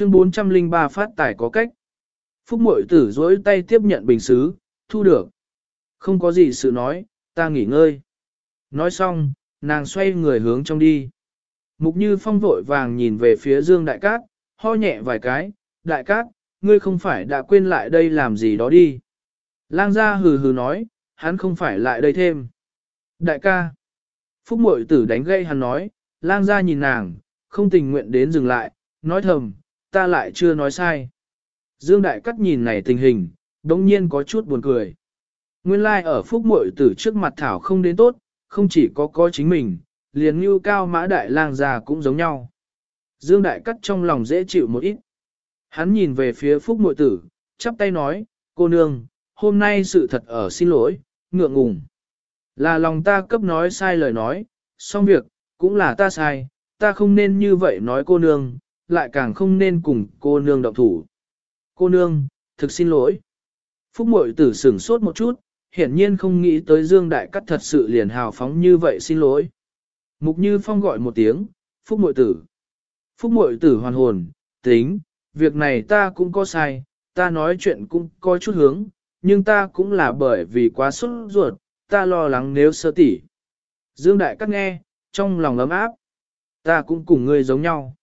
Chương 403 phát tài có cách. Phúc mội tử dối tay tiếp nhận bình xứ, thu được. Không có gì sự nói, ta nghỉ ngơi. Nói xong, nàng xoay người hướng trong đi. Mục như phong vội vàng nhìn về phía Dương Đại Cát, ho nhẹ vài cái, Đại Cát, ngươi không phải đã quên lại đây làm gì đó đi. Lang gia hừ hừ nói, hắn không phải lại đây thêm. Đại ca. Phúc mội tử đánh gây hắn nói, lang gia nhìn nàng, không tình nguyện đến dừng lại, nói thầm, ta lại chưa nói sai. Dương Đại Cát nhìn này tình hình, đống nhiên có chút buồn cười. Nguyên lai like ở phúc mội tử trước mặt Thảo không đến tốt, không chỉ có có chính mình, liền như cao mã đại lang già cũng giống nhau. Dương Đại Cắt trong lòng dễ chịu một ít. Hắn nhìn về phía phúc mội tử, chắp tay nói, cô nương, hôm nay sự thật ở xin lỗi, ngượng ngùng. Là lòng ta cấp nói sai lời nói, xong việc, cũng là ta sai, ta không nên như vậy nói cô nương, lại càng không nên cùng cô nương động thủ. Cô nương, thực xin lỗi. Phúc mội tử sửng sốt một chút, hiển nhiên không nghĩ tới Dương Đại Cắt thật sự liền hào phóng như vậy xin lỗi. Mục Như Phong gọi một tiếng, Phúc Mội Tử. Phúc Mội Tử hoàn hồn, tính, việc này ta cũng có sai, ta nói chuyện cũng có chút hướng, nhưng ta cũng là bởi vì quá sốt ruột, ta lo lắng nếu sơ tỉ. Dương Đại Cắt nghe, trong lòng ấm áp, ta cũng cùng ngươi giống nhau.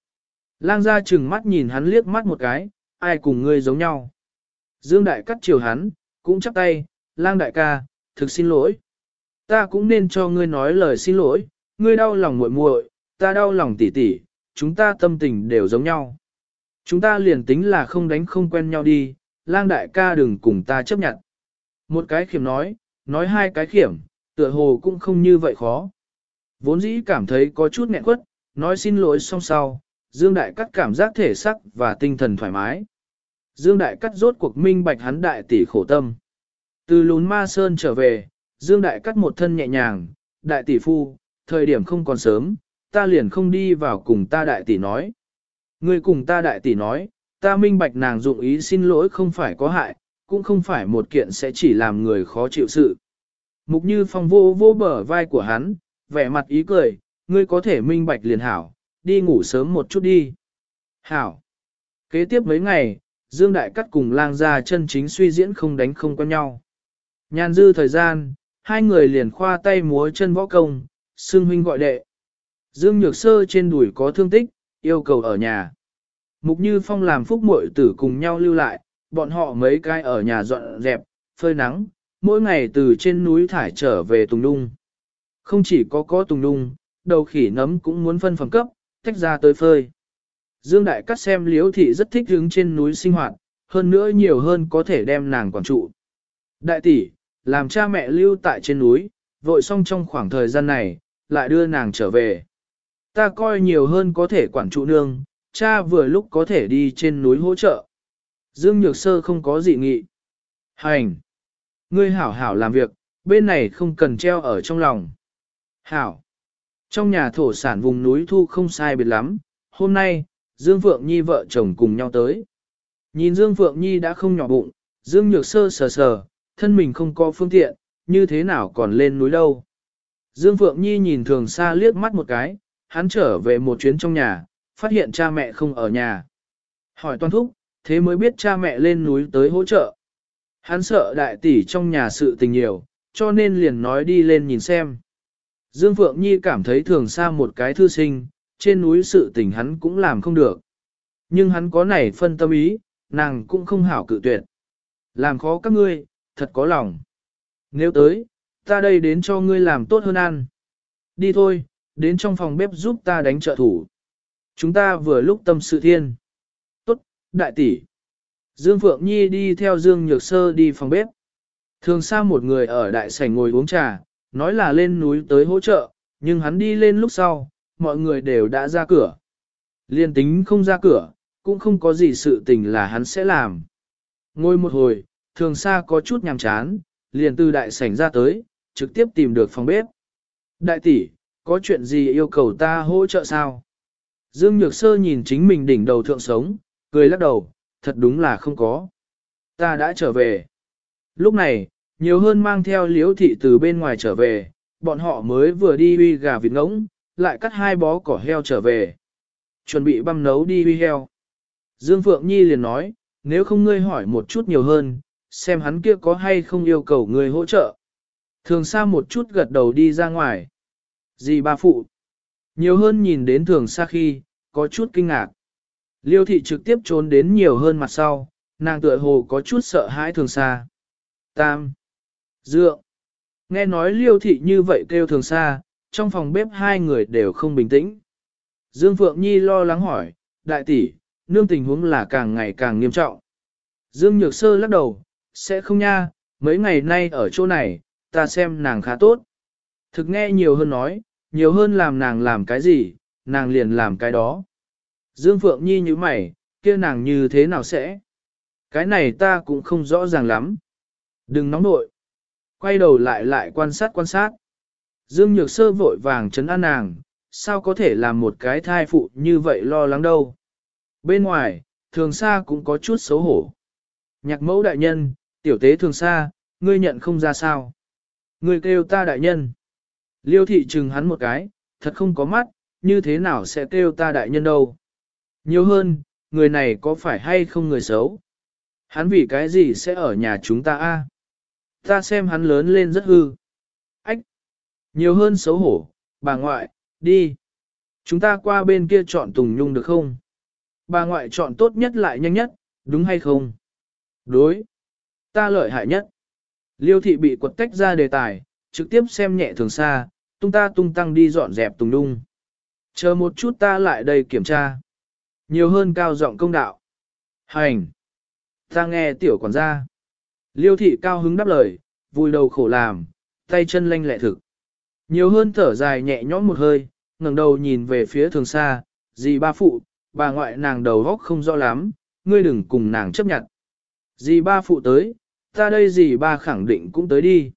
Lang ra chừng mắt nhìn hắn liếc mắt một cái, ai cùng ngươi giống nhau. Dương Đại Cắt chiều hắn, cũng chắp tay, lang đại ca, thực xin lỗi. Ta cũng nên cho ngươi nói lời xin lỗi, ngươi đau lòng muội muội, ta đau lòng tỉ tỉ, chúng ta tâm tình đều giống nhau. Chúng ta liền tính là không đánh không quen nhau đi, lang đại ca đừng cùng ta chấp nhận. Một cái khiểm nói, nói hai cái khiểm, tựa hồ cũng không như vậy khó. Vốn dĩ cảm thấy có chút nghẹn quất, nói xin lỗi xong sau, Dương Đại Cắt cảm giác thể sắc và tinh thần thoải mái. Dương Đại Cắt rốt cuộc minh bạch hắn đại tỷ khổ tâm. Từ lún ma sơn trở về, Dương Đại cắt một thân nhẹ nhàng, đại tỷ phu, thời điểm không còn sớm, ta liền không đi vào cùng ta đại tỷ nói. Người cùng ta đại tỷ nói, ta minh bạch nàng dụng ý xin lỗi không phải có hại, cũng không phải một kiện sẽ chỉ làm người khó chịu sự. Mục như phong vô vô bờ vai của hắn, vẻ mặt ý cười, ngươi có thể minh bạch liền hảo, đi ngủ sớm một chút đi. Hảo. Kế tiếp mấy ngày, Dương Đại Cắt cùng lang gia chân chính suy diễn không đánh không quen nhau. Nhàn dư thời gian, hai người liền khoa tay múa chân võ công, xương huynh gọi đệ. Dương Nhược Sơ trên đùi có thương tích, yêu cầu ở nhà. Mục Như Phong làm phúc muội tử cùng nhau lưu lại, bọn họ mấy cái ở nhà dọn dẹp, phơi nắng, mỗi ngày từ trên núi thải trở về Tùng nung. Không chỉ có có Tùng nung đầu khỉ nấm cũng muốn phân phẩm cấp, tách ra tới phơi. Dương Đại Cắt xem Liễu thị rất thích hứng trên núi sinh hoạt, hơn nữa nhiều hơn có thể đem nàng quản trụ. Đại tỷ, làm cha mẹ lưu tại trên núi, vội xong trong khoảng thời gian này, lại đưa nàng trở về. Ta coi nhiều hơn có thể quản trụ nương, cha vừa lúc có thể đi trên núi hỗ trợ. Dương Nhược Sơ không có gì nghị. Hành! Ngươi hảo hảo làm việc, bên này không cần treo ở trong lòng. Hảo! Trong nhà thổ sản vùng núi thu không sai biệt lắm, hôm nay, Dương Phượng Nhi vợ chồng cùng nhau tới. Nhìn Dương Phượng Nhi đã không nhỏ bụng, Dương Nhược Sơ sờ sờ, thân mình không có phương tiện, như thế nào còn lên núi đâu. Dương Phượng Nhi nhìn thường xa liếc mắt một cái, hắn trở về một chuyến trong nhà, phát hiện cha mẹ không ở nhà. Hỏi toàn thúc, thế mới biết cha mẹ lên núi tới hỗ trợ. Hắn sợ đại tỷ trong nhà sự tình nhiều, cho nên liền nói đi lên nhìn xem. Dương Phượng Nhi cảm thấy thường xa một cái thư sinh, trên núi sự tình hắn cũng làm không được. Nhưng hắn có nảy phân tâm ý, nàng cũng không hảo cự tuyệt. Làm khó các ngươi, thật có lòng. Nếu tới, ta đây đến cho ngươi làm tốt hơn ăn. Đi thôi, đến trong phòng bếp giúp ta đánh trợ thủ. Chúng ta vừa lúc tâm sự thiên. Tốt, đại tỷ. Dương Phượng Nhi đi theo Dương Nhược Sơ đi phòng bếp. Thường xa một người ở đại sảnh ngồi uống trà, nói là lên núi tới hỗ trợ, nhưng hắn đi lên lúc sau, mọi người đều đã ra cửa. Liên tính không ra cửa, cũng không có gì sự tình là hắn sẽ làm. Ngồi một hồi, thường xa có chút nhàm chán, liền từ đại sảnh ra tới, trực tiếp tìm được phòng bếp. Đại tỷ, có chuyện gì yêu cầu ta hỗ trợ sao? Dương Nhược Sơ nhìn chính mình đỉnh đầu thượng sống, cười lắc đầu, thật đúng là không có. Ta đã trở về. Lúc này, nhiều hơn mang theo liễu thị từ bên ngoài trở về, bọn họ mới vừa đi uy gà vịt ngỗng, lại cắt hai bó cỏ heo trở về. Chuẩn bị băm nấu đi uy heo. Dương Phượng Nhi liền nói, nếu không ngươi hỏi một chút nhiều hơn, xem hắn kia có hay không yêu cầu ngươi hỗ trợ. Thường xa một chút gật đầu đi ra ngoài. dì ba phụ? Nhiều hơn nhìn đến thường xa khi, có chút kinh ngạc. Liêu thị trực tiếp trốn đến nhiều hơn mặt sau, nàng tựa hồ có chút sợ hãi thường xa. Tam. Dượng. Nghe nói liêu thị như vậy kêu thường xa, trong phòng bếp hai người đều không bình tĩnh. Dương Phượng Nhi lo lắng hỏi, đại tỷ, nương tình huống là càng ngày càng nghiêm trọng. Dương Nhược Sơ lắc đầu, sẽ không nha, mấy ngày nay ở chỗ này, ta xem nàng khá tốt. Thực nghe nhiều hơn nói, nhiều hơn làm nàng làm cái gì, nàng liền làm cái đó. Dương Phượng Nhi như mày, kia nàng như thế nào sẽ? Cái này ta cũng không rõ ràng lắm. Đừng nóng nội. Quay đầu lại lại quan sát quan sát. Dương Nhược Sơ vội vàng chấn an nàng, sao có thể làm một cái thai phụ như vậy lo lắng đâu. Bên ngoài, thường xa cũng có chút xấu hổ. Nhạc mẫu đại nhân, tiểu tế thường xa, ngươi nhận không ra sao. Ngươi kêu ta đại nhân. Liêu thị trừng hắn một cái, thật không có mắt, như thế nào sẽ kêu ta đại nhân đâu. Nhiều hơn, người này có phải hay không người xấu? Hắn vì cái gì sẽ ở nhà chúng ta a? Ta xem hắn lớn lên rất hư. Ách! Nhiều hơn xấu hổ, bà ngoại, đi. Chúng ta qua bên kia chọn Tùng Nhung được không? Bà ngoại chọn tốt nhất lại nhanh nhất, đúng hay không? Đối. Ta lợi hại nhất. Liêu thị bị quật tách ra đề tài, trực tiếp xem nhẹ thường xa, tung ta tung tăng đi dọn dẹp Tùng Nhung. Chờ một chút ta lại đây kiểm tra. Nhiều hơn cao giọng công đạo. Hành. Ta nghe tiểu quản gia. Liêu thị cao hứng đáp lời, vui đầu khổ làm, tay chân lanh lẹ thực. Nhiều hơn thở dài nhẹ nhõm một hơi, ngẩng đầu nhìn về phía thường xa, dì ba phụ, bà ngoại nàng đầu góc không rõ lắm, ngươi đừng cùng nàng chấp nhận. Dì ba phụ tới, ta đây dì ba khẳng định cũng tới đi.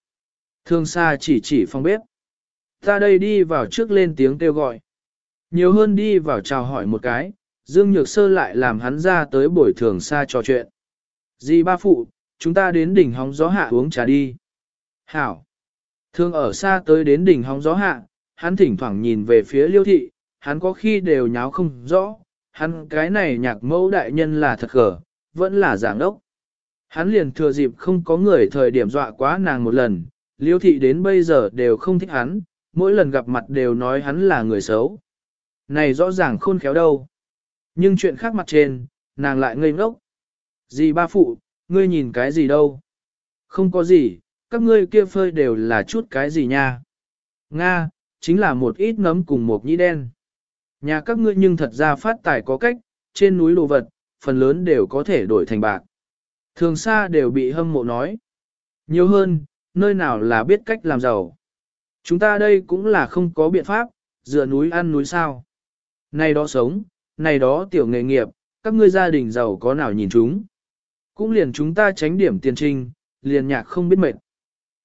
Thường xa chỉ chỉ phòng bếp. Ta đây đi vào trước lên tiếng kêu gọi. Nhiều hơn đi vào chào hỏi một cái, Dương Nhược Sơ lại làm hắn ra tới buổi thường xa trò chuyện. Dì ba phụ, chúng ta đến đỉnh hóng gió hạ uống trà đi. Hảo. Thường ở xa tới đến đỉnh hóng gió hạ, hắn thỉnh thoảng nhìn về phía liêu thị, hắn có khi đều nháo không rõ, hắn cái này nhạc mẫu đại nhân là thật gở, vẫn là giảng đốc. Hắn liền thừa dịp không có người thời điểm dọa quá nàng một lần, liêu thị đến bây giờ đều không thích hắn, mỗi lần gặp mặt đều nói hắn là người xấu. Này rõ ràng khôn khéo đâu. Nhưng chuyện khác mặt trên, nàng lại ngây ngốc. Dì ba phụ, ngươi nhìn cái gì đâu? Không có gì, các ngươi kia phơi đều là chút cái gì nha? Nga, chính là một ít nấm cùng một nhĩ đen. Nhà các ngươi nhưng thật ra phát tài có cách, trên núi đồ vật, phần lớn đều có thể đổi thành bạc. Thường xa đều bị hâm mộ nói. Nhiều hơn, nơi nào là biết cách làm giàu. Chúng ta đây cũng là không có biện pháp, dựa núi ăn núi sao. Này đó sống, này đó tiểu nghề nghiệp, các ngươi gia đình giàu có nào nhìn chúng. Cũng liền chúng ta tránh điểm tiền trình liền nhạc không biết mệt.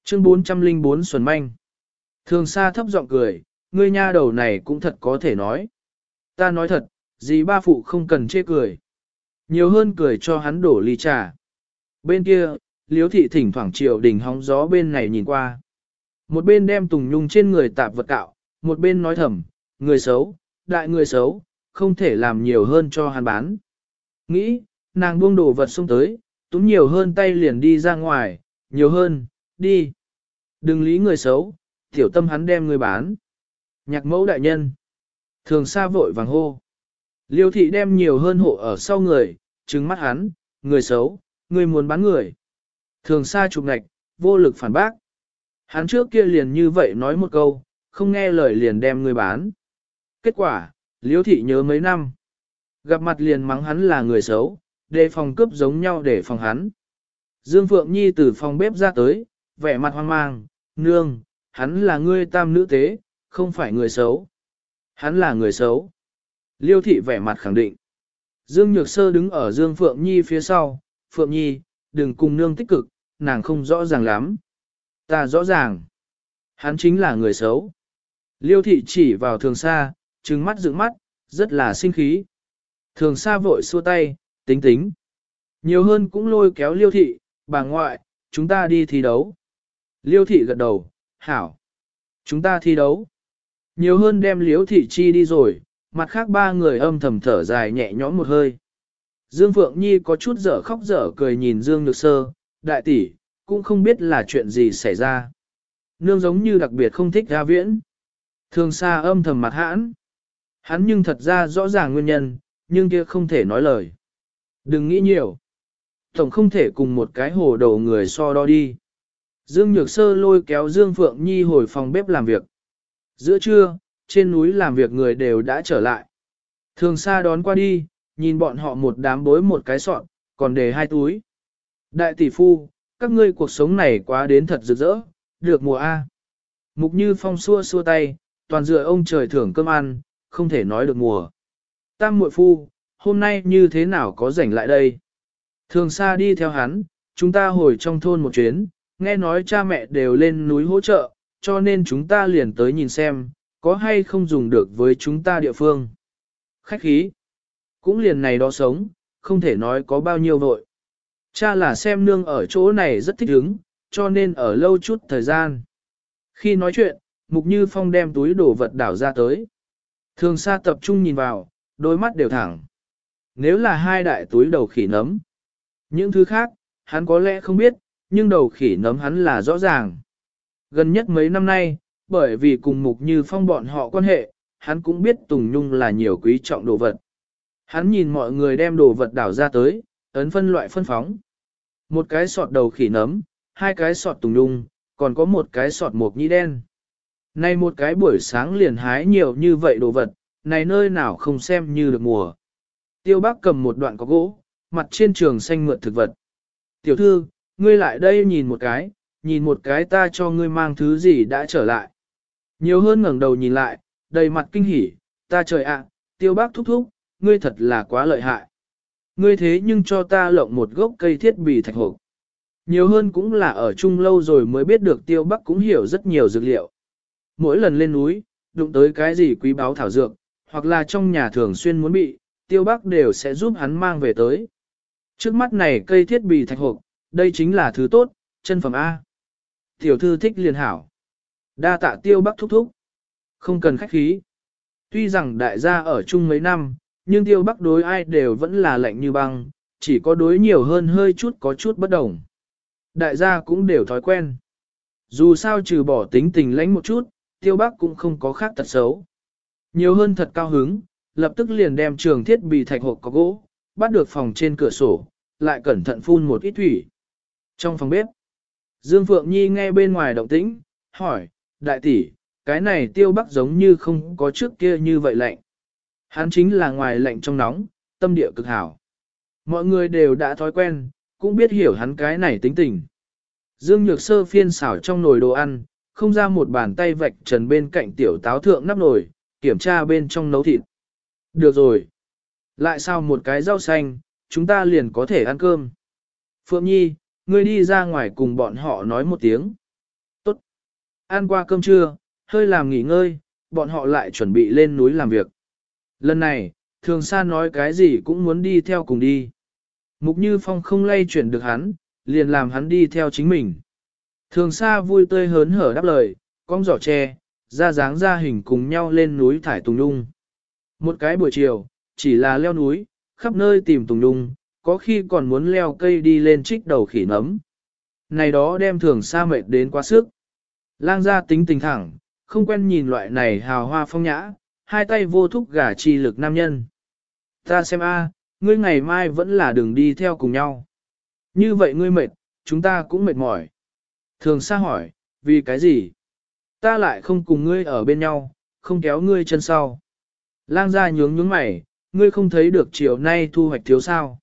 Chương 404 Xuân Manh Thường xa thấp giọng cười, ngươi nha đầu này cũng thật có thể nói. Ta nói thật, gì ba phụ không cần chê cười. Nhiều hơn cười cho hắn đổ ly trà. Bên kia, liếu thị thỉnh thoảng chiều đỉnh hóng gió bên này nhìn qua. Một bên đem tùng nhung trên người tạp vật cạo, một bên nói thầm, người xấu, đại người xấu, không thể làm nhiều hơn cho hắn bán. Nghĩ, nàng buông đồ vật xuống tới, túm nhiều hơn tay liền đi ra ngoài, nhiều hơn, đi. Đừng lý người xấu, tiểu tâm hắn đem người bán. Nhạc mẫu đại nhân. Thường xa vội vàng hô. Liêu thị đem nhiều hơn hộ ở sau người, trừng mắt hắn, người xấu, người muốn bán người. Thường xa chụp ngạch, vô lực phản bác. Hắn trước kia liền như vậy nói một câu, không nghe lời liền đem người bán. Kết quả, liêu thị nhớ mấy năm. Gặp mặt liền mắng hắn là người xấu, đề phòng cướp giống nhau để phòng hắn. Dương Phượng Nhi từ phòng bếp ra tới, vẻ mặt hoang mang, nương, hắn là ngươi tam nữ tế, không phải người xấu. Hắn là người xấu. Liêu thị vẻ mặt khẳng định. Dương Nhược Sơ đứng ở Dương Phượng Nhi phía sau, Phượng Nhi, đừng cùng nương tích cực, nàng không rõ ràng lắm. Ta rõ ràng. Hắn chính là người xấu. Liêu thị chỉ vào thường xa, trừng mắt dựng mắt, rất là sinh khí. Thường xa vội xua tay, tính tính. Nhiều hơn cũng lôi kéo liêu thị, bà ngoại, chúng ta đi thi đấu. Liêu thị gật đầu, hảo. Chúng ta thi đấu. Nhiều hơn đem liêu thị chi đi rồi, mặt khác ba người âm thầm thở dài nhẹ nhõm một hơi. Dương Phượng Nhi có chút dở khóc dở cười nhìn Dương Nhược Sơ, đại tỷ, cũng không biết là chuyện gì xảy ra. Nương giống như đặc biệt không thích ra viễn. Thường xa âm thầm mặt hãn. Hắn nhưng thật ra rõ ràng nguyên nhân, nhưng kia không thể nói lời. Đừng nghĩ nhiều. Tổng không thể cùng một cái hồ đầu người so đo đi. Dương Nhược Sơ lôi kéo Dương Phượng Nhi hồi phòng bếp làm việc. Giữa trưa, trên núi làm việc người đều đã trở lại. Thường xa đón qua đi, nhìn bọn họ một đám bối một cái sọn, còn để hai túi. Đại tỷ phu, các ngươi cuộc sống này quá đến thật rực rỡ, được mùa A. Mục như phong xua xua tay, toàn dựa ông trời thưởng cơm ăn, không thể nói được mùa. Tam muội phu, hôm nay như thế nào có rảnh lại đây? Thường xa đi theo hắn, chúng ta hồi trong thôn một chuyến, nghe nói cha mẹ đều lên núi hỗ trợ, cho nên chúng ta liền tới nhìn xem, có hay không dùng được với chúng ta địa phương. Khách khí, cũng liền này đó sống, không thể nói có bao nhiêu vội. Cha là xem nương ở chỗ này rất thích ứng, cho nên ở lâu chút thời gian. Khi nói chuyện, Mục Như Phong đem túi đồ vật đảo ra tới. Thường xa tập trung nhìn vào, đôi mắt đều thẳng. Nếu là hai đại túi đầu khỉ nấm, những thứ khác, hắn có lẽ không biết, nhưng đầu khỉ nấm hắn là rõ ràng. Gần nhất mấy năm nay, bởi vì cùng Mục Như Phong bọn họ quan hệ, hắn cũng biết Tùng Nhung là nhiều quý trọng đồ vật. Hắn nhìn mọi người đem đồ vật đảo ra tới, ấn phân loại phân phóng. Một cái sọt đầu khỉ nấm, hai cái sọt Tùng Nhung, còn có một cái sọt mộc nhĩ đen. này một cái buổi sáng liền hái nhiều như vậy đồ vật, này nơi nào không xem như được mùa. Tiêu bác cầm một đoạn có gỗ, mặt trên trường xanh mượt thực vật. Tiểu thư, ngươi lại đây nhìn một cái, nhìn một cái ta cho ngươi mang thứ gì đã trở lại. Nhiều hơn ngẩng đầu nhìn lại, đầy mặt kinh hỉ, ta trời ạ, tiêu bác thúc thúc, ngươi thật là quá lợi hại. Ngươi thế nhưng cho ta lộng một gốc cây thiết bị thạch hộp. Nhiều hơn cũng là ở chung lâu rồi mới biết được tiêu bắc cũng hiểu rất nhiều dược liệu. Mỗi lần lên núi, đụng tới cái gì quý báu thảo dược, hoặc là trong nhà thường xuyên muốn bị, tiêu bắc đều sẽ giúp hắn mang về tới. Trước mắt này cây thiết bị thạch hộp, đây chính là thứ tốt, chân phẩm A. Tiểu thư thích liền hảo. Đa tạ tiêu bắc thúc thúc. Không cần khách khí. Tuy rằng đại gia ở chung mấy năm, nhưng tiêu bắc đối ai đều vẫn là lạnh như băng, chỉ có đối nhiều hơn hơi chút có chút bất đồng. Đại gia cũng đều thói quen. Dù sao trừ bỏ tính tình lãnh một chút, tiêu bắc cũng không có khác tật xấu. Nhiều hơn thật cao hứng, lập tức liền đem trường thiết bị thạch hộp có gỗ, bắt được phòng trên cửa sổ, lại cẩn thận phun một ít thủy. Trong phòng bếp, Dương Phượng Nhi nghe bên ngoài động tĩnh, hỏi, đại tỷ, cái này tiêu bắc giống như không có trước kia như vậy lạnh. Hắn chính là ngoài lạnh trong nóng, tâm địa cực hảo. Mọi người đều đã thói quen, cũng biết hiểu hắn cái này tính tình. Dương Nhược Sơ phiên xảo trong nồi đồ ăn, không ra một bàn tay vạch trần bên cạnh tiểu táo thượng nắp nồi, kiểm tra bên trong nấu thịt. Được rồi. Lại sao một cái rau xanh, chúng ta liền có thể ăn cơm. Phượng Nhi, ngươi đi ra ngoài cùng bọn họ nói một tiếng. Tốt. Ăn qua cơm trưa, hơi làm nghỉ ngơi, bọn họ lại chuẩn bị lên núi làm việc. Lần này, thường sa nói cái gì cũng muốn đi theo cùng đi. Mục Như Phong không lay chuyển được hắn, liền làm hắn đi theo chính mình. Thường sa vui tươi hớn hở đáp lời, cong giỏ tre, ra dáng ra hình cùng nhau lên núi thải tùng nung. Một cái buổi chiều, chỉ là leo núi, khắp nơi tìm tùng nung, có khi còn muốn leo cây đi lên trích đầu khỉ nấm. Này đó đem thường sa mệt đến quá sức. Lang gia tính tình thẳng, không quen nhìn loại này hào hoa phong nhã, hai tay vô thúc gả chi lực nam nhân. Ta xem a, ngươi ngày mai vẫn là đường đi theo cùng nhau. Như vậy ngươi mệt, chúng ta cũng mệt mỏi. Thường xa hỏi, vì cái gì? Ta lại không cùng ngươi ở bên nhau, không kéo ngươi chân sau. Lang gia nhướng nhướng mày, ngươi không thấy được chiều nay thu hoạch thiếu sao.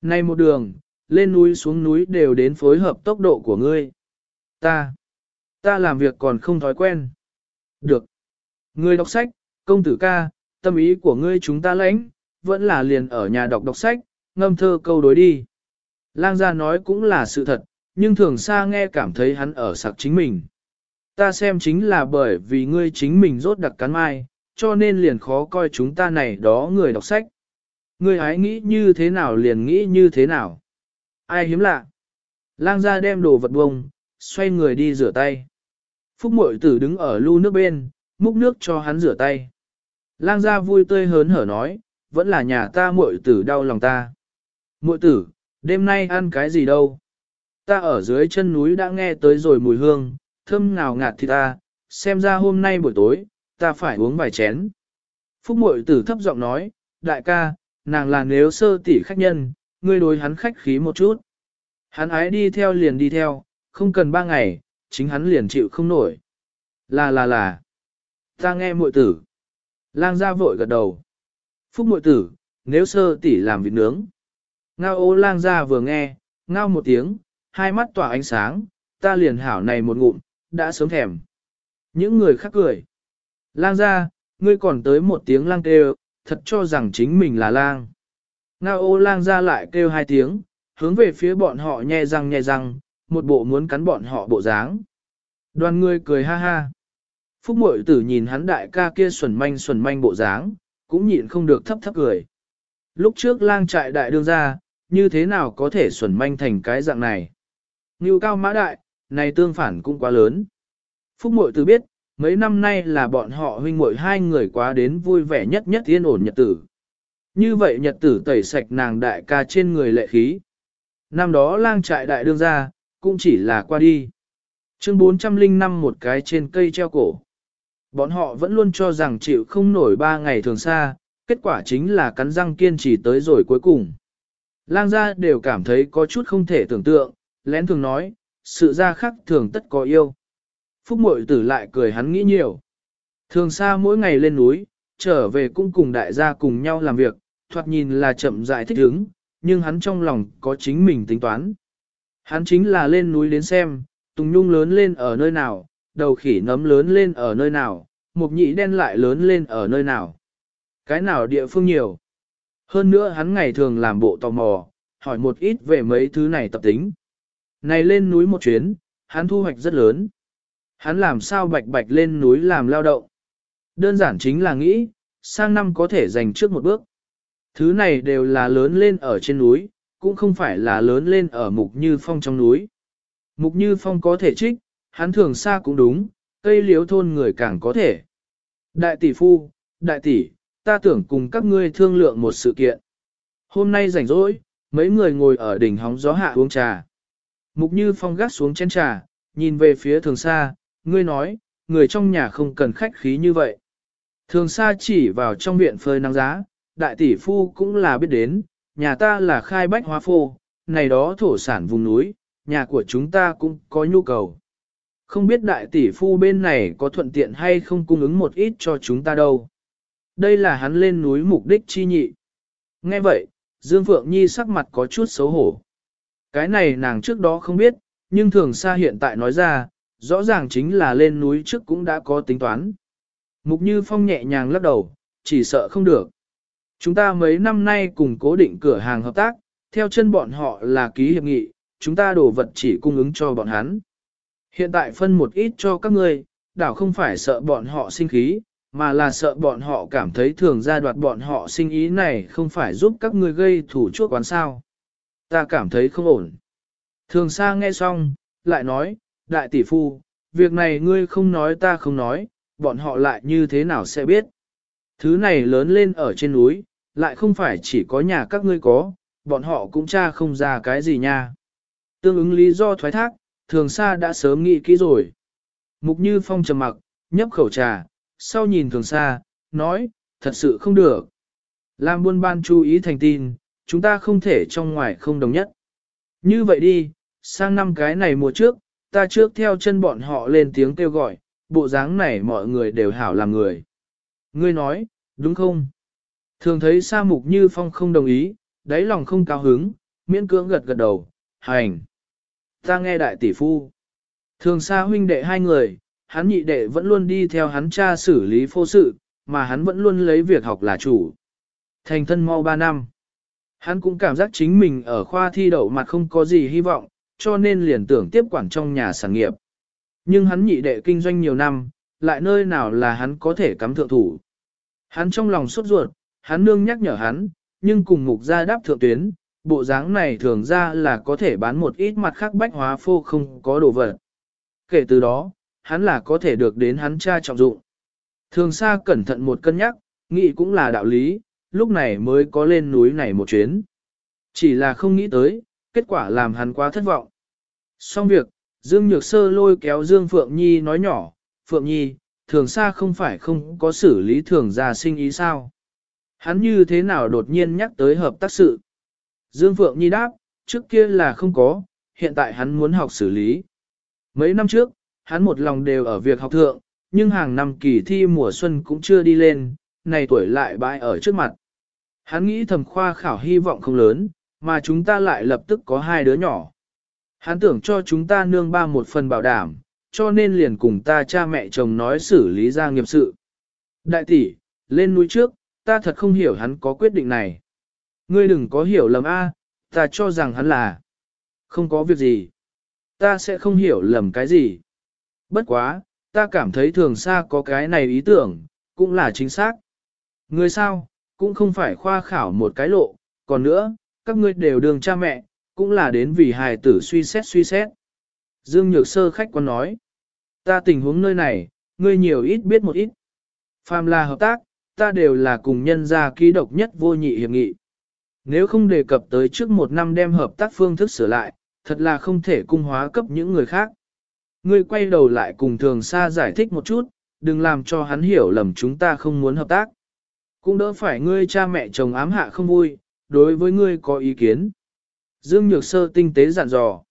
Nay một đường, lên núi xuống núi đều đến phối hợp tốc độ của ngươi. Ta, ta làm việc còn không thói quen. Được. Ngươi đọc sách, công tử ca, tâm ý của ngươi chúng ta lãnh, vẫn là liền ở nhà đọc đọc sách, ngâm thơ câu đối đi. Lang gia nói cũng là sự thật, nhưng thường xa nghe cảm thấy hắn ở sặc chính mình. Ta xem chính là bởi vì ngươi chính mình rốt đặc cắn mai, cho nên liền khó coi chúng ta này đó người đọc sách. người hái nghĩ như thế nào liền nghĩ như thế nào. Ai hiếm lạ. Lang gia đem đồ vật bông, xoay người đi rửa tay. Phúc mội tử đứng ở lu nước bên, múc nước cho hắn rửa tay. Lang gia vui tươi hớn hở nói, vẫn là nhà ta muội tử đau lòng ta. muội tử, đêm nay ăn cái gì đâu? Ta ở dưới chân núi đã nghe tới rồi mùi hương, thơm ngào ngạt thì ta, xem ra hôm nay buổi tối, ta phải uống vài chén. Phúc muội tử thấp giọng nói, đại ca, nàng là nếu sơ tỷ khách nhân, ngươi đối hắn khách khí một chút. Hắn ái đi theo liền đi theo, không cần ba ngày, chính hắn liền chịu không nổi. Là là là. Ta nghe muội tử. Lang gia vội gật đầu. Phúc muội tử, nếu sơ tỷ làm vịt nướng. Ngao ô lang gia vừa nghe, ngao một tiếng, hai mắt tỏa ánh sáng, ta liền hảo này một ngụm, đã sớm thèm. Những người khác cười. Lang gia, ngươi còn tới một tiếng lang kêu, thật cho rằng chính mình là lang. Nga ô lang gia lại kêu hai tiếng, hướng về phía bọn họ nhe răng nhe răng, một bộ muốn cắn bọn họ bộ dáng. Đoàn người cười ha ha. Phúc mội tử nhìn hắn đại ca kia xuẩn manh xuẩn manh bộ dáng, cũng nhịn không được thấp thấp cười. Lúc trước lang trại đại đương ra, như thế nào có thể xuẩn manh thành cái dạng này? Ngưu cao mã đại, này tương phản cũng quá lớn. Phúc mội tử biết, mấy năm nay là bọn họ huynh muội hai người quá đến vui vẻ nhất nhất yên ổn nhật tử. Như vậy nhật tử tẩy sạch nàng đại ca trên người lệ khí. Năm đó lang trại đại đương ra, cũng chỉ là qua đi. Chương 405 một cái trên cây treo cổ. Bọn họ vẫn luôn cho rằng chịu không nổi ba ngày thường xa, kết quả chính là cắn răng kiên trì tới rồi cuối cùng. Lang gia đều cảm thấy có chút không thể tưởng tượng, lén thường nói, sự ra khác thường tất có yêu. Phúc mội tử lại cười hắn nghĩ nhiều. Thường xa mỗi ngày lên núi, trở về cũng cùng đại gia cùng nhau làm việc, thoạt nhìn là chậm dại thích ứng, nhưng hắn trong lòng có chính mình tính toán. Hắn chính là lên núi đến xem, Tùng Nhung lớn lên ở nơi nào, đầu khỉ nấm lớn lên ở nơi nào, mục nhị đen lại lớn lên ở nơi nào. Cái nào địa phương nhiều. Hơn nữa hắn ngày thường làm bộ tò mò, hỏi một ít về mấy thứ này tập tính. Này lên núi một chuyến, hắn thu hoạch rất lớn. Hắn làm sao bạch bạch lên núi làm lao động. Đơn giản chính là nghĩ, sang năm có thể giành trước một bước. Thứ này đều là lớn lên ở trên núi, cũng không phải là lớn lên ở mục như phong trong núi. Mục như phong có thể trích, hắn thường xa cũng đúng, cây liếu thôn người càng có thể. Đại tỷ phu, đại tỷ, ta tưởng cùng các ngươi thương lượng một sự kiện. Hôm nay rảnh rỗi, mấy người ngồi ở đỉnh hóng gió hạ uống trà. Mục như phong gác xuống chén trà, nhìn về phía thường xa, ngươi nói, người trong nhà không cần khách khí như vậy. Thường xa chỉ vào trong viện phơi nắng giá, đại tỷ phu cũng là biết đến, nhà ta là khai bách hóa phô, này đó thổ sản vùng núi, nhà của chúng ta cũng có nhu cầu. Không biết đại tỷ phu bên này có thuận tiện hay không cung ứng một ít cho chúng ta đâu. Đây là hắn lên núi mục đích chi nhị. Nghe vậy, Dương Phượng Nhi sắc mặt có chút xấu hổ. Cái này nàng trước đó không biết, nhưng thường xa hiện tại nói ra, rõ ràng chính là lên núi trước cũng đã có tính toán. Mục Như Phong nhẹ nhàng lắc đầu, chỉ sợ không được. Chúng ta mấy năm nay cùng cố định cửa hàng hợp tác, theo chân bọn họ là ký hiệp nghị, chúng ta đổ vật chỉ cung ứng cho bọn hắn. Hiện tại phân một ít cho các ngươi, đảo không phải sợ bọn họ sinh khí, mà là sợ bọn họ cảm thấy thường gia đoạt bọn họ sinh ý này không phải giúp các ngươi gây thủ chuốc quán sao. Ta cảm thấy không ổn. Thường xa nghe xong, lại nói, đại tỷ phu, việc này ngươi không nói ta không nói, bọn họ lại như thế nào sẽ biết. Thứ này lớn lên ở trên núi, lại không phải chỉ có nhà các ngươi có, bọn họ cũng tra không ra cái gì nha. Tương ứng lý do thoái thác, thường xa đã sớm nghĩ kỹ rồi. Mục như phong trầm mặc, nhấp khẩu trà, sau nhìn thường xa, nói, thật sự không được. Làm buôn ban chú ý thành tin, chúng ta không thể trong ngoài không đồng nhất. Như vậy đi, sang năm cái này mùa trước, ta trước theo chân bọn họ lên tiếng kêu gọi, bộ dáng này mọi người đều hảo làm người. Ngươi nói, đúng không? Thường thấy Sa Mục Như Phong không đồng ý, đáy lòng không cao hứng, miễn cưỡng gật gật đầu, hành. Ta nghe đại tỷ phu. Thường Sa huynh đệ hai người, hắn nhị đệ vẫn luôn đi theo hắn cha xử lý phô sự, mà hắn vẫn luôn lấy việc học là chủ. Thành thân mau ba năm. Hắn cũng cảm giác chính mình ở khoa thi đậu mặt không có gì hy vọng, cho nên liền tưởng tiếp quản trong nhà sản nghiệp. Nhưng hắn nhị đệ kinh doanh nhiều năm, lại nơi nào là hắn có thể cắm thượng thủ. Hắn trong lòng sốt ruột, hắn nương nhắc nhở hắn, nhưng cùng mục gia đáp thượng tuyến, bộ dáng này thường ra là có thể bán một ít mặt khác bách hóa phô không có đồ vật. Kể từ đó, hắn là có thể được đến hắn cha trọng dụng. Thường xa cẩn thận một cân nhắc, nghĩ cũng là đạo lý, lúc này mới có lên núi này một chuyến. Chỉ là không nghĩ tới, kết quả làm hắn quá thất vọng. Xong việc, Dương Nhược Sơ lôi kéo Dương Phượng Nhi nói nhỏ, Phượng Nhi, thường xa không phải không có xử lý thường gia sinh ý sao. Hắn như thế nào đột nhiên nhắc tới hợp tác sự. Dương Phượng Nhi đáp, trước kia là không có, hiện tại hắn muốn học xử lý. Mấy năm trước, hắn một lòng đều ở việc học thượng, nhưng hàng năm kỳ thi mùa xuân cũng chưa đi lên, này tuổi lại bãi ở trước mặt. Hắn nghĩ thầm khoa khảo hy vọng không lớn, mà chúng ta lại lập tức có hai đứa nhỏ. Hắn tưởng cho chúng ta nương ba một phần bảo đảm, cho nên liền cùng ta cha mẹ chồng nói xử lý ra nghiệp sự. Đại tỷ, lên núi trước, ta thật không hiểu hắn có quyết định này. Ngươi đừng có hiểu lầm a, ta cho rằng hắn là không có việc gì. Ta sẽ không hiểu lầm cái gì. Bất quá, ta cảm thấy thường xa có cái này ý tưởng, cũng là chính xác. Ngươi sao, cũng không phải khoa khảo một cái lộ, còn nữa, các ngươi đều đường cha mẹ, cũng là đến vì hài tử suy xét suy xét. Dương Nhược Sơ khách quan nói, ta tình huống nơi này, ngươi nhiều ít biết một ít. Phàm là hợp tác, ta đều là cùng nhân gia ký độc nhất vô nhị hiệp nghị. Nếu không đề cập tới trước một năm đem hợp tác phương thức sửa lại, thật là không thể cung hóa cấp những người khác. Ngươi quay đầu lại cùng thường xa giải thích một chút, đừng làm cho hắn hiểu lầm chúng ta không muốn hợp tác. Cũng đỡ phải ngươi cha mẹ chồng ám hạ không vui, đối với ngươi có ý kiến. Dương Nhược Sơ tinh tế dặn dò.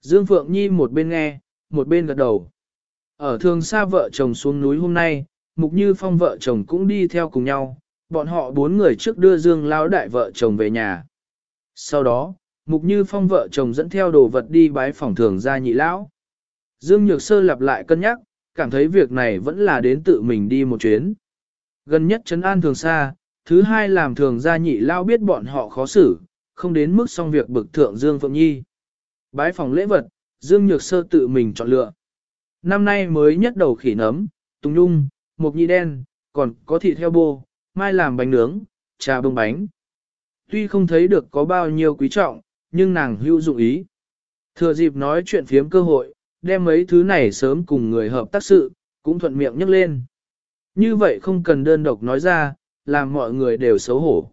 Dương Phượng Nhi một bên nghe, một bên gật đầu. Ở thường xa vợ chồng xuống núi hôm nay, Mục Như Phong vợ chồng cũng đi theo cùng nhau, bọn họ bốn người trước đưa Dương Lão đại vợ chồng về nhà. Sau đó, Mục Như Phong vợ chồng dẫn theo đồ vật đi bái phòng thường gia nhị lão. Dương Nhược Sơ lặp lại cân nhắc, cảm thấy việc này vẫn là đến tự mình đi một chuyến. Gần nhất trấn an thường xa, thứ hai làm thường gia nhị lao biết bọn họ khó xử, không đến mức xong việc bực thượng Dương Phượng Nhi. Bái phòng lễ vật, Dương Nhược Sơ tự mình chọn lựa. Năm nay mới nhất đầu khỉ nấm, tùng nhung, mộc nhị đen, còn có thịt heo bô, mai làm bánh nướng, trà bông bánh. Tuy không thấy được có bao nhiêu quý trọng, nhưng nàng hữu dụng ý. Thừa dịp nói chuyện phiếm cơ hội, đem mấy thứ này sớm cùng người hợp tác sự, cũng thuận miệng nhắc lên. Như vậy không cần đơn độc nói ra, làm mọi người đều xấu hổ.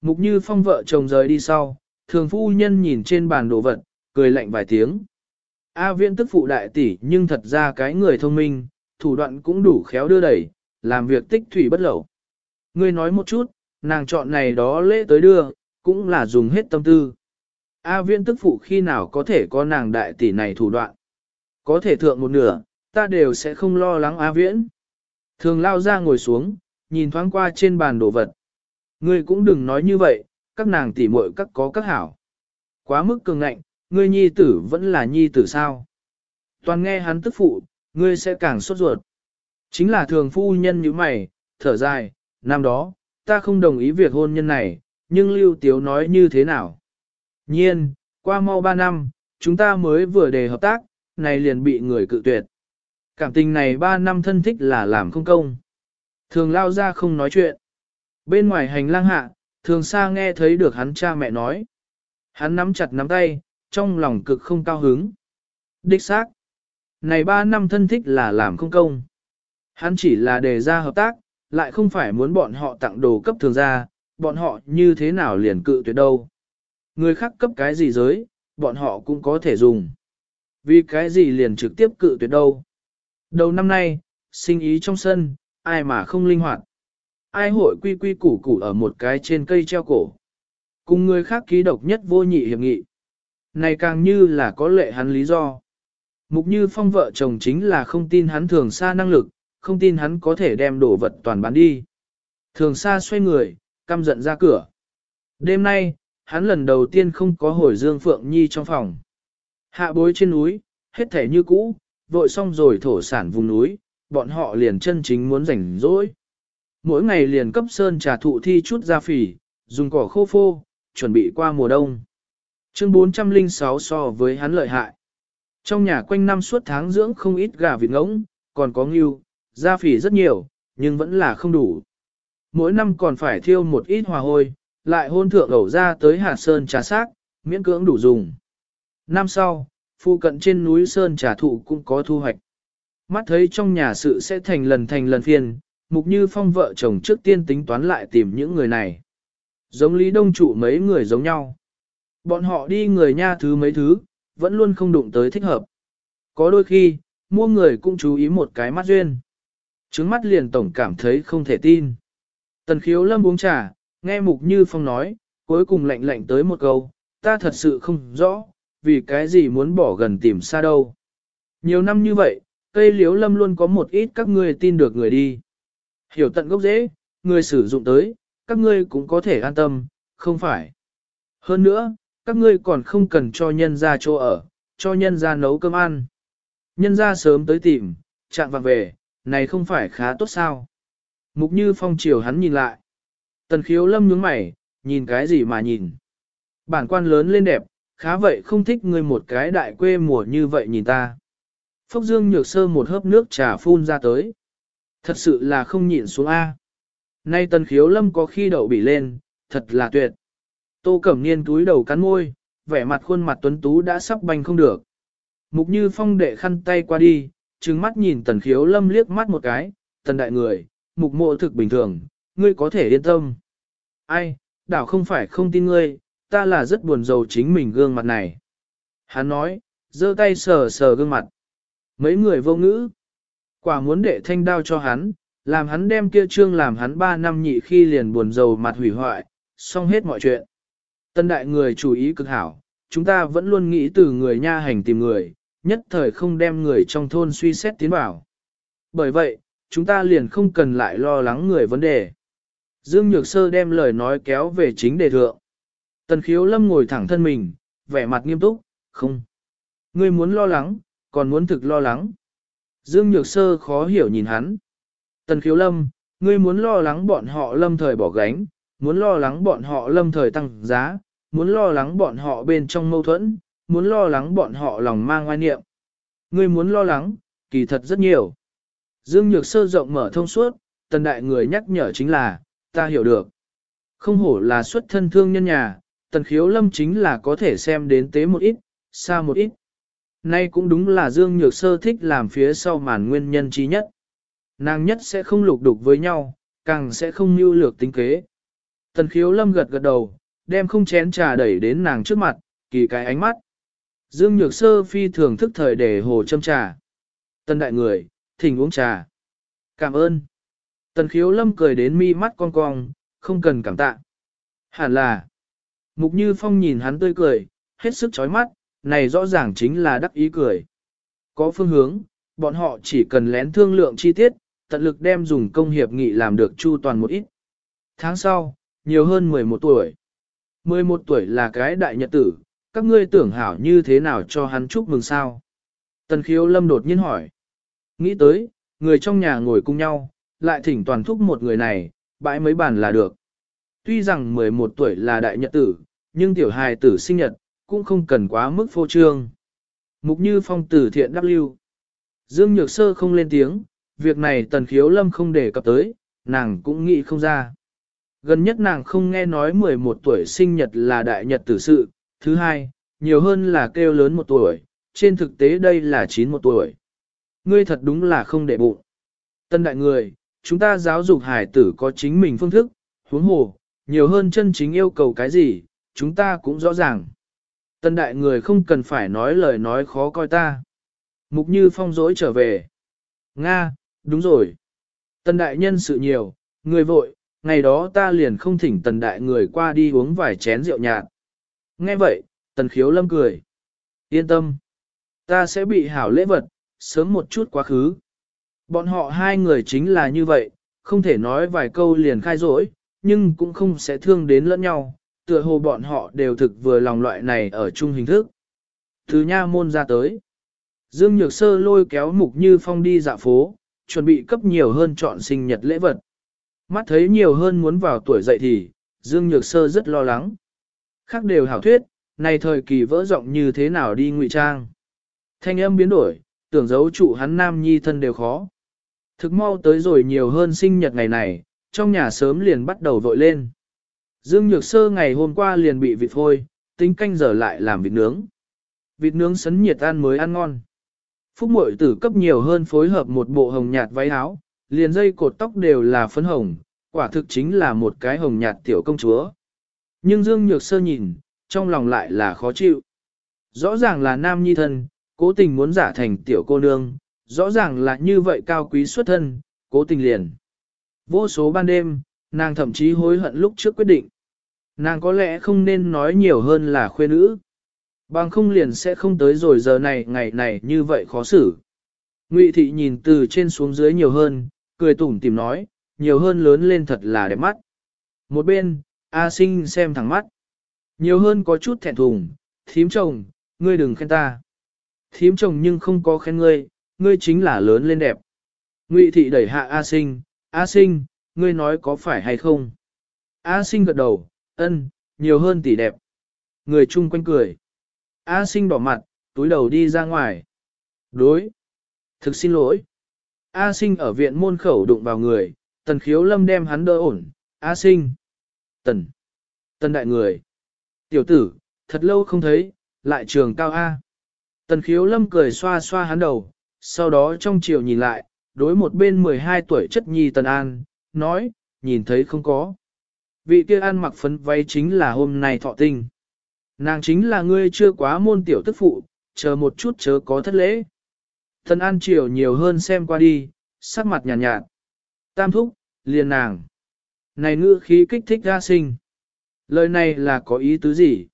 Mục như phong vợ chồng rời đi sau, thường phu nhân nhìn trên bàn đồ vật, cười lạnh vài tiếng. A viễn tức phụ đại tỷ nhưng thật ra cái người thông minh, thủ đoạn cũng đủ khéo đưa đẩy, làm việc tích thủy bất lẩu. Ngươi nói một chút, nàng chọn này đó lễ tới đưa, cũng là dùng hết tâm tư. A viễn tức phụ khi nào có thể có nàng đại tỷ này thủ đoạn. Có thể thượng một nửa, ta đều sẽ không lo lắng A viễn. Thường lao ra ngồi xuống, nhìn thoáng qua trên bàn đồ vật. Ngươi cũng đừng nói như vậy, các nàng tỷ muội các có các hảo. Quá mức cường ngạnh, ngươi nhi tử vẫn là nhi tử sao. Toàn nghe hắn tức phụ, ngươi sẽ càng sốt ruột. Chính là thường phu nhân như mày, thở dài, năm đó, ta không đồng ý việc hôn nhân này, nhưng Lưu Tiếu nói như thế nào? Nhiên, qua mau ba năm, chúng ta mới vừa đề hợp tác, này liền bị người cự tuyệt. Cảm tình này ba năm thân thích là làm không công. Thường lao ra không nói chuyện. Bên ngoài hành lang hạ, thường xa nghe thấy được hắn cha mẹ nói. Hắn nắm chặt nắm tay, trong lòng cực không cao hứng. Đích xác. Này ba năm thân thích là làm không công. Hắn chỉ là đề ra hợp tác, lại không phải muốn bọn họ tặng đồ cấp thường ra, bọn họ như thế nào liền cự tuyệt đâu. Người khác cấp cái gì giới, bọn họ cũng có thể dùng. Vì cái gì liền trực tiếp cự tuyệt đâu. Đầu năm nay, sinh ý trong sân, ai mà không linh hoạt. Ai hội quy quy củ củ ở một cái trên cây treo cổ. Cùng người khác ký độc nhất vô nhị hiệp nghị. Này càng như là có lệ hắn lý do. Mục như phong vợ chồng chính là không tin hắn thường xa năng lực, không tin hắn có thể đem đồ vật toàn bán đi. Thường xa xoay người, căm giận ra cửa. Đêm nay, hắn lần đầu tiên không có hồi Dương Phượng Nhi trong phòng. Hạ bối trên núi, hết thể như cũ, vội xong rồi thổ sản vùng núi, bọn họ liền chân chính muốn rảnh rỗi. Mỗi ngày liền cấp sơn trà thụ thi chút ra phỉ, dùng cỏ khô phô, chuẩn bị qua mùa đông. Chương 406 so với hắn lợi hại. Trong nhà quanh năm suốt tháng dưỡng không ít gà vịt ngỗng, còn có ngưu, gia phỉ rất nhiều, nhưng vẫn là không đủ. Mỗi năm còn phải thiêu một ít hòa hôi, lại hôn thượng ẩu ra tới hạt sơn trà xác, miễn cưỡng đủ dùng. Năm sau, phụ cận trên núi sơn trà thụ cũng có thu hoạch. Mắt thấy trong nhà sự sẽ thành lần thành lần phiền, mục như phong vợ chồng trước tiên tính toán lại tìm những người này. Giống Lý Đông Trụ mấy người giống nhau. Bọn họ đi người nha thứ mấy thứ, vẫn luôn không đụng tới thích hợp. Có đôi khi, mua người cũng chú ý một cái mắt duyên. Trứng mắt liền tổng cảm thấy không thể tin. Tần khiếu lâm uống trà, nghe Mục Như Phong nói, cuối cùng lạnh lạnh tới một câu, ta thật sự không rõ, vì cái gì muốn bỏ gần tìm xa đâu. Nhiều năm như vậy, cây liếu lâm luôn có một ít các ngươi tin được người đi. Hiểu tận gốc dễ, người sử dụng tới, các ngươi cũng có thể an tâm, không phải. Hơn nữa, các ngươi còn không cần cho nhân ra chỗ ở, cho nhân ra nấu cơm ăn. Nhân ra sớm tới tìm, chạm vàng về, này không phải khá tốt sao. Mục như phong chiều hắn nhìn lại. Tần khiếu lâm nhướng mày, nhìn cái gì mà nhìn. Bản quan lớn lên đẹp, khá vậy không thích ngươi một cái đại quê mùa như vậy nhìn ta. Phốc dương nhược sơ một hớp nước trà phun ra tới. Thật sự là không nhịn xuống A. Nay tần khiếu lâm có khi đậu bị lên, thật là tuyệt. Tô Cẩm Niên túi đầu cắn môi, vẻ mặt khuôn mặt tuấn tú đã sắp banh không được. Mục như phong đệ khăn tay qua đi, trừng mắt nhìn tần khiếu lâm liếc mắt một cái, tần đại người, mục mộ thực bình thường, ngươi có thể yên tâm. Ai, đảo không phải không tin ngươi, ta là rất buồn rầu chính mình gương mặt này. Hắn nói, giơ tay sờ sờ gương mặt. Mấy người vô ngữ. Quả muốn đệ thanh đao cho hắn, làm hắn đem kia trương làm hắn ba năm nhị khi liền buồn rầu mặt hủy hoại, xong hết mọi chuyện. Tân đại người chủ ý cực hảo, chúng ta vẫn luôn nghĩ từ người nha hành tìm người, nhất thời không đem người trong thôn suy xét tiến bảo. Bởi vậy, chúng ta liền không cần lại lo lắng người vấn đề. Dương Nhược Sơ đem lời nói kéo về chính đề thượng. Tần khiếu lâm ngồi thẳng thân mình, vẻ mặt nghiêm túc, không. Ngươi muốn lo lắng, còn muốn thực lo lắng. Dương Nhược Sơ khó hiểu nhìn hắn. Tần khiếu lâm, ngươi muốn lo lắng bọn họ lâm thời bỏ gánh, muốn lo lắng bọn họ lâm thời tăng giá, muốn lo lắng bọn họ bên trong mâu thuẫn, muốn lo lắng bọn họ lòng mang oai niệm. Ngươi muốn lo lắng, kỳ thật rất nhiều. Dương Nhược Sơ rộng mở thông suốt, tần đại người nhắc nhở chính là, ta hiểu được. Không hổ là xuất thân thương nhân nhà, tần khiếu lâm chính là có thể xem đến tế một ít, xa một ít. Nay cũng đúng là Dương Nhược Sơ thích làm phía sau màn nguyên nhân trí nhất. Nàng nhất sẽ không lục đục với nhau, càng sẽ không mưu lược tính kế. Tần khiếu lâm gật gật đầu, đem không chén trà đẩy đến nàng trước mặt, kỳ cái ánh mắt. Dương Nhược Sơ phi thường thức thời để hồ châm trà. Tần đại người, thỉnh uống trà. Cảm ơn. Tần khiếu lâm cười đến mi mắt cong cong, không cần cảm tạ. Hẳn là. Mục Như Phong nhìn hắn tươi cười, hết sức chói mắt, này rõ ràng chính là đắc ý cười. Có phương hướng, bọn họ chỉ cần lén thương lượng chi tiết, tận lực đem dùng công hiệp nghị làm được chu toàn một ít. Tháng sau, nhiều hơn 11 tuổi. 11 tuổi là cái đại nhật tử, các ngươi tưởng hảo như thế nào cho hắn chúc mừng sao? Tần khiếu lâm đột nhiên hỏi. Nghĩ tới, người trong nhà ngồi cùng nhau, lại thỉnh toàn thúc một người này, bãi mấy bàn là được. Tuy rằng 11 tuổi là đại nhật tử, nhưng tiểu hài tử sinh nhật, cũng không cần quá mức phô trương. Mục như phong tử thiện đáp lưu. Dương Nhược Sơ không lên tiếng, việc này tần khiếu lâm không đề cập tới, nàng cũng nghĩ không ra. Gần nhất nàng không nghe nói 11 tuổi sinh nhật là đại nhật tử sự, thứ hai, nhiều hơn là kêu lớn một tuổi, trên thực tế đây là 91 tuổi. Ngươi thật đúng là không để bụng. Tân đại người, chúng ta giáo dục hải tử có chính mình phương thức, huống hồ, nhiều hơn chân chính yêu cầu cái gì, chúng ta cũng rõ ràng. Tân đại người không cần phải nói lời nói khó coi ta. Mục như phong dỗi trở về. Nga, đúng rồi. Tân đại nhân sự nhiều, người vội, ngày đó ta liền không thỉnh tần đại người qua đi uống vài chén rượu nhạt. Nghe vậy, tần khiếu lâm cười. Yên tâm. Ta sẽ bị hảo lễ vật, sớm một chút quá khứ. Bọn họ hai người chính là như vậy, không thể nói vài câu liền khai rỗi, nhưng cũng không sẽ thương đến lẫn nhau, tựa hồ bọn họ đều thực vừa lòng loại này ở chung hình thức. Từ nha môn ra tới, Dương Nhược Sơ lôi kéo Mục Như Phong đi dạo phố, chuẩn bị cấp nhiều hơn chọn sinh nhật lễ vật. Mắt thấy nhiều hơn muốn vào tuổi dậy thì, Dương Nhược Sơ rất lo lắng. Khác đều hảo thuyết, này thời kỳ vỡ rộng như thế nào đi ngụy trang. Thanh âm biến đổi, tưởng giấu trụ hắn nam nhi thân đều khó. Thực mau tới rồi nhiều hơn sinh nhật ngày này, trong nhà sớm liền bắt đầu vội lên. Dương Nhược Sơ ngày hôm qua liền bị vịt phôi, tính canh giờ lại làm vịt nướng. Vịt nướng sấn nhiệt ăn mới ăn ngon. Phúc mội tử cấp nhiều hơn phối hợp một bộ hồng nhạt váy áo, liền dây cột tóc đều là phấn hồng, quả thực chính là một cái hồng nhạt tiểu công chúa. Nhưng Dương Nhược Sơ nhìn, trong lòng lại là khó chịu. Rõ ràng là nam nhi thân, cố tình muốn giả thành tiểu cô nương, rõ ràng là như vậy cao quý xuất thân, cố tình liền. Vô số ban đêm, nàng thậm chí hối hận lúc trước quyết định. Nàng có lẽ không nên nói nhiều hơn là khuê nữ. Bằng không liền sẽ không tới rồi giờ này ngày này như vậy khó xử. Ngụy thị nhìn từ trên xuống dưới nhiều hơn, cười tủm tìm nói, nhiều hơn lớn lên thật là đẹp mắt. Một bên, A sinh xem thẳng mắt. Nhiều hơn có chút thẹn thùng, thím chồng, ngươi đừng khen ta. Thím chồng nhưng không có khen ngươi, ngươi chính là lớn lên đẹp. Ngụy thị đẩy hạ A sinh, A sinh, ngươi nói có phải hay không? A sinh gật đầu, ân, nhiều hơn tỷ đẹp. Người chung quanh cười. A sinh đỏ mặt, túi đầu đi ra ngoài. Đối. Thực xin lỗi. A sinh ở viện môn khẩu đụng vào người, tần khiếu lâm đem hắn đỡ ổn. A sinh. Tần. Tần đại người. Tiểu tử, thật lâu không thấy, lại trường cao A. Tần khiếu lâm cười xoa xoa hắn đầu, sau đó trong chiều nhìn lại, đối một bên 12 tuổi chất nhi Tần An, nói, nhìn thấy không có. Vị kia ăn mặc phấn váy chính là hôm nay thọ tinh. Nàng chính là ngươi chưa quá môn tiểu tức phụ, chờ một chút chớ có thất lễ. thần An triều nhiều hơn xem qua đi, sắc mặt nhàn nhạt, nhạt. Tam thúc, liền nàng. Này ngữ khí kích thích ra sinh. Lời này là có ý tứ gì?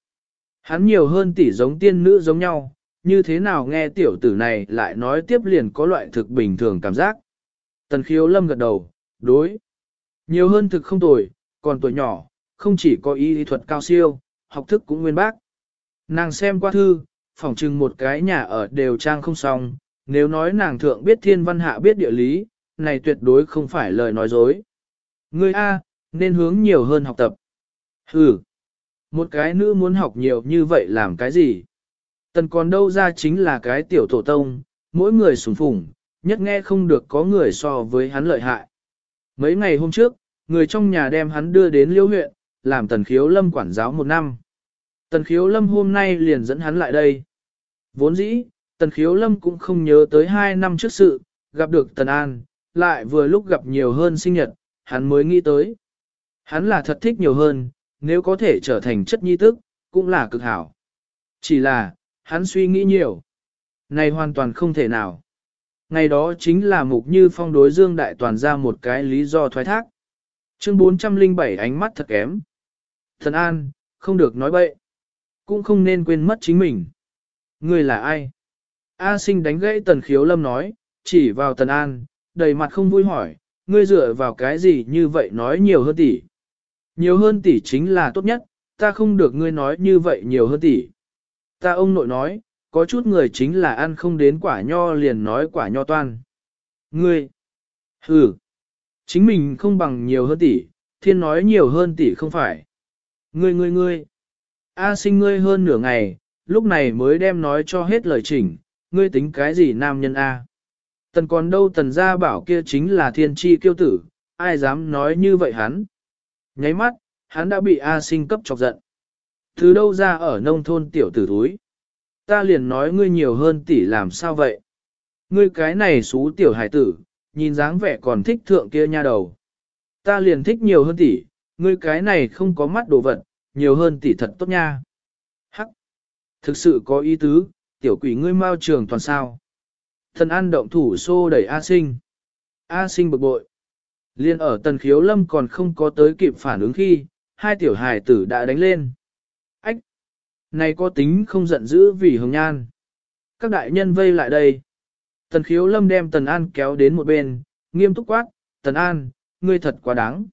Hắn nhiều hơn tỷ giống tiên nữ giống nhau, như thế nào nghe tiểu tử này lại nói tiếp liền có loại thực bình thường cảm giác. Tần khiếu lâm gật đầu, đối. Nhiều hơn thực không tuổi, còn tuổi nhỏ, không chỉ có y thuật cao siêu, học thức cũng nguyên bác. Nàng xem qua thư, phỏng chừng một cái nhà ở đều trang không xong, nếu nói nàng thượng biết thiên văn hạ biết địa lý, này tuyệt đối không phải lời nói dối. Ngươi A, nên hướng nhiều hơn học tập. Ừ, một cái nữ muốn học nhiều như vậy làm cái gì? Tần còn đâu ra chính là cái tiểu tổ tông, mỗi người sùng phủng, nhất nghe không được có người so với hắn lợi hại. Mấy ngày hôm trước, người trong nhà đem hắn đưa đến liêu huyện, làm tần khiếu lâm quản giáo một năm. Tần khiếu lâm hôm nay liền dẫn hắn lại đây. Vốn dĩ, tần khiếu lâm cũng không nhớ tới hai năm trước sự, gặp được tần an, lại vừa lúc gặp nhiều hơn sinh nhật, hắn mới nghĩ tới. Hắn là thật thích nhiều hơn, nếu có thể trở thành chất nhi tức, cũng là cực hảo. Chỉ là, hắn suy nghĩ nhiều. Này hoàn toàn không thể nào. Ngày đó chính là mục như phong đối Dương Đại Toàn ra một cái lý do thoái thác. Chương 407 ánh mắt thật kém. Thần An, không được nói bậy. Cũng không nên quên mất chính mình. Người là ai? A sinh đánh gãy tần khiếu lâm nói, chỉ vào tần An, đầy mặt không vui hỏi, ngươi dựa vào cái gì như vậy nói nhiều hơn tỷ. Nhiều hơn tỷ chính là tốt nhất, ta không được ngươi nói như vậy nhiều hơn tỷ. Ta ông nội nói, có chút người chính là ăn không đến quả nho liền nói quả nho toan. Ngươi, ừ, chính mình không bằng nhiều hơn tỷ, thiên nói nhiều hơn tỷ không phải. Ngươi ngươi ngươi, A sinh ngươi hơn nửa ngày, lúc này mới đem nói cho hết lời chỉnh, ngươi tính cái gì nam nhân A. Tần còn đâu tần gia bảo kia chính là thiên tri kiêu tử, ai dám nói như vậy hắn. Nháy mắt, hắn đã bị A sinh cấp chọc giận. Từ đâu ra ở nông thôn tiểu tử thúi? Ta liền nói ngươi nhiều hơn tỷ làm sao vậy? Ngươi cái này xú tiểu hải tử, nhìn dáng vẻ còn thích thượng kia nha đầu. Ta liền thích nhiều hơn tỷ, ngươi cái này không có mắt đồ vật, nhiều hơn tỷ thật tốt nha. Hắc! Thực sự có ý tứ, tiểu quỷ ngươi mau trường toàn sao. Thần an động thủ xô đẩy A sinh. A sinh bực bội. Liên ở tần khiếu lâm còn không có tới kịp phản ứng khi, hai tiểu hài tử đã đánh lên. Này có tính không giận dữ vì hồng nhan. Các đại nhân vây lại đây. Tần khiếu lâm đem tần an kéo đến một bên, nghiêm túc quát, tần an, ngươi thật quá đáng.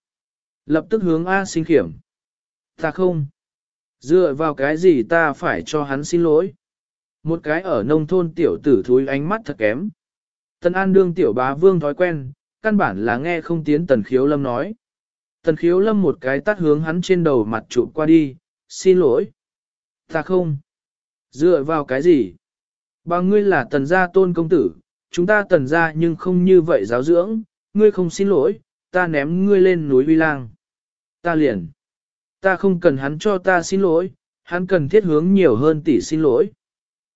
Lập tức hướng A sinh khiểm. Ta không. Dựa vào cái gì ta phải cho hắn xin lỗi. Một cái ở nông thôn tiểu tử thúi ánh mắt thật kém. Tần an đương tiểu bá vương thói quen, căn bản là nghe không tiến tần khiếu lâm nói. Tần khiếu lâm một cái tắt hướng hắn trên đầu mặt trụ qua đi, xin lỗi. Ta không. Dựa vào cái gì? Bằng ngươi là tần gia tôn công tử, chúng ta tần gia nhưng không như vậy giáo dưỡng, ngươi không xin lỗi, ta ném ngươi lên núi vi lang. Ta liền. Ta không cần hắn cho ta xin lỗi, hắn cần thiết hướng nhiều hơn tỷ xin lỗi.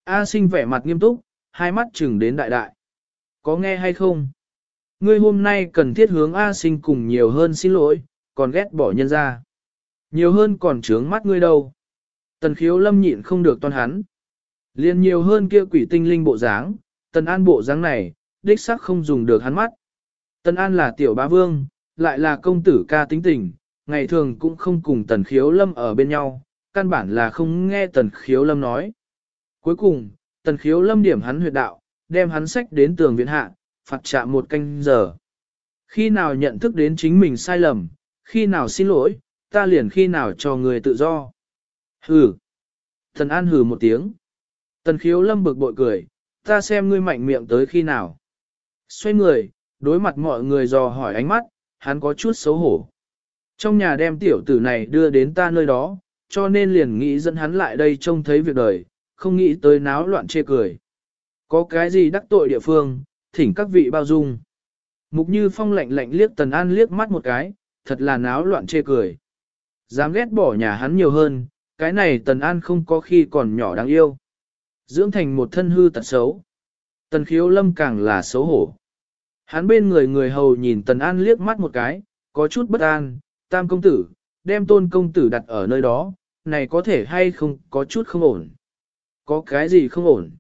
A sinh vẻ mặt nghiêm túc, hai mắt chừng đến đại đại. Có nghe hay không? Ngươi hôm nay cần thiết hướng A sinh cùng nhiều hơn xin lỗi, còn ghét bỏ nhân ra. Nhiều hơn còn trướng mắt ngươi đâu. Tần khiếu lâm nhịn không được toan hắn. Liên nhiều hơn kia quỷ tinh linh bộ dáng, tần an bộ dáng này, đích sắc không dùng được hắn mắt. Tần an là tiểu bá vương, lại là công tử ca tính tình, ngày thường cũng không cùng tần khiếu lâm ở bên nhau, căn bản là không nghe tần khiếu lâm nói. Cuối cùng, tần khiếu lâm điểm hắn huyệt đạo, đem hắn sách đến tường viện hạ, phạt chạm một canh giờ. Khi nào nhận thức đến chính mình sai lầm, khi nào xin lỗi, ta liền khi nào cho người tự do. Hừ. thần An hừ một tiếng. Tần khiếu lâm bực bội cười, ta xem ngươi mạnh miệng tới khi nào. Xoay người, đối mặt mọi người dò hỏi ánh mắt, hắn có chút xấu hổ. Trong nhà đem tiểu tử này đưa đến ta nơi đó, cho nên liền nghĩ dẫn hắn lại đây trông thấy việc đời, không nghĩ tới náo loạn chê cười. Có cái gì đắc tội địa phương, thỉnh các vị bao dung. Mục Như Phong lạnh lạnh liếc Tần An liếc mắt một cái, thật là náo loạn chê cười. Dám ghét bỏ nhà hắn nhiều hơn, cái này Tần An không có khi còn nhỏ đáng yêu. Dưỡng thành một thân hư tật xấu. Tần khiếu lâm càng là xấu hổ. Hắn bên người người hầu nhìn Tần An liếc mắt một cái, có chút bất an, tam công tử, đem tôn công tử đặt ở nơi đó, này có thể hay không có chút không ổn. Có cái gì không ổn?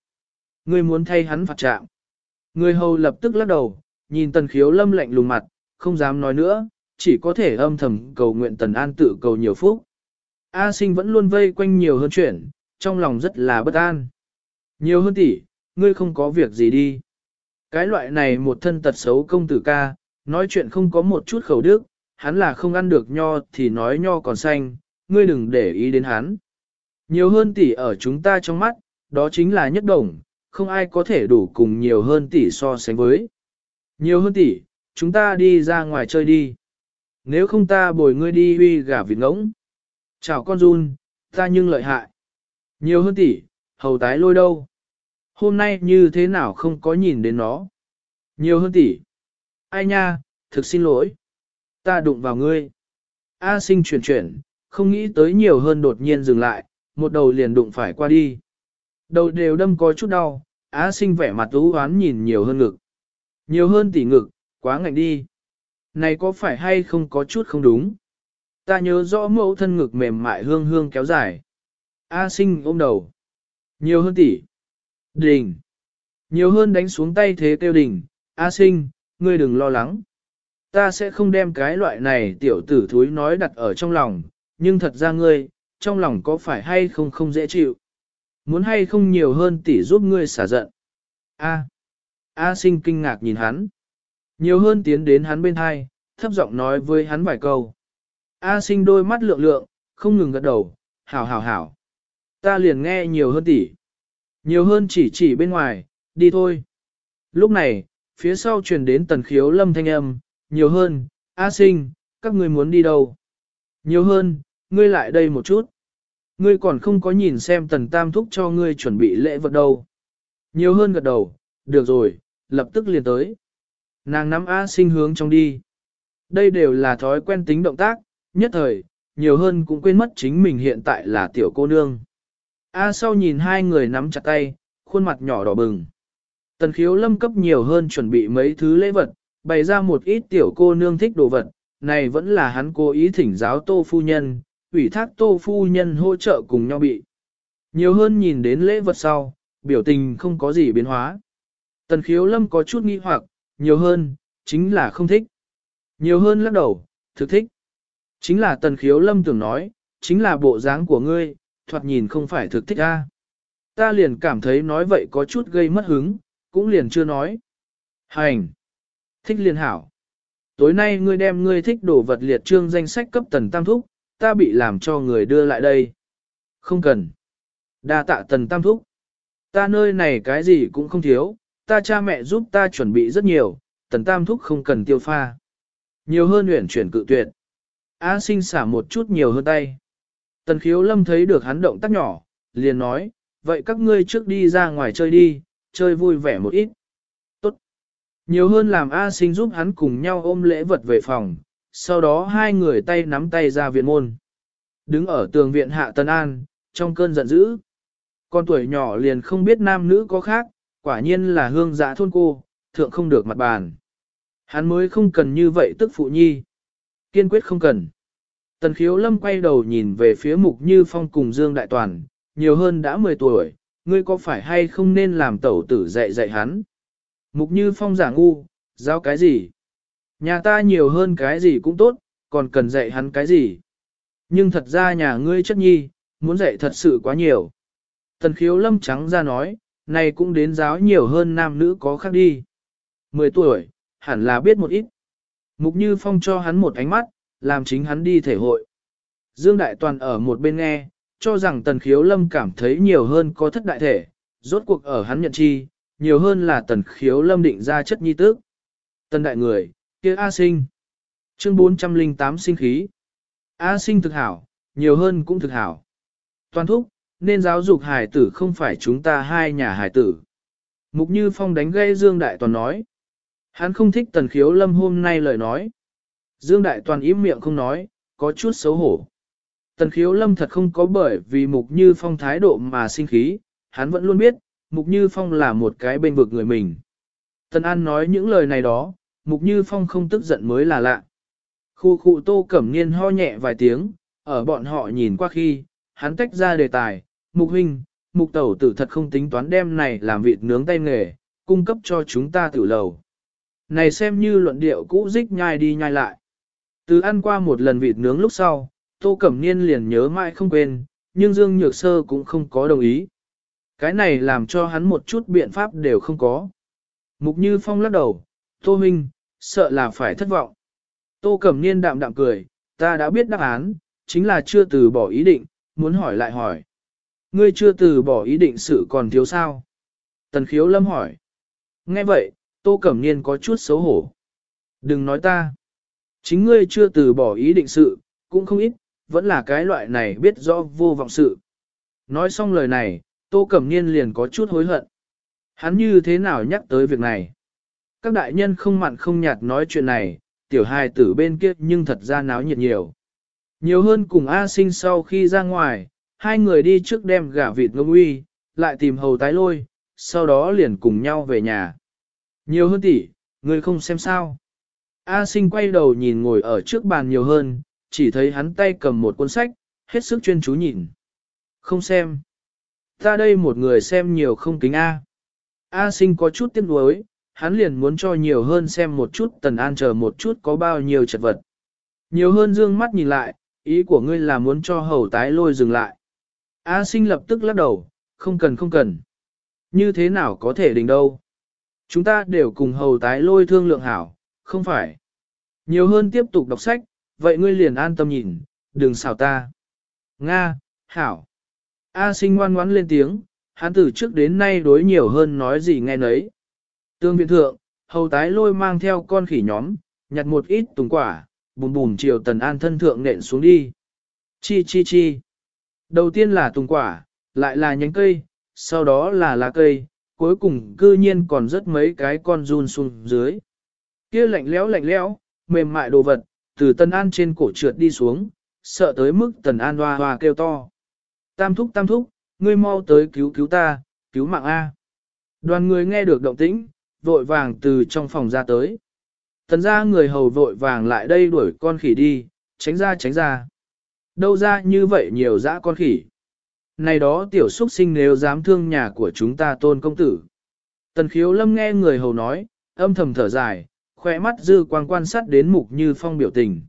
Ngươi muốn thay hắn phạt trạng. Người hầu lập tức lắc đầu, nhìn tần khiếu lâm lạnh lùng mặt, không dám nói nữa, chỉ có thể âm thầm cầu nguyện tần an tự cầu nhiều phúc. A sinh vẫn luôn vây quanh nhiều hơn chuyện, trong lòng rất là bất an. Nhiều hơn tỷ, ngươi không có việc gì đi. Cái loại này một thân tật xấu công tử ca, nói chuyện không có một chút khẩu đức, hắn là không ăn được nho thì nói nho còn xanh, ngươi đừng để ý đến hắn. Nhiều hơn tỷ ở chúng ta trong mắt, đó chính là nhất đồng, không ai có thể đủ cùng nhiều hơn tỷ so sánh với. Nhiều hơn tỷ, chúng ta đi ra ngoài chơi đi. Nếu không ta bồi ngươi đi huy gà vịt ngỗng. Chào con run, ta nhưng lợi hại. Nhiều hơn tỷ, hầu tái lôi đâu. Hôm nay như thế nào không có nhìn đến nó. Nhiều hơn tỷ. Ai nha, thực xin lỗi. Ta đụng vào ngươi. A sinh chuyển chuyển, không nghĩ tới nhiều hơn đột nhiên dừng lại, một đầu liền đụng phải qua đi. Đầu đều đâm có chút đau, A sinh vẻ mặt ú oán nhìn nhiều hơn ngực. Nhiều hơn tỷ ngực, quá ngạnh đi. Này có phải hay không có chút không đúng? Ta nhớ rõ mẫu thân ngực mềm mại hương hương kéo dài. A sinh ôm đầu. Nhiều hơn tỷ Đình. Nhiều hơn đánh xuống tay thế kêu đình. A sinh, ngươi đừng lo lắng. Ta sẽ không đem cái loại này tiểu tử thúi nói đặt ở trong lòng, nhưng thật ra ngươi, trong lòng có phải hay không không dễ chịu. Muốn hay không nhiều hơn tỷ giúp ngươi xả giận. A. A sinh kinh ngạc nhìn hắn. Nhiều hơn tiến đến hắn bên hai, thấp giọng nói với hắn vài câu. A sinh đôi mắt lượng lượng, không ngừng gật đầu, hảo hảo hảo. Ta liền nghe nhiều hơn tỷ. Nhiều hơn chỉ chỉ bên ngoài, đi thôi. Lúc này, phía sau truyền đến tần khiếu lâm thanh âm, nhiều hơn, A sinh, các ngươi muốn đi đâu? Nhiều hơn, ngươi lại đây một chút. Ngươi còn không có nhìn xem tần tam thúc cho ngươi chuẩn bị lễ vật đâu. Nhiều hơn gật đầu, được rồi, lập tức liền tới. Nàng nắm A sinh hướng trong đi. Đây đều là thói quen tính động tác, nhất thời, nhiều hơn cũng quên mất chính mình hiện tại là tiểu cô nương. A sau nhìn hai người nắm chặt tay, khuôn mặt nhỏ đỏ bừng. Tần khiếu lâm cấp nhiều hơn chuẩn bị mấy thứ lễ vật, bày ra một ít tiểu cô nương thích đồ vật, này vẫn là hắn cố ý thỉnh giáo tô phu nhân, ủy thác tô phu nhân hỗ trợ cùng nhau bị. Nhiều hơn nhìn đến lễ vật sau, biểu tình không có gì biến hóa. Tần khiếu lâm có chút nghi hoặc, nhiều hơn, chính là không thích. Nhiều hơn lắc đầu, thực thích. Chính là tần khiếu lâm tưởng nói, chính là bộ dáng của ngươi, thoạt nhìn không phải thực thích a. Ta liền cảm thấy nói vậy có chút gây mất hứng, cũng liền chưa nói. Hành! Thích liền hảo. Tối nay ngươi đem ngươi thích đồ vật liệt trương danh sách cấp tần tam thúc, ta bị làm cho người đưa lại đây. Không cần. đa tạ tần tam thúc. Ta nơi này cái gì cũng không thiếu, ta cha mẹ giúp ta chuẩn bị rất nhiều, tần tam thúc không cần tiêu pha. Nhiều hơn huyển chuyển cự tuyệt. A sinh xả một chút nhiều hơn tay. Tần khiếu lâm thấy được hắn động tác nhỏ, liền nói, vậy các ngươi trước đi ra ngoài chơi đi, chơi vui vẻ một ít. Tốt. Nhiều hơn làm A sinh giúp hắn cùng nhau ôm lễ vật về phòng, sau đó hai người tay nắm tay ra viện môn. Đứng ở tường viện hạ Tân An, trong cơn giận dữ. Con tuổi nhỏ liền không biết nam nữ có khác, quả nhiên là hương giã thôn cô, thượng không được mặt bàn. Hắn mới không cần như vậy tức phụ nhi. Kiên quyết không cần. Tần khiếu lâm quay đầu nhìn về phía mục như phong cùng Dương Đại Toàn, nhiều hơn đã 10 tuổi, ngươi có phải hay không nên làm tẩu tử dạy dạy hắn? Mục như phong giả ngu, giáo cái gì? Nhà ta nhiều hơn cái gì cũng tốt, còn cần dạy hắn cái gì? Nhưng thật ra nhà ngươi chất nhi, muốn dạy thật sự quá nhiều. Tần khiếu lâm trắng ra nói, này cũng đến giáo nhiều hơn nam nữ có khác đi. 10 tuổi, hẳn là biết một ít. Mục Như Phong cho hắn một ánh mắt, làm chính hắn đi thể hội. Dương Đại Toàn ở một bên nghe, cho rằng Tần Khiếu Lâm cảm thấy nhiều hơn có thất đại thể, rốt cuộc ở hắn nhận chi, nhiều hơn là Tần Khiếu Lâm định ra chất nhi tức. Tần Đại Người, kia A Sinh. Chương 408 sinh khí. A Sinh thực hảo, nhiều hơn cũng thực hảo. Toàn thúc, nên giáo dục hài tử không phải chúng ta hai nhà hài tử. Mục Như Phong đánh gây Dương Đại Toàn nói. Hắn không thích Tần Khiếu Lâm hôm nay lời nói. Dương Đại Toàn im miệng không nói, có chút xấu hổ. Tần Khiếu Lâm thật không có bởi vì Mục Như Phong thái độ mà sinh khí, hắn vẫn luôn biết, Mục Như Phong là một cái bên vực người mình. Tần An nói những lời này đó, Mục Như Phong không tức giận mới là lạ. Khu khu tô cẩm niên ho nhẹ vài tiếng, ở bọn họ nhìn qua khi, hắn tách ra đề tài, Mục Huynh, Mục Tẩu tử thật không tính toán đem này làm vịt nướng tay nghề, cung cấp cho chúng ta tiểu lầu. Này xem như luận điệu cũ dích nhai đi nhai lại. Từ ăn qua một lần vịt nướng lúc sau, Tô Cẩm Niên liền nhớ mãi không quên, nhưng Dương Nhược Sơ cũng không có đồng ý. Cái này làm cho hắn một chút biện pháp đều không có. Mục Như Phong lắc đầu, Tô Minh, sợ là phải thất vọng. Tô Cẩm Niên đạm đạm cười, ta đã biết đáp án, chính là chưa từ bỏ ý định, muốn hỏi lại hỏi. Ngươi chưa từ bỏ ý định sự còn thiếu sao? Tần khiếu lâm hỏi. Nghe vậy, Tô Cẩm Niên có chút xấu hổ. Đừng nói ta. Chính ngươi chưa từ bỏ ý định sự, cũng không ít, vẫn là cái loại này biết rõ vô vọng sự. Nói xong lời này, Tô Cẩm Niên liền có chút hối hận. Hắn như thế nào nhắc tới việc này? Các đại nhân không mặn không nhạt nói chuyện này, tiểu hài tử bên kia nhưng thật ra náo nhiệt nhiều. Nhiều hơn cùng A sinh sau khi ra ngoài, hai người đi trước đem gà vịt ngông uy, lại tìm hầu tái lôi, sau đó liền cùng nhau về nhà. Nhiều hơn tỷ, người không xem sao. A sinh quay đầu nhìn ngồi ở trước bàn nhiều hơn, chỉ thấy hắn tay cầm một cuốn sách, hết sức chuyên chú nhìn. Không xem. Ta đây một người xem nhiều không kính A. A sinh có chút tiếc nuối, hắn liền muốn cho nhiều hơn xem một chút tần an chờ một chút có bao nhiêu chật vật. Nhiều hơn dương mắt nhìn lại, ý của ngươi là muốn cho hầu tái lôi dừng lại. A sinh lập tức lắc đầu, không cần không cần. Như thế nào có thể đình đâu. Chúng ta đều cùng hầu tái lôi thương lượng hảo, không phải. Nhiều hơn tiếp tục đọc sách, vậy ngươi liền an tâm nhìn, đừng xảo ta. Nga, hảo. A sinh ngoan ngoãn lên tiếng, hắn từ trước đến nay đối nhiều hơn nói gì nghe nấy. Tương viện thượng, hầu tái lôi mang theo con khỉ nhóm, nhặt một ít tùng quả, bùm bùm chiều tần an thân thượng nện xuống đi. Chi chi chi. Đầu tiên là tùng quả, lại là nhánh cây, sau đó là lá cây, cuối cùng cư nhiên còn rất mấy cái con run xuống dưới. Kia lạnh lẽo lạnh lẽo, mềm mại đồ vật, từ Tần An trên cổ trượt đi xuống, sợ tới mức Tần An hoa hoa kêu to. Tam thúc tam thúc, ngươi mau tới cứu cứu ta, cứu mạng A. Đoàn người nghe được động tĩnh, vội vàng từ trong phòng ra tới. Tần ra người hầu vội vàng lại đây đuổi con khỉ đi, tránh ra tránh ra. Đâu ra như vậy nhiều dã con khỉ. Này đó tiểu xuất sinh nếu dám thương nhà của chúng ta tôn công tử. Tần khiếu lâm nghe người hầu nói, âm thầm thở dài, khỏe mắt dư quang quan sát đến mục như phong biểu tình.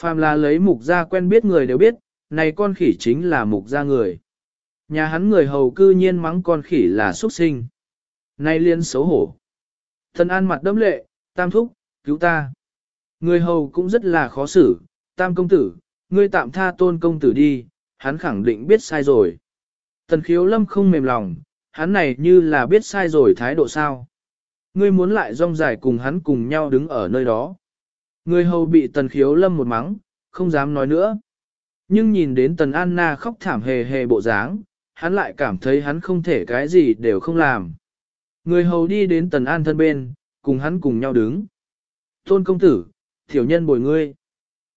Phàm là lấy mục ra quen biết người đều biết, này con khỉ chính là mục ra người. Nhà hắn người hầu cư nhiên mắng con khỉ là xuất sinh. nay liên xấu hổ. Thần an mặt đấm lệ, tam thúc, cứu ta. Người hầu cũng rất là khó xử, tam công tử, ngươi tạm tha tôn công tử đi, hắn khẳng định biết sai rồi. Tần khiếu lâm không mềm lòng, hắn này như là biết sai rồi thái độ sao. Ngươi muốn lại rong dài cùng hắn cùng nhau đứng ở nơi đó. Người hầu bị tần khiếu lâm một mắng, không dám nói nữa. Nhưng nhìn đến tần Anna khóc thảm hề hề bộ dáng, hắn lại cảm thấy hắn không thể cái gì đều không làm. Người hầu đi đến tần an thân bên, cùng hắn cùng nhau đứng. Tôn công tử, thiểu nhân bồi ngươi.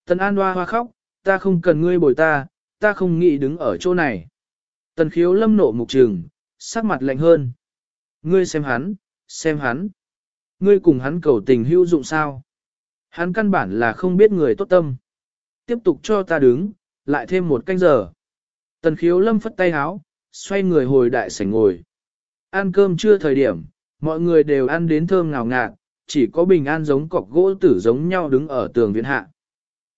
Tần an hoa hoa khóc, ta không cần ngươi bồi ta, ta không nghĩ đứng ở chỗ này. Tần khiếu lâm nộ mục trường, sắc mặt lạnh hơn. Ngươi xem hắn, xem hắn. Ngươi cùng hắn cầu tình hữu dụng sao? Hắn căn bản là không biết người tốt tâm. tiếp tục cho ta đứng, lại thêm một canh giờ. Tần khiếu lâm phất tay háo, xoay người hồi đại sảnh ngồi. Ăn cơm chưa thời điểm, mọi người đều ăn đến thơm ngào ngạt, chỉ có bình an giống cọc gỗ tử giống nhau đứng ở tường viện hạ.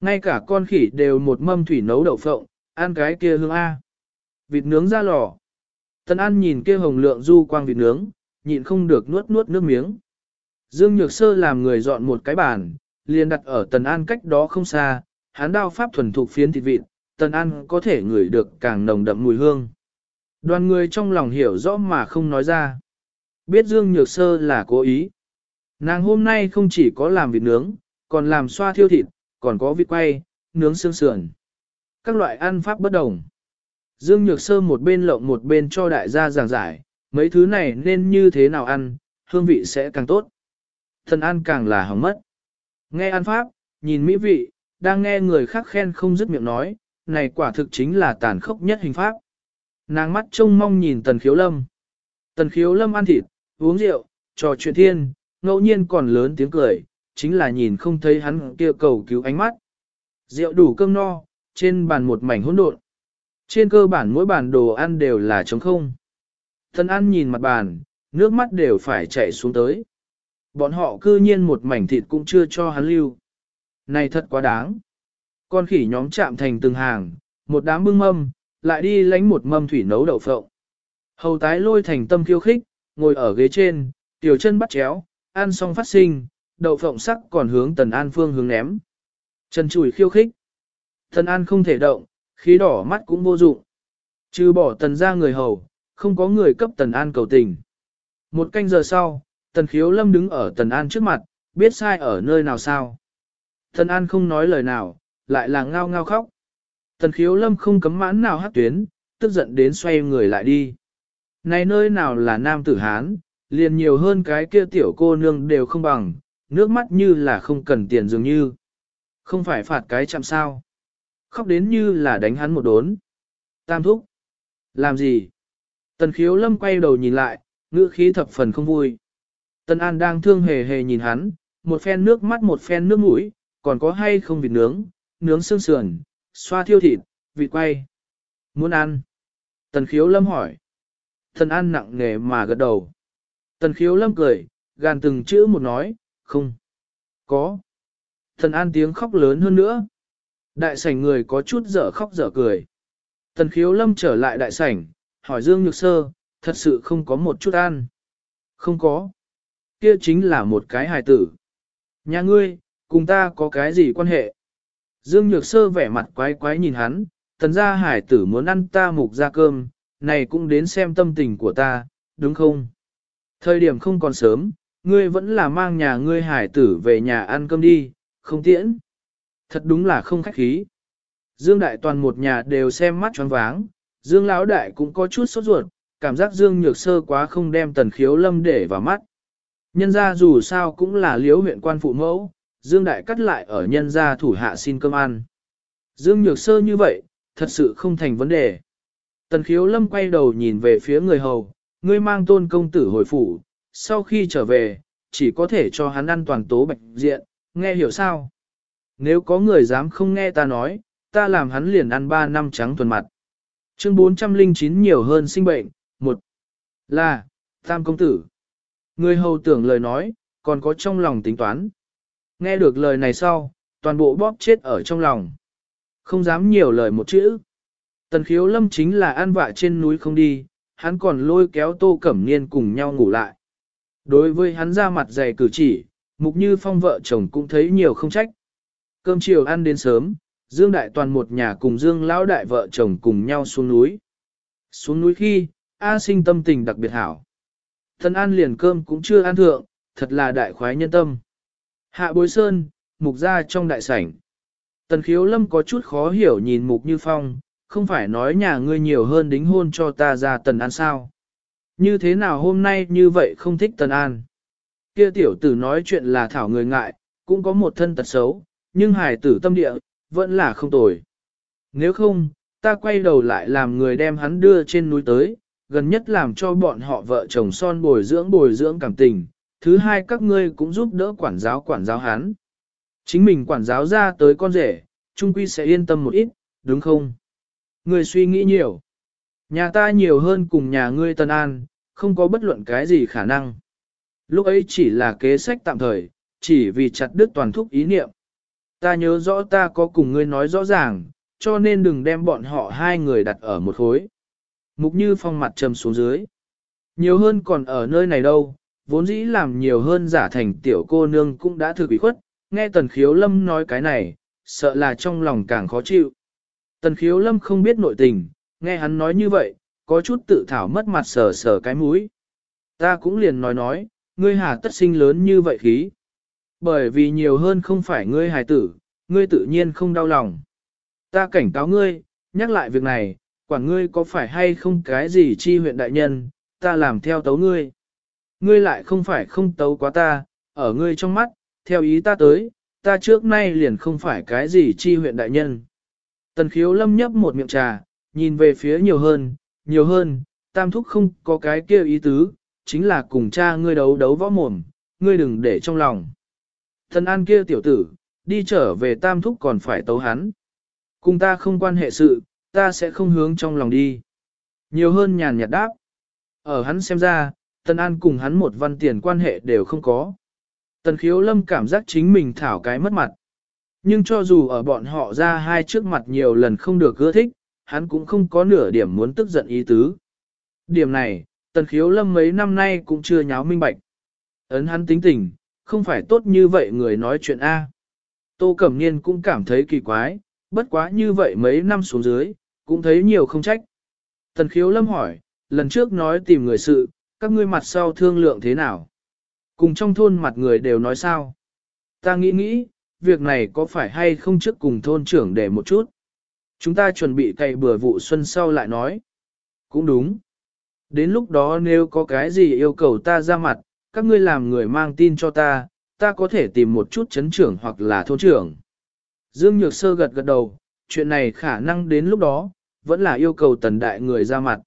Ngay cả con khỉ đều một mâm thủy nấu đậu phộng, ăn cái kia hương A. Vịt nướng ra lò. Tần An nhìn kia hồng lượng du quang vịt nướng, nhịn không được nuốt nuốt nước miếng. Dương Nhược Sơ làm người dọn một cái bàn, liền đặt ở Tần An cách đó không xa, Hán đao pháp thuần thục phiến thịt vịt, Tần An có thể ngửi được càng nồng đậm mùi hương. Đoàn người trong lòng hiểu rõ mà không nói ra. Biết Dương Nhược Sơ là cố ý. Nàng hôm nay không chỉ có làm vịt nướng, còn làm xoa thiêu thịt, còn có vịt quay, nướng xương sườn. Các loại ăn pháp bất đồng. Dương Nhược Sơ một bên lộng một bên cho đại gia giảng giải, mấy thứ này nên như thế nào ăn, hương vị sẽ càng tốt. Thần ăn càng là hỏng mất. Nghe ăn pháp, nhìn mỹ vị, đang nghe người khác khen không dứt miệng nói, này quả thực chính là tàn khốc nhất hình pháp. Nàng mắt trông mong nhìn tần khiếu lâm. Tần khiếu lâm ăn thịt, uống rượu, trò chuyện thiên, ngẫu nhiên còn lớn tiếng cười, chính là nhìn không thấy hắn kia cầu cứu ánh mắt. Rượu đủ cơm no, trên bàn một mảnh hỗn độn. Trên cơ bản mỗi bàn đồ ăn đều là trống không. Thần ăn nhìn mặt bàn, nước mắt đều phải chảy xuống tới. Bọn họ cư nhiên một mảnh thịt cũng chưa cho hắn lưu. Này thật quá đáng. Con khỉ nhóm chạm thành từng hàng, một đám bưng mâm, lại đi lánh một mâm thủy nấu đậu phộng. Hầu tái lôi thành tâm khiêu khích, ngồi ở ghế trên, tiểu chân bắt chéo, ăn xong phát sinh, đậu phộng sắc còn hướng tần an phương hướng ném. Chân chùi khiêu khích. Tần an không thể động, khí đỏ mắt cũng vô dụng. Trừ bỏ tần ra người hầu, không có người cấp tần an cầu tình. Một canh giờ sau, tần khiếu lâm đứng ở tần an trước mặt, biết sai ở nơi nào sao. Tần an không nói lời nào, lại là ngao ngao khóc. Tần khiếu lâm không cấm mãn nào hát tuyến, tức giận đến xoay người lại đi. Này nơi nào là nam tử Hán, liền nhiều hơn cái kia tiểu cô nương đều không bằng, nước mắt như là không cần tiền dường như. Không phải phạt cái chạm sao. Khóc đến như là đánh hắn một đốn. Tam thúc. Làm gì? Tần khiếu lâm quay đầu nhìn lại, ngữ khí thập phần không vui. Tần An đang thương hề hề nhìn hắn, một phen nước mắt một phen nước mũi, còn có hay không vịt nướng, nướng xương sườn, xoa thiêu thịt, vịt quay. Muốn ăn? Tần khiếu lâm hỏi. Tần An nặng nề mà gật đầu. Tần khiếu lâm cười, gàn từng chữ một nói, không. Có. Tần An tiếng khóc lớn hơn nữa. Đại sảnh người có chút dở khóc dở cười. Tần khiếu lâm trở lại đại sảnh, hỏi Dương Nhược Sơ, thật sự không có một chút ăn. Không có. Kia chính là một cái hài tử. Nhà ngươi, cùng ta có cái gì quan hệ? Dương Nhược Sơ vẻ mặt quái quái nhìn hắn, tần gia hải tử muốn ăn ta mục ra cơm, này cũng đến xem tâm tình của ta, đúng không? Thời điểm không còn sớm, ngươi vẫn là mang nhà ngươi hải tử về nhà ăn cơm đi, không tiễn. Thật đúng là không khách khí. Dương Đại toàn một nhà đều xem mắt choáng váng, Dương Lão Đại cũng có chút sốt ruột, cảm giác Dương Nhược Sơ quá không đem tần khiếu lâm để vào mắt. Nhân gia dù sao cũng là liếu huyện quan phụ mẫu, Dương Đại cắt lại ở nhân gia thủ hạ xin cơm ăn. Dương Nhược Sơ như vậy, thật sự không thành vấn đề. Tần khiếu lâm quay đầu nhìn về phía người hầu, ngươi mang tôn công tử hồi phủ, sau khi trở về, chỉ có thể cho hắn ăn toàn tố bạch diện, nghe hiểu sao? Nếu có người dám không nghe ta nói, ta làm hắn liền ăn 3 năm trắng tuần mặt. Chương 409 nhiều hơn sinh bệnh, một là, tam công tử. Người hầu tưởng lời nói, còn có trong lòng tính toán. Nghe được lời này sau, toàn bộ bóp chết ở trong lòng. Không dám nhiều lời một chữ. Tần khiếu lâm chính là an vạ trên núi không đi, hắn còn lôi kéo tô cẩm niên cùng nhau ngủ lại. Đối với hắn ra mặt dày cử chỉ, mục như phong vợ chồng cũng thấy nhiều không trách. Cơm chiều ăn đến sớm, Dương Đại Toàn một nhà cùng Dương Lão Đại vợ chồng cùng nhau xuống núi. Xuống núi khi, A sinh tâm tình đặc biệt hảo. Thần An liền cơm cũng chưa ăn thượng, thật là đại khoái nhân tâm. Hạ bối sơn, mục ra trong đại sảnh. Tần khiếu lâm có chút khó hiểu nhìn mục như phong, không phải nói nhà ngươi nhiều hơn đính hôn cho ta ra tần an sao. Như thế nào hôm nay như vậy không thích tần an. Kia tiểu tử nói chuyện là thảo người ngại, cũng có một thân tật xấu, nhưng hài tử tâm địa, vẫn là không tồi. Nếu không, ta quay đầu lại làm người đem hắn đưa trên núi tới, gần nhất làm cho bọn họ vợ chồng son bồi dưỡng bồi dưỡng cảm tình, thứ hai các ngươi cũng giúp đỡ quản giáo quản giáo hắn. Chính mình quản giáo ra tới con rể, trung quy sẽ yên tâm một ít, đúng không? người suy nghĩ nhiều. Nhà ta nhiều hơn cùng nhà ngươi Tân An, không có bất luận cái gì khả năng. Lúc ấy chỉ là kế sách tạm thời, chỉ vì chặt đứt toàn thúc ý niệm. Ta nhớ rõ ta có cùng ngươi nói rõ ràng, cho nên đừng đem bọn họ hai người đặt ở một khối. Mục như phong mặt trầm xuống dưới. Nhiều hơn còn ở nơi này đâu, vốn dĩ làm nhiều hơn giả thành tiểu cô nương cũng đã thực bị khuất, nghe tần khiếu lâm nói cái này, sợ là trong lòng càng khó chịu. Tần khiếu lâm không biết nội tình, nghe hắn nói như vậy, có chút tự thảo mất mặt sờ sờ cái mũi. Ta cũng liền nói nói, ngươi hà tất sinh lớn như vậy khí. Bởi vì nhiều hơn không phải ngươi hài tử, ngươi tự nhiên không đau lòng. Ta cảnh cáo ngươi, nhắc lại việc này, quản ngươi có phải hay không cái gì chi huyện đại nhân, ta làm theo tấu ngươi. Ngươi lại không phải không tấu quá ta, ở ngươi trong mắt, theo ý ta tới, ta trước nay liền không phải cái gì chi huyện đại nhân. Tần khiếu lâm nhấp một miệng trà, nhìn về phía nhiều hơn, nhiều hơn, tam thúc không có cái kia ý tứ, chính là cùng cha ngươi đấu đấu võ mồm, ngươi đừng để trong lòng. Thần an kia tiểu tử, đi trở về tam thúc còn phải tấu hắn. Cùng ta không quan hệ sự, ta sẽ không hướng trong lòng đi. Nhiều hơn nhàn nhạt đáp. Ở hắn xem ra, Tần An cùng hắn một văn tiền quan hệ đều không có. Tần khiếu lâm cảm giác chính mình thảo cái mất mặt. Nhưng cho dù ở bọn họ ra hai trước mặt nhiều lần không được ưa thích, hắn cũng không có nửa điểm muốn tức giận ý tứ. Điểm này, tần khiếu lâm mấy năm nay cũng chưa nháo minh bạch. Ấn hắn tính tình, không phải tốt như vậy người nói chuyện A. Tô Cẩm Niên cũng cảm thấy kỳ quái, bất quá như vậy mấy năm xuống dưới, cũng thấy nhiều không trách. Tần khiếu lâm hỏi, lần trước nói tìm người sự, các ngươi mặt sau thương lượng thế nào? Cùng trong thôn mặt người đều nói sao? Ta nghĩ nghĩ, việc này có phải hay không trước cùng thôn trưởng để một chút? Chúng ta chuẩn bị cày bừa vụ xuân sau lại nói. Cũng đúng. Đến lúc đó nếu có cái gì yêu cầu ta ra mặt, các ngươi làm người mang tin cho ta, ta có thể tìm một chút chấn trưởng hoặc là thôn trưởng. Dương Nhược Sơ gật gật đầu, chuyện này khả năng đến lúc đó, vẫn là yêu cầu tần đại người ra mặt.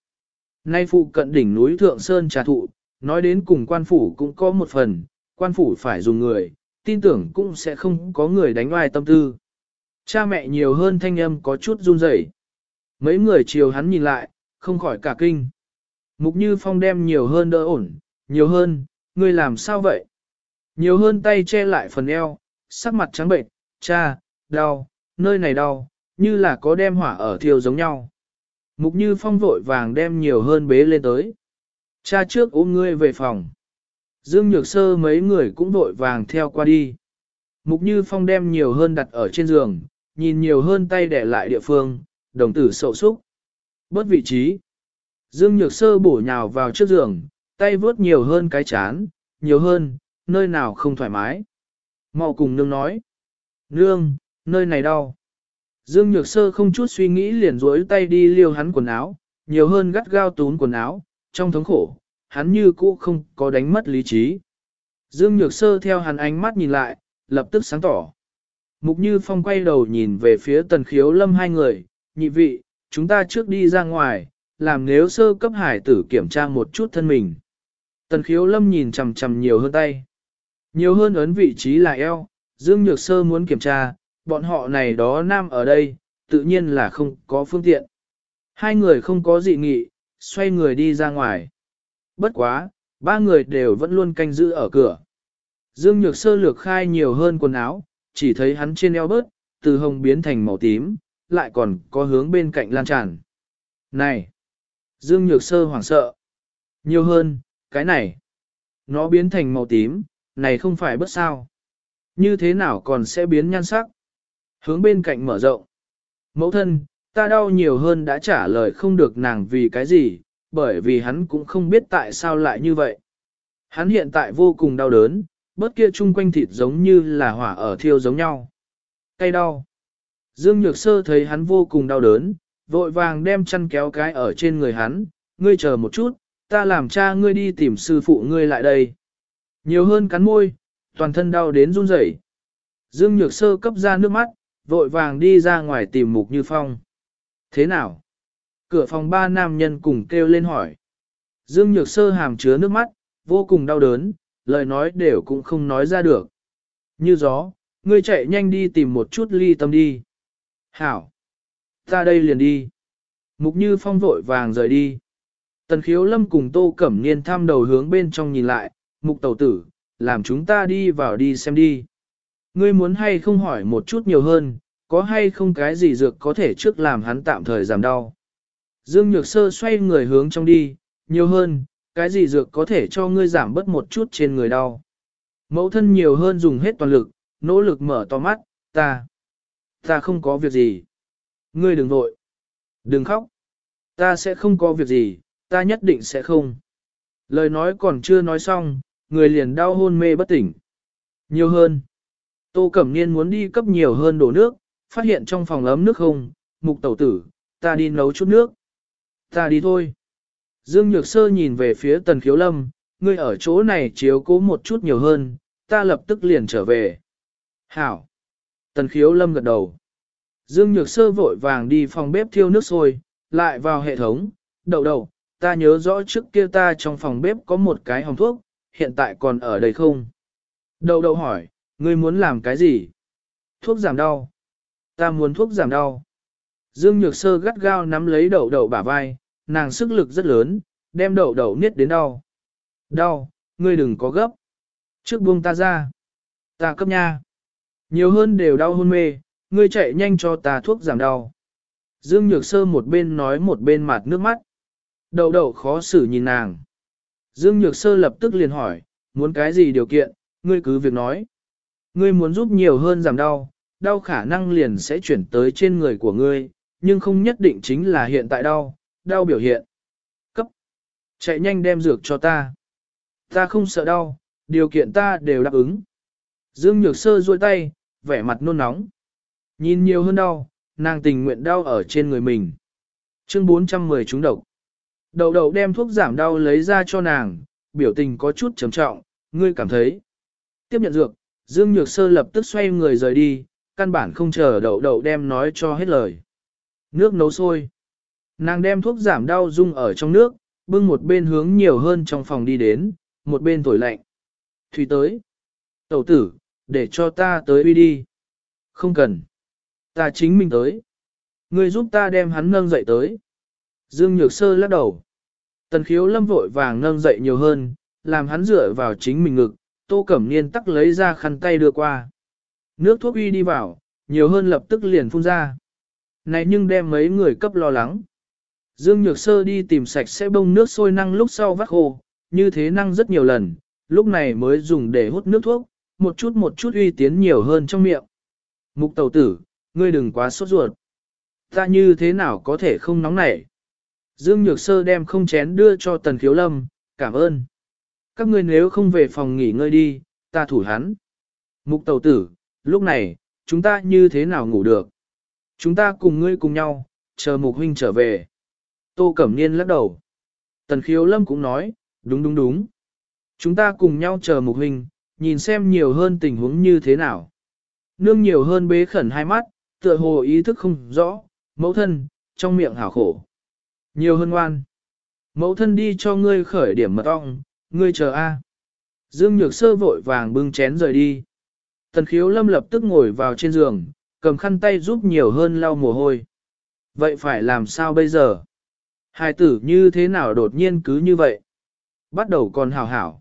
Nay phụ cận đỉnh núi Thượng Sơn trà thụ, nói đến cùng quan phủ cũng có một phần, quan phủ phải dùng người, tin tưởng cũng sẽ không có người đánh oai tâm tư. Cha mẹ nhiều hơn thanh âm có chút run rẩy. Mấy người chiều hắn nhìn lại, không khỏi cả kinh. Mục Như Phong đem nhiều hơn đỡ ổn, nhiều hơn, ngươi làm sao vậy? Nhiều hơn tay che lại phần eo, sắc mặt trắng bệnh, cha, đau, nơi này đau, như là có đem hỏa ở thiêu giống nhau. Mục Như Phong vội vàng đem nhiều hơn bế lên tới. Cha trước ôm ngươi về phòng. Dương Nhược Sơ mấy người cũng vội vàng theo qua đi. Mục Như Phong đem nhiều hơn đặt ở trên giường, nhìn nhiều hơn tay để lại địa phương, đồng tử sậu súc. Bớt vị trí. Dương Nhược Sơ bổ nhào vào trước giường, tay vớt nhiều hơn cái chán, nhiều hơn, nơi nào không thoải mái. Mau cùng nương nói. Nương, nơi này đau. Dương Nhược Sơ không chút suy nghĩ liền duỗi tay đi liêu hắn quần áo, nhiều hơn gắt gao tún quần áo, trong thống khổ, hắn như cũ không có đánh mất lý trí. Dương Nhược Sơ theo hắn ánh mắt nhìn lại, lập tức sáng tỏ. Mục Như Phong quay đầu nhìn về phía tần khiếu lâm hai người, nhị vị, chúng ta trước đi ra ngoài, làm nếu sơ cấp hải tử kiểm tra một chút thân mình. Tần khiếu lâm nhìn chằm chằm nhiều hơn tay. Nhiều hơn ấn vị trí là eo, Dương Nhược Sơ muốn kiểm tra, bọn họ này đó nam ở đây, tự nhiên là không có phương tiện. Hai người không có dị nghị, xoay người đi ra ngoài. Bất quá, ba người đều vẫn luôn canh giữ ở cửa. Dương Nhược Sơ lược khai nhiều hơn quần áo, chỉ thấy hắn trên eo bớt, từ hồng biến thành màu tím, lại còn có hướng bên cạnh lan tràn. Này! Dương Nhược Sơ hoảng sợ. Nhiều hơn, cái này. Nó biến thành màu tím, này không phải bất sao. Như thế nào còn sẽ biến nhan sắc? Hướng bên cạnh mở rộng. Mẫu thân, ta đau nhiều hơn đã trả lời không được nàng vì cái gì, bởi vì hắn cũng không biết tại sao lại như vậy. Hắn hiện tại vô cùng đau đớn, bớt kia chung quanh thịt giống như là hỏa ở thiêu giống nhau. Cây đau. Dương Nhược Sơ thấy hắn vô cùng đau đớn, vội vàng đem chăn kéo cái ở trên người hắn, ngươi chờ một chút, ta làm cha ngươi đi tìm sư phụ ngươi lại đây. Nhiều hơn cắn môi, toàn thân đau đến run rẩy. Dương Nhược Sơ cấp ra nước mắt, vội vàng đi ra ngoài tìm Mục Như Phong. Thế nào? Cửa phòng ba nam nhân cùng kêu lên hỏi. Dương Nhược Sơ hàm chứa nước mắt, vô cùng đau đớn, lời nói đều cũng không nói ra được. Như gió, ngươi chạy nhanh đi tìm một chút ly tâm đi. Hảo! Ta đây liền đi. Mục Như Phong vội vàng rời đi. Tần khiếu lâm cùng Tô Cẩm Niên tham đầu hướng bên trong nhìn lại, mục tẩu tử, làm chúng ta đi vào đi xem đi. Ngươi muốn hay không hỏi một chút nhiều hơn, có hay không cái gì dược có thể trước làm hắn tạm thời giảm đau. Dương Nhược Sơ xoay người hướng trong đi, nhiều hơn, cái gì dược có thể cho ngươi giảm bớt một chút trên người đau. Mẫu thân nhiều hơn dùng hết toàn lực, nỗ lực mở to mắt, ta, ta không có việc gì. Ngươi đừng vội, đừng khóc, ta sẽ không có việc gì, ta nhất định sẽ không. Lời nói còn chưa nói xong, người liền đau hôn mê bất tỉnh. Nhiều hơn. Tô Cẩm Niên muốn đi cấp nhiều hơn đổ nước, phát hiện trong phòng ấm nước không, mục tẩu tử, ta đi nấu chút nước. Ta đi thôi. Dương Nhược Sơ nhìn về phía Tần Khiếu Lâm, ngươi ở chỗ này chiếu cố một chút nhiều hơn, ta lập tức liền trở về. Hảo. Tần Khiếu Lâm gật đầu. Dương Nhược Sơ vội vàng đi phòng bếp thiêu nước sôi, lại vào hệ thống, đậu đậu, ta nhớ rõ trước kia ta trong phòng bếp có một cái hồng thuốc, hiện tại còn ở đây không? Đậu đậu hỏi, ngươi muốn làm cái gì? Thuốc giảm đau. Ta muốn thuốc giảm đau. Dương Nhược Sơ gắt gao nắm lấy đậu đậu bả vai, nàng sức lực rất lớn, đem đậu đậu niết đến đau. Đau, ngươi đừng có gấp. Trước buông ta ra. Ta cấp nha. Nhiều hơn đều đau hôn mê, ngươi chạy nhanh cho ta thuốc giảm đau. Dương Nhược Sơ một bên nói một bên mặt nước mắt. Đậu đậu khó xử nhìn nàng. Dương Nhược Sơ lập tức liền hỏi, muốn cái gì điều kiện, ngươi cứ việc nói. Ngươi muốn giúp nhiều hơn giảm đau, đau khả năng liền sẽ chuyển tới trên người của ngươi, nhưng không nhất định chính là hiện tại đau, đau biểu hiện. Cấp. Chạy nhanh đem dược cho ta. Ta không sợ đau, điều kiện ta đều đáp ứng. Dương Nhược Sơ duỗi tay, vẻ mặt nôn nóng. Nhìn nhiều hơn đau, nàng tình nguyện đau ở trên người mình. Chương 410 chúng độc. Đầu đầu đem thuốc giảm đau lấy ra cho nàng, biểu tình có chút trầm trọng, ngươi cảm thấy. Tiếp nhận dược, Dương Nhược Sơ lập tức xoay người rời đi, căn bản không chờ đậu đậu đem nói cho hết lời. Nước nấu sôi. Nàng đem thuốc giảm đau dung ở trong nước, bưng một bên hướng nhiều hơn trong phòng đi đến, một bên thổi lạnh. Thủy tới. Tẩu tử, để cho ta tới uy đi. Không cần. Ta chính mình tới. Ngươi giúp ta đem hắn nâng dậy tới. Dương Nhược Sơ lắc đầu. Tần khiếu lâm vội vàng nâng dậy nhiều hơn, làm hắn dựa vào chính mình ngực, tô cẩm niên tắc lấy ra khăn tay đưa qua. Nước thuốc uy đi vào, nhiều hơn lập tức liền phun ra. Này nhưng đem mấy người cấp lo lắng. Dương Nhược Sơ đi tìm sạch sẽ bông nước sôi năng lúc sau vắt khô, như thế năng rất nhiều lần, lúc này mới dùng để hút nước thuốc, một chút một chút uy tiến nhiều hơn trong miệng. Mục tàu tử, ngươi đừng quá sốt ruột. Ta như thế nào có thể không nóng nảy. Dương Nhược Sơ đem không chén đưa cho Tần Khiếu Lâm, cảm ơn. Các ngươi nếu không về phòng nghỉ ngơi đi, ta thủ hắn. Mục tàu tử, lúc này, chúng ta như thế nào ngủ được? Chúng ta cùng ngươi cùng nhau, chờ mục huynh trở về. Tô Cẩm Niên lắc đầu. Tần Khiếu Lâm cũng nói, đúng đúng đúng. Chúng ta cùng nhau chờ mục huynh, nhìn xem nhiều hơn tình huống như thế nào. Nương nhiều hơn bế khẩn hai mắt, tựa hồ ý thức không rõ, mẫu thân, trong miệng hảo khổ. Nhiều hơn ngoan. Mẫu thân đi cho ngươi khởi điểm mật ong, ngươi chờ a. Dương Nhược Sơ vội vàng bưng chén rời đi. Tần khiếu lâm lập tức ngồi vào trên giường, cầm khăn tay giúp nhiều hơn lau mồ hôi. Vậy phải làm sao bây giờ? Hai tử như thế nào đột nhiên cứ như vậy? Bắt đầu còn hảo hảo.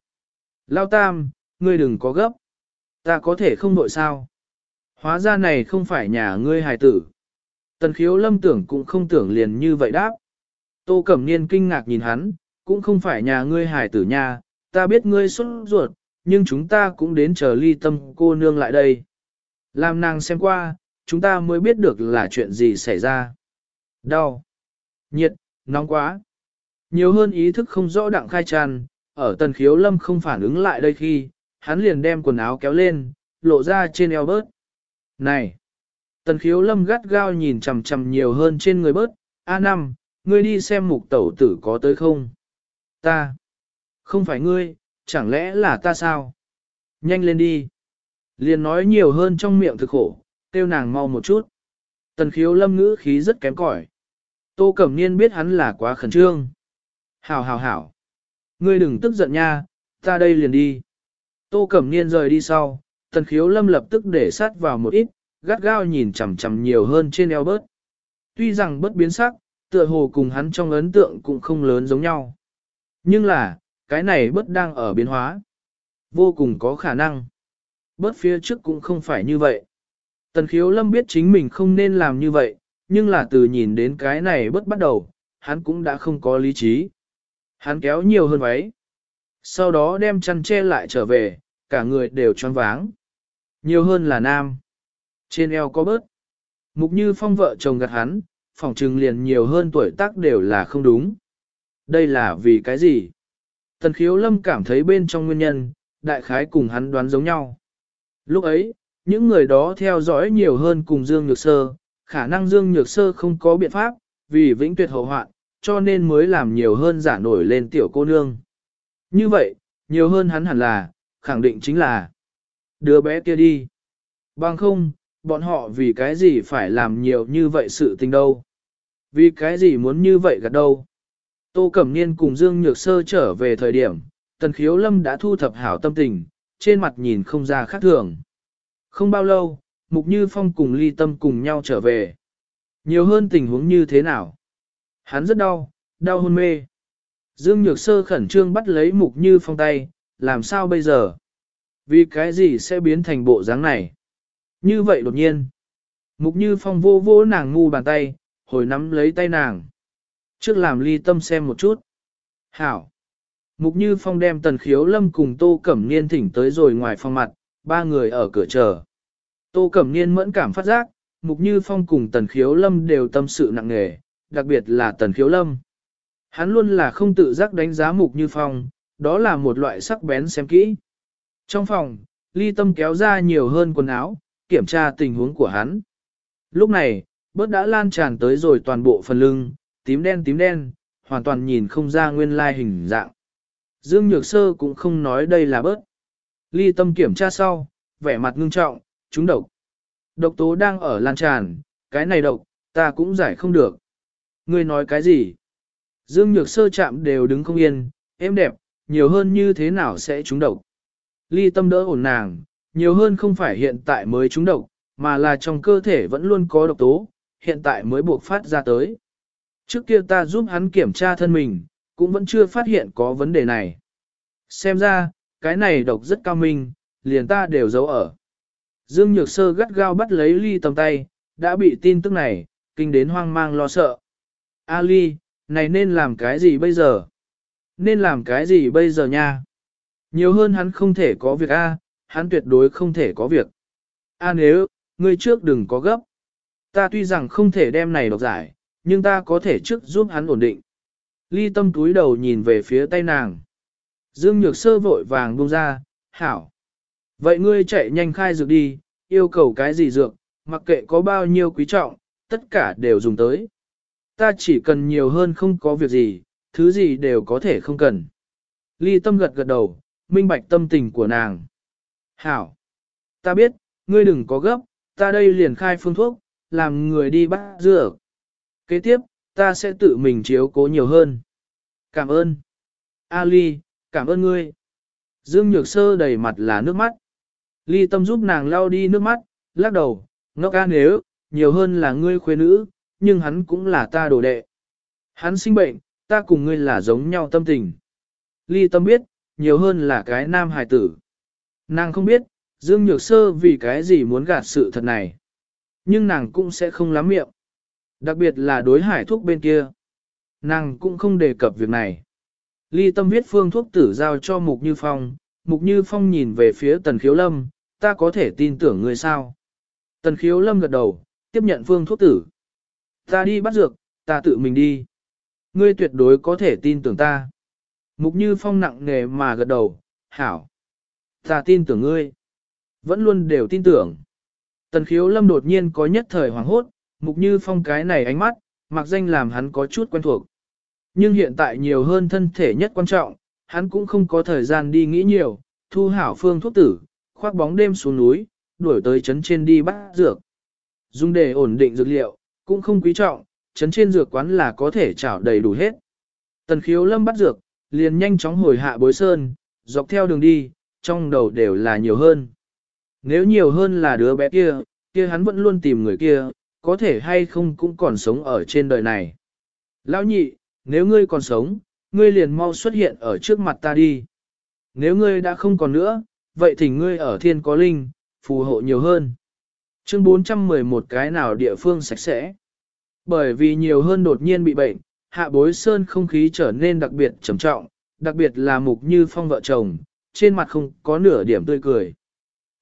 Lao tam, ngươi đừng có gấp. Ta có thể không đội sao? Hóa ra này không phải nhà ngươi hài tử. Tần khiếu lâm tưởng cũng không tưởng liền như vậy đáp. Tô Cẩm Niên kinh ngạc nhìn hắn, cũng không phải nhà ngươi Hải tử nha, ta biết ngươi xuất ruột, nhưng chúng ta cũng đến chờ ly tâm cô nương lại đây. Làm nàng xem qua, chúng ta mới biết được là chuyện gì xảy ra. Đau, nhiệt, nóng quá. Nhiều hơn ý thức không rõ đặng khai tràn, ở tần khiếu lâm không phản ứng lại đây khi, hắn liền đem quần áo kéo lên, lộ ra trên eo bớt. Này! Tần khiếu lâm gắt gao nhìn chằm chằm nhiều hơn trên người bớt, A5, ngươi đi xem mục tẩu tử có tới không? Ta! Không phải ngươi, chẳng lẽ là ta sao? Nhanh lên đi! Liền nói nhiều hơn trong miệng thực khổ, tiêu nàng mau một chút. Tần khiếu lâm ngữ khí rất kém cỏi. Tô Cẩm Niên biết hắn là quá khẩn trương. Hảo hảo hảo. Ngươi đừng tức giận nha, ta đây liền đi. Tô Cẩm Niên rời đi sau, tần khiếu lâm lập tức để sát vào một ít, gắt gao nhìn chằm chằm nhiều hơn trên eo bớt. Tuy rằng bớt biến sắc, tựa hồ cùng hắn trong ấn tượng cũng không lớn giống nhau. Nhưng là, cái này bớt đang ở biến hóa. Vô cùng có khả năng. Bớt phía trước cũng không phải như vậy. Tần khiếu lâm biết chính mình không nên làm như vậy, nhưng là từ nhìn đến cái này bớt bắt đầu, hắn cũng đã không có lý trí. Hắn kéo nhiều hơn váy. Sau đó đem chăn che lại trở về, cả người đều choáng váng. Nhiều hơn là nam. Trên eo có bớt. Mục như phong vợ chồng gặt hắn, phòng trừng liền nhiều hơn tuổi tác đều là không đúng. Đây là vì cái gì? Tần khiếu lâm cảm thấy bên trong nguyên nhân, đại khái cùng hắn đoán giống nhau. Lúc ấy, những người đó theo dõi nhiều hơn cùng Dương Nhược Sơ, khả năng Dương Nhược Sơ không có biện pháp, vì vĩnh tuyệt hậu hoạn, cho nên mới làm nhiều hơn giả nổi lên tiểu cô nương. Như vậy, nhiều hơn hắn hẳn là, khẳng định chính là đứa bé kia đi. Bằng không, bọn họ vì cái gì phải làm nhiều như vậy sự tình đâu. Vì cái gì muốn như vậy gạt đâu. Tô Cẩm Niên cùng Dương Nhược Sơ trở về thời điểm, Tần Khiếu Lâm đã thu thập hảo tâm tình, trên mặt nhìn không ra khác thường. Không bao lâu, Mục Như Phong cùng Ly Tâm cùng nhau trở về. Nhiều hơn tình huống như thế nào? Hắn rất đau, đau hôn mê. Dương Nhược Sơ khẩn trương bắt lấy Mục Như Phong tay, làm sao bây giờ? Vì cái gì sẽ biến thành bộ dáng này? Như vậy đột nhiên. Mục Như Phong vô vô nàng ngu bàn tay, hồi nắm lấy tay nàng. Trước làm ly tâm xem một chút. Hảo. Mục Như Phong đem Tần Khiếu Lâm cùng Tô Cẩm Niên thỉnh tới rồi ngoài phòng mặt, ba người ở cửa chờ. Tô Cẩm Niên mẫn cảm phát giác, Mục Như Phong cùng Tần Khiếu Lâm đều tâm sự nặng nề, đặc biệt là Tần Khiếu Lâm. Hắn luôn là không tự giác đánh giá Mục Như Phong, đó là một loại sắc bén xem kỹ. Trong phòng, ly tâm kéo ra nhiều hơn quần áo, kiểm tra tình huống của hắn. Lúc này, bớt đã lan tràn tới rồi toàn bộ phần lưng, tím đen tím đen, hoàn toàn nhìn không ra nguyên lai hình dạng. Dương Nhược Sơ cũng không nói đây là bớt. Ly tâm kiểm tra sau, vẻ mặt ngưng trọng, chúng độc. Độc tố đang ở lan tràn, cái này độc, ta cũng giải không được. Ngươi nói cái gì? Dương Nhược Sơ chạm đều đứng không yên, em đẹp, nhiều hơn như thế nào sẽ trúng độc. Ly tâm đỡ ổn nàng, nhiều hơn không phải hiện tại mới trúng độc, mà là trong cơ thể vẫn luôn có độc tố, hiện tại mới buộc phát ra tới. Trước kia ta giúp hắn kiểm tra thân mình, cũng vẫn chưa phát hiện có vấn đề này. Xem ra, cái này độc rất cao minh, liền ta đều giấu ở. Dương Nhược Sơ gắt gao bắt lấy ly tầm tay, đã bị tin tức này, kinh đến hoang mang lo sợ. A ly, này nên làm cái gì bây giờ? Nên làm cái gì bây giờ nha? Nhiều hơn hắn không thể có việc A, hắn tuyệt đối không thể có việc. A nếu, ngươi trước đừng có gấp. Ta tuy rằng không thể đem này độc giải, nhưng ta có thể trước giúp hắn ổn định. Ly tâm túi đầu nhìn về phía tay nàng. Dương Nhược Sơ vội vàng buông ra, hảo. Vậy ngươi chạy nhanh khai dược đi, yêu cầu cái gì dược, mặc kệ có bao nhiêu quý trọng, tất cả đều dùng tới. Ta chỉ cần nhiều hơn không có việc gì, thứ gì đều có thể không cần. Ly tâm gật gật đầu, minh bạch tâm tình của nàng. Hảo! Ta biết, ngươi đừng có gấp, ta đây liền khai phương thuốc, làm người đi bắt dược. Kế tiếp, ta sẽ tự mình chiếu cố nhiều hơn. Cảm ơn. Ali, cảm ơn ngươi. Dương Nhược Sơ đầy mặt là nước mắt. Ly Tâm giúp nàng lau đi nước mắt, lắc đầu, ngốc ca nếu, nhiều hơn là ngươi khuê nữ, nhưng hắn cũng là ta đồ đệ. Hắn sinh bệnh, ta cùng ngươi là giống nhau tâm tình. Ly Tâm biết, nhiều hơn là cái nam hài tử. Nàng không biết, Dương Nhược Sơ vì cái gì muốn gạt sự thật này. Nhưng nàng cũng sẽ không lắm miệng. Đặc biệt là đối hải thuốc bên kia. Nàng cũng không đề cập việc này. Ly tâm viết phương thuốc tử giao cho Mục Như Phong. Mục Như Phong nhìn về phía Tần Khiếu Lâm, ta có thể tin tưởng người sao. Tần Khiếu Lâm gật đầu, tiếp nhận phương thuốc tử. Ta đi bắt dược, ta tự mình đi. Ngươi tuyệt đối có thể tin tưởng ta. Mục Như Phong nặng nề mà gật đầu, hảo. Ta tin tưởng ngươi. Vẫn luôn đều tin tưởng. Tần khiếu lâm đột nhiên có nhất thời hoàng hốt, mục như phong cái này ánh mắt, mặc danh làm hắn có chút quen thuộc. Nhưng hiện tại nhiều hơn thân thể nhất quan trọng, hắn cũng không có thời gian đi nghĩ nhiều, thu hảo phương thuốc tử, khoác bóng đêm xuống núi, đuổi tới trấn trên đi bắt dược. Dùng để ổn định dược liệu, cũng không quý trọng, trấn trên dược quán là có thể trảo đầy đủ hết. Tần khiếu lâm bắt dược, liền nhanh chóng hồi hạ bối sơn, dọc theo đường đi, trong đầu đều là nhiều hơn. Nếu nhiều hơn là đứa bé kia, kia hắn vẫn luôn tìm người kia, có thể hay không cũng còn sống ở trên đời này. Lão nhị, nếu ngươi còn sống, ngươi liền mau xuất hiện ở trước mặt ta đi. Nếu ngươi đã không còn nữa, vậy thì ngươi ở thiên có linh, phù hộ nhiều hơn. Chương 411 cái nào địa phương sạch sẽ. Bởi vì nhiều hơn đột nhiên bị bệnh, hạ bối sơn không khí trở nên đặc biệt trầm trọng, đặc biệt là mục như phong vợ chồng, trên mặt không có nửa điểm tươi cười.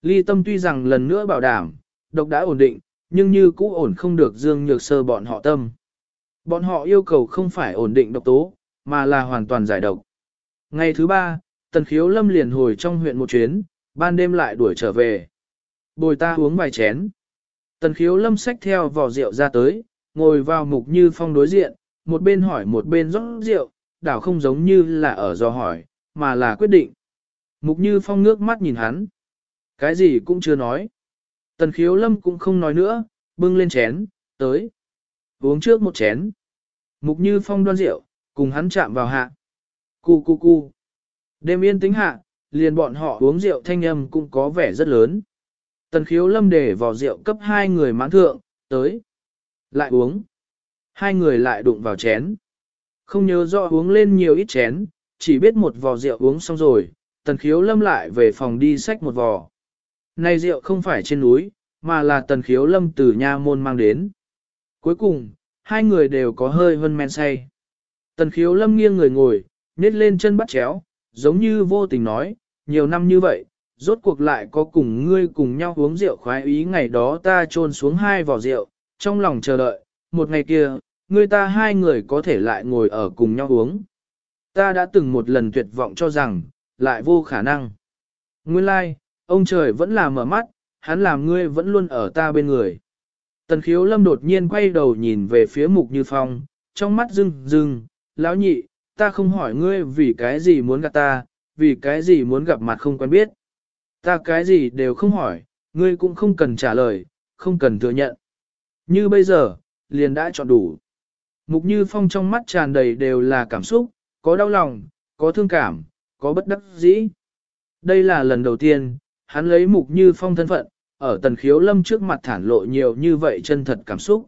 Ly tâm tuy rằng lần nữa bảo đảm, độc đã ổn định, nhưng như cũ ổn không được dương nhược sơ bọn họ tâm. Bọn họ yêu cầu không phải ổn định độc tố, mà là hoàn toàn giải độc. Ngày thứ ba, tần khiếu lâm liền hồi trong huyện một chuyến, ban đêm lại đuổi trở về. Bồi ta uống vài chén. Tần khiếu lâm xách theo vỏ rượu ra tới, ngồi vào mục như phong đối diện, một bên hỏi một bên rót rượu, đảo không giống như là ở do hỏi, mà là quyết định. Mục như phong ngước mắt nhìn hắn. Cái gì cũng chưa nói. Tần khiếu lâm cũng không nói nữa, bưng lên chén, tới. Uống trước một chén. Mục như phong đoan rượu, cùng hắn chạm vào hạ. Cu cu cu. Đêm yên tĩnh hạ, liền bọn họ uống rượu thanh âm cũng có vẻ rất lớn. Tần khiếu lâm để vào rượu cấp hai người mãn thượng, tới. Lại uống. Hai người lại đụng vào chén. Không nhớ rõ uống lên nhiều ít chén, chỉ biết một vò rượu uống xong rồi, tần khiếu lâm lại về phòng đi xách một vò. Này rượu không phải trên núi, mà là tần khiếu lâm từ nha môn mang đến. Cuối cùng, hai người đều có hơi hơn men say. Tần khiếu lâm nghiêng người ngồi, nết lên chân bắt chéo, giống như vô tình nói, nhiều năm như vậy, rốt cuộc lại có cùng ngươi cùng nhau uống rượu khoái ý ngày đó ta trôn xuống hai vỏ rượu, trong lòng chờ đợi, một ngày kia, ngươi ta hai người có thể lại ngồi ở cùng nhau uống. Ta đã từng một lần tuyệt vọng cho rằng, lại vô khả năng. Nguyên lai, like, ông trời vẫn là mở mắt, hắn làm ngươi vẫn luôn ở ta bên người. Tần khiếu lâm đột nhiên quay đầu nhìn về phía mục như phong, trong mắt rưng rưng, lão nhị, ta không hỏi ngươi vì cái gì muốn gặp ta, vì cái gì muốn gặp mặt không quen biết. Ta cái gì đều không hỏi, ngươi cũng không cần trả lời, không cần thừa nhận. Như bây giờ, liền đã chọn đủ. Mục Như Phong trong mắt tràn đầy đều là cảm xúc, có đau lòng, có thương cảm, có bất đắc dĩ. Đây là lần đầu tiên, hắn lấy Mục Như Phong thân phận, ở tần khiếu lâm trước mặt thản lộ nhiều như vậy chân thật cảm xúc.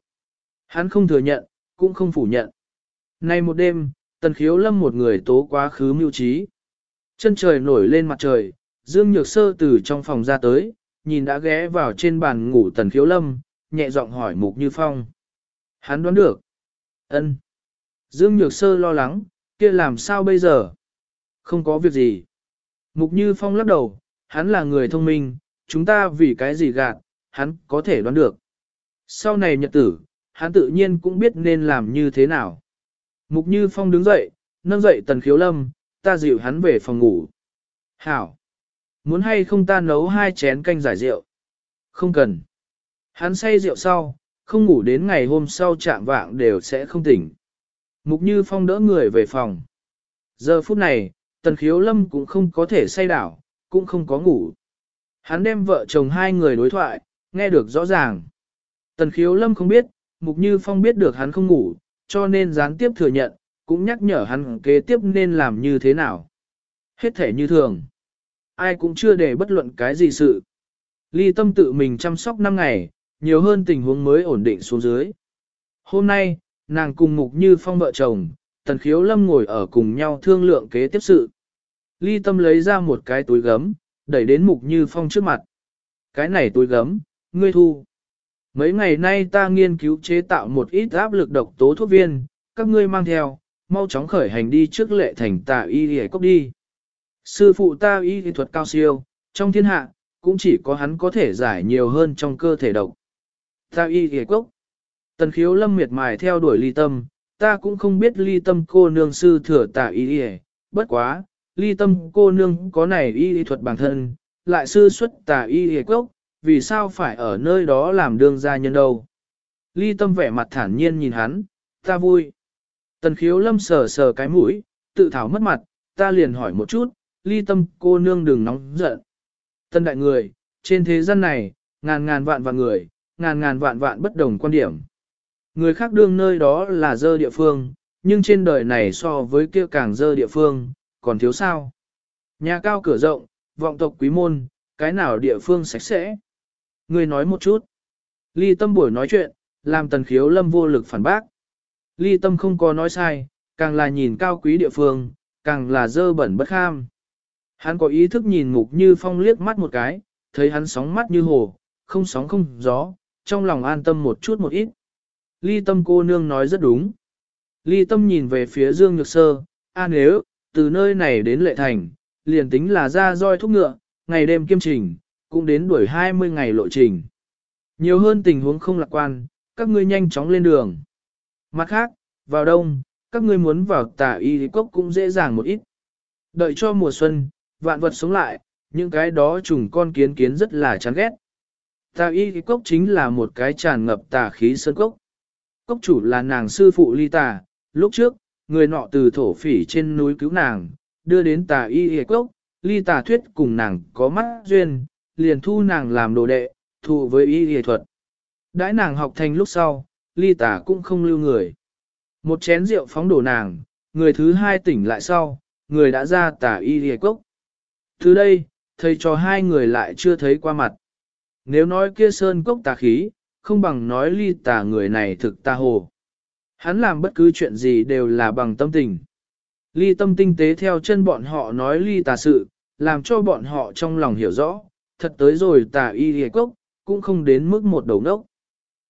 Hắn không thừa nhận, cũng không phủ nhận. Nay một đêm, tần khiếu lâm một người tố quá khứ mưu trí. Chân trời nổi lên mặt trời, Dương Nhược Sơ từ trong phòng ra tới, nhìn đã ghé vào trên bàn ngủ tần khiếu lâm, nhẹ giọng hỏi Mục Như Phong. Hắn đoán được. ân Dương Nhược Sơ lo lắng, kia làm sao bây giờ? Không có việc gì. Mục Như Phong lắc đầu, hắn là người thông minh, chúng ta vì cái gì gạt, hắn có thể đoán được. Sau này nhật tử, hắn tự nhiên cũng biết nên làm như thế nào. Mục Như Phong đứng dậy, nâng dậy tần khiếu lâm, ta dịu hắn về phòng ngủ. Hảo! Muốn hay không ta nấu hai chén canh giải rượu? Không cần. Hắn say rượu sau, không ngủ đến ngày hôm sau chạm vạng đều sẽ không tỉnh. Mục Như Phong đỡ người về phòng. Giờ phút này, Tần Khiếu Lâm cũng không có thể say đảo, cũng không có ngủ. Hắn đem vợ chồng hai người đối thoại, nghe được rõ ràng. Tần Khiếu Lâm không biết, Mục Như Phong biết được hắn không ngủ, cho nên gián tiếp thừa nhận, cũng nhắc nhở hắn kế tiếp nên làm như thế nào. Hết thể như thường. Ai cũng chưa để bất luận cái gì sự. Ly tâm tự mình chăm sóc 5 ngày, nhiều hơn tình huống mới ổn định xuống dưới. Hôm nay, nàng cùng mục như phong vợ chồng, tần khiếu lâm ngồi ở cùng nhau thương lượng kế tiếp sự. Ly tâm lấy ra một cái túi gấm, đẩy đến mục như phong trước mặt. Cái này túi gấm, ngươi thu. Mấy ngày nay ta nghiên cứu chế tạo một ít áp lực độc tố thuốc viên, các ngươi mang theo, mau chóng khởi hành đi trước lệ thành tà y y cốc đi. Sư phụ ta y thuật cao siêu, trong thiên hạ, cũng chỉ có hắn có thể giải nhiều hơn trong cơ thể độc. Ta y ghề cốc. Tần khiếu lâm miệt mài theo đuổi ly tâm, ta cũng không biết ly tâm cô nương sư thừa tà y ghề, bất quá, ly tâm cô nương có này y lý thuật bản thân, lại sư xuất tà y ghề quốc, vì sao phải ở nơi đó làm đương gia nhân đâu. Ly tâm vẻ mặt thản nhiên nhìn hắn, ta vui. Tần khiếu lâm sờ sờ cái mũi, tự thảo mất mặt, ta liền hỏi một chút, ly tâm cô nương đừng nóng giận. Tân đại người, trên thế gian này, ngàn ngàn vạn vạn người, ngàn ngàn vạn vạn bất đồng quan điểm. Người khác đương nơi đó là dơ địa phương, nhưng trên đời này so với kia càng dơ địa phương, còn thiếu sao. Nhà cao cửa rộng, vọng tộc quý môn, cái nào địa phương sạch sẽ. Người nói một chút. Ly tâm buổi nói chuyện, làm tần khiếu lâm vô lực phản bác. Ly tâm không có nói sai, càng là nhìn cao quý địa phương, càng là dơ bẩn bất kham. Hắn có ý thức nhìn mục như phong liếc mắt một cái, thấy hắn sóng mắt như hồ, không sóng không gió, trong lòng an tâm một chút một ít. Ly tâm cô nương nói rất đúng. Ly tâm nhìn về phía Dương Nhược Sơ, a nếu, từ nơi này đến Lệ Thành, liền tính là ra roi thúc ngựa, ngày đêm kiêm trình, cũng đến đuổi 20 ngày lộ trình. Nhiều hơn tình huống không lạc quan, các ngươi nhanh chóng lên đường. Mặt khác, vào đông, các ngươi muốn vào tà y cốc cũng dễ dàng một ít. Đợi cho mùa xuân, vạn vật sống lại, những cái đó trùng con kiến kiến rất là chán ghét. Tà y cốc chính là một cái tràn ngập tà khí sơn cốc. Cốc chủ là nàng sư phụ ly tà, lúc trước, người nọ từ thổ phỉ trên núi cứu nàng, đưa đến tà y cốc, ly tà thuyết cùng nàng có mắt duyên, liền thu nàng làm đồ đệ, thụ với y y thuật. Đãi nàng học thành lúc sau, ly tà cũng không lưu người. Một chén rượu phóng đổ nàng, người thứ hai tỉnh lại sau, người đã ra tà y y cốc. Từ đây, thầy cho hai người lại chưa thấy qua mặt. Nếu nói kia sơn cốc tà khí, không bằng nói ly tà người này thực tà hồ. Hắn làm bất cứ chuyện gì đều là bằng tâm tình. Ly tâm tinh tế theo chân bọn họ nói ly tà sự, làm cho bọn họ trong lòng hiểu rõ, thật tới rồi tà y hề cốc, cũng không đến mức một đầu nốc.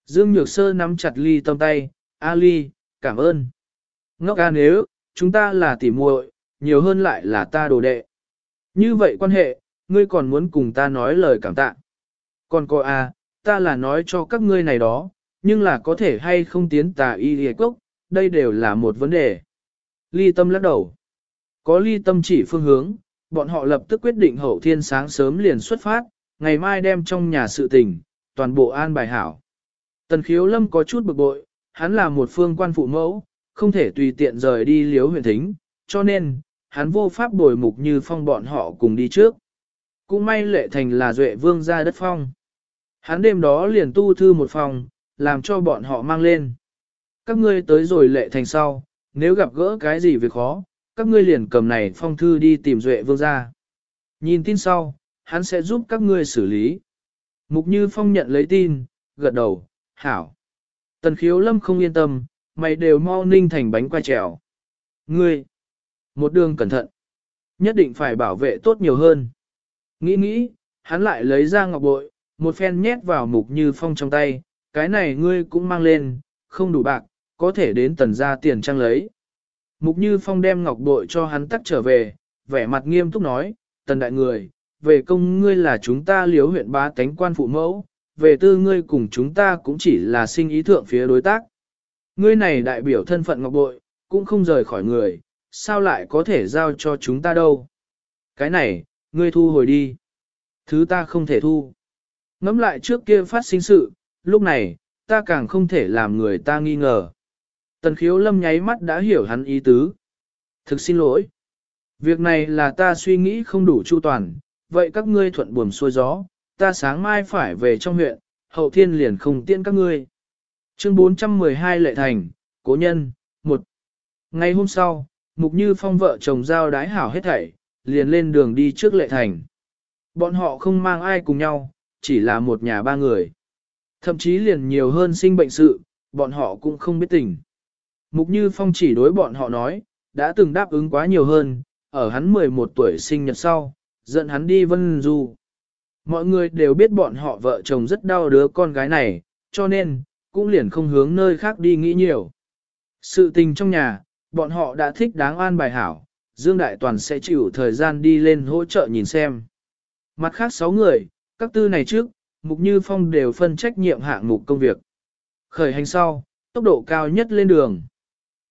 Dương Nhược Sơ nắm chặt ly tâm tay, A ly, cảm ơn. Ngốc A nếu, chúng ta là tỉ muội, nhiều hơn lại là ta đồ đệ. Như vậy quan hệ, ngươi còn muốn cùng ta nói lời cảm tạ. Còn cô A, ta là nói cho các ngươi này đó, nhưng là có thể hay không tiến tà y hề cốc, đây đều là một vấn đề. Ly tâm lắc đầu. Có ly tâm chỉ phương hướng, bọn họ lập tức quyết định hậu thiên sáng sớm liền xuất phát, ngày mai đem trong nhà sự tình, toàn bộ an bài hảo. Tần khiếu lâm có chút bực bội, hắn là một phương quan phụ mẫu, không thể tùy tiện rời đi liếu huyện thính, cho nên, hắn vô pháp bồi mục như phong bọn họ cùng đi trước. Cũng may lệ thành là duệ vương ra đất phong. Hắn đêm đó liền tu thư một phòng, làm cho bọn họ mang lên. Các ngươi tới rồi lệ thành sau, nếu gặp gỡ cái gì việc khó, các ngươi liền cầm này phong thư đi tìm Duệ Vương ra. Nhìn tin sau, hắn sẽ giúp các ngươi xử lý. Mục Như Phong nhận lấy tin, gật đầu, hảo. Tần khiếu lâm không yên tâm, mày đều mau ninh thành bánh quai trèo. Ngươi, một đường cẩn thận, nhất định phải bảo vệ tốt nhiều hơn. Nghĩ nghĩ, hắn lại lấy ra ngọc bội, một phen nhét vào mục Như Phong trong tay, cái này ngươi cũng mang lên, không đủ bạc, có thể đến tần ra tiền trang lấy. Mục Như Phong đem ngọc bội cho hắn tắt trở về, vẻ mặt nghiêm túc nói, tần đại người, về công ngươi là chúng ta liếu huyện bá tánh quan phụ mẫu, về tư ngươi cùng chúng ta cũng chỉ là sinh ý thượng phía đối tác. Ngươi này đại biểu thân phận ngọc bội, cũng không rời khỏi người, sao lại có thể giao cho chúng ta đâu. Cái này, ngươi thu hồi đi. Thứ ta không thể thu. Ngắm lại trước kia phát sinh sự, lúc này, ta càng không thể làm người ta nghi ngờ. Tần khiếu lâm nháy mắt đã hiểu hắn ý tứ. Thực xin lỗi. Việc này là ta suy nghĩ không đủ chu toàn, vậy các ngươi thuận buồm xuôi gió, ta sáng mai phải về trong huyện, hậu thiên liền không tiện các ngươi. Chương 412 Lệ Thành, Cố Nhân, 1. Ngày hôm sau, Mục Như Phong vợ chồng giao đái hảo hết thảy, liền lên đường đi trước Lệ Thành. Bọn họ không mang ai cùng nhau, chỉ là một nhà ba người. Thậm chí liền nhiều hơn sinh bệnh sự, bọn họ cũng không biết tình. Mục Như Phong chỉ đối bọn họ nói, đã từng đáp ứng quá nhiều hơn, ở hắn 11 tuổi sinh nhật sau, dẫn hắn đi vân du. Mọi người đều biết bọn họ vợ chồng rất đau đứa con gái này, cho nên, cũng liền không hướng nơi khác đi nghĩ nhiều. Sự tình trong nhà, bọn họ đã thích đáng an bài hảo, Dương Đại Toàn sẽ chịu thời gian đi lên hỗ trợ nhìn xem. Mặt khác 6 người, các tư này trước, Mục Như Phong đều phân trách nhiệm hạng mục công việc. Khởi hành sau, tốc độ cao nhất lên đường.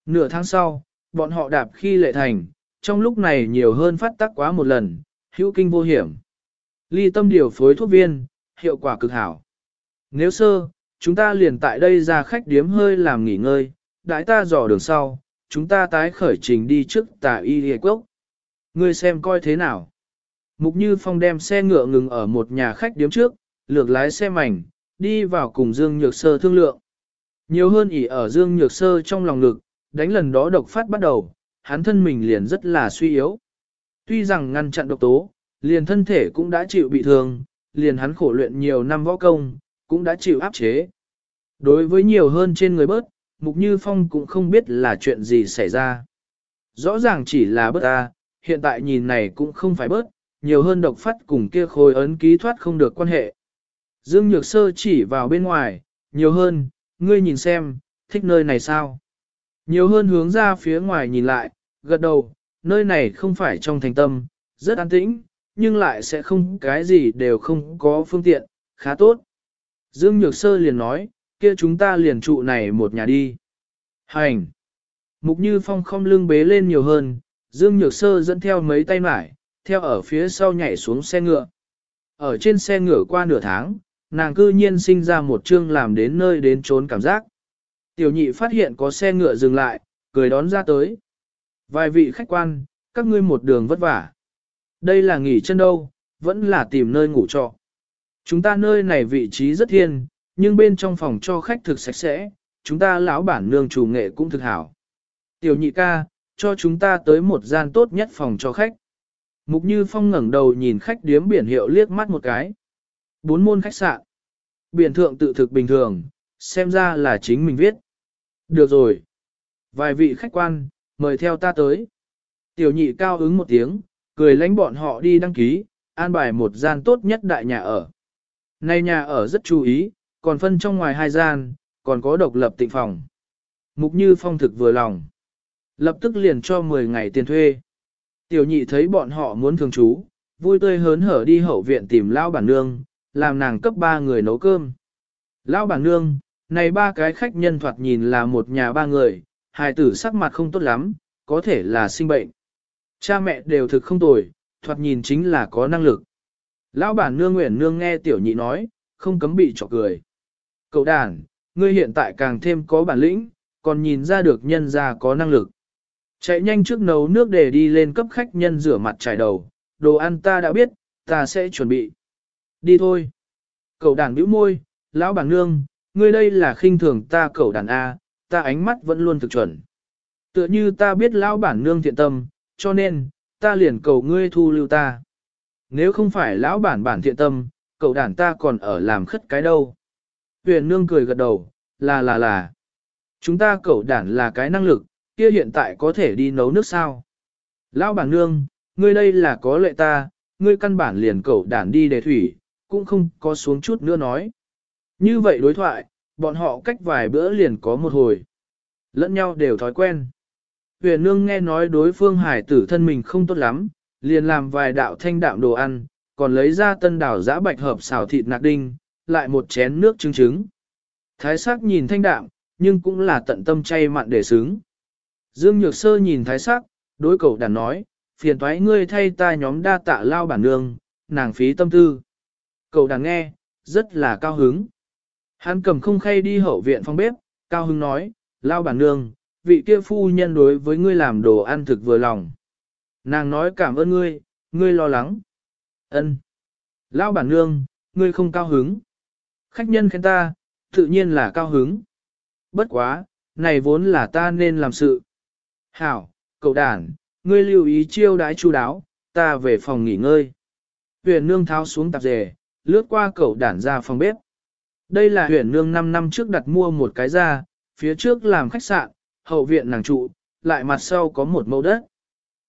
Nửa tháng sau, bọn họ đạp khi lệ thành, trong lúc này nhiều hơn phát tác quá một lần, hữu kinh vô hiểm. Ly tâm điều phối thuốc viên, hiệu quả cực hảo. Nếu sơ, chúng ta liền tại đây ra khách điếm hơi làm nghỉ ngơi, đãi ta dò đường sau, chúng ta tái khởi trình đi trước tà y hề quốc. Ngươi xem coi thế nào. Mục Như Phong đem xe ngựa ngừng ở một nhà khách điếm trước, lược lái xe mảnh, đi vào cùng Dương Nhược Sơ thương lượng. Nhiều hơn ỉ ở Dương Nhược Sơ trong lòng ngực, đánh lần đó độc phát bắt đầu, hắn thân mình liền rất là suy yếu. Tuy rằng ngăn chặn độc tố, liền thân thể cũng đã chịu bị thương, liền hắn khổ luyện nhiều năm võ công, cũng đã chịu áp chế. Đối với nhiều hơn trên người bớt, Mục Như Phong cũng không biết là chuyện gì xảy ra. Rõ ràng chỉ là bớt ta, hiện tại nhìn này cũng không phải bớt, nhiều hơn độc phát cùng kia khối ấn ký thoát không được quan hệ. Dương Nhược Sơ chỉ vào bên ngoài, nhiều hơn, ngươi nhìn xem, thích nơi này sao? Nhiều hơn hướng ra phía ngoài nhìn lại, gật đầu, nơi này không phải trong thành tâm, rất an tĩnh, nhưng lại sẽ không cái gì đều không có phương tiện, khá tốt. Dương Nhược Sơ liền nói, kia chúng ta liền trụ này một nhà đi. Hành! Mục Như Phong không lưng bế lên nhiều hơn, Dương Nhược Sơ dẫn theo mấy tay mải, theo ở phía sau nhảy xuống xe ngựa. Ở trên xe ngựa qua nửa tháng, nàng cư nhiên sinh ra một chương làm đến nơi đến trốn cảm giác. Tiểu nhị phát hiện có xe ngựa dừng lại, cười đón ra tới. Vài vị khách quan, các ngươi một đường vất vả. Đây là nghỉ chân đâu, vẫn là tìm nơi ngủ trọ. Chúng ta nơi này vị trí rất thiên, nhưng bên trong phòng cho khách thực sạch sẽ, chúng ta lão bản nương chủ nghệ cũng thực hảo. Tiểu nhị ca, cho chúng ta tới một gian tốt nhất phòng cho khách. Mục Như Phong ngẩng đầu nhìn khách điếm biển hiệu liếc mắt một cái. Bốn môn khách sạn. Biển thượng tự thực bình thường, xem ra là chính mình viết. Được rồi. Vài vị khách quan, mời theo ta tới. Tiểu nhị cao ứng một tiếng, cười lánh bọn họ đi đăng ký, an bài một gian tốt nhất đại nhà ở. Nay nhà ở rất chú ý, còn phân trong ngoài hai gian, còn có độc lập tịnh phòng. Mục Như Phong thực vừa lòng. Lập tức liền cho 10 ngày tiền thuê. Tiểu nhị thấy bọn họ muốn thường trú, vui tươi hớn hở đi hậu viện tìm lao bản nương, làm nàng cấp ba người nấu cơm. Lão bản nương, này ba cái khách nhân thoạt nhìn là một nhà ba người, hài tử sắc mặt không tốt lắm, có thể là sinh bệnh. Cha mẹ đều thực không tồi, thoạt nhìn chính là có năng lực. Lão bản nương nguyện nương nghe tiểu nhị nói, không cấm bị chọc cười. Cậu đàn, ngươi hiện tại càng thêm có bản lĩnh, còn nhìn ra được nhân ra có năng lực. Chạy nhanh trước nấu nước để đi lên cấp khách nhân rửa mặt trải đầu, đồ ăn ta đã biết, ta sẽ chuẩn bị. Đi thôi. Cậu đàn bĩu môi, lão bản nương, ngươi đây là khinh thường ta cậu đàn A, ta ánh mắt vẫn luôn thực chuẩn. Tựa như ta biết lão bản nương thiện tâm, cho nên, ta liền cầu ngươi thu lưu ta. Nếu không phải lão bản bản thiện tâm, cậu đàn ta còn ở làm khất cái đâu. Huyền nương cười gật đầu, là là là. Chúng ta cậu đản là cái năng lực, kia hiện tại có thể đi nấu nước sao. Lão bản nương, ngươi đây là có lệ ta, ngươi căn bản liền cậu đản đi để thủy, cũng không có xuống chút nữa nói. Như vậy đối thoại, bọn họ cách vài bữa liền có một hồi. Lẫn nhau đều thói quen. Huyền nương nghe nói đối phương hải tử thân mình không tốt lắm, liền làm vài đạo thanh đạm đồ ăn, còn lấy ra tân đảo giã bạch hợp xào thịt nạc đinh, lại một chén nước trứng trứng. Thái sắc nhìn thanh đạm, nhưng cũng là tận tâm chay mặn để xứng. Dương Nhược Sơ nhìn thái sắc, đối cầu đàn nói, phiền thoái ngươi thay ta nhóm đa tạ lao bản nương, nàng phí tâm tư cậu đàn nghe, rất là cao hứng. Hắn cầm không khay đi hậu viện phòng bếp, cao hứng nói, lao bản nương, vị kia phu nhân đối với ngươi làm đồ ăn thực vừa lòng. Nàng nói cảm ơn ngươi, ngươi lo lắng. Ân. Lao bản nương, ngươi không cao hứng. Khách nhân khen ta, tự nhiên là cao hứng. Bất quá, này vốn là ta nên làm sự. Hảo, cậu đàn, ngươi lưu ý chiêu đãi chu đáo, ta về phòng nghỉ ngơi. Huyền nương tháo xuống tạp dề, lướt qua cậu đản ra phòng bếp. Đây là huyền nương 5 năm trước đặt mua một cái ra, phía trước làm khách sạn, hậu viện nàng trụ, lại mặt sau có một mẫu đất.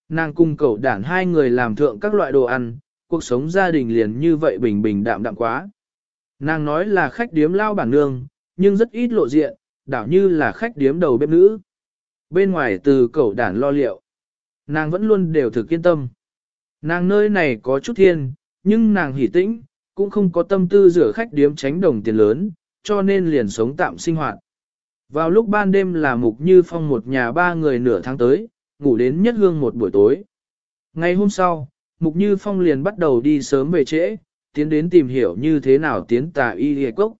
Nàng cùng cậu đản hai người làm thượng các loại đồ ăn, cuộc sống gia đình liền như vậy bình bình đạm đạm quá. Nàng nói là khách điếm lao bản nương, nhưng rất ít lộ diện, đảo như là khách điếm đầu bếp nữ. Bên ngoài từ cậu đản lo liệu, nàng vẫn luôn đều thực kiên tâm. Nàng nơi này có chút thiên, nhưng nàng hỉ tĩnh, cũng không có tâm tư rửa khách điếm tránh đồng tiền lớn, cho nên liền sống tạm sinh hoạt. Vào lúc ban đêm là mục như phong một nhà ba người nửa tháng tới, ngủ đến nhất hương một buổi tối. Ngày hôm sau, mục như phong liền bắt đầu đi sớm về trễ, tiến đến tìm hiểu như thế nào tiến tà y hề cốc.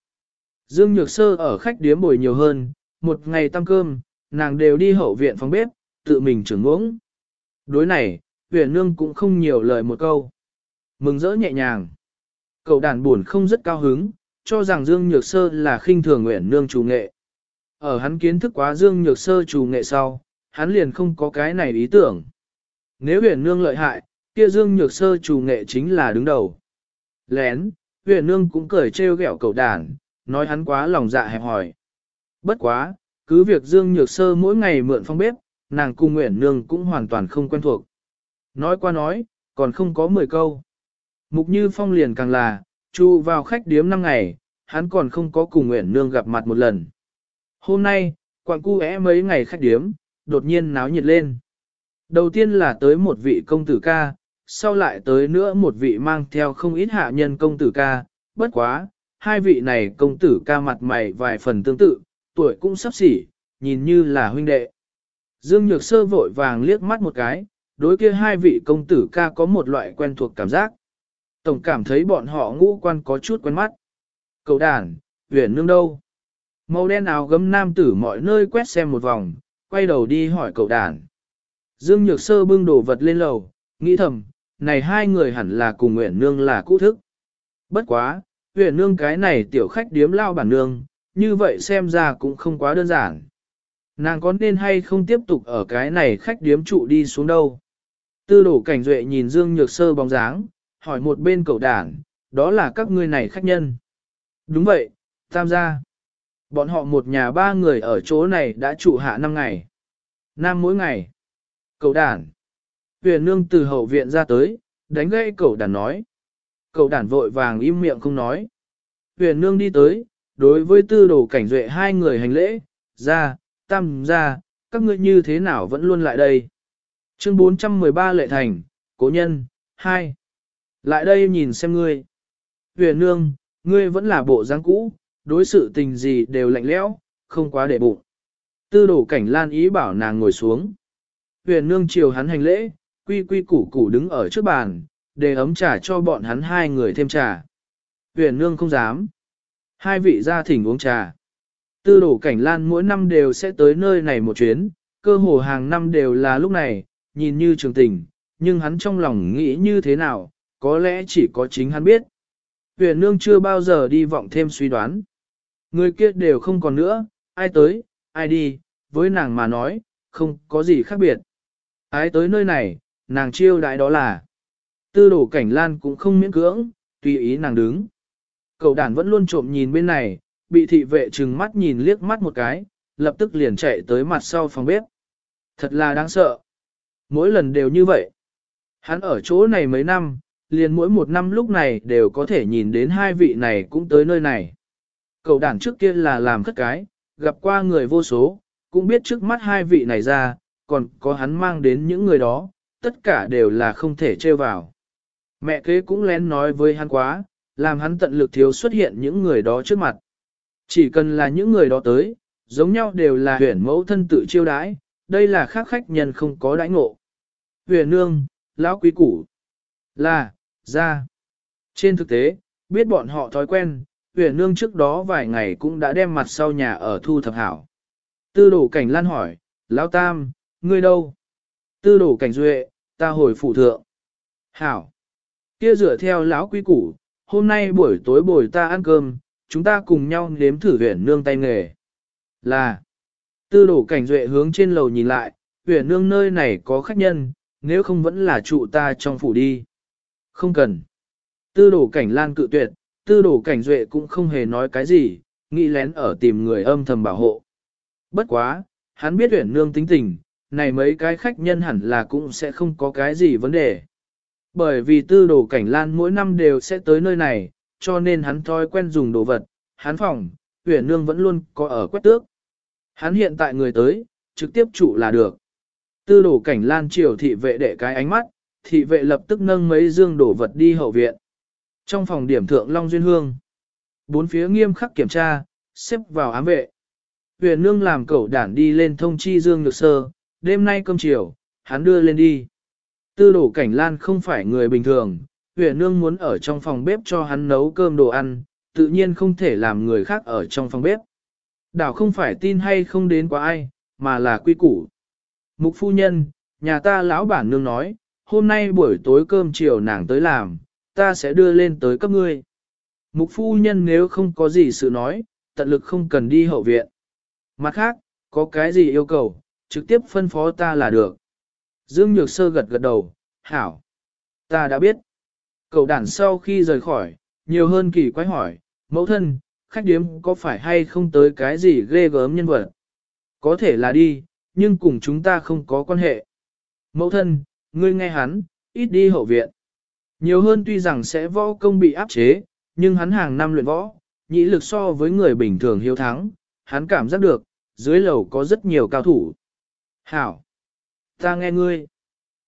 Dương Nhược Sơ ở khách điếm bồi nhiều hơn, một ngày tăng cơm, nàng đều đi hậu viện phòng bếp, tự mình trưởng ngỗng. Đối này, huyền nương cũng không nhiều lời một câu. Mừng rỡ nhẹ nhàng. Cậu đàn buồn không rất cao hứng, cho rằng Dương Nhược Sơ là khinh thường nguyện nương chủ nghệ. Ở hắn kiến thức quá Dương Nhược Sơ chủ nghệ sau, hắn liền không có cái này ý tưởng. Nếu huyền nương lợi hại, kia Dương Nhược Sơ chủ nghệ chính là đứng đầu. Lén, huyền nương cũng cười trêu ghẹo cậu đàn, nói hắn quá lòng dạ hẹp hỏi. Bất quá, cứ việc Dương Nhược Sơ mỗi ngày mượn phong bếp, nàng cùng Nguyễn Nương cũng hoàn toàn không quen thuộc. Nói qua nói, còn không có 10 câu. Mục Như Phong liền càng là, chu vào khách điếm 5 ngày, hắn còn không có cùng Nguyễn Nương gặp mặt một lần. Hôm nay, quảng cu é mấy ngày khách điếm, đột nhiên náo nhiệt lên. Đầu tiên là tới một vị công tử ca, sau lại tới nữa một vị mang theo không ít hạ nhân công tử ca, bất quá, hai vị này công tử ca mặt mày vài phần tương tự, tuổi cũng sắp xỉ, nhìn như là huynh đệ. Dương Nhược Sơ vội vàng liếc mắt một cái, đối kia hai vị công tử ca có một loại quen thuộc cảm giác. Tổng cảm thấy bọn họ ngũ quan có chút quen mắt. Cậu đàn, huyền nương đâu? Màu đen áo gấm nam tử mọi nơi quét xem một vòng, quay đầu đi hỏi cậu đàn. Dương Nhược Sơ bưng đồ vật lên lầu, nghĩ thầm, này hai người hẳn là cùng Nguyễn Nương là cũ thức. Bất quá, Nguyễn Nương cái này tiểu khách điếm lao bản nương, như vậy xem ra cũng không quá đơn giản. Nàng có nên hay không tiếp tục ở cái này khách điếm trụ đi xuống đâu. Tư đổ cảnh duệ nhìn Dương Nhược Sơ bóng dáng, hỏi một bên cậu đàn, đó là các ngươi này khách nhân. Đúng vậy, tam gia. Bọn họ một nhà ba người ở chỗ này đã trụ hạ năm ngày. Nam mỗi ngày. Cậu đàn. Huyền nương từ hậu viện ra tới, đánh gãy cậu đàn nói. Cậu đàn vội vàng im miệng không nói. Huyền nương đi tới, đối với tư đồ cảnh duệ hai người hành lễ, ra, tam ra, các ngươi như thế nào vẫn luôn lại đây. Chương 413 lệ thành, cố nhân, 2. Lại đây nhìn xem ngươi. Huyền nương, ngươi vẫn là bộ dáng cũ, đối sự tình gì đều lạnh lẽo, không quá để bụng. Tư đồ cảnh lan ý bảo nàng ngồi xuống. Huyền nương chiều hắn hành lễ, quy quy củ củ đứng ở trước bàn, để ấm trà cho bọn hắn hai người thêm trà. Huyền nương không dám. Hai vị gia thỉnh uống trà. Tư đổ cảnh lan mỗi năm đều sẽ tới nơi này một chuyến, cơ hồ hàng năm đều là lúc này, nhìn như trường tình, nhưng hắn trong lòng nghĩ như thế nào, có lẽ chỉ có chính hắn biết. Huyền nương chưa bao giờ đi vọng thêm suy đoán. Người kia đều không còn nữa, ai tới, ai đi, với nàng mà nói, không có gì khác biệt. Ai tới nơi này, nàng chiêu đại đó là. Tư đổ cảnh lan cũng không miễn cưỡng, tùy ý nàng đứng. Cậu đàn vẫn luôn trộm nhìn bên này, bị thị vệ trừng mắt nhìn liếc mắt một cái, lập tức liền chạy tới mặt sau phòng bếp. Thật là đáng sợ. Mỗi lần đều như vậy. Hắn ở chỗ này mấy năm, liền mỗi một năm lúc này đều có thể nhìn đến hai vị này cũng tới nơi này. Cậu đảng trước kia là làm khất cái, gặp qua người vô số, cũng biết trước mắt hai vị này ra, còn có hắn mang đến những người đó, tất cả đều là không thể trêu vào. Mẹ kế cũng lén nói với hắn quá, làm hắn tận lực thiếu xuất hiện những người đó trước mặt. Chỉ cần là những người đó tới, giống nhau đều là huyền mẫu thân tự chiêu đãi, đây là khác khách nhân không có đãi ngộ. Huyền nương, lão quý củ, là, ra. Trên thực tế, biết bọn họ thói quen, huyền nương trước đó vài ngày cũng đã đem mặt sau nhà ở thu thập hảo. Tư đổ cảnh lan hỏi, lão tam, ngươi đâu? Tư đổ cảnh duệ, ta hồi phụ thượng. Hảo. Kia dựa theo lão quý củ, hôm nay buổi tối buổi ta ăn cơm, chúng ta cùng nhau nếm thử huyền nương tay nghề. Là, tư đổ cảnh duệ hướng trên lầu nhìn lại, huyền nương nơi này có khách nhân, nếu không vẫn là trụ ta trong phủ đi. Không cần. Tư đồ cảnh lan cự tuyệt, tư đồ cảnh duệ cũng không hề nói cái gì, nghĩ lén ở tìm người âm thầm bảo hộ. Bất quá, hắn biết Tuyển nương tính tình, này mấy cái khách nhân hẳn là cũng sẽ không có cái gì vấn đề. Bởi vì tư đồ cảnh lan mỗi năm đều sẽ tới nơi này, cho nên hắn thói quen dùng đồ vật, hắn phòng, Tuyển nương vẫn luôn có ở quét tước. Hắn hiện tại người tới, trực tiếp trụ là được. Tư đồ cảnh lan triều thị vệ đệ cái ánh mắt, thị vệ lập tức nâng mấy dương đổ vật đi hậu viện. Trong phòng điểm thượng Long Duyên Hương, bốn phía nghiêm khắc kiểm tra, xếp vào ám vệ. Huyền nương làm cẩu đản đi lên thông chi Dương Nhược Sơ, đêm nay cơm chiều, hắn đưa lên đi. Tư đổ cảnh lan không phải người bình thường, huyền nương muốn ở trong phòng bếp cho hắn nấu cơm đồ ăn, tự nhiên không thể làm người khác ở trong phòng bếp. Đảo không phải tin hay không đến quá ai, mà là quy củ. Mục phu nhân, nhà ta lão bản nương nói, hôm nay buổi tối cơm chiều nàng tới làm, ta sẽ đưa lên tới cấp ngươi. Mục phu nhân nếu không có gì sự nói, tận lực không cần đi hậu viện. Mặt khác, có cái gì yêu cầu, trực tiếp phân phó ta là được. Dương Nhược Sơ gật gật đầu, hảo. Ta đã biết. Cậu đàn sau khi rời khỏi, nhiều hơn kỳ quái hỏi, mẫu thân, khách điếm có phải hay không tới cái gì ghê gớm nhân vật. Có thể là đi, nhưng cùng chúng ta không có quan hệ. Mẫu thân, ngươi nghe hắn, ít đi hậu viện. Nhiều hơn tuy rằng sẽ võ công bị áp chế, nhưng hắn hàng năm luyện võ, nhĩ lực so với người bình thường hiếu thắng, hắn cảm giác được, dưới lầu có rất nhiều cao thủ. Hảo! Ta nghe ngươi.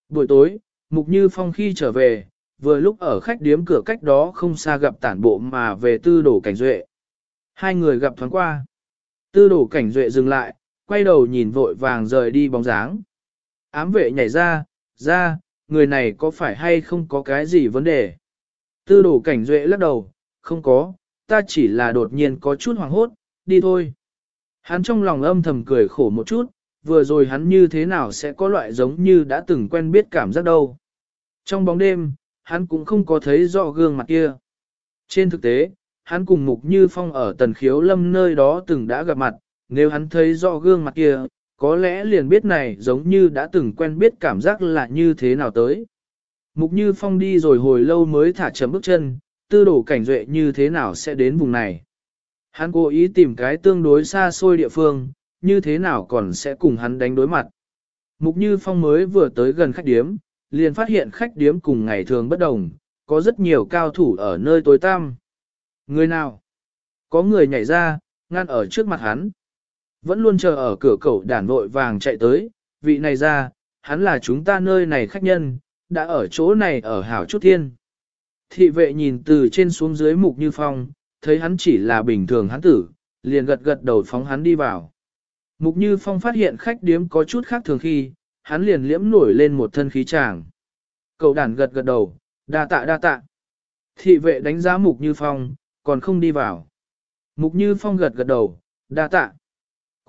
Buổi tối, Mục Như Phong khi trở về, vừa lúc ở khách điếm cửa cách đó không xa gặp tản bộ mà về tư đổ cảnh duệ. Hai người gặp thoáng qua. Tư đổ cảnh duệ dừng lại, quay đầu nhìn vội vàng rời đi bóng dáng. Ám vệ nhảy ra, ra, người này có phải hay không có cái gì vấn đề? Tư đổ cảnh duệ lắc đầu, không có, ta chỉ là đột nhiên có chút hoảng hốt, đi thôi. Hắn trong lòng âm thầm cười khổ một chút, vừa rồi hắn như thế nào sẽ có loại giống như đã từng quen biết cảm giác đâu. Trong bóng đêm, hắn cũng không có thấy rõ gương mặt kia. Trên thực tế, hắn cùng Mục Như Phong ở tần khiếu lâm nơi đó từng đã gặp mặt, nếu hắn thấy rõ gương mặt kia, có lẽ liền biết này giống như đã từng quen biết cảm giác là như thế nào tới. Mục Như Phong đi rồi hồi lâu mới thả chấm bước chân, tư đổ cảnh duệ như thế nào sẽ đến vùng này. Hắn cố ý tìm cái tương đối xa xôi địa phương, như thế nào còn sẽ cùng hắn đánh đối mặt. Mục Như Phong mới vừa tới gần khách điếm, liền phát hiện khách điếm cùng ngày thường bất đồng, có rất nhiều cao thủ ở nơi tối tăm. Người nào? Có người nhảy ra, ngăn ở trước mặt hắn. Vẫn luôn chờ ở cửa cậu đàn vội vàng chạy tới, vị này ra, hắn là chúng ta nơi này khách nhân, đã ở chỗ này ở hảo chút thiên. Thị vệ nhìn từ trên xuống dưới mục như phong, thấy hắn chỉ là bình thường hắn tử, liền gật gật đầu phóng hắn đi vào. Mục như phong phát hiện khách điếm có chút khác thường khi, hắn liền liễm nổi lên một thân khí tràng. Cậu đàn gật gật đầu, đa tạ đa tạ. Thị vệ đánh giá mục như phong, còn không đi vào. Mục như phong gật gật đầu, đa tạ.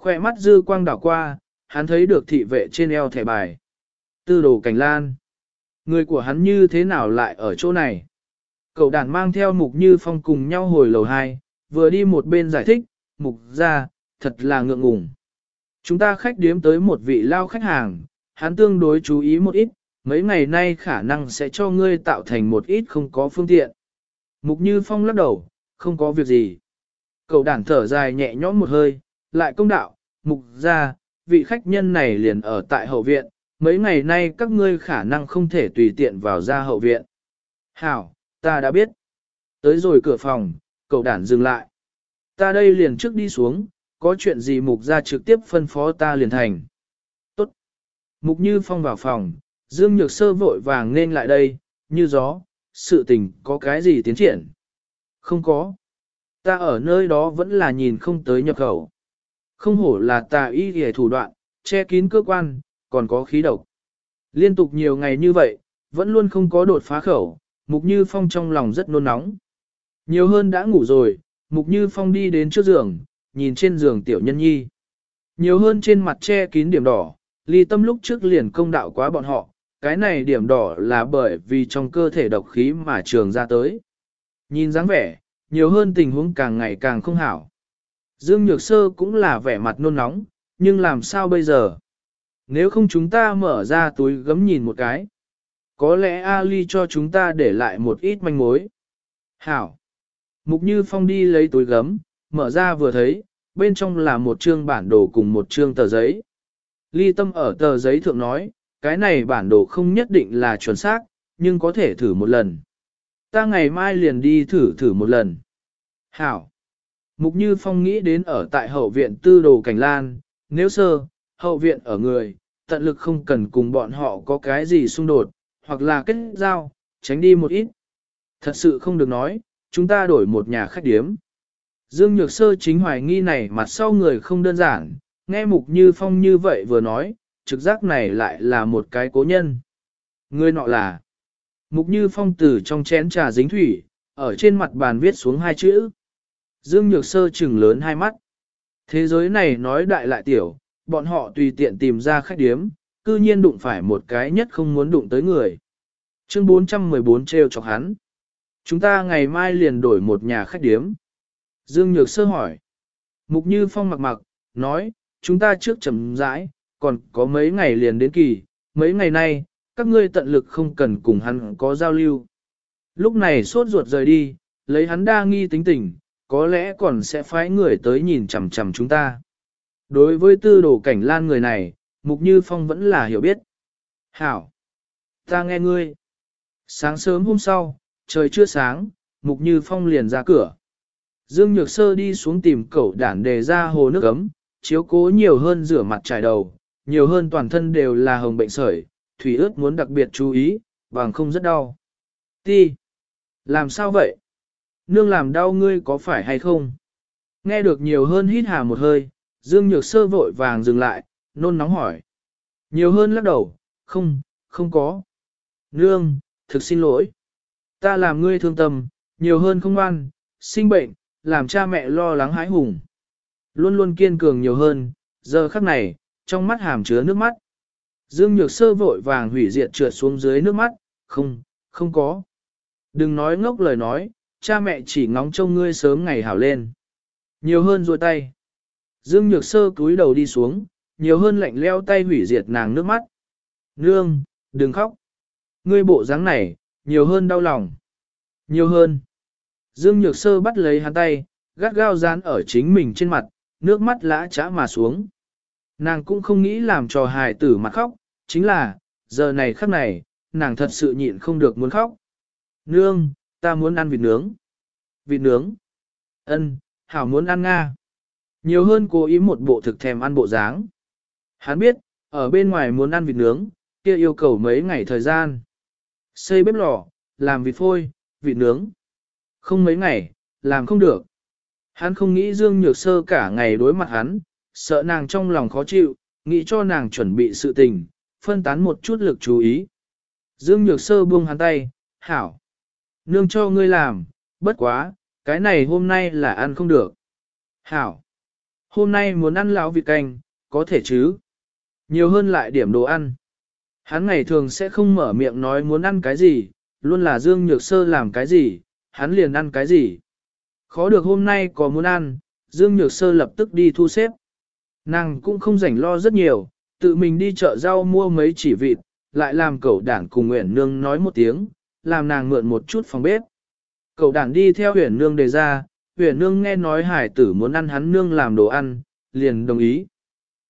Khoe mắt dư quang đảo qua, hắn thấy được thị vệ trên eo thẻ bài. Tư đồ cảnh lan. Người của hắn như thế nào lại ở chỗ này? Cậu đàn mang theo mục như phong cùng nhau hồi lầu 2, vừa đi một bên giải thích, mục ra, thật là ngượng ngùng. Chúng ta khách điếm tới một vị lao khách hàng, hắn tương đối chú ý một ít, mấy ngày nay khả năng sẽ cho ngươi tạo thành một ít không có phương tiện. Mục Như Phong lắc đầu, không có việc gì. Cậu đàn thở dài nhẹ nhõm một hơi, lại công đạo, mục ra, vị khách nhân này liền ở tại hậu viện, mấy ngày nay các ngươi khả năng không thể tùy tiện vào ra hậu viện. Hảo, ta đã biết. Tới rồi cửa phòng, cậu đản dừng lại. Ta đây liền trước đi xuống, có chuyện gì mục ra trực tiếp phân phó ta liền thành. Tốt. Mục Như Phong vào phòng, Dương Nhược Sơ vội vàng nên lại đây, như gió, sự tình có cái gì tiến triển? Không có. Ta ở nơi đó vẫn là nhìn không tới nhập khẩu. Không hổ là tà y hề thủ đoạn, che kín cơ quan, còn có khí độc. Liên tục nhiều ngày như vậy, vẫn luôn không có đột phá khẩu, Mục Như Phong trong lòng rất nôn nóng. Nhiều hơn đã ngủ rồi, Mục Như Phong đi đến trước giường, nhìn trên giường tiểu nhân nhi. Nhiều hơn trên mặt che kín điểm đỏ, ly tâm lúc trước liền công đạo quá bọn họ, cái này điểm đỏ là bởi vì trong cơ thể độc khí mà trường ra tới. Nhìn dáng vẻ, nhiều hơn tình huống càng ngày càng không hảo. Dương Nhược Sơ cũng là vẻ mặt nôn nóng, nhưng làm sao bây giờ? Nếu không chúng ta mở ra túi gấm nhìn một cái. Có lẽ Ali cho chúng ta để lại một ít manh mối. Hảo. Mục Như Phong đi lấy túi gấm, mở ra vừa thấy, bên trong là một chương bản đồ cùng một chương tờ giấy. Ly Tâm ở tờ giấy thượng nói, cái này bản đồ không nhất định là chuẩn xác, nhưng có thể thử một lần. Ta ngày mai liền đi thử thử một lần. Hảo. Mục Như Phong nghĩ đến ở tại hậu viện tư đồ cảnh lan, nếu sơ, hậu viện ở người, tận lực không cần cùng bọn họ có cái gì xung đột, hoặc là kết giao, tránh đi một ít. Thật sự không được nói, chúng ta đổi một nhà khách điếm. Dương Nhược Sơ chính hoài nghi này mặt sau người không đơn giản, nghe Mục Như Phong như vậy vừa nói, trực giác này lại là một cái cố nhân. Người nọ là Mục Như Phong từ trong chén trà dính thủy, ở trên mặt bàn viết xuống hai chữ. Dương Nhược Sơ trừng lớn hai mắt. Thế giới này nói đại lại tiểu, bọn họ tùy tiện tìm ra khách điếm, cư nhiên đụng phải một cái nhất không muốn đụng tới người. Chương 414 treo chọc hắn. Chúng ta ngày mai liền đổi một nhà khách điếm. Dương Nhược Sơ hỏi. Mục Như Phong mặc mặc, nói, chúng ta trước chậm rãi, còn có mấy ngày liền đến kỳ, mấy ngày nay, các ngươi tận lực không cần cùng hắn có giao lưu. Lúc này sốt ruột rời đi, lấy hắn đa nghi tính tình, có lẽ còn sẽ phái người tới nhìn chằm chằm chúng ta. Đối với tư đồ cảnh lan người này, Mục Như Phong vẫn là hiểu biết. Hảo! Ta nghe ngươi. Sáng sớm hôm sau, trời chưa sáng, Mục Như Phong liền ra cửa. Dương Nhược Sơ đi xuống tìm cẩu đản để ra hồ nước ấm, chiếu cố nhiều hơn rửa mặt trải đầu, nhiều hơn toàn thân đều là hồng bệnh sởi, thủy ướt muốn đặc biệt chú ý, bằng không rất đau. Ti! Làm sao vậy? Nương làm đau ngươi có phải hay không? Nghe được nhiều hơn hít hà một hơi, Dương Nhược Sơ vội vàng dừng lại, nôn nóng hỏi. Nhiều hơn lắc đầu, không, không có. Nương, thực xin lỗi. Ta làm ngươi thương tâm, nhiều hơn không ăn, sinh bệnh, làm cha mẹ lo lắng hãi hùng. Luôn luôn kiên cường nhiều hơn, giờ khắc này, trong mắt hàm chứa nước mắt. Dương Nhược Sơ vội vàng hủy diệt trượt xuống dưới nước mắt, không, không có. Đừng nói ngốc lời nói, cha mẹ chỉ ngóng trông ngươi sớm ngày hảo lên. Nhiều hơn ruôi tay. Dương Nhược Sơ cúi đầu đi xuống, nhiều hơn lạnh leo tay hủy diệt nàng nước mắt. Nương, đừng khóc. Ngươi bộ dáng này, nhiều hơn đau lòng. Nhiều hơn. Dương Nhược Sơ bắt lấy hắn tay, gắt gao dán ở chính mình trên mặt, nước mắt lã chã mà xuống. Nàng cũng không nghĩ làm trò hài tử mặt khóc, chính là, giờ này khắc này, nàng thật sự nhịn không được muốn khóc. Nương, ta muốn ăn vịt nướng. Vịt nướng. Ân, hảo muốn ăn Nga. Nhiều hơn cố ý một bộ thực thèm ăn bộ dáng. Hắn biết, ở bên ngoài muốn ăn vịt nướng, kia yêu cầu mấy ngày thời gian. Xây bếp lò, làm vịt phôi, vịt nướng. Không mấy ngày, làm không được. Hắn không nghĩ Dương Nhược Sơ cả ngày đối mặt hắn, sợ nàng trong lòng khó chịu, nghĩ cho nàng chuẩn bị sự tình, phân tán một chút lực chú ý. Dương Nhược Sơ buông hắn tay, hảo. Nương cho ngươi làm, bất quá, cái này hôm nay là ăn không được. Hảo. Hôm nay muốn ăn lão vịt canh, có thể chứ. Nhiều hơn lại điểm đồ ăn. Hắn ngày thường sẽ không mở miệng nói muốn ăn cái gì, luôn là Dương Nhược Sơ làm cái gì, hắn liền ăn cái gì. Khó được hôm nay có muốn ăn, Dương Nhược Sơ lập tức đi thu xếp. Nàng cũng không rảnh lo rất nhiều, tự mình đi chợ rau mua mấy chỉ vịt, lại làm cậu đảng cùng Nguyễn Nương nói một tiếng, làm nàng mượn một chút phòng bếp. Cậu đảng đi theo Huyền Nương đề ra, Huyền Nương nghe nói hải tử muốn ăn hắn nương làm đồ ăn, liền đồng ý.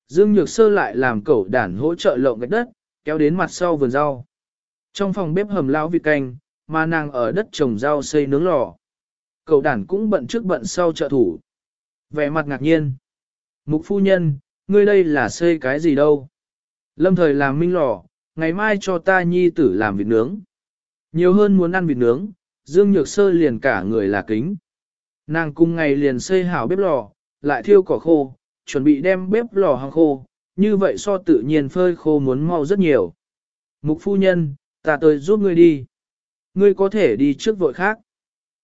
Dương Nhược Sơ lại làm cậu đàn hỗ trợ lộng gạch đất, kéo đến mặt sau vườn rau. Trong phòng bếp hầm lão vịt canh, mà nàng ở đất trồng rau xây nướng lò. Cậu đàn cũng bận trước bận sau trợ thủ. Vẻ mặt ngạc nhiên. Mục phu nhân, ngươi đây là xây cái gì đâu? Lâm thời làm minh lò, ngày mai cho ta nhi tử làm vịt nướng. Nhiều hơn muốn ăn vịt nướng, Dương Nhược Sơ liền cả người là kính. Nàng cùng ngày liền xây hảo bếp lò, lại thiêu cỏ khô, chuẩn bị đem bếp lò hàng khô, như vậy so tự nhiên phơi khô muốn mau rất nhiều. Mục phu nhân, ta tới giúp ngươi đi. Ngươi có thể đi trước vội khác.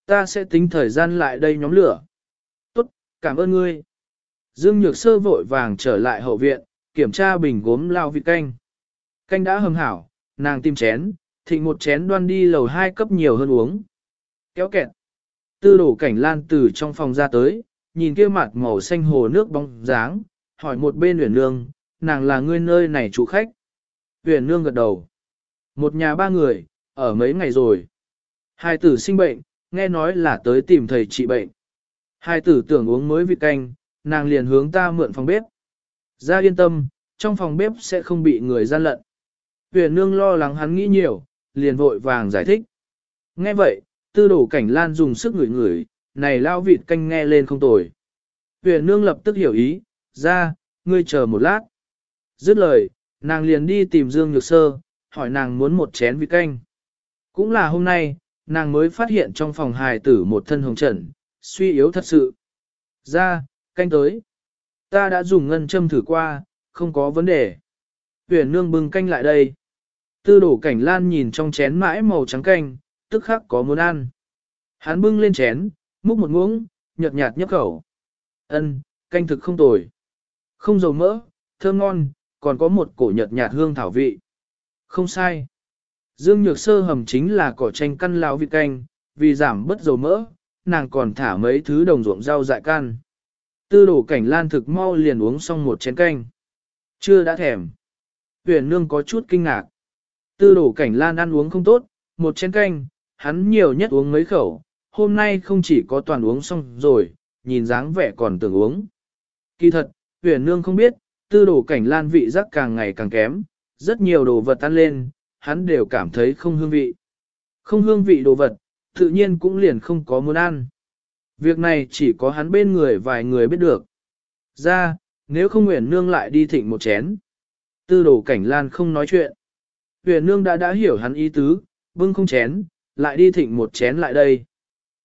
Ta sẽ tính thời gian lại đây nhóm lửa. Tốt, cảm ơn ngươi. Dương Nhược Sơ vội vàng trở lại hậu viện, kiểm tra bình gốm lao vịt canh. Canh đã hầm hảo, nàng tìm chén, thịnh một chén đoan đi lầu hai cấp nhiều hơn uống. Kéo kẹt. Tư đổ cảnh lan từ trong phòng ra tới, nhìn kia mặt màu xanh hồ nước bóng dáng, hỏi một bên huyền nương, nàng là ngươi nơi này chủ khách. Huyền nương gật đầu. Một nhà ba người, ở mấy ngày rồi. Hai tử sinh bệnh, nghe nói là tới tìm thầy trị bệnh. Hai tử tưởng uống mới vịt canh, nàng liền hướng ta mượn phòng bếp. Ra yên tâm, trong phòng bếp sẽ không bị người gian lận. Huyền nương lo lắng hắn nghĩ nhiều, liền vội vàng giải thích. Nghe vậy, tư đổ cảnh lan dùng sức ngửi ngửi, này lao vịt canh nghe lên không tồi. Huyền nương lập tức hiểu ý, ra, ngươi chờ một lát. Dứt lời, nàng liền đi tìm Dương Nhược Sơ, hỏi nàng muốn một chén vịt canh. Cũng là hôm nay, nàng mới phát hiện trong phòng hài tử một thân hồng trần, suy yếu thật sự. Ra, canh tới. Ta đã dùng ngân châm thử qua, không có vấn đề. Huyền nương bưng canh lại đây. Tư đổ cảnh lan nhìn trong chén mãi màu trắng canh, tức khắc có muốn ăn. Hắn bưng lên chén, múc một muỗng, nhợt nhạt nhấp khẩu. Ân, canh thực không tồi. Không dầu mỡ, thơm ngon, còn có một cổ nhợt nhạt hương thảo vị. Không sai. Dương Nhược Sơ hầm chính là cỏ chanh căn lao vị canh, vì giảm bớt dầu mỡ, nàng còn thả mấy thứ đồng ruộng rau dại can. Tư đổ cảnh lan thực mau liền uống xong một chén canh. Chưa đã thèm. Huyền nương có chút kinh ngạc. Tư đổ cảnh lan ăn uống không tốt, một chén canh, hắn nhiều nhất uống mấy khẩu, hôm nay không chỉ có toàn uống xong rồi, nhìn dáng vẻ còn tưởng uống. Kỳ thật, huyền nương không biết, tư đồ cảnh lan vị giác càng ngày càng kém, rất nhiều đồ vật tan lên, hắn đều cảm thấy không hương vị. Không hương vị đồ vật, tự nhiên cũng liền không có muốn ăn. Việc này chỉ có hắn bên người vài người biết được. Ra, nếu không nguyện Nương lại đi thịnh một chén. Tư đồ cảnh lan không nói chuyện. Huyền Nương đã đã hiểu hắn ý tứ, vương không chén, lại đi thịnh một chén lại đây.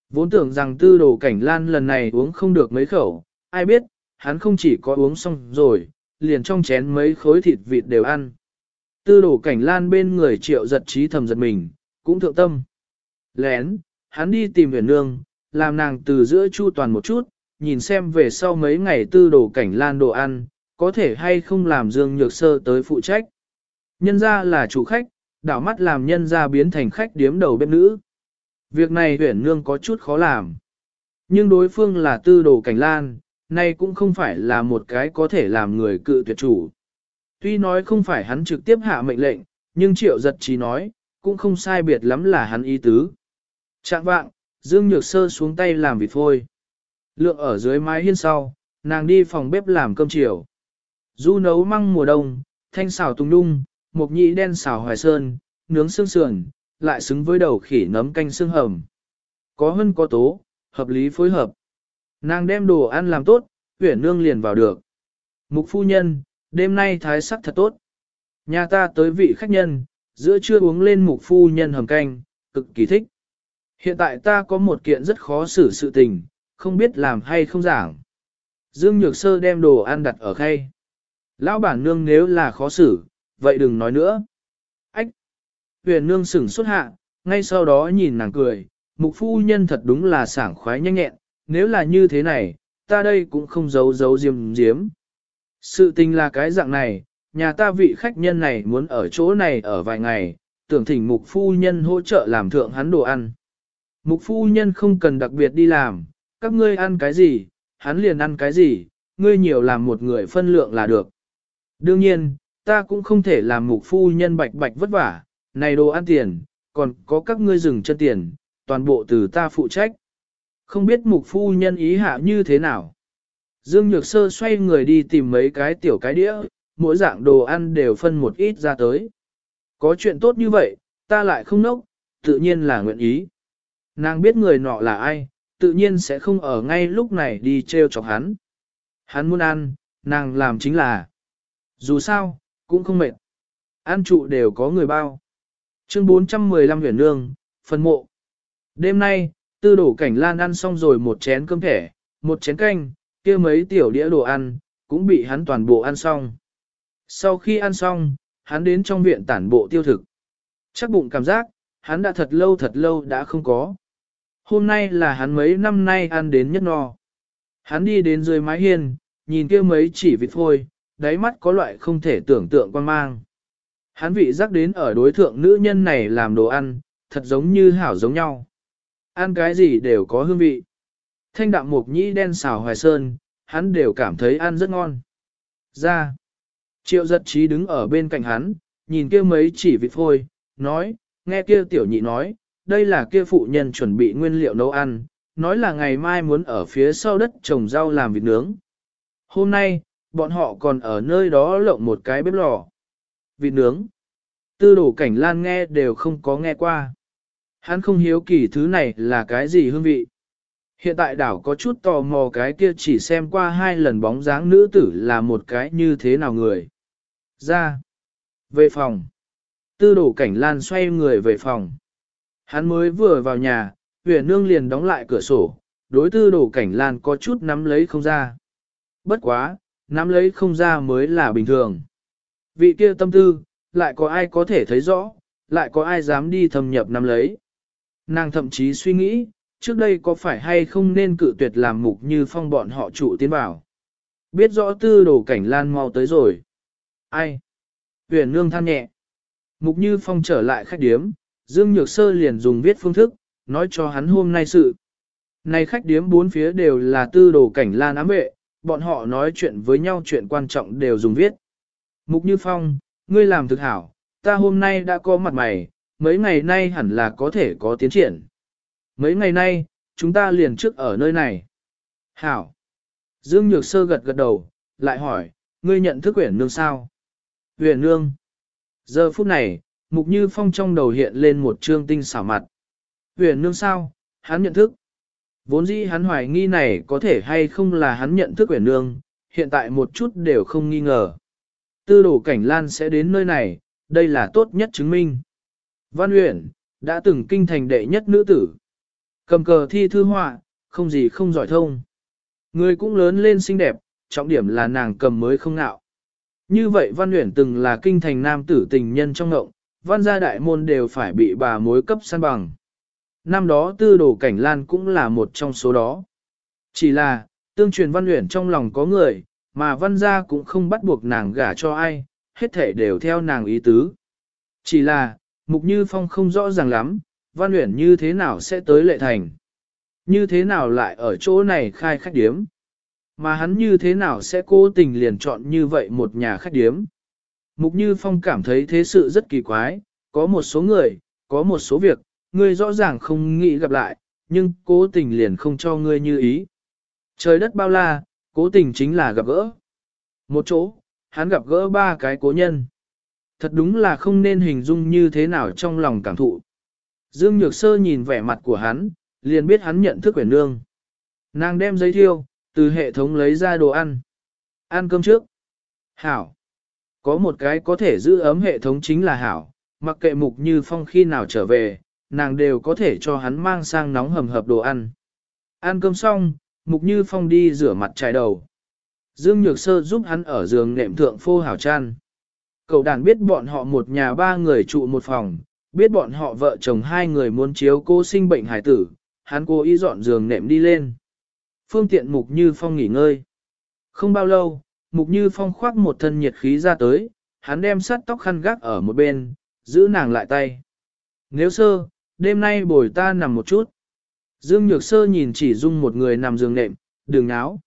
Vốn tưởng rằng tư đồ cảnh lan lần này uống không được mấy khẩu, ai biết, hắn không chỉ có uống xong rồi, liền trong chén mấy khối thịt vịt đều ăn. Tư đồ cảnh lan bên người triệu giật trí thầm giật mình, cũng thượng tâm. Lén, hắn đi tìm huyền nương, làm nàng từ giữa chu toàn một chút, nhìn xem về sau mấy ngày tư đồ cảnh lan đồ ăn, có thể hay không làm Dương Nhược Sơ tới phụ trách. Nhân ra là chủ khách, đảo mắt làm nhân ra biến thành khách điếm đầu bếp nữ. Việc này huyển nương có chút khó làm. Nhưng đối phương là tư đồ cảnh lan, nay cũng không phải là một cái có thể làm người cự tuyệt chủ. Tuy nói không phải hắn trực tiếp hạ mệnh lệnh, nhưng triệu giật trí nói, cũng không sai biệt lắm là hắn ý tứ. Trạng vạng, Dương Nhược Sơ xuống tay làm vịt phôi. Lượng ở dưới mái hiên sau, nàng đi phòng bếp làm cơm chiều. Du nấu măng mùa đông, thanh xào tung đung, mộc nhị đen xào hoài sơn, nướng xương sườn, lại xứng với đầu khỉ nấm canh xương hầm. Có hơn có tố, hợp lý phối hợp. Nàng đem đồ ăn làm tốt, huyển nương liền vào được. Mục phu nhân, đêm nay thái sắc thật tốt. Nhà ta tới vị khách nhân, giữa trưa uống lên mục phu nhân hầm canh, cực kỳ thích. Hiện tại ta có một kiện rất khó xử sự tình, không biết làm hay không giảng. Dương Nhược Sơ đem đồ ăn đặt ở khay. Lão bản nương nếu là khó xử, vậy đừng nói nữa. Ách! Huyền nương sửng xuất hạ, ngay sau đó nhìn nàng cười, mục phu nhân thật đúng là sảng khoái nhanh nhẹn, nếu là như thế này, ta đây cũng không giấu giấu diêm diếm. Sự tình là cái dạng này, nhà ta vị khách nhân này muốn ở chỗ này ở vài ngày, tưởng thỉnh mục phu nhân hỗ trợ làm thượng hắn đồ ăn. Mục phu nhân không cần đặc biệt đi làm, các ngươi ăn cái gì, hắn liền ăn cái gì, ngươi nhiều làm một người phân lượng là được. Đương nhiên, ta cũng không thể làm mục phu nhân bạch bạch vất vả, này đồ ăn tiền, còn có các ngươi dừng chân tiền, toàn bộ từ ta phụ trách. Không biết mục phu nhân ý hạ như thế nào. Dương Nhược Sơ xoay người đi tìm mấy cái tiểu cái đĩa, mỗi dạng đồ ăn đều phân một ít ra tới. Có chuyện tốt như vậy, ta lại không nốc, tự nhiên là nguyện ý. Nàng biết người nọ là ai, tự nhiên sẽ không ở ngay lúc này đi treo chọc hắn. Hắn muốn ăn, nàng làm chính là. Dù sao, cũng không mệt. an trụ đều có người bao. Chương 415 huyền nương, phần mộ. Đêm nay, tư đổ cảnh lan ăn xong rồi một chén cơm thẻ, một chén canh, kia mấy tiểu đĩa đồ ăn, cũng bị hắn toàn bộ ăn xong. Sau khi ăn xong, hắn đến trong viện tản bộ tiêu thực. Chắc bụng cảm giác, hắn đã thật lâu thật lâu đã không có. Hôm nay là hắn mấy năm nay ăn đến nhất no. Hắn đi đến dưới mái hiên, nhìn kia mấy chỉ vịt phôi, đáy mắt có loại không thể tưởng tượng quan mang. Hắn vị giác đến ở đối thượng nữ nhân này làm đồ ăn, thật giống như hảo giống nhau. Ăn cái gì đều có hương vị. Thanh đạm mục nhĩ đen xào hoài sơn, hắn đều cảm thấy ăn rất ngon. Ra. Triệu giật trí đứng ở bên cạnh hắn, nhìn kia mấy chỉ vịt phôi, nói, nghe kia tiểu nhị nói, đây là kia phụ nhân chuẩn bị nguyên liệu nấu ăn, nói là ngày mai muốn ở phía sau đất trồng rau làm vịt nướng. Hôm nay, bọn họ còn ở nơi đó lộng một cái bếp lò. Vịt nướng. Tư đổ cảnh lan nghe đều không có nghe qua. Hắn không hiếu kỳ thứ này là cái gì hương vị. Hiện tại đảo có chút tò mò cái kia chỉ xem qua hai lần bóng dáng nữ tử là một cái như thế nào người. Ra. Về phòng. Tư đổ cảnh lan xoay người về phòng. Hắn mới vừa vào nhà, huyền nương liền đóng lại cửa sổ, đối tư đổ cảnh lan có chút nắm lấy không ra. Bất quá, nắm lấy không ra mới là bình thường. Vị kia tâm tư, lại có ai có thể thấy rõ, lại có ai dám đi thâm nhập nắm lấy. Nàng thậm chí suy nghĩ, trước đây có phải hay không nên cự tuyệt làm mục như phong bọn họ trụ tiến bảo. Biết rõ tư đồ cảnh lan mau tới rồi. Ai? Huyền nương than nhẹ. Mục như phong trở lại khách điếm, Dương Nhược Sơ liền dùng viết phương thức, nói cho hắn hôm nay sự. Này khách điếm bốn phía đều là tư đồ cảnh lan ám vệ, bọn họ nói chuyện với nhau chuyện quan trọng đều dùng viết. Mục Như Phong, ngươi làm thực hảo, ta hôm nay đã có mặt mày, mấy ngày nay hẳn là có thể có tiến triển. Mấy ngày nay, chúng ta liền trước ở nơi này. Hảo. Dương Nhược Sơ gật gật đầu, lại hỏi, ngươi nhận thức Uyển nương sao? Huyền nương. Giờ phút này, Mục Như Phong trong đầu hiện lên một trương tinh xảo mặt. Huyền nương sao? Hắn nhận thức. Vốn dĩ hắn hoài nghi này có thể hay không là hắn nhận thức quyển nương, hiện tại một chút đều không nghi ngờ. Tư đồ cảnh lan sẽ đến nơi này, đây là tốt nhất chứng minh. Văn Uyển, đã từng kinh thành đệ nhất nữ tử. Cầm cờ thi thư họa, không gì không giỏi thông. Người cũng lớn lên xinh đẹp, trọng điểm là nàng cầm mới không nạo. Như vậy Văn Uyển từng là kinh thành nam tử tình nhân trong ngộng, văn gia đại môn đều phải bị bà mối cấp săn bằng. Năm đó tư đồ cảnh lan cũng là một trong số đó. Chỉ là, tương truyền Văn luyện trong lòng có người, mà văn gia cũng không bắt buộc nàng gả cho ai, hết thể đều theo nàng ý tứ. Chỉ là, Mục Như Phong không rõ ràng lắm, Văn luyện như thế nào sẽ tới lệ thành. Như thế nào lại ở chỗ này khai khách điếm. Mà hắn như thế nào sẽ cố tình liền chọn như vậy một nhà khách điếm. Mục Như Phong cảm thấy thế sự rất kỳ quái, có một số người, có một số việc, ngươi rõ ràng không nghĩ gặp lại, nhưng cố tình liền không cho ngươi như ý. Trời đất bao la, cố tình chính là gặp gỡ. Một chỗ, hắn gặp gỡ ba cái cố nhân. Thật đúng là không nên hình dung như thế nào trong lòng cảm thụ. Dương Nhược Sơ nhìn vẻ mặt của hắn, liền biết hắn nhận thức quyển nương. Nàng đem giấy thiêu, từ hệ thống lấy ra đồ ăn. Ăn cơm trước. Hảo. Có một cái có thể giữ ấm hệ thống chính là Hảo, mặc kệ mục như phong khi nào trở về, nàng đều có thể cho hắn mang sang nóng hầm hập đồ ăn. Ăn cơm xong, mục như phong đi rửa mặt chải đầu. Dương Nhược Sơ giúp hắn ở giường nệm thượng phô hảo chăn. Cậu đàn biết bọn họ một nhà ba người trụ một phòng, biết bọn họ vợ chồng hai người muốn chiếu cô sinh bệnh hải tử, hắn cố ý dọn giường nệm đi lên. Phương tiện Mục Như Phong nghỉ ngơi. Không bao lâu, Mục Như Phong khoác một thân nhiệt khí ra tới, hắn đem sắt tóc khăn gác ở một bên, giữ nàng lại tay. Nếu sơ, đêm nay bồi ta nằm một chút. Dương Nhược Sơ nhìn chỉ dung một người nằm giường nệm, đừng náo.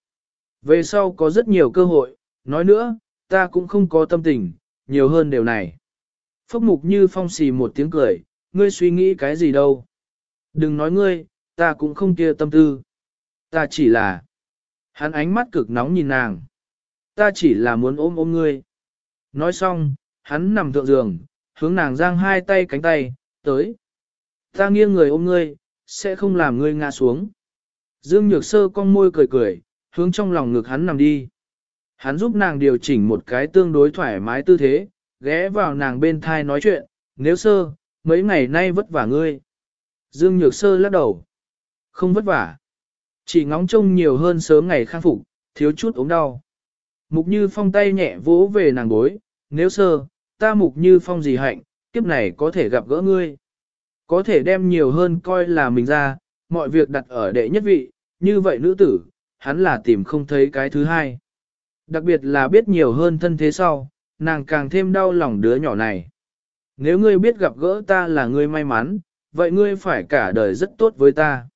Về sau có rất nhiều cơ hội, nói nữa, ta cũng không có tâm tình, nhiều hơn điều này. Phốc mục như phong xì một tiếng cười, ngươi suy nghĩ cái gì đâu. Đừng nói ngươi, ta cũng không kia tâm tư. Ta chỉ là... Hắn ánh mắt cực nóng nhìn nàng. Ta chỉ là muốn ôm ôm ngươi. Nói xong, hắn nằm thượng giường, hướng nàng giang hai tay cánh tay, tới. Ta nghiêng người ôm ngươi, sẽ không làm ngươi ngã xuống. Dương Nhược Sơ cong môi cười cười, hướng trong lòng ngực hắn nằm đi. Hắn giúp nàng điều chỉnh một cái tương đối thoải mái tư thế, ghé vào nàng bên thai nói chuyện, nếu sơ, mấy ngày nay vất vả ngươi. Dương Nhược Sơ lắc đầu. Không vất vả. Chỉ ngóng trông nhiều hơn sớm ngày khang phục, thiếu chút ốm đau. Mục Như Phong tay nhẹ vỗ về nàng bối, nếu sơ, ta Mục Như Phong gì hạnh, kiếp này có thể gặp gỡ ngươi. Có thể đem nhiều hơn coi là mình ra, mọi việc đặt ở đệ nhất vị, như vậy nữ tử, hắn là tìm không thấy cái thứ hai. Đặc biệt là biết nhiều hơn thân thế sau, nàng càng thêm đau lòng đứa nhỏ này. Nếu ngươi biết gặp gỡ ta là ngươi may mắn, vậy ngươi phải cả đời rất tốt với ta.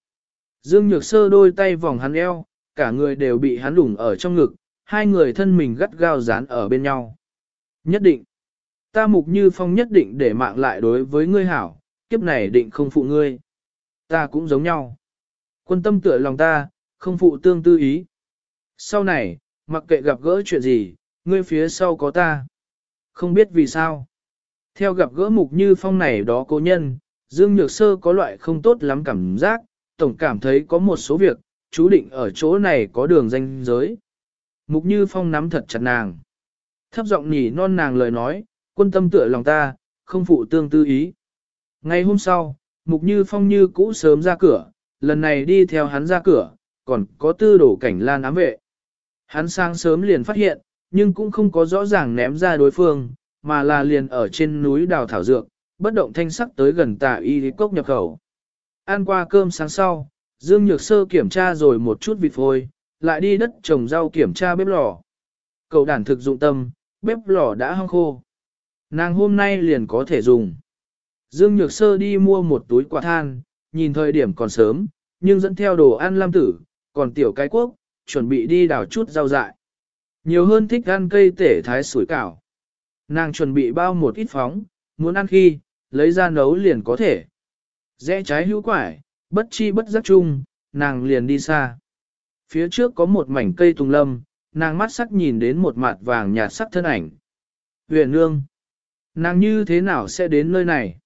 Dương Nhược Sơ đôi tay vòng hắn eo, cả người đều bị hắn lủng ở trong ngực, hai người thân mình gắt gao dán ở bên nhau. Nhất định, ta mục như phong nhất định để mạng lại đối với ngươi hảo, kiếp này định không phụ ngươi. Ta cũng giống nhau. Quân tâm tựa lòng ta, không phụ tương tư ý. Sau này, mặc kệ gặp gỡ chuyện gì, ngươi phía sau có ta. Không biết vì sao. Theo gặp gỡ mục như phong này đó cố nhân, Dương Nhược Sơ có loại không tốt lắm cảm giác, tổng cảm thấy có một số việc, chú định ở chỗ này có đường danh giới. Mục như phong nắm thật chặt nàng. Thấp giọng nhỉ non nàng lời nói, quân tâm tựa lòng ta, không phụ tương tư ý. Ngày hôm sau, mục như phong như cũ sớm ra cửa, lần này đi theo hắn ra cửa, còn có tư đổ cảnh lan ám vệ. Hắn sang sớm liền phát hiện, nhưng cũng không có rõ ràng ném ra đối phương, mà là liền ở trên núi đào thảo dược, bất động thanh sắc tới gần tà y cốc nhập khẩu. Ăn qua cơm sáng sau, Dương Nhược Sơ kiểm tra rồi một chút vịt phôi, lại đi đất trồng rau kiểm tra bếp lò. Cậu đàn thực dụng tâm, bếp lò đã hong khô. Nàng hôm nay liền có thể dùng. Dương Nhược Sơ đi mua một túi quả than, nhìn thời điểm còn sớm, nhưng dẫn theo đồ ăn lam tử, còn tiểu cái quốc, chuẩn bị đi đào chút rau dại. Nhiều hơn thích ăn cây tể thái sủi cảo. Nàng chuẩn bị bao một ít phóng, muốn ăn khi, lấy ra nấu liền có thể. Rẽ trái hữu quải, bất chi bất giác chung, nàng liền đi xa. Phía trước có một mảnh cây tùng lâm, nàng mắt sắc nhìn đến một mặt vàng nhạt sắc thân ảnh. Huyền nương, nàng như thế nào sẽ đến nơi này?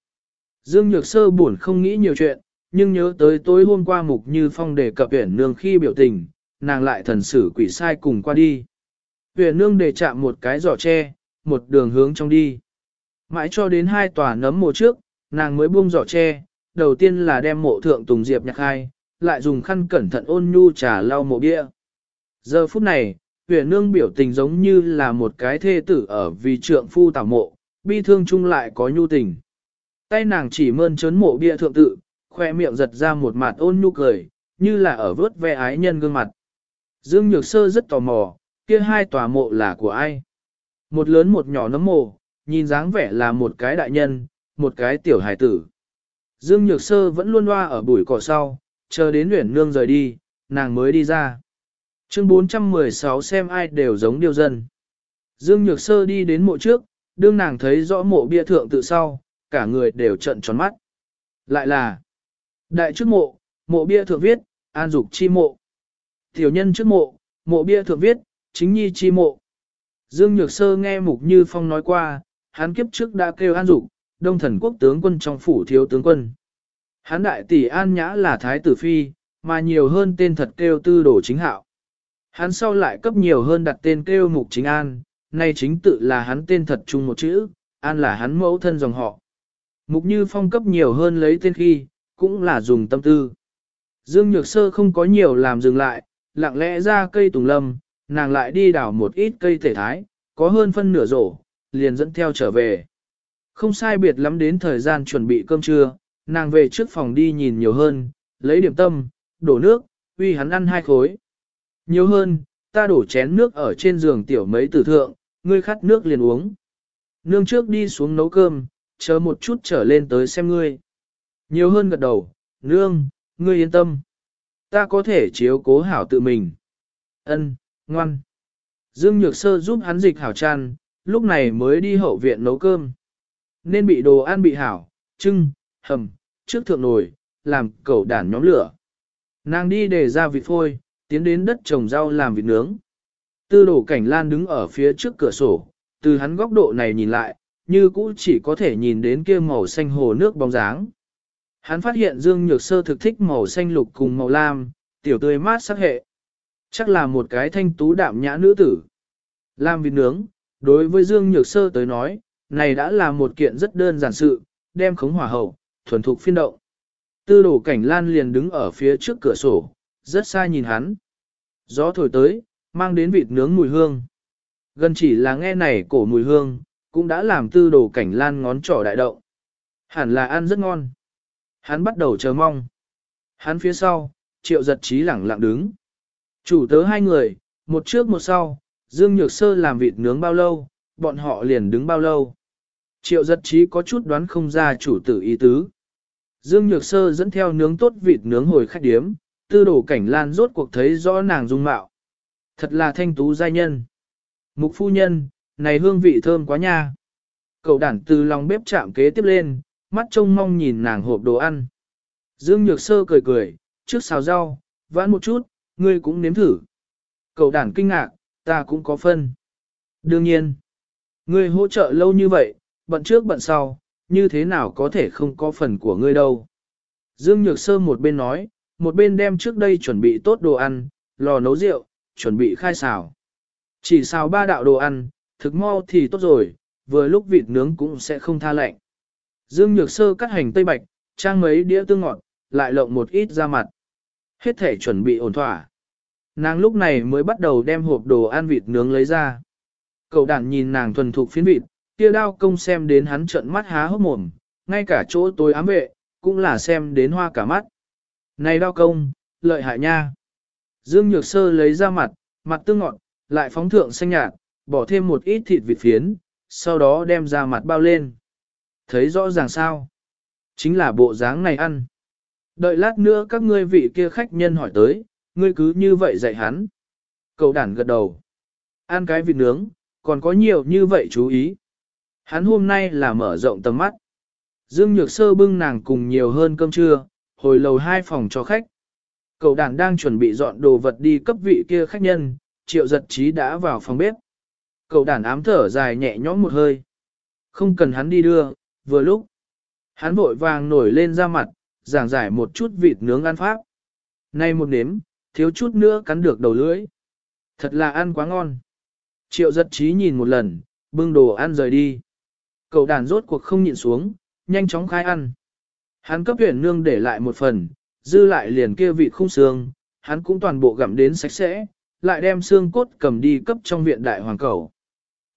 Dương Nhược Sơ buồn không nghĩ nhiều chuyện, nhưng nhớ tới tối hôm qua Mục Như Phong đề cập huyền nương khi biểu tình, nàng lại thần sử quỷ sai cùng qua đi. Huyền nương để chạm một cái giỏ tre, một đường hướng trong đi. Mãi cho đến hai tòa nấm mộ trước, nàng mới buông giỏ tre, đầu tiên là đem mộ thượng Tùng Diệp nhạc hai, lại dùng khăn cẩn thận ôn nhu trà lau mộ bia. Giờ phút này, huyền nương biểu tình giống như là một cái thê tử ở vì trượng phu tảo mộ, bi thương chung lại có nhu tình. Tay nàng chỉ mơn trớn mộ bia thượng tự, khoe miệng giật ra một mặt ôn nhu cười, như là ở vớt ve ái nhân gương mặt. Dương Nhược Sơ rất tò mò, kia hai tòa mộ là của ai? Một lớn một nhỏ nấm mộ, nhìn dáng vẻ là một cái đại nhân, một cái tiểu hải tử. Dương Nhược Sơ vẫn luôn loa ở bụi cỏ sau, chờ đến luyện nương rời đi, nàng mới đi ra. Chương 416 xem ai đều giống điều dân. Dương Nhược Sơ đi đến mộ trước, đương nàng thấy rõ mộ bia thượng tự sau, cả người đều trợn tròn mắt. Lại là Đại trước mộ, mộ bia thượng viết, an dục chi mộ. Tiểu nhân trước mộ, mộ bia thượng viết, chính nhi chi mộ. Dương Nhược Sơ nghe Mục Như Phong nói qua, hắn kiếp trước đã kêu an dục, đông thần quốc tướng quân trong phủ thiếu tướng quân. Hắn đại tỷ an nhã là thái tử phi, mà nhiều hơn tên thật kêu tư đồ chính hạo. Hắn sau lại cấp nhiều hơn đặt tên kêu Mục Chính An, nay chính tự là hắn tên thật chung một chữ, An là hắn mẫu thân dòng họ. Mục Như Phong cấp nhiều hơn lấy tên khi, cũng là dùng tâm tư. Dương Nhược Sơ không có nhiều làm dừng lại, lặng lẽ ra cây tùng lâm, nàng lại đi đảo một ít cây thể thái, có hơn phân nửa rổ, liền dẫn theo trở về. Không sai biệt lắm đến thời gian chuẩn bị cơm trưa, nàng về trước phòng đi nhìn nhiều hơn, lấy điểm tâm, đổ nước, uy hắn ăn hai khối. Nhiều hơn, ta đổ chén nước ở trên giường tiểu mấy tử thượng, ngươi khát nước liền uống. Nương trước đi xuống nấu cơm, chờ một chút trở lên tới xem ngươi. Nhiều hơn gật đầu, nương, ngươi yên tâm. Ta có thể chiếu cố hảo tự mình. Ân, ngoan. Dương Nhược Sơ giúp hắn dịch hảo tràn, lúc này mới đi hậu viện nấu cơm. Nên bị đồ ăn bị hảo, trưng, hầm, trước thượng nồi, làm cẩu đản nhóm lửa. Nàng đi để ra vịt phôi, tiến đến đất trồng rau làm vịt nướng. Tư đổ cảnh lan đứng ở phía trước cửa sổ, từ hắn góc độ này nhìn lại, như cũ chỉ có thể nhìn đến kia màu xanh hồ nước bóng dáng. Hắn phát hiện Dương Nhược Sơ thực thích màu xanh lục cùng màu lam, tiểu tươi mát sắc hệ. Chắc là một cái thanh tú đạm nhã nữ tử. Lam vịt nướng, đối với Dương Nhược Sơ tới nói, này đã là một kiện rất đơn giản sự, đem khống hỏa hậu, thuần thục phiên động. Tư đổ cảnh lan liền đứng ở phía trước cửa sổ, rất xa nhìn hắn. Gió thổi tới, mang đến vịt nướng mùi hương. Gần chỉ là nghe này cổ mùi hương, cũng đã làm tư đồ cảnh lan ngón trỏ đại động. Hẳn là ăn rất ngon. Hắn bắt đầu chờ mong. Hắn phía sau, triệu giật trí lẳng lặng đứng. Chủ tớ hai người, một trước một sau, Dương Nhược Sơ làm vịt nướng bao lâu, bọn họ liền đứng bao lâu. Triệu giật trí có chút đoán không ra chủ tử ý tứ. Dương Nhược Sơ dẫn theo nướng tốt vịt nướng hồi khách điếm, tư đổ cảnh lan rốt cuộc thấy rõ nàng dung mạo. Thật là thanh tú giai nhân. Mục phu nhân, này hương vị thơm quá nha. Cậu đản từ lòng bếp chạm kế tiếp lên, mắt trông mong nhìn nàng hộp đồ ăn. Dương Nhược Sơ cười cười, trước xào rau, vãn một chút, ngươi cũng nếm thử. Cậu đản kinh ngạc, ta cũng có phân. Đương nhiên, ngươi hỗ trợ lâu như vậy, bận trước bận sau, như thế nào có thể không có phần của ngươi đâu. Dương Nhược Sơ một bên nói, một bên đem trước đây chuẩn bị tốt đồ ăn, lò nấu rượu, chuẩn bị khai xào. Chỉ xào ba đạo đồ ăn, thực mau thì tốt rồi, vừa lúc vịt nướng cũng sẽ không tha lạnh. Dương Nhược Sơ cắt hành tây bạch, trang mấy đĩa tương ngọt, lại lộng một ít ra mặt. Hết thể chuẩn bị ổn thỏa. Nàng lúc này mới bắt đầu đem hộp đồ ăn vịt nướng lấy ra. Cậu đàn nhìn nàng thuần thục phiến vịt, kia đao công xem đến hắn trợn mắt há hốc mồm, ngay cả chỗ tôi ám vệ, cũng là xem đến hoa cả mắt. Này đao công, lợi hại nha. Dương Nhược Sơ lấy ra mặt, mặt tương ngọt, lại phóng thượng xanh nhạt, bỏ thêm một ít thịt vịt phiến, sau đó đem ra mặt bao lên. Thấy rõ ràng sao? Chính là bộ dáng này ăn. Đợi lát nữa các ngươi vị kia khách nhân hỏi tới, ngươi cứ như vậy dạy hắn. Cậu đản gật đầu. Ăn cái vịt nướng, còn có nhiều như vậy chú ý. Hắn hôm nay là mở rộng tầm mắt. Dương Nhược Sơ bưng nàng cùng nhiều hơn cơm trưa, hồi lầu hai phòng cho khách. Cậu đàn đang chuẩn bị dọn đồ vật đi cấp vị kia khách nhân, triệu giật trí đã vào phòng bếp. Cậu đàn ám thở dài nhẹ nhõm một hơi. Không cần hắn đi đưa, vừa lúc. Hắn vội vàng nổi lên ra mặt, giảng giải một chút vịt nướng ăn pháp. Nay một nếm, thiếu chút nữa cắn được đầu lưỡi. Thật là ăn quá ngon. Triệu giật trí nhìn một lần, bưng đồ ăn rời đi. Cậu đàn rốt cuộc không nhịn xuống, nhanh chóng khai ăn. Hắn cấp huyền nương để lại một phần, dư lại liền kia vị khung xương, hắn cũng toàn bộ gặm đến sạch sẽ, lại đem xương cốt cầm đi cấp trong viện đại hoàng cầu.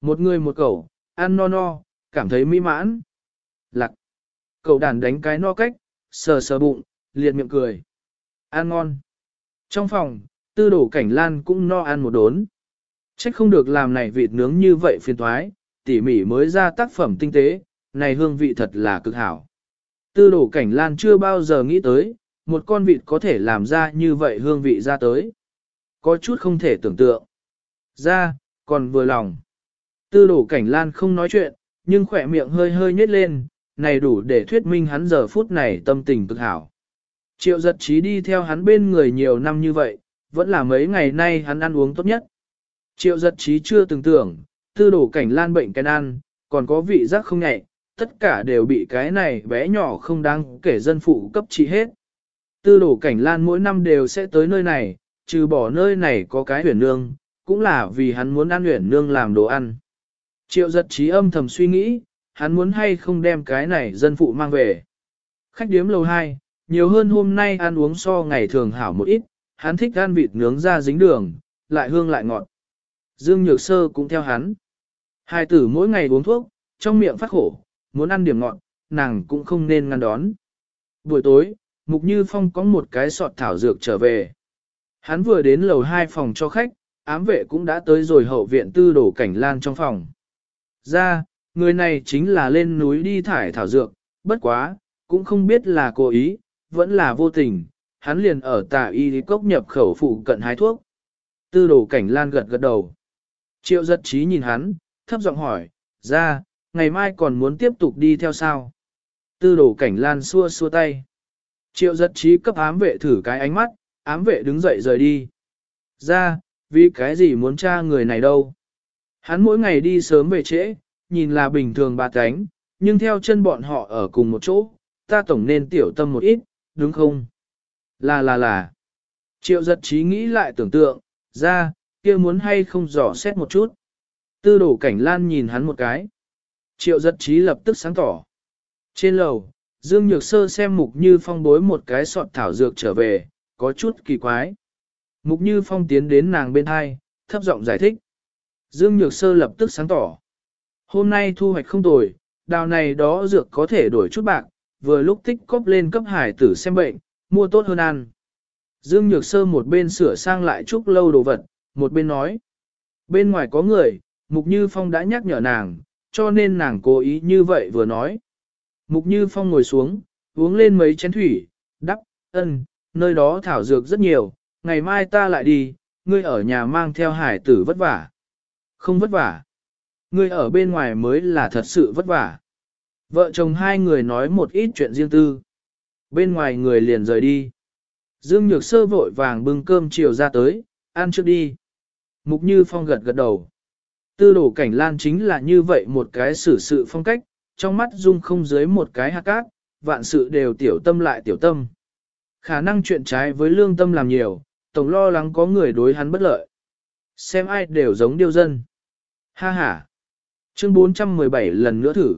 Một người một cậu, ăn no no, cảm thấy mỹ mãn. Lạc. Cậu đàn đánh cái no cách, sờ sờ bụng, liệt miệng cười. Ăn ngon. Trong phòng, tư đổ cảnh lan cũng no ăn một đốn. Trách không được làm này vịt nướng như vậy phiền thoái, tỉ mỉ mới ra tác phẩm tinh tế, này hương vị thật là cực hảo. Tư đổ cảnh lan chưa bao giờ nghĩ tới, một con vịt có thể làm ra như vậy hương vị ra tới. Có chút không thể tưởng tượng. Ra, còn vừa lòng. Tư đổ cảnh lan không nói chuyện, nhưng khỏe miệng hơi hơi nhếch lên, này đủ để thuyết minh hắn giờ phút này tâm tình cực hảo. Triệu giật trí đi theo hắn bên người nhiều năm như vậy, vẫn là mấy ngày nay hắn ăn uống tốt nhất. Triệu giật trí chưa từng tưởng, tư đổ cảnh lan bệnh cái ăn, còn có vị giác không nhạy, tất cả đều bị cái này bé nhỏ không đáng kể dân phụ cấp trị hết. Tư đổ cảnh lan mỗi năm đều sẽ tới nơi này, trừ bỏ nơi này có cái huyền nương, cũng là vì hắn muốn ăn huyền nương làm đồ ăn. Triệu giật trí âm thầm suy nghĩ, hắn muốn hay không đem cái này dân phụ mang về. Khách điếm lầu 2, nhiều hơn hôm nay ăn uống so ngày thường hảo một ít, hắn thích ăn vịt nướng ra dính đường, lại hương lại ngọt. Dương Nhược Sơ cũng theo hắn. Hai tử mỗi ngày uống thuốc, trong miệng phát khổ, muốn ăn điểm ngọt, nàng cũng không nên ngăn đón. Buổi tối, Mục Như Phong có một cái sọt thảo dược trở về. Hắn vừa đến lầu hai phòng cho khách, ám vệ cũng đã tới rồi hậu viện tư đổ cảnh lan trong phòng. Ra, người này chính là lên núi đi thải thảo dược, bất quá, cũng không biết là cố ý, vẫn là vô tình, hắn liền ở tà y cốc nhập khẩu phụ cận hái thuốc. Tư đồ cảnh lan gật gật đầu. Triệu giật trí nhìn hắn, thấp giọng hỏi, ra, ngày mai còn muốn tiếp tục đi theo sao? Tư đồ cảnh lan xua xua tay. Triệu giật trí cấp ám vệ thử cái ánh mắt, ám vệ đứng dậy rời đi. Ra, vì cái gì muốn tra người này đâu? Hắn mỗi ngày đi sớm về trễ, nhìn là bình thường bà cánh, nhưng theo chân bọn họ ở cùng một chỗ, ta tổng nên tiểu tâm một ít, đúng không? Là là là. Triệu giật trí nghĩ lại tưởng tượng, ra, kia muốn hay không dò xét một chút. Tư đổ cảnh lan nhìn hắn một cái. Triệu giật trí lập tức sáng tỏ. Trên lầu, Dương Nhược Sơ xem Mục Như Phong bối một cái sọt thảo dược trở về, có chút kỳ quái. Mục Như Phong tiến đến nàng bên hai, thấp giọng giải thích. Dương Nhược Sơ lập tức sáng tỏ. Hôm nay thu hoạch không tồi, đào này đó dược có thể đổi chút bạc, vừa lúc tích cóp lên cấp hải tử xem bệnh, mua tốt hơn ăn. Dương Nhược Sơ một bên sửa sang lại chút lâu đồ vật, một bên nói. Bên ngoài có người, Mục Như Phong đã nhắc nhở nàng, cho nên nàng cố ý như vậy vừa nói. Mục Như Phong ngồi xuống, uống lên mấy chén thủy, đắp, ân, nơi đó thảo dược rất nhiều, ngày mai ta lại đi, ngươi ở nhà mang theo hải tử vất vả. Không vất vả. Ngươi ở bên ngoài mới là thật sự vất vả. Vợ chồng hai người nói một ít chuyện riêng tư. Bên ngoài người liền rời đi. Dương Nhược Sơ vội vàng bưng cơm chiều ra tới, ăn trước đi. Mục Như Phong gật gật đầu. Tư đổ cảnh lan chính là như vậy một cái xử sự phong cách, trong mắt dung không dưới một cái hạt cát, vạn sự đều tiểu tâm lại tiểu tâm. Khả năng chuyện trái với lương tâm làm nhiều, tổng lo lắng có người đối hắn bất lợi. Xem ai đều giống điêu dân. Ha ha. Chương 417 lần nữa thử.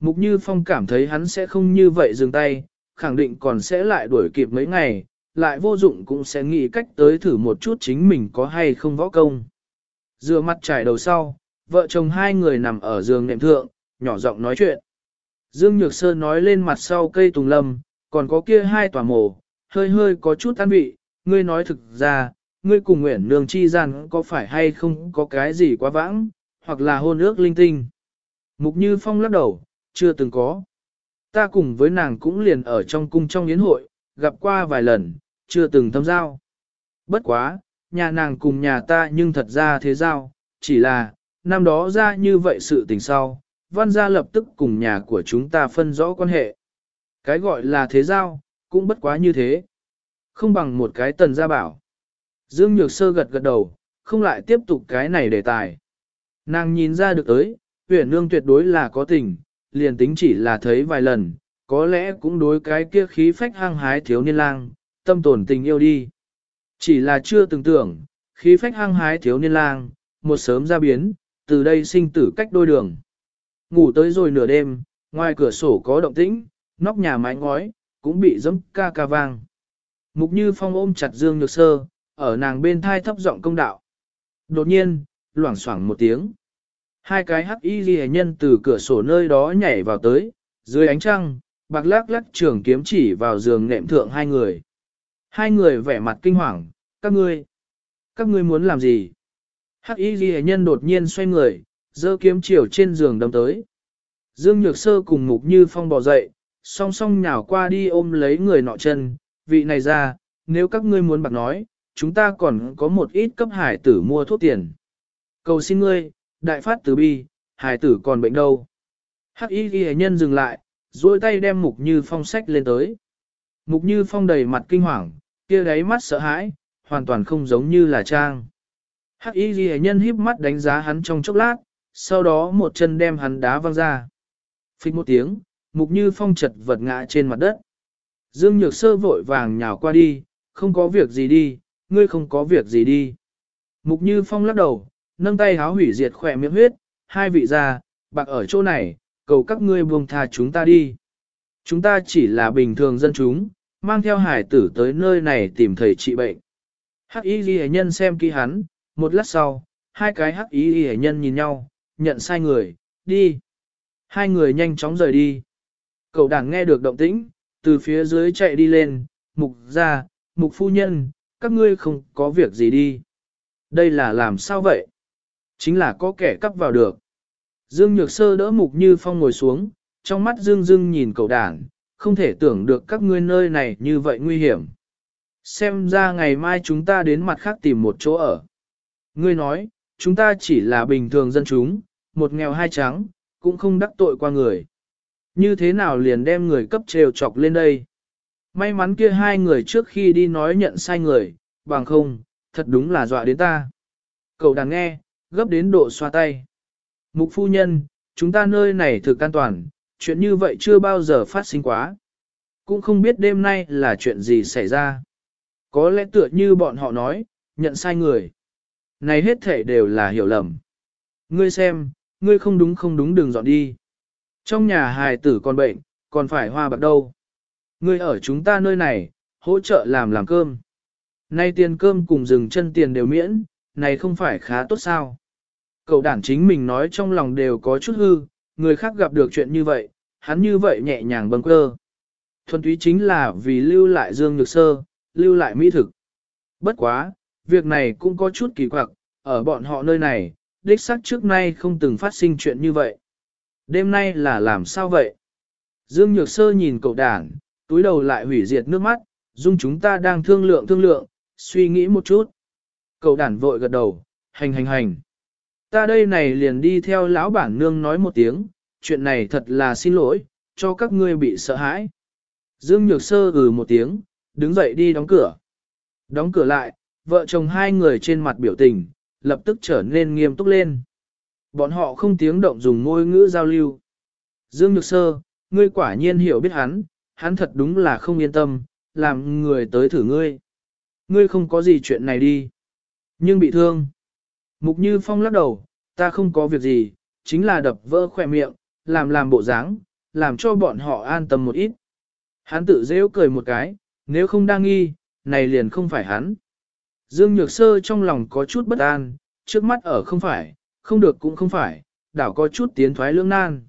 Mục Như Phong cảm thấy hắn sẽ không như vậy dừng tay, khẳng định còn sẽ lại đuổi kịp mấy ngày, lại vô dụng cũng sẽ nghĩ cách tới thử một chút chính mình có hay không võ công. Dựa mặt trải đầu sau, vợ chồng hai người nằm ở giường nệm thượng, nhỏ giọng nói chuyện. Dương Nhược Sơ nói lên mặt sau cây tùng lâm, còn có kia hai tòa mồ, hơi hơi có chút tan vị, ngươi nói thực ra, ngươi cùng Nguyễn Nương chi gian có phải hay không có cái gì quá vãng, hoặc là hôn ước linh tinh. Mục Như Phong lắc đầu, chưa từng có. Ta cùng với nàng cũng liền ở trong cung trong yến hội, gặp qua vài lần, chưa từng thâm giao. Bất quá, nhà nàng cùng nhà ta nhưng thật ra thế giao, chỉ là, năm đó ra như vậy sự tình sau, văn gia lập tức cùng nhà của chúng ta phân rõ quan hệ. Cái gọi là thế giao, cũng bất quá như thế. Không bằng một cái tần gia bảo. Dương Nhược Sơ gật gật đầu, không lại tiếp tục cái này đề tài. Nàng nhìn ra được tới, huyền nương tuyệt đối là có tình, liền tính chỉ là thấy vài lần, có lẽ cũng đối cái kia khí phách hăng hái thiếu niên lang, tâm tổn tình yêu đi. Chỉ là chưa từng tưởng, khí phách hăng hái thiếu niên lang, một sớm ra biến, từ đây sinh tử cách đôi đường. Ngủ tới rồi nửa đêm, ngoài cửa sổ có động tĩnh, nóc nhà mái ngói, cũng bị dẫm ca ca vang. Mục Như Phong ôm chặt Dương Nhược Sơ, ở nàng bên thai thấp giọng công đạo. Đột nhiên, loảng xoảng một tiếng. Hai cái hắc y ghi nhân từ cửa sổ nơi đó nhảy vào tới, dưới ánh trăng, bạc lắc lắc trường kiếm chỉ vào giường nệm thượng hai người. Hai người vẻ mặt kinh hoàng, các ngươi, các ngươi muốn làm gì? Hắc y ghi nhân đột nhiên xoay người, giơ kiếm chiều trên giường đâm tới. Dương Nhược Sơ cùng Mục Như Phong bò dậy, song song nhào qua đi ôm lấy người nọ chân, vị này ra, nếu các ngươi muốn bạc nói, chúng ta còn có một ít cấp hải tử mua thuốc tiền. Cầu xin ngươi, đại phát từ bi, hải tử còn bệnh đâu. Hắc y ghi nhân dừng lại, duỗi tay đem Mục Như Phong sách lên tới. Mục Như Phong đầy mặt kinh hoàng, kia đáy mắt sợ hãi, hoàn toàn không giống như là trang. Hắc y ghi nhân híp mắt đánh giá hắn trong chốc lát, sau đó một chân đem hắn đá văng ra. Phích một tiếng, Mục Như Phong chật vật ngã trên mặt đất. Dương Nhược Sơ vội vàng nhào qua đi, không có việc gì đi, ngươi không có việc gì đi. Mục Như Phong lắc đầu, nâng tay háo hủy diệt khỏe miệng huyết, hai vị già, bạc ở chỗ này, cầu các ngươi buông tha chúng ta đi. Chúng ta chỉ là bình thường dân chúng, mang theo hải tử tới nơi này tìm thầy trị bệnh. Hắc y ghi nhân xem kỹ hắn, một lát sau, hai cái hắc y ghi nhân nhìn nhau, nhận sai người, đi. Hai người nhanh chóng rời đi. Cậu đảng nghe được động tĩnh, từ phía dưới chạy đi lên, mục ra, mục phu nhân, các ngươi không có việc gì đi. Đây là làm sao vậy? Chính là có kẻ cắp vào được. Dương Nhược Sơ đỡ mục như phong ngồi xuống, trong mắt Dương Dương nhìn cậu đảng, không thể tưởng được các ngươi nơi này như vậy nguy hiểm. Xem ra ngày mai chúng ta đến mặt khác tìm một chỗ ở. Ngươi nói, chúng ta chỉ là bình thường dân chúng, một nghèo hai trắng, cũng không đắc tội qua người. Như thế nào liền đem người cấp trêu chọc lên đây? May mắn kia hai người trước khi đi nói nhận sai người, bằng không, thật đúng là dọa đến ta. Cậu đàn nghe, gấp đến độ xoa tay. Mục phu nhân, chúng ta nơi này thực an toàn, chuyện như vậy chưa bao giờ phát sinh quá. Cũng không biết đêm nay là chuyện gì xảy ra. Có lẽ tựa như bọn họ nói, nhận sai người. Này hết thể đều là hiểu lầm. Ngươi xem, ngươi không đúng không đúng đừng dọn đi. Trong nhà hài tử còn bệnh, còn phải hoa bạc đâu. Ngươi ở chúng ta nơi này, hỗ trợ làm làm cơm. Nay tiền cơm cùng dừng chân tiền đều miễn, này không phải khá tốt sao. Cậu đản chính mình nói trong lòng đều có chút hư, người khác gặp được chuyện như vậy, hắn như vậy nhẹ nhàng bâng quơ. Thuần túy chính là vì lưu lại dương nhược sơ, lưu lại mỹ thực. Bất quá, việc này cũng có chút kỳ quặc, ở bọn họ nơi này, đích xác trước nay không từng phát sinh chuyện như vậy. Đêm nay là làm sao vậy? Dương Nhược Sơ nhìn cậu đảng, túi đầu lại hủy diệt nước mắt, dung chúng ta đang thương lượng thương lượng, suy nghĩ một chút. Cậu đản vội gật đầu, hành hành hành. Ta đây này liền đi theo lão bản nương nói một tiếng, chuyện này thật là xin lỗi, cho các ngươi bị sợ hãi. Dương Nhược Sơ ừ một tiếng, đứng dậy đi đóng cửa. Đóng cửa lại, vợ chồng hai người trên mặt biểu tình, lập tức trở nên nghiêm túc lên. Bọn họ không tiếng động dùng ngôi ngữ giao lưu. Dương Nhược Sơ, ngươi quả nhiên hiểu biết hắn, hắn thật đúng là không yên tâm, làm người tới thử ngươi. Ngươi không có gì chuyện này đi. Nhưng bị thương. Mục Như Phong lắc đầu, ta không có việc gì, chính là đập vỡ khỏe miệng, làm làm bộ dáng, làm cho bọn họ an tâm một ít. Hắn tự dễ cười một cái, nếu không đang nghi, này liền không phải hắn. Dương Nhược Sơ trong lòng có chút bất an, trước mắt ở không phải, không được cũng không phải, đảo có chút tiến thoái lưỡng nan.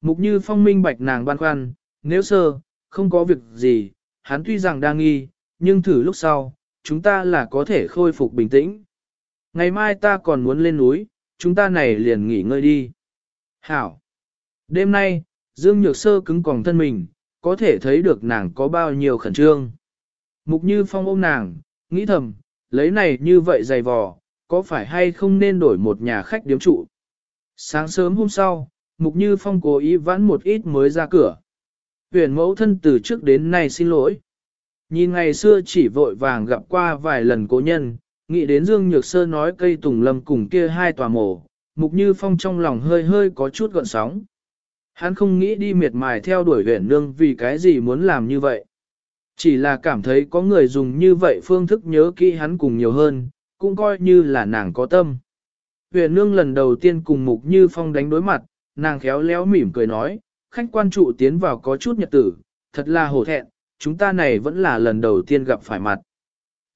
Mục như phong minh bạch nàng băn khoăn, nếu sơ, không có việc gì, hắn tuy rằng đang nghi, nhưng thử lúc sau, chúng ta là có thể khôi phục bình tĩnh. Ngày mai ta còn muốn lên núi, chúng ta này liền nghỉ ngơi đi. Hảo! Đêm nay, Dương Nhược Sơ cứng còng thân mình, có thể thấy được nàng có bao nhiêu khẩn trương. Mục như phong ôm nàng, nghĩ thầm, lấy này như vậy dày vò, có phải hay không nên đổi một nhà khách điếm trụ. Sáng sớm hôm sau, Mục Như Phong cố ý vãn một ít mới ra cửa. Huyền mẫu thân từ trước đến nay xin lỗi. Nhìn ngày xưa chỉ vội vàng gặp qua vài lần cố nhân, nghĩ đến Dương Nhược Sơ nói cây tùng lâm cùng kia hai tòa mổ, Mục Như Phong trong lòng hơi hơi có chút gợn sóng. Hắn không nghĩ đi miệt mài theo đuổi huyền nương vì cái gì muốn làm như vậy. Chỉ là cảm thấy có người dùng như vậy phương thức nhớ kỹ hắn cùng nhiều hơn, cũng coi như là nàng có tâm. Huyền nương lần đầu tiên cùng Mục Như Phong đánh đối mặt, nàng khéo léo mỉm cười nói, khách quan trụ tiến vào có chút nhật tử, thật là hổ thẹn, chúng ta này vẫn là lần đầu tiên gặp phải mặt.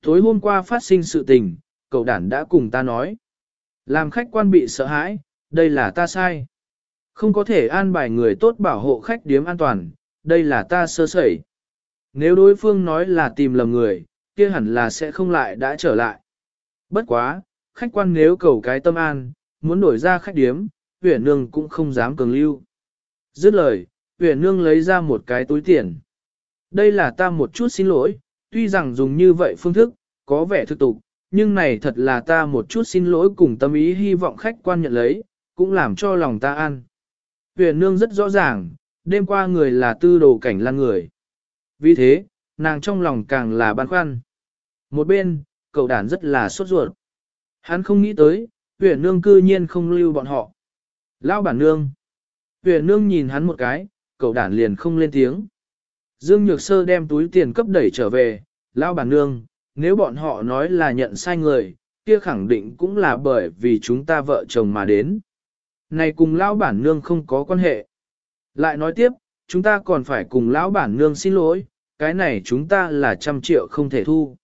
Tối hôm qua phát sinh sự tình, cậu đản đã cùng ta nói. Làm khách quan bị sợ hãi, đây là ta sai. Không có thể an bài người tốt bảo hộ khách điếm an toàn, đây là ta sơ sẩy. Nếu đối phương nói là tìm lầm người, kia hẳn là sẽ không lại đã trở lại. Bất quá, khách quan nếu cầu cái tâm an, muốn đổi ra khách điếm, huyền nương cũng không dám cường lưu. Dứt lời, huyền nương lấy ra một cái túi tiền. Đây là ta một chút xin lỗi, tuy rằng dùng như vậy phương thức, có vẻ thực tục, nhưng này thật là ta một chút xin lỗi cùng tâm ý hy vọng khách quan nhận lấy, cũng làm cho lòng ta an. Huyền nương rất rõ ràng, đêm qua người là tư đồ cảnh lan người. Vì thế, nàng trong lòng càng là băn khoăn. Một bên, cậu đàn rất là sốt ruột. Hắn không nghĩ tới, huyền nương cư nhiên không lưu bọn họ. Lão bản nương. Huyền nương nhìn hắn một cái, cậu đàn liền không lên tiếng. Dương Nhược Sơ đem túi tiền cấp đẩy trở về, Lão bản nương, nếu bọn họ nói là nhận sai người, kia khẳng định cũng là bởi vì chúng ta vợ chồng mà đến. Này cùng lão bản nương không có quan hệ. Lại nói tiếp, chúng ta còn phải cùng lão bản nương xin lỗi, cái này chúng ta là trăm triệu không thể thu.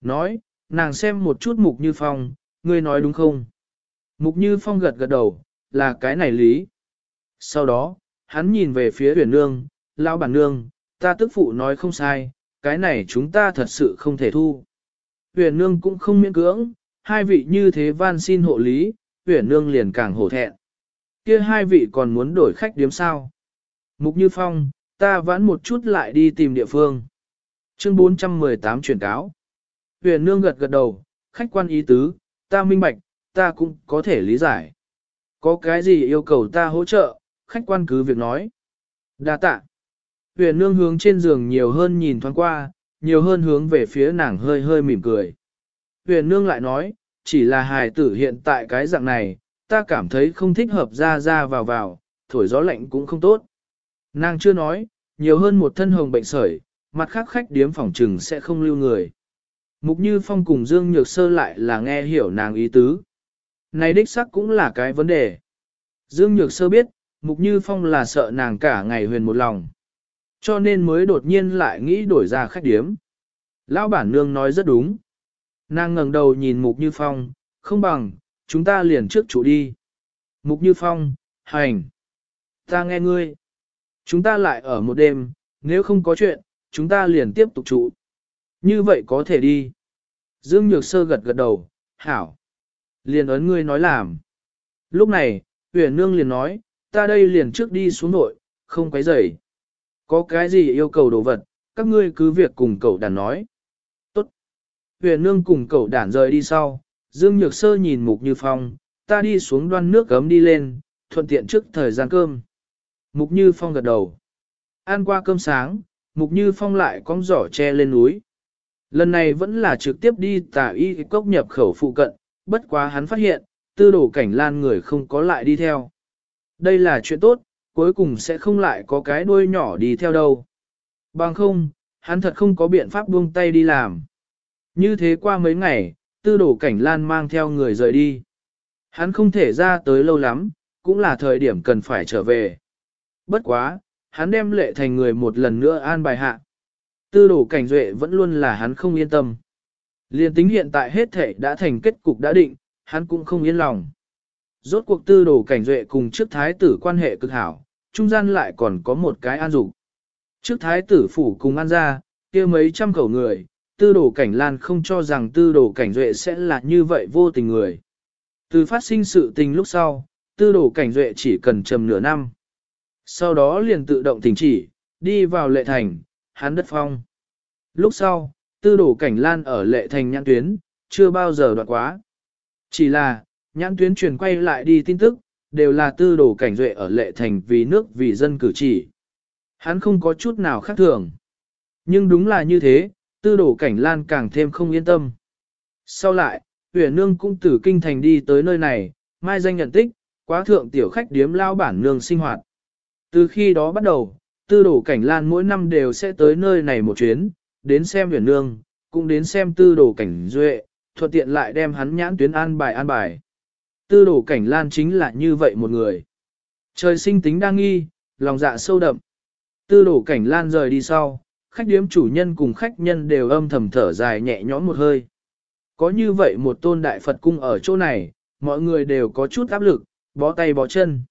Nói, nàng xem một chút Mục Như Phong, ngươi nói đúng không? Mục Như Phong gật gật đầu, là cái này lý. Sau đó, hắn nhìn về phía huyền nương, lão bản nương, ta tức phụ nói không sai, cái này chúng ta thật sự không thể thu. Huyền nương cũng không miễn cưỡng, hai vị như thế van xin hộ lý, huyền nương liền càng hổ thẹn. Kia hai vị còn muốn đổi khách điếm sao? Mục Như Phong, ta vãn một chút lại đi tìm địa phương. Chương 418 truyền cáo. Huyền nương gật gật đầu, khách quan ý tứ, ta minh bạch, ta cũng có thể lý giải. Có cái gì yêu cầu ta hỗ trợ, khách quan cứ việc nói. Đa tạ. Huyền nương hướng trên giường nhiều hơn nhìn thoáng qua, nhiều hơn hướng về phía nàng hơi hơi mỉm cười. Huyền nương lại nói, chỉ là hài tử hiện tại cái dạng này, ta cảm thấy không thích hợp ra ra vào vào, thổi gió lạnh cũng không tốt. Nàng chưa nói, nhiều hơn một thân hồng bệnh sởi, mặt khác khách điếm phòng trừng sẽ không lưu người. Mục Như Phong cùng Dương Nhược Sơ lại là nghe hiểu nàng ý tứ. Này đích sắc cũng là cái vấn đề. Dương Nhược Sơ biết, Mục Như Phong là sợ nàng cả ngày huyền một lòng. Cho nên mới đột nhiên lại nghĩ đổi ra khách điếm. Lão bản nương nói rất đúng. Nàng ngẩng đầu nhìn Mục Như Phong, không bằng, chúng ta liền trước chủ đi. Mục Như Phong, hành. Ta nghe ngươi. Chúng ta lại ở một đêm, nếu không có chuyện, chúng ta liền tiếp tục trụ. Như vậy có thể đi. Dương Nhược Sơ gật gật đầu, hảo. Liền ấn ngươi nói làm. Lúc này, huyền nương liền nói, ta đây liền trước đi xuống nội, không quấy rầy. Có cái gì yêu cầu đồ vật, các ngươi cứ việc cùng cậu đàn nói. Tốt. Huyền nương cùng cậu đàn rời đi sau, Dương Nhược Sơ nhìn Mục Như Phong, ta đi xuống đoan nước gấm đi lên, thuận tiện trước thời gian cơm. Mục Như Phong gật đầu. Ăn qua cơm sáng, Mục Như Phong lại cong giỏ che lên núi. Lần này vẫn là trực tiếp đi tà y cốc nhập khẩu phụ cận, bất quá hắn phát hiện, tư đồ cảnh lan người không có lại đi theo. Đây là chuyện tốt, cuối cùng sẽ không lại có cái đuôi nhỏ đi theo đâu. Bằng không, hắn thật không có biện pháp buông tay đi làm. Như thế qua mấy ngày, tư đồ cảnh lan mang theo người rời đi. Hắn không thể ra tới lâu lắm, cũng là thời điểm cần phải trở về. Bất quá, hắn đem lệ thành người một lần nữa an bài hạ. Tư đồ cảnh duệ vẫn luôn là hắn không yên tâm. Liên tính hiện tại hết thể đã thành kết cục đã định, hắn cũng không yên lòng. Rốt cuộc tư đồ cảnh duệ cùng trước thái tử quan hệ cực hảo, trung gian lại còn có một cái an dục. Trước thái tử phủ cùng an ra, kia mấy trăm khẩu người, tư đồ cảnh lan không cho rằng tư đồ cảnh duệ sẽ là như vậy vô tình người. Từ phát sinh sự tình lúc sau, tư đồ cảnh duệ chỉ cần trầm nửa năm. Sau đó liền tự động tình chỉ, đi vào lệ thành, hắn đất phong. Lúc sau, tư đồ cảnh lan ở lệ thành nhãn tuyến, chưa bao giờ đoạn quá. Chỉ là, nhãn tuyến truyền quay lại đi tin tức, đều là tư đồ cảnh duệ ở lệ thành vì nước vì dân cử chỉ. Hắn không có chút nào khác thường. Nhưng đúng là như thế, Tư đồ cảnh lan càng thêm không yên tâm. Sau lại, huyền nương cũng từ kinh thành đi tới nơi này, mai danh nhận tích, quá thượng tiểu khách điếm lao bản nương sinh hoạt. Từ khi đó bắt đầu, tư đồ cảnh lan mỗi năm đều sẽ tới nơi này một chuyến, đến xem huyền nương, cũng đến xem tư đồ cảnh duệ, thuận tiện lại đem hắn nhãn tuyến an bài an bài. Tư đồ cảnh lan chính là như vậy một người. Trời sinh tính đa nghi, lòng dạ sâu đậm. Tư đồ cảnh lan rời đi sau, khách điếm chủ nhân cùng khách nhân đều âm thầm thở dài nhẹ nhõm một hơi. Có như vậy một tôn đại Phật cung ở chỗ này, mọi người đều có chút áp lực, bó tay bó chân.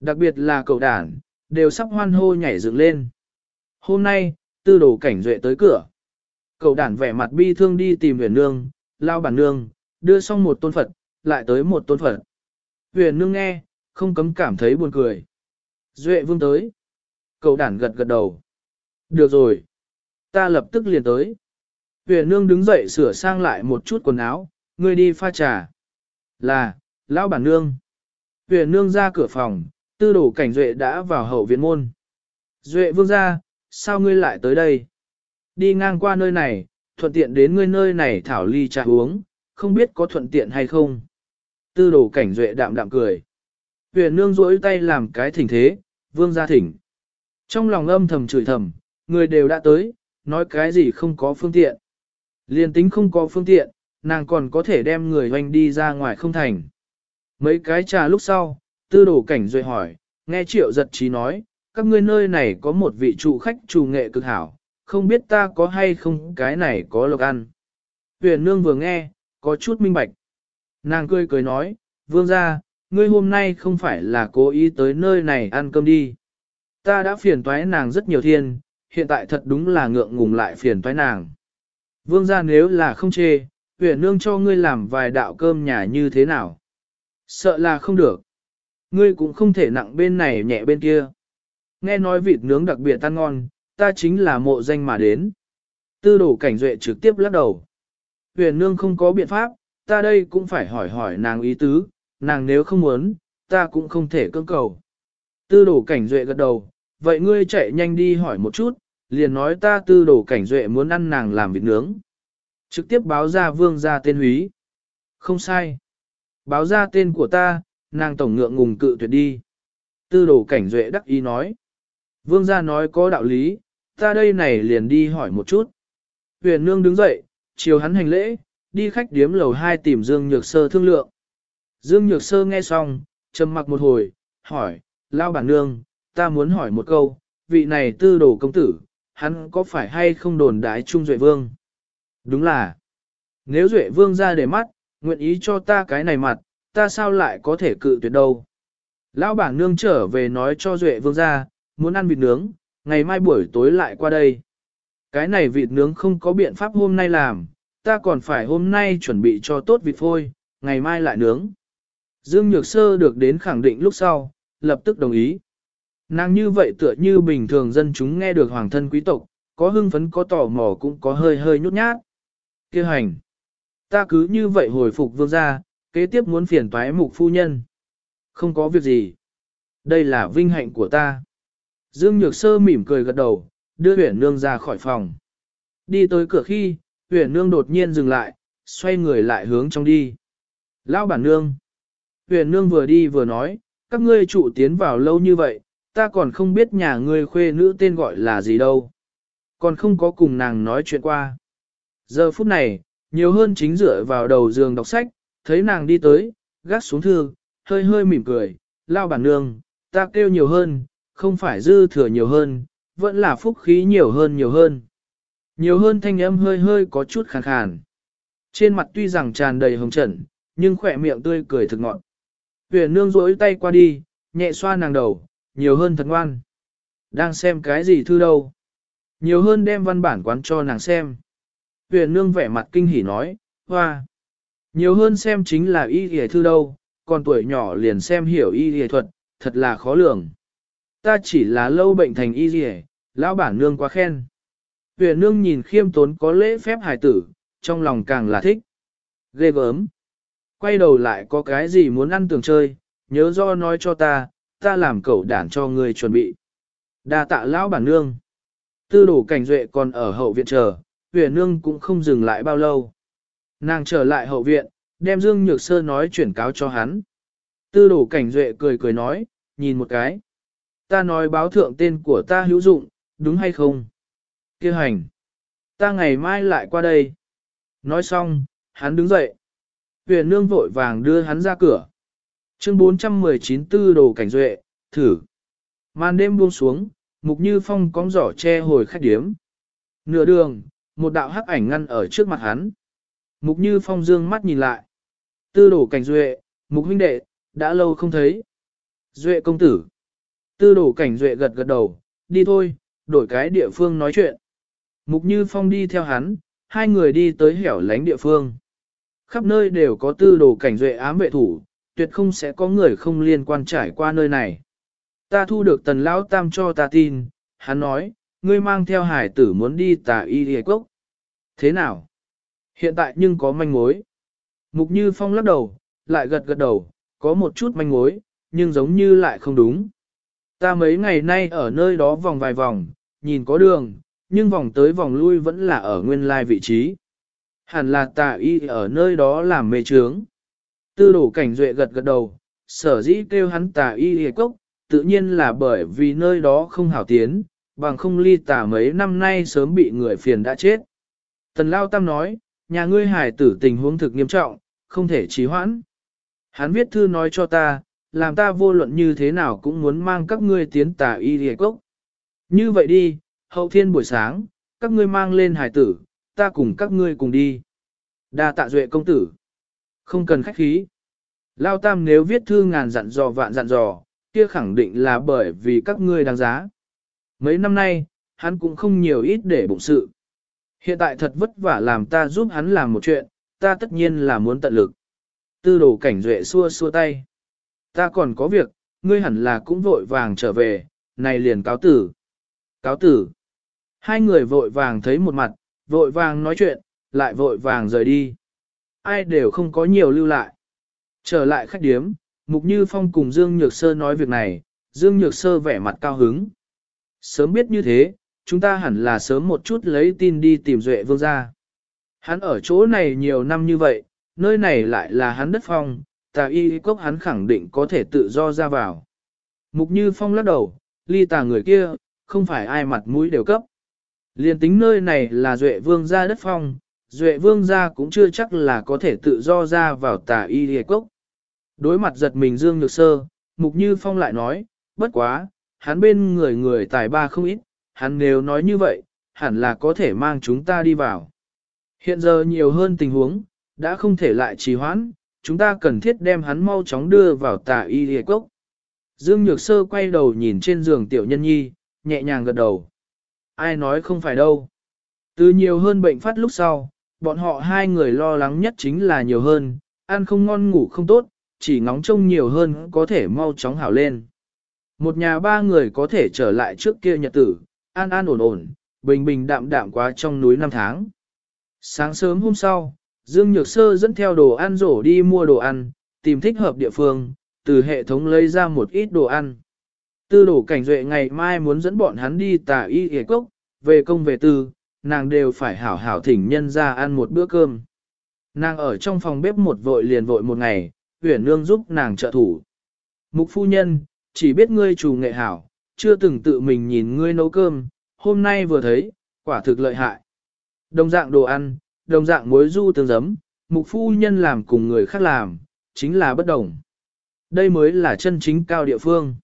Đặc biệt là cậu đản, đều sắp hoan hô nhảy dựng lên. Hôm nay, tư đồ cảnh duệ tới cửa. Cậu đản vẻ mặt bi thương đi tìm huyền nương, lao bản nương, đưa xong một tôn Phật, lại tới một tôn Phật. Huyền nương nghe, không cấm cảm thấy buồn cười. Duệ vương tới. Cậu đản gật gật đầu. Được rồi. Ta lập tức liền tới. Huyền nương đứng dậy sửa sang lại một chút quần áo, ngươi đi pha trà. Là, lão bản nương. Huyền nương ra cửa phòng, tư đủ cảnh Duệ đã vào hậu viện môn. Duệ vương ra, sao ngươi lại tới đây? Đi ngang qua nơi này, thuận tiện đến ngươi nơi này thảo ly trà uống, không biết có thuận tiện hay không. Tư đồ cảnh Duệ đạm đạm cười. Huyền nương rỗi tay làm cái thỉnh thế, vương ra thỉnh. Trong lòng âm thầm chửi thầm, người đều đã tới, nói cái gì không có phương tiện. Liên tính không có phương tiện, nàng còn có thể đem người hoành đi ra ngoài không thành. Mấy cái trà lúc sau, tư đồ cảnh duệ hỏi, nghe triệu giật trí nói, các ngươi nơi này có một vị trụ khách chủ nghệ cực hảo, không biết ta có hay không cái này có lộc ăn. Huyền nương vừa nghe, có chút minh bạch. Nàng cười cười nói, vương ra, ngươi hôm nay không phải là cố ý tới nơi này ăn cơm đi. Ta đã phiền toái nàng rất nhiều thiên, hiện tại thật đúng là ngượng ngùng lại phiền toái nàng. Vương gia nếu là không chê, huyện nương cho ngươi làm vài đạo cơm nhà như thế nào? Sợ là không được. Ngươi cũng không thể nặng bên này nhẹ bên kia. Nghe nói vịt nướng đặc biệt tan ngon, ta chính là mộ danh mà đến. Tư đổ cảnh duệ trực tiếp lắc đầu. Huyền nương không có biện pháp, ta đây cũng phải hỏi hỏi nàng ý tứ, nàng nếu không muốn, ta cũng không thể cưỡng cầu. Tư đổ cảnh duệ gật đầu, vậy ngươi chạy nhanh đi hỏi một chút, liền nói ta tư đổ cảnh duệ muốn ăn nàng làm vịt nướng. Trực tiếp báo ra vương ra tên húy. Không sai. Báo ra tên của ta, nàng tổng ngượng ngùng cự tuyệt đi. Tư đổ cảnh duệ đắc ý nói. Vương gia nói có đạo lý, ta đây này liền đi hỏi một chút. Huyền nương đứng dậy, chiều hắn hành lễ, đi khách điếm lầu 2 tìm Dương Nhược Sơ thương lượng. Dương Nhược Sơ nghe xong, trầm mặc một hồi, hỏi, lao bản nương, ta muốn hỏi một câu, vị này tư đồ công tử, hắn có phải hay không đồn đái Trung Duệ Vương? Đúng là, nếu Duệ Vương ra để mắt, nguyện ý cho ta cái này mặt, ta sao lại có thể cự tuyệt đâu? Lão bản nương trở về nói cho Duệ Vương ra, muốn ăn vịt nướng, ngày mai buổi tối lại qua đây. Cái này vịt nướng không có biện pháp hôm nay làm, ta còn phải hôm nay chuẩn bị cho tốt vịt phôi, ngày mai lại nướng. Dương Nhược Sơ được đến khẳng định lúc sau, lập tức đồng ý. Nàng như vậy tựa như bình thường dân chúng nghe được hoàng thân quý tộc, có hưng phấn có tò mò cũng có hơi hơi nhút nhát. Kêu hành. Ta cứ như vậy hồi phục vương gia, kế tiếp muốn phiền toái mục phu nhân. Không có việc gì. Đây là vinh hạnh của ta. Dương Nhược Sơ mỉm cười gật đầu, đưa huyển nương ra khỏi phòng. Đi tới cửa khi, huyền nương đột nhiên dừng lại, xoay người lại hướng trong đi. Lão bản nương. Huyền nương vừa đi vừa nói, các ngươi trụ tiến vào lâu như vậy, ta còn không biết nhà ngươi khuê nữ tên gọi là gì đâu. Còn không có cùng nàng nói chuyện qua. Giờ phút này, nhiều hơn chính dựa vào đầu giường đọc sách, thấy nàng đi tới, gác xuống thư, hơi hơi mỉm cười, lao bản nương, ta kêu nhiều hơn, không phải dư thừa nhiều hơn, vẫn là phúc khí nhiều hơn nhiều hơn. Nhiều hơn thanh âm hơi hơi có chút khàn khàn. Trên mặt tuy rằng tràn đầy hồng trần, nhưng khỏe miệng tươi cười thực ngọn. Huyền nương rỗi tay qua đi, nhẹ xoa nàng đầu, nhiều hơn thật ngoan. Đang xem cái gì thư đâu? Nhiều hơn đem văn bản quán cho nàng xem. Huyền nương vẻ mặt kinh hỉ nói, hoa. Nhiều hơn xem chính là y hề thư đâu, còn tuổi nhỏ liền xem hiểu y hề thuật, thật là khó lường. Ta chỉ là lâu bệnh thành y hề, lão bản nương quá khen. Huyền nương nhìn khiêm tốn có lễ phép hài tử, trong lòng càng là thích. Ghê gớm. Quay đầu lại có cái gì muốn ăn tường chơi, nhớ do nói cho ta, ta làm cẩu đản cho ngươi chuẩn bị. Đa tạ lão bản nương. Tư đổ cảnh duệ còn ở hậu viện chờ, huyền nương cũng không dừng lại bao lâu. Nàng trở lại hậu viện, đem Dương Nhược Sơ nói chuyển cáo cho hắn. Tư đổ cảnh duệ cười cười nói, nhìn một cái. Ta nói báo thượng tên của ta hữu dụng, đúng hay không? Kêu hành. Ta ngày mai lại qua đây. Nói xong, hắn đứng dậy. Huyền nương vội vàng đưa hắn ra cửa. Chương 419 tư đồ cảnh duệ, thử. Màn đêm buông xuống, mục như phong cóng giỏ che hồi khách điếm. Nửa đường, một đạo hắc ảnh ngăn ở trước mặt hắn. Mục như phong dương mắt nhìn lại. Tư đồ cảnh duệ, mục huynh đệ, đã lâu không thấy. Duệ công tử. Tư đồ cảnh duệ gật gật đầu, đi thôi, đổi cái địa phương nói chuyện. Mục như phong đi theo hắn, hai người đi tới hẻo lánh địa phương. Khắp nơi đều có tư đồ cảnh duệ ám vệ thủ, tuyệt không sẽ có người không liên quan trải qua nơi này. Ta thu được tần lão tam cho ta tin, hắn nói, ngươi mang theo hải tử muốn đi tà y địa cốc. Thế nào? Hiện tại nhưng có manh mối. Mục Như Phong lắc đầu, lại gật gật đầu, có một chút manh mối, nhưng giống như lại không đúng. Ta mấy ngày nay ở nơi đó vòng vài vòng, nhìn có đường, nhưng vòng tới vòng lui vẫn là ở nguyên lai vị trí. Hẳn là tà y ở nơi đó làm mê trướng. Tư đổ cảnh duệ gật gật đầu, sở dĩ kêu hắn tà y hề cốc, tự nhiên là bởi vì nơi đó không hảo tiến, bằng không ly tà mấy năm nay sớm bị người phiền đã chết. Tần Lao Tam nói, nhà ngươi hải tử tình huống thực nghiêm trọng, không thể trì hoãn. Hắn viết thư nói cho ta, làm ta vô luận như thế nào cũng muốn mang các ngươi tiến tà y hề cốc. Như vậy đi, hậu thiên buổi sáng, các ngươi mang lên hài tử, ta cùng các ngươi cùng đi. Đa tạ duệ công tử. Không cần khách khí. Lao Tam nếu viết thư ngàn dặn dò vạn dặn dò, kia khẳng định là bởi vì các ngươi đáng giá. Mấy năm nay, hắn cũng không nhiều ít để bụng sự. Hiện tại thật vất vả làm ta giúp hắn làm một chuyện, ta tất nhiên là muốn tận lực. Tư đồ cảnh duệ xua xua tay. Ta còn có việc, ngươi hẳn là cũng vội vàng trở về, này liền cáo tử. Cáo tử. Hai người vội vàng thấy một mặt, vội vàng nói chuyện, lại vội vàng rời đi. Ai đều không có nhiều lưu lại. Trở lại khách điếm, Mục Như Phong cùng Dương Nhược Sơ nói việc này, Dương Nhược Sơ vẻ mặt cao hứng. Sớm biết như thế, chúng ta hẳn là sớm một chút lấy tin đi tìm Duệ Vương ra. Hắn ở chỗ này nhiều năm như vậy, nơi này lại là hắn đất phong, tà y cốc hắn khẳng định có thể tự do ra vào. Mục Như Phong lắc đầu, ly tà người kia, không phải ai mặt mũi đều cấp. Liên tính nơi này là Duệ Vương ra đất phong, Duệ Vương gia cũng chưa chắc là có thể tự do ra vào tà y cốc. Đối mặt giật mình Dương Nhược Sơ, Mục Như Phong lại nói, bất quá, hắn bên người người tài ba không ít, hắn nếu nói như vậy, hẳn là có thể mang chúng ta đi vào. Hiện giờ nhiều hơn tình huống, đã không thể lại trì hoãn, chúng ta cần thiết đem hắn mau chóng đưa vào tà y liệt cốc. Dương Nhược Sơ quay đầu nhìn trên giường tiểu nhân nhi, nhẹ nhàng gật đầu. Ai nói không phải đâu. Từ nhiều hơn bệnh phát lúc sau, bọn họ hai người lo lắng nhất chính là nhiều hơn, ăn không ngon ngủ không tốt, chỉ ngóng trông nhiều hơn có thể mau chóng hảo lên. Một nhà ba người có thể trở lại trước kia nhật tử, an an ổn ổn, bình bình đạm đạm quá trong núi năm tháng. Sáng sớm hôm sau, Dương Nhược Sơ dẫn theo đồ ăn rổ đi mua đồ ăn, tìm thích hợp địa phương, từ hệ thống lấy ra một ít đồ ăn. Tư đổ cảnh duệ ngày mai muốn dẫn bọn hắn đi tà y hề cốc, về công về tư, nàng đều phải hảo hảo thỉnh nhân ra ăn một bữa cơm. Nàng ở trong phòng bếp một vội liền vội một ngày, huyền nương giúp nàng trợ thủ. Mục phu nhân, chỉ biết ngươi chủ nghệ hảo, chưa từng tự mình nhìn ngươi nấu cơm, hôm nay vừa thấy, quả thực lợi hại. Đồng dạng đồ ăn, đồng dạng muối du tương giấm, mục phu nhân làm cùng người khác làm, chính là bất đồng. Đây mới là chân chính cao địa phương.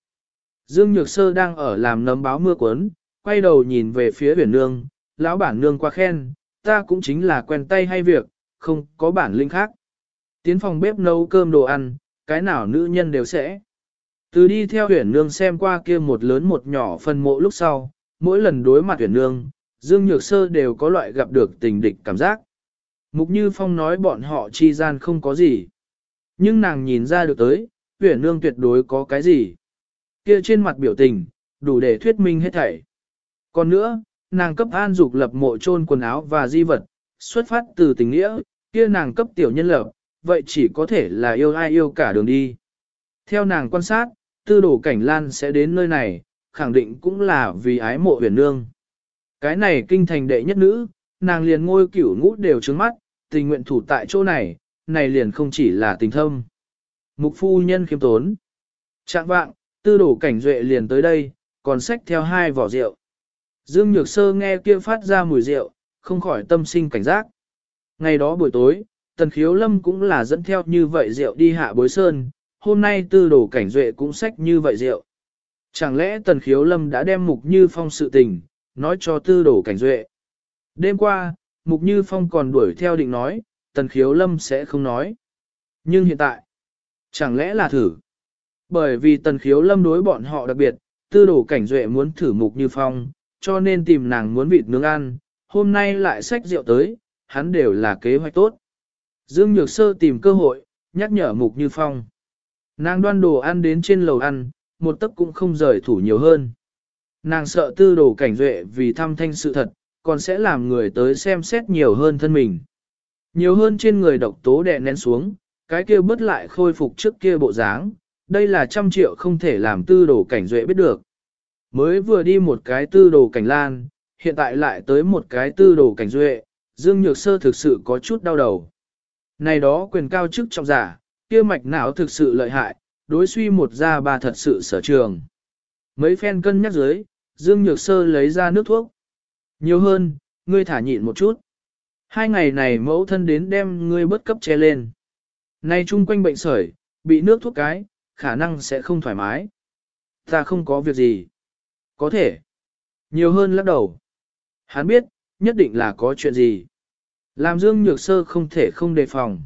Dương Nhược Sơ đang ở làm nấm báo mưa cuốn, quay đầu nhìn về phía biển nương, lão bản nương qua khen, ta cũng chính là quen tay hay việc, không có bản lĩnh khác. Tiến phòng bếp nấu cơm đồ ăn, cái nào nữ nhân đều sẽ. Từ đi theo huyền nương xem qua kia một lớn một nhỏ phần mộ lúc sau, mỗi lần đối mặt huyền nương, Dương Nhược Sơ đều có loại gặp được tình địch cảm giác. Mục Như Phong nói bọn họ chi gian không có gì. Nhưng nàng nhìn ra được tới, huyền nương tuyệt đối có cái gì. Kia trên mặt biểu tình, đủ để thuyết minh hết thảy. Còn nữa, nàng cấp an dục lập mộ chôn quần áo và di vật, xuất phát từ tình nghĩa, kia nàng cấp tiểu nhân lập, vậy chỉ có thể là yêu ai yêu cả đường đi. Theo nàng quan sát, tư đồ cảnh lan sẽ đến nơi này, khẳng định cũng là vì ái mộ huyền nương. Cái này kinh thành đệ nhất nữ, nàng liền ngôi cửu ngũ đều trướng mắt, tình nguyện thủ tại chỗ này, này liền không chỉ là tình thâm. Mục phu nhân khiêm tốn. Trạng vạng, tư đổ cảnh duệ liền tới đây, còn xách theo hai vỏ rượu. Dương Nhược Sơ nghe kia phát ra mùi rượu, không khỏi tâm sinh cảnh giác. Ngày đó buổi tối, Tần Khiếu Lâm cũng là dẫn theo như vậy rượu đi hạ bối sơn, hôm nay tư đổ cảnh duệ cũng xách như vậy rượu. Chẳng lẽ Tần Khiếu Lâm đã đem Mục Như Phong sự tình, nói cho tư đổ cảnh duệ. Đêm qua, Mục Như Phong còn đuổi theo định nói, Tần Khiếu Lâm sẽ không nói. Nhưng hiện tại, chẳng lẽ là thử? Bởi vì Tần Khiếu Lâm đối bọn họ đặc biệt, tư đổ cảnh duệ muốn thử Mục Như Phong, cho nên tìm nàng muốn vịt nướng ăn, hôm nay lại xách rượu tới, hắn đều là kế hoạch tốt. Dương Nhược Sơ tìm cơ hội, nhắc nhở Mục Như Phong. Nàng đoan đồ ăn đến trên lầu ăn, một tấc cũng không rời thủ nhiều hơn. Nàng sợ tư đồ cảnh duệ vì thăm thanh sự thật, còn sẽ làm người tới xem xét nhiều hơn thân mình. Nhiều hơn trên người độc tố đè nén xuống, cái kia bớt lại khôi phục trước kia bộ dáng, đây là trăm triệu không thể làm tư đồ cảnh duệ biết được. Mới vừa đi một cái tư đồ cảnh lan, hiện tại lại tới một cái tư đồ cảnh duệ, Dương Nhược Sơ thực sự có chút đau đầu. Này đó quyền cao chức trọng giả, kia mạch não thực sự lợi hại, đối suy một ra ba thật sự sở trường. Mấy phen cân nhắc dưới, Dương Nhược Sơ lấy ra nước thuốc. Nhiều hơn, ngươi thả nhịn một chút. Hai ngày này mẫu thân đến đem ngươi bất cấp che lên. Nay chung quanh bệnh sởi, bị nước thuốc cái, khả năng sẽ không thoải mái. Ta không có việc gì. Có thể. Nhiều hơn lắc đầu. Hắn biết, nhất định là có chuyện gì. Làm Dương Nhược Sơ không thể không đề phòng.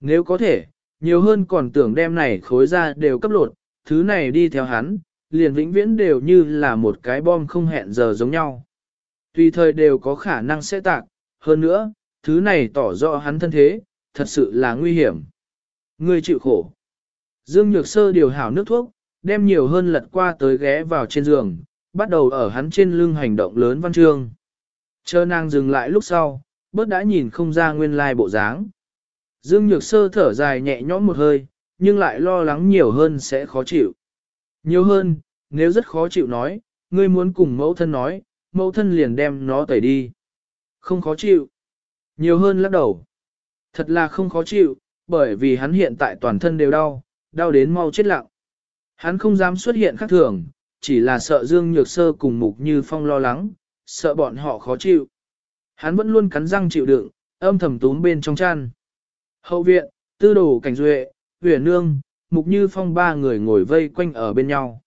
Nếu có thể, nhiều hơn còn tưởng đem này khối ra đều cấp lột, thứ này đi theo hắn, liền vĩnh viễn đều như là một cái bom không hẹn giờ giống nhau. Tùy thời đều có khả năng sẽ tạc, hơn nữa, thứ này tỏ rõ hắn thân thế, thật sự là nguy hiểm. Người chịu khổ. Dương Nhược Sơ điều hảo nước thuốc, đem nhiều hơn lật qua tới ghé vào trên giường, bắt đầu ở hắn trên lưng hành động lớn văn chương. Chờ nàng dừng lại lúc sau, bớt đã nhìn không ra nguyên lai bộ dáng. Dương Nhược Sơ thở dài nhẹ nhõm một hơi, nhưng lại lo lắng nhiều hơn sẽ khó chịu. Nhiều hơn, nếu rất khó chịu nói, ngươi muốn cùng mẫu thân nói, mẫu thân liền đem nó tẩy đi. Không khó chịu. Nhiều hơn lắc đầu. Thật là không khó chịu, bởi vì hắn hiện tại toàn thân đều đau, đau đến mau chết lặng. Hắn không dám xuất hiện khác thường, chỉ là sợ Dương Nhược Sơ cùng Mục Như Phong lo lắng, sợ bọn họ khó chịu. Hắn vẫn luôn cắn răng chịu đựng, âm thầm túm bên trong chăn. Hậu viện, tư đồ cảnh duệ, huyền nương, Mục Như Phong ba người ngồi vây quanh ở bên nhau.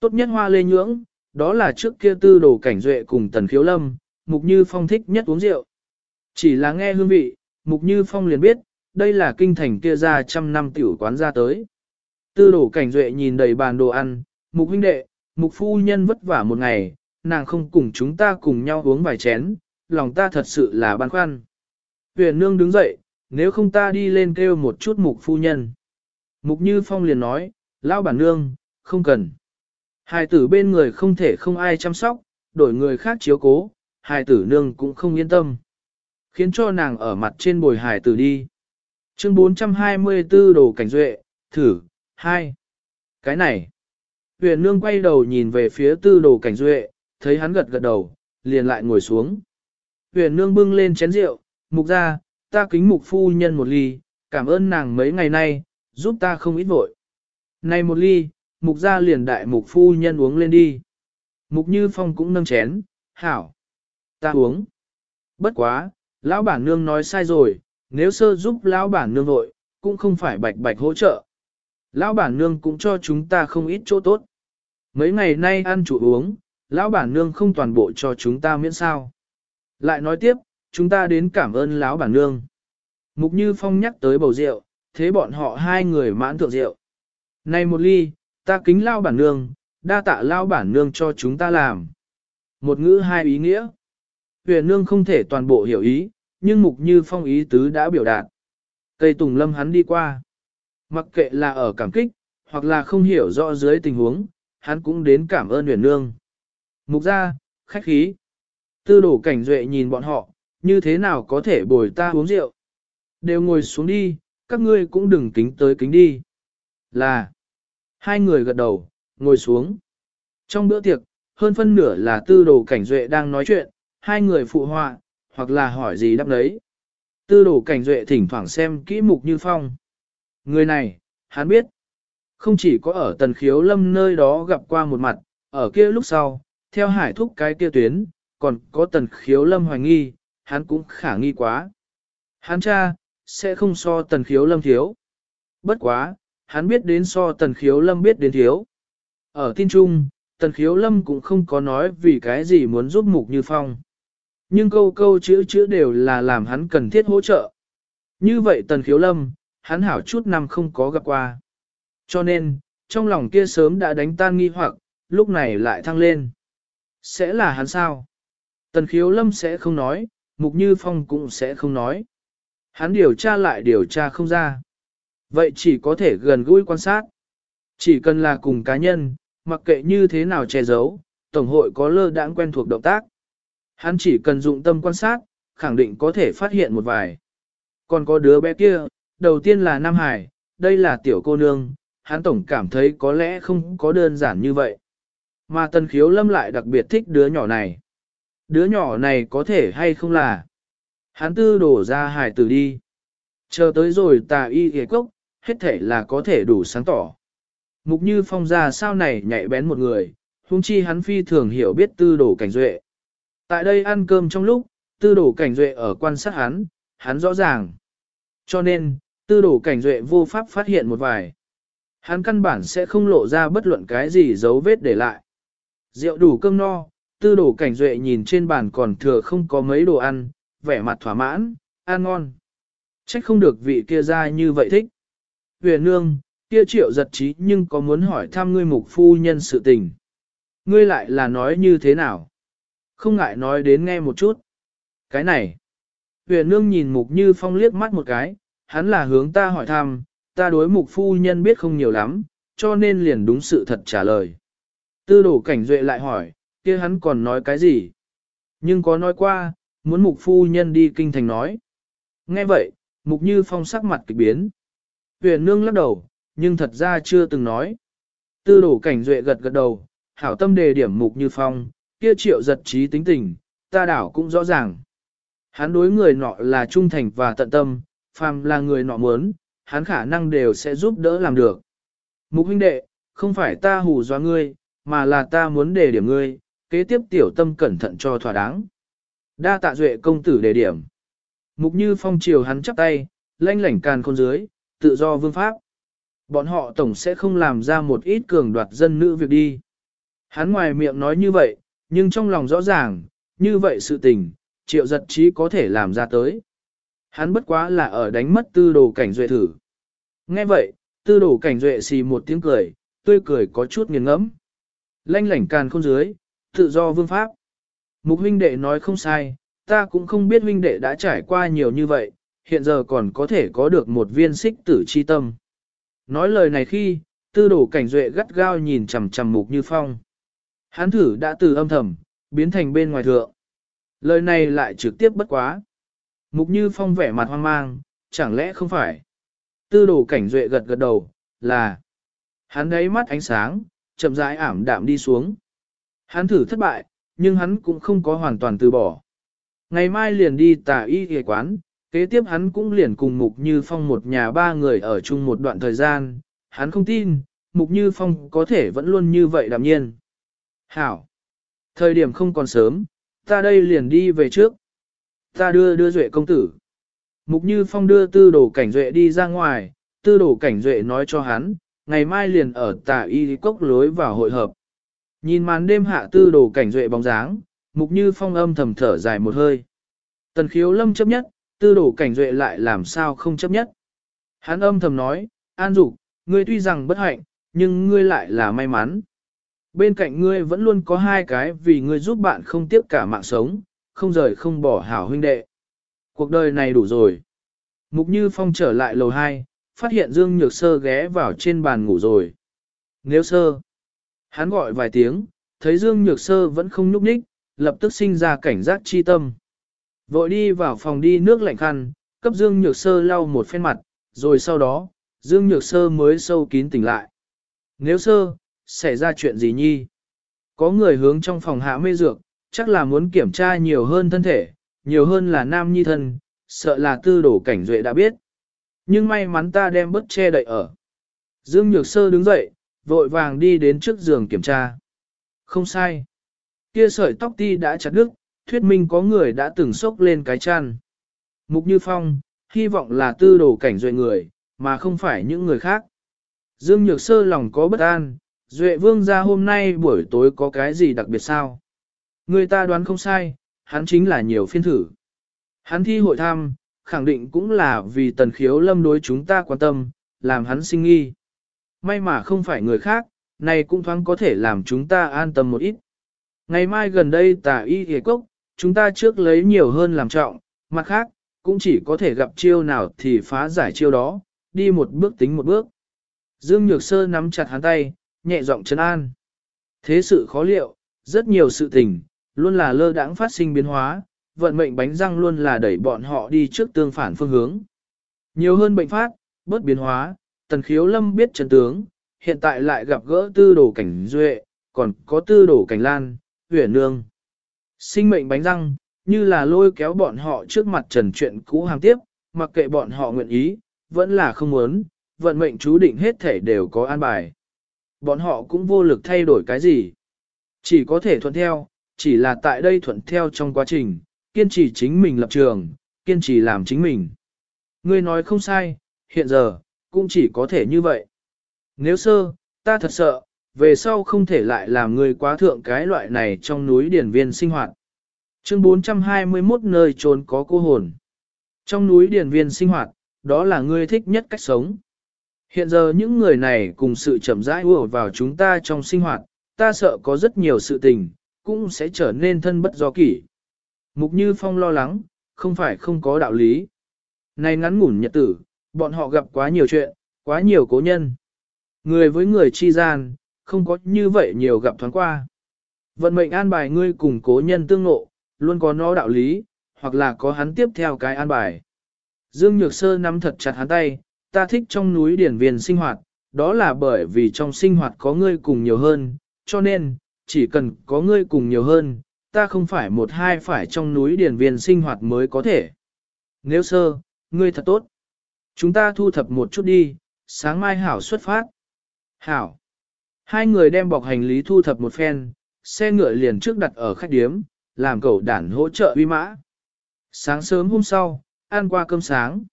Tốt nhất hoa lê nhưỡng, đó là trước kia tư đồ cảnh duệ cùng tần khiếu lâm, Mục Như Phong thích nhất uống rượu. Chỉ là nghe hương vị, Mục Như Phong liền biết, đây là kinh thành kia ra trăm năm tiểu quán ra tới. Tư đổ cảnh duệ nhìn đầy bàn đồ ăn, Mục huynh đệ, Mục phu nhân vất vả một ngày, nàng không cùng chúng ta cùng nhau uống vài chén, lòng ta thật sự là băn khoăn. Huyền nương đứng dậy, nếu không ta đi lên kêu một chút mục phu nhân. Mục Như Phong liền nói, lão bản nương, không cần. Hài tử bên người không thể không ai chăm sóc, đổi người khác chiếu cố, hài tử nương cũng không yên tâm. Khiến cho nàng ở mặt trên bồi hài tử đi. Chương 424 đồ cảnh duệ, thử, 2. Cái này. Huyền nương quay đầu nhìn về phía tư đồ cảnh duệ, thấy hắn gật gật đầu, liền lại ngồi xuống. Huyền nương bưng lên chén rượu, mục ra, ta kính mục phu nhân một ly, cảm ơn nàng mấy ngày nay, giúp ta không ít vội. Này một ly, mục ra liền đại mục phu nhân uống lên đi. Mục như phong cũng nâng chén, hảo. Ta uống. Bất quá, lão bản nương nói sai rồi, nếu sơ giúp lão bản nương vội, cũng không phải bạch bạch hỗ trợ. Lão bản nương cũng cho chúng ta không ít chỗ tốt. Mấy ngày nay ăn chủ uống, lão bản nương không toàn bộ cho chúng ta miễn sao. Lại nói tiếp, chúng ta đến cảm ơn lão bản nương. Mục Như Phong nhắc tới bầu rượu, thế bọn họ hai người mãn thượng rượu. Này một ly, ta kính lao bản nương, đa tạ lao bản nương cho chúng ta làm. Một ngữ hai ý nghĩa. Huyền nương không thể toàn bộ hiểu ý, nhưng Mục Như Phong ý tứ đã biểu đạt. Cây tùng lâm hắn đi qua. Mặc kệ là ở cảm kích, hoặc là không hiểu rõ dưới tình huống, hắn cũng đến cảm ơn huyền nương. Mục ra, khách khí. Tư đổ cảnh duệ nhìn bọn họ, như thế nào có thể bồi ta uống rượu. Đều ngồi xuống đi, các ngươi cũng đừng kính tới kính đi. Là, hai người gật đầu, ngồi xuống. Trong bữa tiệc, hơn phân nửa là tư đồ cảnh duệ đang nói chuyện, hai người phụ họa, hoặc là hỏi gì đáp đấy. Tư đồ cảnh duệ thỉnh thoảng xem kỹ mục như phong. Người này, hắn biết, không chỉ có ở tần khiếu lâm nơi đó gặp qua một mặt, ở kia lúc sau, theo hải thúc cái kia tuyến, còn có tần khiếu lâm hoài nghi, hắn cũng khả nghi quá. Hắn cha, sẽ không so tần khiếu lâm thiếu. Bất quá, hắn biết đến so tần khiếu lâm biết đến thiếu. Ở tin trung, tần khiếu lâm cũng không có nói vì cái gì muốn giúp mục như phong. Nhưng câu câu chữ chữ đều là làm hắn cần thiết hỗ trợ. Như vậy tần khiếu lâm, hắn hảo chút năm không có gặp qua. Cho nên, trong lòng kia sớm đã đánh tan nghi hoặc, lúc này lại thăng lên. Sẽ là hắn sao? Tần khiếu lâm sẽ không nói, mục như phong cũng sẽ không nói. Hắn điều tra lại điều tra không ra. Vậy chỉ có thể gần gũi quan sát. Chỉ cần là cùng cá nhân, mặc kệ như thế nào che giấu, Tổng hội có lơ đãng quen thuộc động tác. Hắn chỉ cần dụng tâm quan sát, khẳng định có thể phát hiện một vài. Còn có đứa bé kia, đầu tiên là Nam Hải, đây là tiểu cô nương, hắn tổng cảm thấy có lẽ không có đơn giản như vậy. Mà tần khiếu lâm lại đặc biệt thích đứa nhỏ này. Đứa nhỏ này có thể hay không là. Hắn tư đổ ra hải tử đi. Chờ tới rồi tà y ghề cốc, hết thể là có thể đủ sáng tỏ. Mục như phong ra sao này nhạy bén một người, huống chi hắn phi thường hiểu biết tư đổ cảnh duệ. Tại đây ăn cơm trong lúc, tư đổ cảnh duệ ở quan sát hắn, hắn rõ ràng. Cho nên, tư đổ cảnh duệ vô pháp phát hiện một vài. Hắn căn bản sẽ không lộ ra bất luận cái gì dấu vết để lại. Rượu đủ cơm no, tư đổ cảnh duệ nhìn trên bàn còn thừa không có mấy đồ ăn, vẻ mặt thỏa mãn, ăn ngon. Trách không được vị kia ra như vậy thích. Huyền nương, kia triệu giật trí nhưng có muốn hỏi thăm ngươi mục phu nhân sự tình. Ngươi lại là nói như thế nào? Không ngại nói đến nghe một chút. Cái này. Huyền nương nhìn mục như phong liếc mắt một cái, hắn là hướng ta hỏi thăm, ta đối mục phu nhân biết không nhiều lắm, cho nên liền đúng sự thật trả lời. Tư đổ cảnh duệ lại hỏi, kia hắn còn nói cái gì? Nhưng có nói qua, muốn mục phu nhân đi kinh thành nói. Nghe vậy, mục như phong sắc mặt kịch biến. Huyền nương lắc đầu, nhưng thật ra chưa từng nói. Tư đổ cảnh duệ gật gật đầu, hảo tâm đề điểm mục như phong, kia triệu giật trí tính tình, ta đảo cũng rõ ràng. Hắn đối người nọ là trung thành và tận tâm, phàm là người nọ muốn, hắn khả năng đều sẽ giúp đỡ làm được. Mục huynh đệ, không phải ta hù dọa ngươi, mà là ta muốn đề điểm ngươi, kế tiếp tiểu tâm cẩn thận cho thỏa đáng. Đa tạ duệ công tử đề điểm. Mục như phong chiều hắn chắp tay, lanh lảnh càn khôn dưới, tự do vương pháp. Bọn họ tổng sẽ không làm ra một ít cường đoạt dân nữ việc đi. Hắn ngoài miệng nói như vậy, nhưng trong lòng rõ ràng, như vậy sự tình, triệu giật trí có thể làm ra tới. Hắn bất quá là ở đánh mất tư đồ cảnh duệ thử. Nghe vậy, tư đồ cảnh duệ xì một tiếng cười, tươi cười có chút nghiền ngẫm. Lanh lảnh càn không dưới, tự do vương pháp. Mục huynh đệ nói không sai, ta cũng không biết huynh đệ đã trải qua nhiều như vậy, hiện giờ còn có thể có được một viên xích tử chi tâm. Nói lời này khi, tư đồ cảnh duệ gắt gao nhìn chằm chằm mục như phong. Hắn thử đã từ âm thầm, biến thành bên ngoài thượng. Lời này lại trực tiếp bất quá. Mục như phong vẻ mặt hoang mang, chẳng lẽ không phải. Tư đồ cảnh duệ gật gật đầu, là. Hắn ấy mắt ánh sáng, chậm rãi ảm đạm đi xuống. Hắn thử thất bại, nhưng hắn cũng không có hoàn toàn từ bỏ. Ngày mai liền đi tà y ghề quán, kế tiếp hắn cũng liền cùng Mục Như Phong một nhà ba người ở chung một đoạn thời gian, hắn không tin, Mục Như Phong có thể vẫn luôn như vậy đạm nhiên. Hảo! Thời điểm không còn sớm, ta đây liền đi về trước. Ta đưa đưa Duệ công tử. Mục Như Phong đưa tư đồ cảnh Duệ đi ra ngoài, tư đồ cảnh Duệ nói cho hắn, ngày mai liền ở tà y cốc lối vào hội hợp. Nhìn màn đêm hạ tư đồ cảnh Duệ bóng dáng, Mục Như Phong âm thầm thở dài một hơi. Tần khiếu lâm chấp nhất, tư đồ cảnh Duệ lại làm sao không chấp nhất. Hắn âm thầm nói, an dục, ngươi tuy rằng bất hạnh, nhưng ngươi lại là may mắn. Bên cạnh ngươi vẫn luôn có hai cái vì ngươi giúp bạn không tiếc cả mạng sống, không rời không bỏ hảo huynh đệ. Cuộc đời này đủ rồi. Mục Như Phong trở lại lầu 2, phát hiện Dương Nhược Sơ ghé vào trên bàn ngủ rồi. Nếu sơ, hắn gọi vài tiếng, thấy Dương Nhược Sơ vẫn không nhúc nhích, lập tức sinh ra cảnh giác chi tâm. Vội đi vào phòng đi nước lạnh khăn, cấp Dương Nhược Sơ lau một phen mặt, rồi sau đó, Dương Nhược Sơ mới sâu kín tỉnh lại. Nếu sơ, xảy ra chuyện gì nhi? Có người hướng trong phòng hạ mê dược, chắc là muốn kiểm tra nhiều hơn thân thể, nhiều hơn là nam nhi thân, sợ là tư đổ cảnh duệ đã biết. Nhưng may mắn ta đem bớt che đậy ở. Dương Nhược Sơ đứng dậy, vội vàng đi đến trước giường kiểm tra. Không sai. Kia sợi tóc ti đã chặt đứt, thuyết minh có người đã từng sốc lên cái chăn. Mục Như Phong, hy vọng là tư đồ cảnh duệ người, mà không phải những người khác. Dương Nhược Sơ lòng có bất an, Duệ Vương ra hôm nay buổi tối có cái gì đặc biệt sao? Người ta đoán không sai, hắn chính là nhiều phiên thử. Hắn thi hội tham, khẳng định cũng là vì tần khiếu lâm đối chúng ta quan tâm, làm hắn sinh nghi. May mà không phải người khác, này cũng thoáng có thể làm chúng ta an tâm một ít. Ngày mai gần đây tà y hề cốc, chúng ta trước lấy nhiều hơn làm trọng, mặt khác, cũng chỉ có thể gặp chiêu nào thì phá giải chiêu đó, đi một bước tính một bước. Dương Nhược Sơ nắm chặt hắn tay, nhẹ giọng trấn an. Thế sự khó liệu, rất nhiều sự tình, luôn là lơ đãng phát sinh biến hóa, vận mệnh bánh răng luôn là đẩy bọn họ đi trước tương phản phương hướng. Nhiều hơn bệnh phát, bớt biến hóa, tần khiếu lâm biết chân tướng, hiện tại lại gặp gỡ tư đồ cảnh duệ, còn có tư đồ cảnh lan, huyền nương. Sinh mệnh bánh răng, như là lôi kéo bọn họ trước mặt trần chuyện cũ hàng tiếp, mặc kệ bọn họ nguyện ý, vẫn là không muốn, vận mệnh chú định hết thể đều có an bài. Bọn họ cũng vô lực thay đổi cái gì. Chỉ có thể thuận theo, chỉ là tại đây thuận theo trong quá trình, kiên trì chính mình lập trường, kiên trì làm chính mình. Ngươi nói không sai, hiện giờ, cũng chỉ có thể như vậy. Nếu sơ, ta thật sợ, về sau không thể lại làm ngươi quá thượng cái loại này trong núi điển viên sinh hoạt. Chương 421 nơi trốn có cô hồn. Trong núi điển viên sinh hoạt, đó là ngươi thích nhất cách sống. Hiện giờ những người này cùng sự chậm rãi ùa vào chúng ta trong sinh hoạt, ta sợ có rất nhiều sự tình, cũng sẽ trở nên thân bất do kỷ. Mục Như Phong lo lắng, không phải không có đạo lý. Này ngắn ngủn nhật tử, bọn họ gặp quá nhiều chuyện, quá nhiều cố nhân. Người với người chi gian, không có như vậy nhiều gặp thoáng qua. Vận mệnh an bài ngươi cùng cố nhân tương ngộ, luôn có nó đạo lý, hoặc là có hắn tiếp theo cái an bài. Dương Nhược Sơ nắm thật chặt hắn tay, ta thích trong núi điển viên sinh hoạt, đó là bởi vì trong sinh hoạt có ngươi cùng nhiều hơn, cho nên, chỉ cần có ngươi cùng nhiều hơn, ta không phải một hai phải trong núi điển viên sinh hoạt mới có thể. Nếu sơ, ngươi thật tốt. Chúng ta thu thập một chút đi, sáng mai Hảo xuất phát. Hảo. Hai người đem bọc hành lý thu thập một phen, xe ngựa liền trước đặt ở khách điếm, làm cậu đản hỗ trợ uy mã. Sáng sớm hôm sau, ăn qua cơm sáng.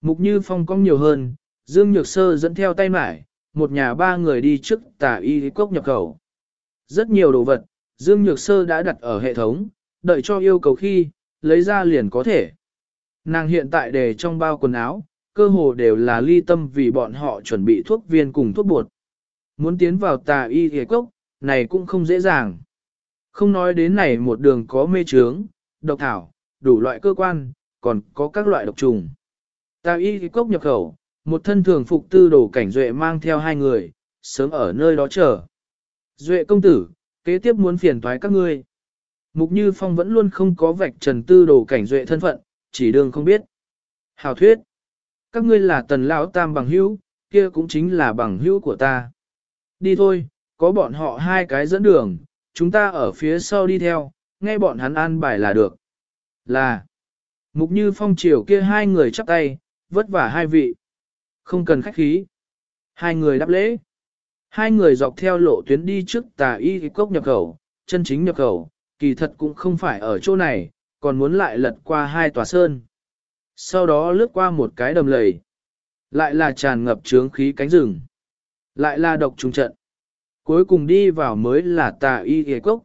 Mục Như Phong cong nhiều hơn, Dương Nhược Sơ dẫn theo tay mải, một nhà ba người đi trước tà y cốc nhập khẩu. Rất nhiều đồ vật, Dương Nhược Sơ đã đặt ở hệ thống, đợi cho yêu cầu khi, lấy ra liền có thể. Nàng hiện tại để trong bao quần áo, cơ hồ đều là ly tâm vì bọn họ chuẩn bị thuốc viên cùng thuốc bột. Muốn tiến vào tà y ghề cốc, này cũng không dễ dàng. Không nói đến này một đường có mê trướng, độc thảo, đủ loại cơ quan, còn có các loại độc trùng. Tà y cốc nhập khẩu, một thân thường phục tư đồ cảnh duệ mang theo hai người, sớm ở nơi đó chờ. Duệ công tử, kế tiếp muốn phiền toái các ngươi. Mục Như Phong vẫn luôn không có vạch trần tư đồ cảnh duệ thân phận, chỉ đường không biết. Hào thuyết, các ngươi là tần lão tam bằng hữu, kia cũng chính là bằng hữu của ta. Đi thôi, có bọn họ hai cái dẫn đường, chúng ta ở phía sau đi theo, nghe bọn hắn an bài là được. Là, Mục Như Phong chiều kia hai người chắp tay, vất vả hai vị. Không cần khách khí. Hai người đáp lễ. Hai người dọc theo lộ tuyến đi trước tà y cốc nhập khẩu, chân chính nhập khẩu, kỳ thật cũng không phải ở chỗ này, còn muốn lại lật qua hai tòa sơn. Sau đó lướt qua một cái đầm lầy. Lại là tràn ngập trướng khí cánh rừng. Lại là độc trùng trận. Cuối cùng đi vào mới là tà y ghề cốc.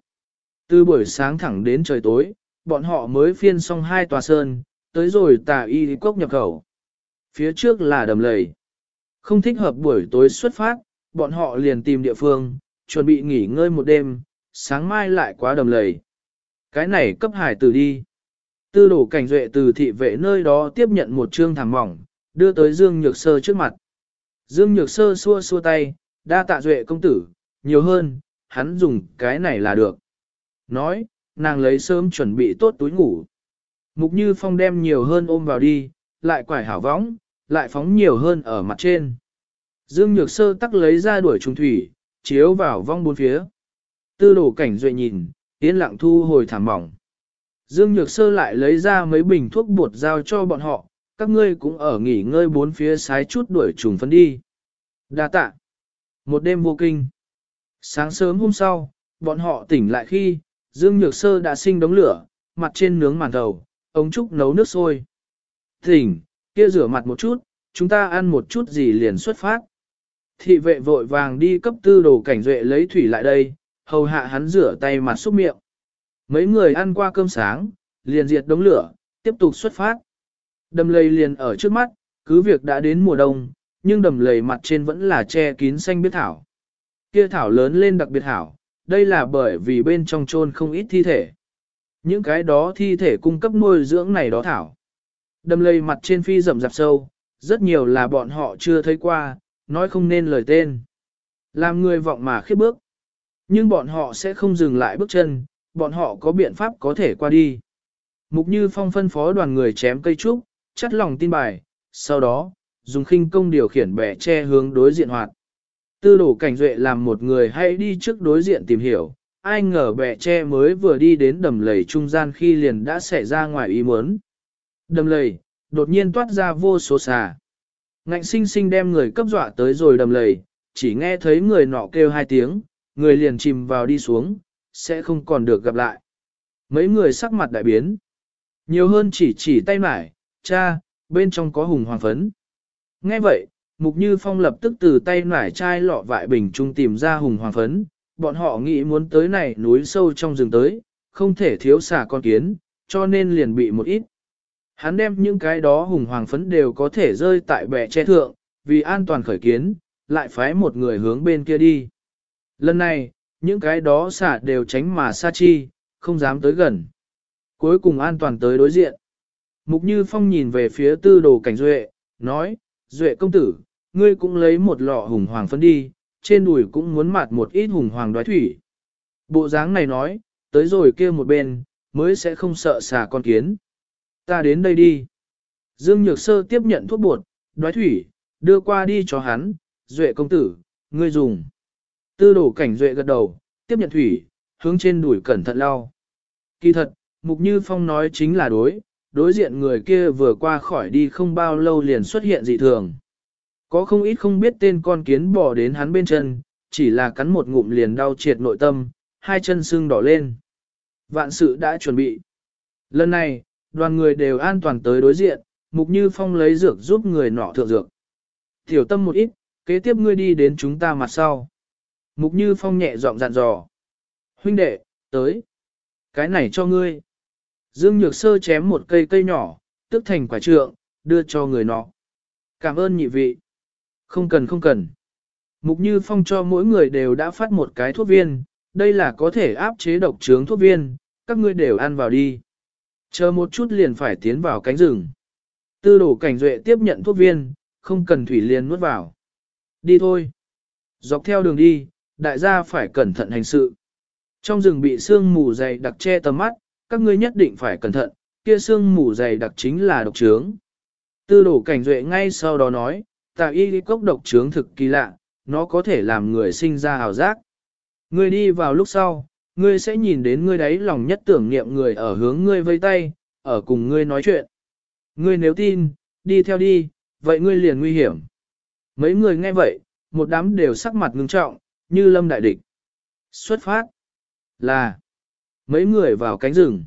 Từ buổi sáng thẳng đến trời tối, bọn họ mới phiên xong hai tòa sơn, tới rồi tà y cốc nhập khẩu. Phía trước là đầm lầy. Không thích hợp buổi tối xuất phát, bọn họ liền tìm địa phương, chuẩn bị nghỉ ngơi một đêm, sáng mai lại quá đầm lầy. Cái này cấp hải tử đi. Tư đổ cảnh duệ từ thị vệ nơi đó tiếp nhận một trương thảm mỏng, đưa tới Dương Nhược Sơ trước mặt. Dương Nhược Sơ xua xua tay, đa tạ duệ công tử, nhiều hơn, hắn dùng cái này là được. Nói, nàng lấy sớm chuẩn bị tốt túi ngủ. Mục Như Phong đem nhiều hơn ôm vào đi, lại quải hảo võng, lại phóng nhiều hơn ở mặt trên. Dương Nhược Sơ tắc lấy ra đuổi trùng thủy, chiếu vào vong bốn phía. Tư đồ cảnh duệ nhìn, yên lặng thu hồi thảm mỏng. Dương Nhược Sơ lại lấy ra mấy bình thuốc bột giao cho bọn họ, các ngươi cũng ở nghỉ ngơi bốn phía sái chút đuổi trùng phân đi. Đa tạ. Một đêm vô kinh. Sáng sớm hôm sau, bọn họ tỉnh lại khi, Dương Nhược Sơ đã sinh đống lửa, mặt trên nướng màn thầu, ống trúc nấu nước sôi. Thỉnh, kia rửa mặt một chút, chúng ta ăn một chút gì liền xuất phát. Thị vệ vội vàng đi cấp tư đồ cảnh duệ lấy thủy lại đây, hầu hạ hắn rửa tay mặt xúc miệng. Mấy người ăn qua cơm sáng, liền diệt đống lửa, tiếp tục xuất phát. Đầm lầy liền ở trước mắt, cứ việc đã đến mùa đông, nhưng đầm lầy mặt trên vẫn là che kín xanh biết thảo. Kia thảo lớn lên đặc biệt hảo, đây là bởi vì bên trong chôn không ít thi thể. Những cái đó thi thể cung cấp nuôi dưỡng này đó thảo. Đầm lầy mặt trên phi rậm rạp sâu, rất nhiều là bọn họ chưa thấy qua, nói không nên lời tên. Làm người vọng mà khiếp bước. Nhưng bọn họ sẽ không dừng lại bước chân, bọn họ có biện pháp có thể qua đi. Mục Như Phong phân phó đoàn người chém cây trúc, chắt lòng tin bài, sau đó, dùng khinh công điều khiển bẻ che hướng đối diện hoạt. Tư đổ cảnh duệ làm một người hay đi trước đối diện tìm hiểu, ai ngờ bẻ che mới vừa đi đến đầm lầy trung gian khi liền đã xảy ra ngoài ý muốn. Đầm lầy, đột nhiên toát ra vô số xà. Ngạnh sinh sinh đem người cấp dọa tới rồi đầm lầy, chỉ nghe thấy người nọ kêu hai tiếng, người liền chìm vào đi xuống, sẽ không còn được gặp lại. Mấy người sắc mặt đại biến. Nhiều hơn chỉ chỉ tay mải, cha, bên trong có hùng hoàng phấn. Nghe vậy, Mục Như Phong lập tức từ tay nải chai lọ vại bình trung tìm ra hùng hoàng phấn, bọn họ nghĩ muốn tới này núi sâu trong rừng tới, không thể thiếu xả con kiến, cho nên liền bị một ít. Hắn đem những cái đó hùng hoàng phấn đều có thể rơi tại bè che thượng, vì an toàn khởi kiến, lại phái một người hướng bên kia đi. Lần này, những cái đó xả đều tránh mà xa chi, không dám tới gần. Cuối cùng an toàn tới đối diện. Mục Như Phong nhìn về phía tư đồ cảnh Duệ, nói, Duệ công tử, ngươi cũng lấy một lọ hùng hoàng phấn đi, trên đùi cũng muốn mặt một ít hùng hoàng đoái thủy. Bộ dáng này nói, tới rồi kia một bên, mới sẽ không sợ xả con kiến. Ta đến đây đi. Dương Nhược Sơ tiếp nhận thuốc bột, đoái thủy, đưa qua đi cho hắn, Duệ công tử, ngươi dùng. Tư đổ cảnh Duệ gật đầu, tiếp nhận thủy, hướng trên đùi cẩn thận lau. Kỳ thật, Mục Như Phong nói chính là đối, đối diện người kia vừa qua khỏi đi không bao lâu liền xuất hiện dị thường. Có không ít không biết tên con kiến bò đến hắn bên chân, chỉ là cắn một ngụm liền đau triệt nội tâm, hai chân sưng đỏ lên. Vạn sự đã chuẩn bị. Lần này, đoàn người đều an toàn tới đối diện, Mục Như Phong lấy dược giúp người nọ thượng dược. Tiểu tâm một ít, kế tiếp ngươi đi đến chúng ta mặt sau. Mục Như Phong nhẹ giọng dặn dò. Huynh đệ, tới. Cái này cho ngươi. Dương Nhược Sơ chém một cây cây nhỏ, tức thành quả trượng, đưa cho người nọ. Cảm ơn nhị vị. Không cần không cần. Mục Như Phong cho mỗi người đều đã phát một cái thuốc viên, đây là có thể áp chế độc trướng thuốc viên, các ngươi đều ăn vào đi. Chờ một chút liền phải tiến vào cánh rừng. Tư đổ cảnh duệ tiếp nhận thuốc viên, không cần thủy liền nuốt vào. Đi thôi. Dọc theo đường đi, đại gia phải cẩn thận hành sự. Trong rừng bị sương mù dày đặc che tầm mắt, các ngươi nhất định phải cẩn thận, kia sương mù dày đặc chính là độc trướng. Tư đổ cảnh duệ ngay sau đó nói, tà y cốc độc trướng thực kỳ lạ, nó có thể làm người sinh ra hào giác. người đi vào lúc sau, ngươi sẽ nhìn đến ngươi đấy lòng nhất tưởng niệm người ở hướng ngươi vây tay, ở cùng ngươi nói chuyện. Ngươi nếu tin, đi theo đi, vậy ngươi liền nguy hiểm. Mấy người nghe vậy, một đám đều sắc mặt ngưng trọng, như lâm đại địch. Xuất phát là mấy người vào cánh rừng.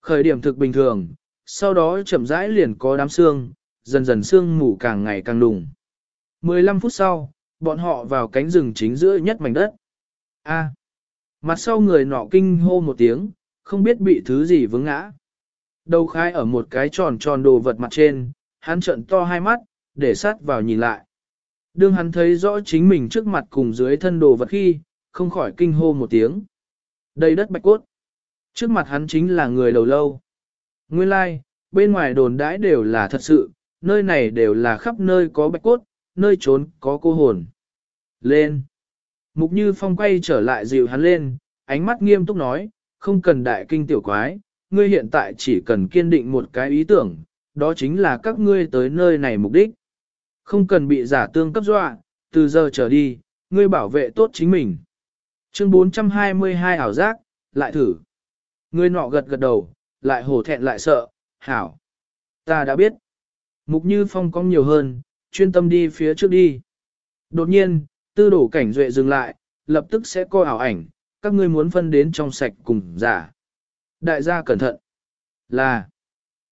Khởi điểm thực bình thường, sau đó chậm rãi liền có đám xương, dần dần xương mù càng ngày càng đùng. 15 phút sau, bọn họ vào cánh rừng chính giữa nhất mảnh đất. A mặt sau người nọ kinh hô một tiếng, không biết bị thứ gì vướng ngã. Đầu khai ở một cái tròn tròn đồ vật mặt trên, hắn trợn to hai mắt, để sát vào nhìn lại. Đương hắn thấy rõ chính mình trước mặt cùng dưới thân đồ vật khi, không khỏi kinh hô một tiếng. Đây đất bạch cốt. Trước mặt hắn chính là người đầu lâu. Nguyên lai, like, bên ngoài đồn đãi đều là thật sự, nơi này đều là khắp nơi có bạch cốt, nơi trốn có cô hồn. Lên. Mục Như Phong quay trở lại dịu hắn lên, ánh mắt nghiêm túc nói, không cần đại kinh tiểu quái, ngươi hiện tại chỉ cần kiên định một cái ý tưởng, đó chính là các ngươi tới nơi này mục đích. Không cần bị giả tương cấp dọa, từ giờ trở đi, ngươi bảo vệ tốt chính mình. Chương 422 ảo giác, lại thử. Ngươi nọ gật gật đầu, lại hổ thẹn lại sợ, hảo. Ta đã biết. Mục Như Phong có nhiều hơn, chuyên tâm đi phía trước đi. Đột nhiên, tư đổ cảnh duệ dừng lại, lập tức sẽ coi ảo ảnh, các ngươi muốn phân đến trong sạch cùng giả. Đại gia cẩn thận. Là.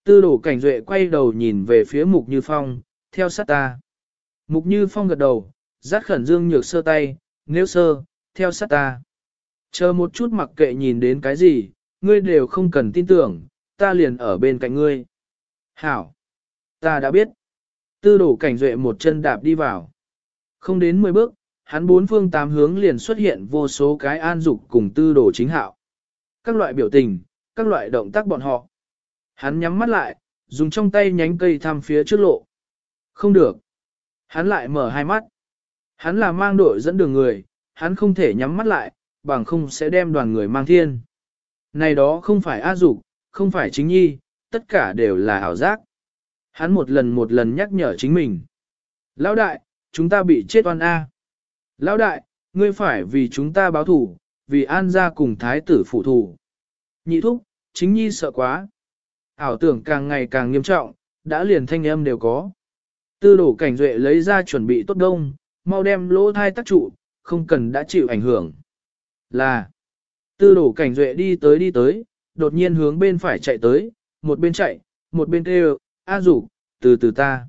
Tư đổ cảnh duệ quay đầu nhìn về phía Mục Như Phong, theo sát ta. Mục Như Phong gật đầu, giác khẩn dương nhược sơ tay, nếu sơ, theo sát ta. Chờ một chút mặc kệ nhìn đến cái gì, ngươi đều không cần tin tưởng, ta liền ở bên cạnh ngươi. Hảo! Ta đã biết. Tư đổ cảnh duệ một chân đạp đi vào. Không đến 10 bước, hắn bốn phương tám hướng liền xuất hiện vô số cái an dục cùng tư đồ chính hạo. Các loại biểu tình, các loại động tác bọn họ. Hắn nhắm mắt lại, dùng trong tay nhánh cây thăm phía trước lộ. Không được. Hắn lại mở hai mắt. Hắn là mang đội dẫn đường người, hắn không thể nhắm mắt lại, bằng không sẽ đem đoàn người mang thiên. Này đó không phải A dục, không phải chính nhi, tất cả đều là ảo giác. Hắn một lần một lần nhắc nhở chính mình. Lão đại, chúng ta bị chết oan A. Lão đại, ngươi phải vì chúng ta báo thủ, vì an gia cùng thái tử phụ thủ. Nhị thúc, chính nhi sợ quá. Ảo tưởng càng ngày càng nghiêm trọng, đã liền thanh âm đều có. Tư đổ cảnh duệ lấy ra chuẩn bị tốt đông, mau đem lỗ thai tắc trụ, không cần đã chịu ảnh hưởng. Là, tư đổ cảnh duệ đi tới đi tới, đột nhiên hướng bên phải chạy tới, một bên chạy, một bên kêu, a rủ, từ từ ta.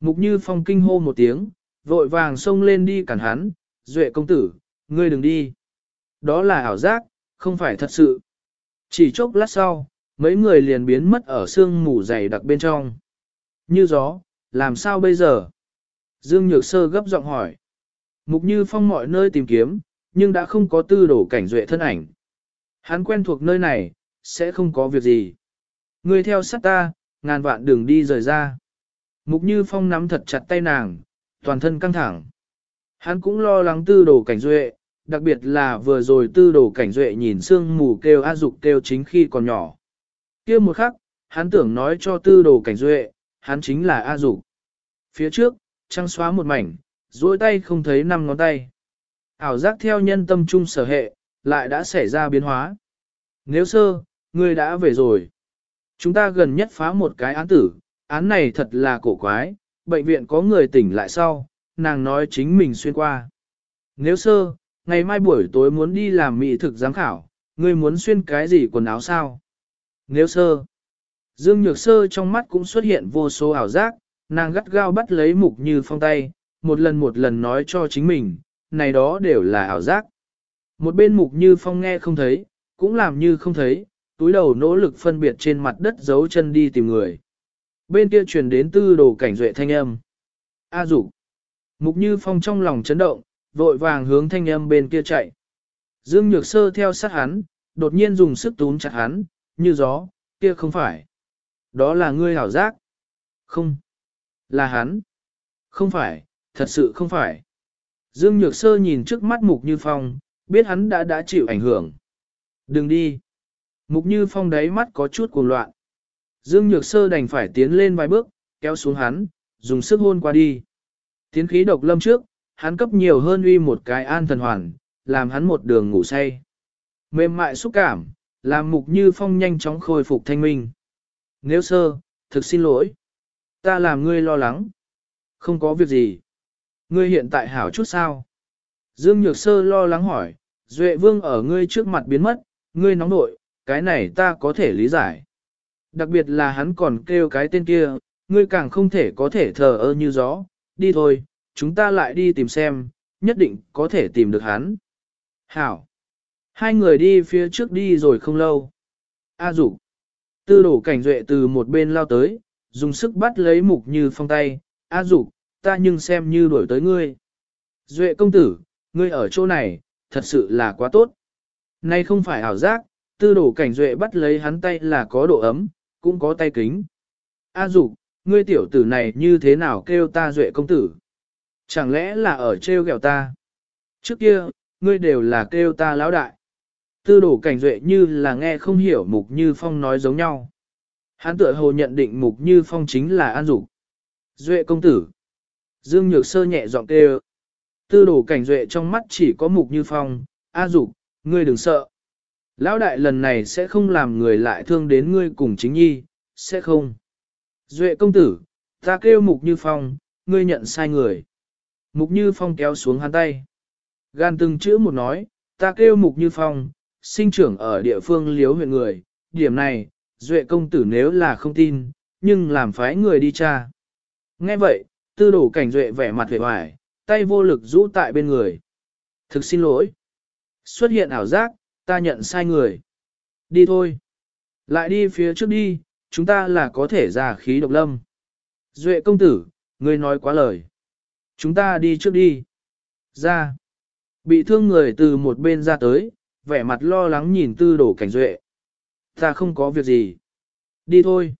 Mục như phong kinh hô một tiếng, vội vàng xông lên đi cản hắn, duệ công tử, ngươi đừng đi. Đó là ảo giác, không phải thật sự. Chỉ chốc lát sau, mấy người liền biến mất ở sương mù dày đặc bên trong. Như gió, làm sao bây giờ? Dương Nhược Sơ gấp giọng hỏi. Mục Như Phong mọi nơi tìm kiếm, nhưng đã không có tư đổ cảnh duệ thân ảnh. Hắn quen thuộc nơi này, sẽ không có việc gì. Người theo sát ta, ngàn vạn đường đi rời ra. Mục Như Phong nắm thật chặt tay nàng, toàn thân căng thẳng. Hắn cũng lo lắng tư đồ cảnh duệ, đặc biệt là vừa rồi tư đồ cảnh duệ nhìn sương mù kêu a dục kêu chính khi còn nhỏ. kia một khắc, hắn tưởng nói cho tư đồ cảnh duệ, hắn chính là a dục. Phía trước, trăng xóa một mảnh, duỗi tay không thấy năm ngón tay. Ảo giác theo nhân tâm trung sở hệ, lại đã xảy ra biến hóa. Nếu sơ, ngươi đã về rồi. Chúng ta gần nhất phá một cái án tử, án này thật là cổ quái, bệnh viện có người tỉnh lại sau, nàng nói chính mình xuyên qua. Nếu sơ, ngày mai buổi tối muốn đi làm mỹ thực giám khảo, ngươi muốn xuyên cái gì quần áo sao? Nếu sơ, Dương Nhược Sơ trong mắt cũng xuất hiện vô số ảo giác, nàng gắt gao bắt lấy mục như phong tay, một lần một lần nói cho chính mình, này đó đều là ảo giác. Một bên mục như phong nghe không thấy, cũng làm như không thấy, túi đầu nỗ lực phân biệt trên mặt đất giấu chân đi tìm người. Bên kia truyền đến tư đồ cảnh duệ thanh âm. A à dục Mục như phong trong lòng chấn động, vội vàng hướng thanh âm bên kia chạy. Dương Nhược Sơ theo sát hắn, đột nhiên dùng sức túm chặt hắn, như gió, kia không phải. Đó là ngươi hảo giác. Không. Là hắn. Không phải, thật sự không phải. Dương Nhược Sơ nhìn trước mắt Mục Như Phong, biết hắn đã đã chịu ảnh hưởng. Đừng đi. Mục Như Phong đáy mắt có chút cuồng loạn. Dương Nhược Sơ đành phải tiến lên vài bước, kéo xuống hắn, dùng sức hôn qua đi. Tiến khí độc lâm trước, hắn cấp nhiều hơn uy một cái an thần hoàn, làm hắn một đường ngủ say. Mềm mại xúc cảm, làm Mục Như Phong nhanh chóng khôi phục thanh minh. Nếu sơ, thực xin lỗi. Ta làm ngươi lo lắng. Không có việc gì. Ngươi hiện tại hảo chút sao? Dương Nhược Sơ lo lắng hỏi, Duệ Vương ở ngươi trước mặt biến mất, ngươi nóng nội, cái này ta có thể lý giải. Đặc biệt là hắn còn kêu cái tên kia, ngươi càng không thể có thể thờ ơ như gió, đi thôi, chúng ta lại đi tìm xem, nhất định có thể tìm được hắn. Hảo! Hai người đi phía trước đi rồi không lâu. A dục Tư đổ cảnh duệ từ một bên lao tới, dùng sức bắt lấy mục như phong tay, A dục ta nhưng xem như đuổi tới ngươi. Duệ công tử, ngươi ở chỗ này, thật sự là quá tốt. Nay không phải ảo giác, tư đổ cảnh duệ bắt lấy hắn tay là có độ ấm, cũng có tay kính. A dục, ngươi tiểu tử này như thế nào kêu ta duệ công tử? Chẳng lẽ là ở trêu ghẹo ta? Trước kia, ngươi đều là kêu ta lão đại. Tư đổ cảnh duệ như là nghe không hiểu mục như phong nói giống nhau. Hán tựa hồ nhận định mục như phong chính là an dục. Duệ công tử. Dương Nhược Sơ nhẹ giọng kêu. Tư đồ cảnh duệ trong mắt chỉ có mục như phong, A dục, ngươi đừng sợ. Lão đại lần này sẽ không làm người lại thương đến ngươi cùng chính nhi, sẽ không. Duệ công tử, ta kêu Mục Như Phong, ngươi nhận sai người. Mục Như Phong kéo xuống hắn tay. Gan từng chữ một nói, ta kêu Mục Như Phong, sinh trưởng ở địa phương liếu huyện người, điểm này, Duệ công tử nếu là không tin, nhưng làm phái người đi tra. Nghe vậy, tư đổ cảnh Duệ vẻ mặt vẻ hoài, tay vô lực rũ tại bên người. Thực xin lỗi. Xuất hiện ảo giác, ta nhận sai người. Đi thôi. Lại đi phía trước đi, chúng ta là có thể ra khí độc lâm. Duệ công tử, ngươi nói quá lời. Chúng ta đi trước đi. Ra. Bị thương người từ một bên ra tới, vẻ mặt lo lắng nhìn tư đổ cảnh Duệ. Ta không có việc gì. Đi thôi.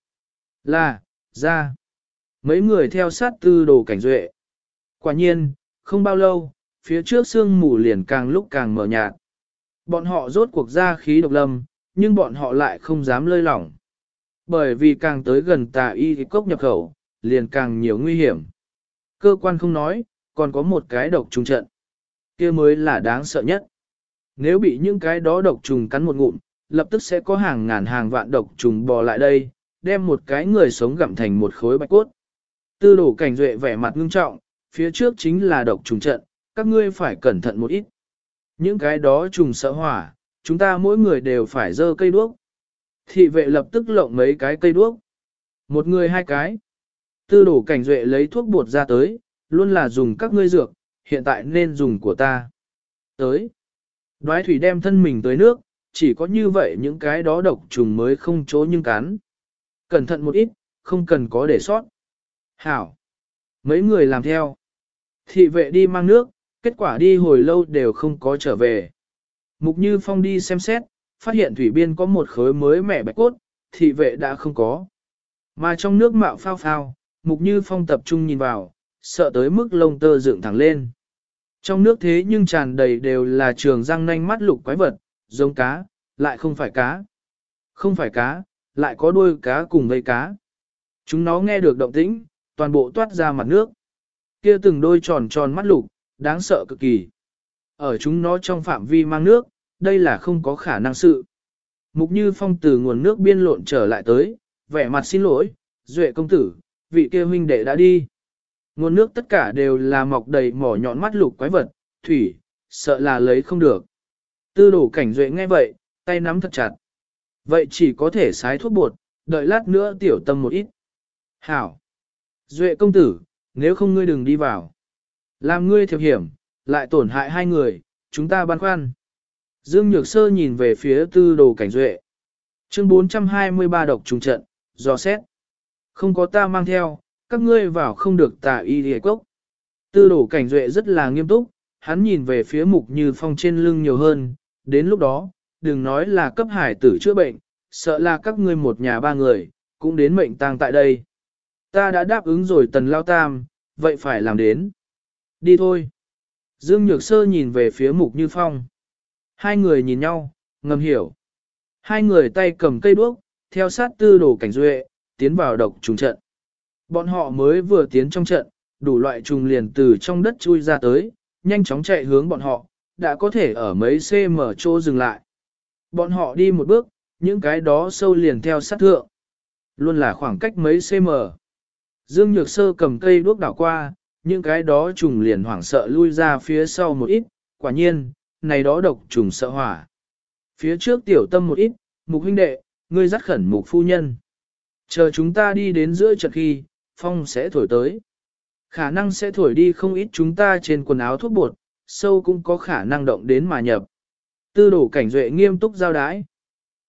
Là, ra. Mấy người theo sát tư đồ cảnh Duệ. Quả nhiên, không bao lâu, phía trước sương mù liền càng lúc càng mở nhạt. Bọn họ rốt cuộc ra khí độc lâm, nhưng bọn họ lại không dám lơi lỏng. Bởi vì càng tới gần tà y thì cốc nhập khẩu, liền càng nhiều nguy hiểm. Cơ quan không nói, còn có một cái độc trùng trận. kia mới là đáng sợ nhất. Nếu bị những cái đó độc trùng cắn một ngụm, lập tức sẽ có hàng ngàn hàng vạn độc trùng bò lại đây, đem một cái người sống gặm thành một khối bạch cốt. Tư đổ cảnh duệ vẻ mặt ngưng trọng, phía trước chính là độc trùng trận, các ngươi phải cẩn thận một ít. Những cái đó trùng sợ hỏa, chúng ta mỗi người đều phải dơ cây đuốc. Thị vệ lập tức lộng mấy cái cây đuốc. Một người hai cái. Tư đổ cảnh duệ lấy thuốc bột ra tới, luôn là dùng các ngươi dược, hiện tại nên dùng của ta. Tới. Đoái thủy đem thân mình tới nước, chỉ có như vậy những cái đó độc trùng mới không chỗ nhưng cắn. Cẩn thận một ít, không cần có để sót. Hảo. Mấy người làm theo. Thị vệ đi mang nước, kết quả đi hồi lâu đều không có trở về. Mục Như Phong đi xem xét, phát hiện thủy biên có một khối mới mẻ bạch cốt, thị vệ đã không có. Mà trong nước mạo phao phao, Mục Như Phong tập trung nhìn vào, sợ tới mức lông tơ dựng thẳng lên. Trong nước thế nhưng tràn đầy đều là trường răng nanh mắt lục quái vật, giống cá, lại không phải cá. Không phải cá, lại có đuôi cá cùng vây cá. Chúng nó nghe được động tĩnh, toàn bộ toát ra mặt nước. Kia từng đôi tròn tròn mắt lục, đáng sợ cực kỳ. Ở chúng nó trong phạm vi mang nước, đây là không có khả năng sự. Mục Như Phong từ nguồn nước biên lộn trở lại tới, vẻ mặt xin lỗi, Duệ công tử, vị kia huynh đệ đã đi. Nguồn nước tất cả đều là mọc đầy mỏ nhọn mắt lục quái vật, thủy, sợ là lấy không được. Tư đổ cảnh Duệ nghe vậy, tay nắm thật chặt. Vậy chỉ có thể xái thuốc bột, đợi lát nữa tiểu tâm một ít. Hảo! Duệ công tử, nếu không ngươi đừng đi vào. Làm ngươi thiệp hiểm, lại tổn hại hai người, chúng ta băn khoăn. Dương Nhược Sơ nhìn về phía tư đồ cảnh duệ. Chương 423 độc trùng trận, do xét. Không có ta mang theo, các ngươi vào không được tà y địa cốc. Tư đồ cảnh duệ rất là nghiêm túc, hắn nhìn về phía mục như phong trên lưng nhiều hơn, đến lúc đó, đừng nói là cấp hải tử chữa bệnh, sợ là các ngươi một nhà ba người, cũng đến mệnh tang tại đây. Ta đã đáp ứng rồi tần lao tam, vậy phải làm đến. Đi thôi. Dương Nhược Sơ nhìn về phía Mục Như Phong. Hai người nhìn nhau, ngầm hiểu. Hai người tay cầm cây đuốc, theo sát tư đồ cảnh duệ, tiến vào độc trùng trận. Bọn họ mới vừa tiến trong trận, đủ loại trùng liền từ trong đất chui ra tới, nhanh chóng chạy hướng bọn họ, đã có thể ở mấy cm chỗ dừng lại. Bọn họ đi một bước, những cái đó sâu liền theo sát thượng. Luôn là khoảng cách mấy cm. Dương Nhược Sơ cầm cây đuốc đảo qua, những cái đó trùng liền hoảng sợ lui ra phía sau một ít, quả nhiên, này đó độc trùng sợ hỏa. Phía trước tiểu tâm một ít, mục huynh đệ, ngươi dắt khẩn mục phu nhân. Chờ chúng ta đi đến giữa trận khi, phong sẽ thổi tới. Khả năng sẽ thổi đi không ít chúng ta trên quần áo thuốc bột, sâu cũng có khả năng động đến mà nhập. Tư đổ cảnh duệ nghiêm túc giao đái.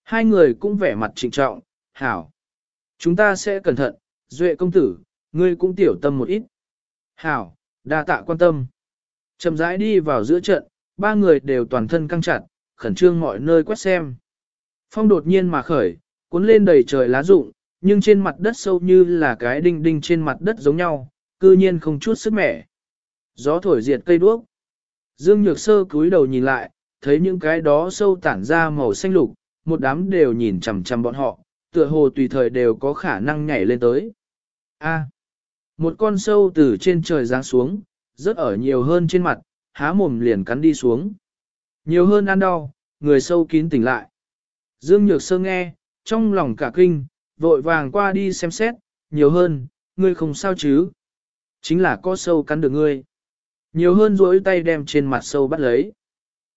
Hai người cũng vẻ mặt trịnh trọng, hảo. Chúng ta sẽ cẩn thận, duệ công tử, ngươi cũng tiểu tâm một ít. Hảo, đa tạ quan tâm. Chậm rãi đi vào giữa trận, ba người đều toàn thân căng chặt, khẩn trương mọi nơi quét xem. Phong đột nhiên mà khởi, cuốn lên đầy trời lá rụng, nhưng trên mặt đất sâu như là cái đinh đinh trên mặt đất giống nhau, cư nhiên không chút sức mẻ. Gió thổi diệt cây đuốc. Dương Nhược Sơ cúi đầu nhìn lại, thấy những cái đó sâu tản ra màu xanh lục, một đám đều nhìn chằm chằm bọn họ, tựa hồ tùy thời đều có khả năng nhảy lên tới. A. Một con sâu từ trên trời giáng xuống, rớt ở nhiều hơn trên mặt, há mồm liền cắn đi xuống. Nhiều hơn ăn đau, người sâu kín tỉnh lại. Dương Nhược Sơ nghe, trong lòng cả kinh, vội vàng qua đi xem xét, nhiều hơn, ngươi không sao chứ. Chính là có sâu cắn được ngươi. Nhiều hơn duỗi tay đem trên mặt sâu bắt lấy.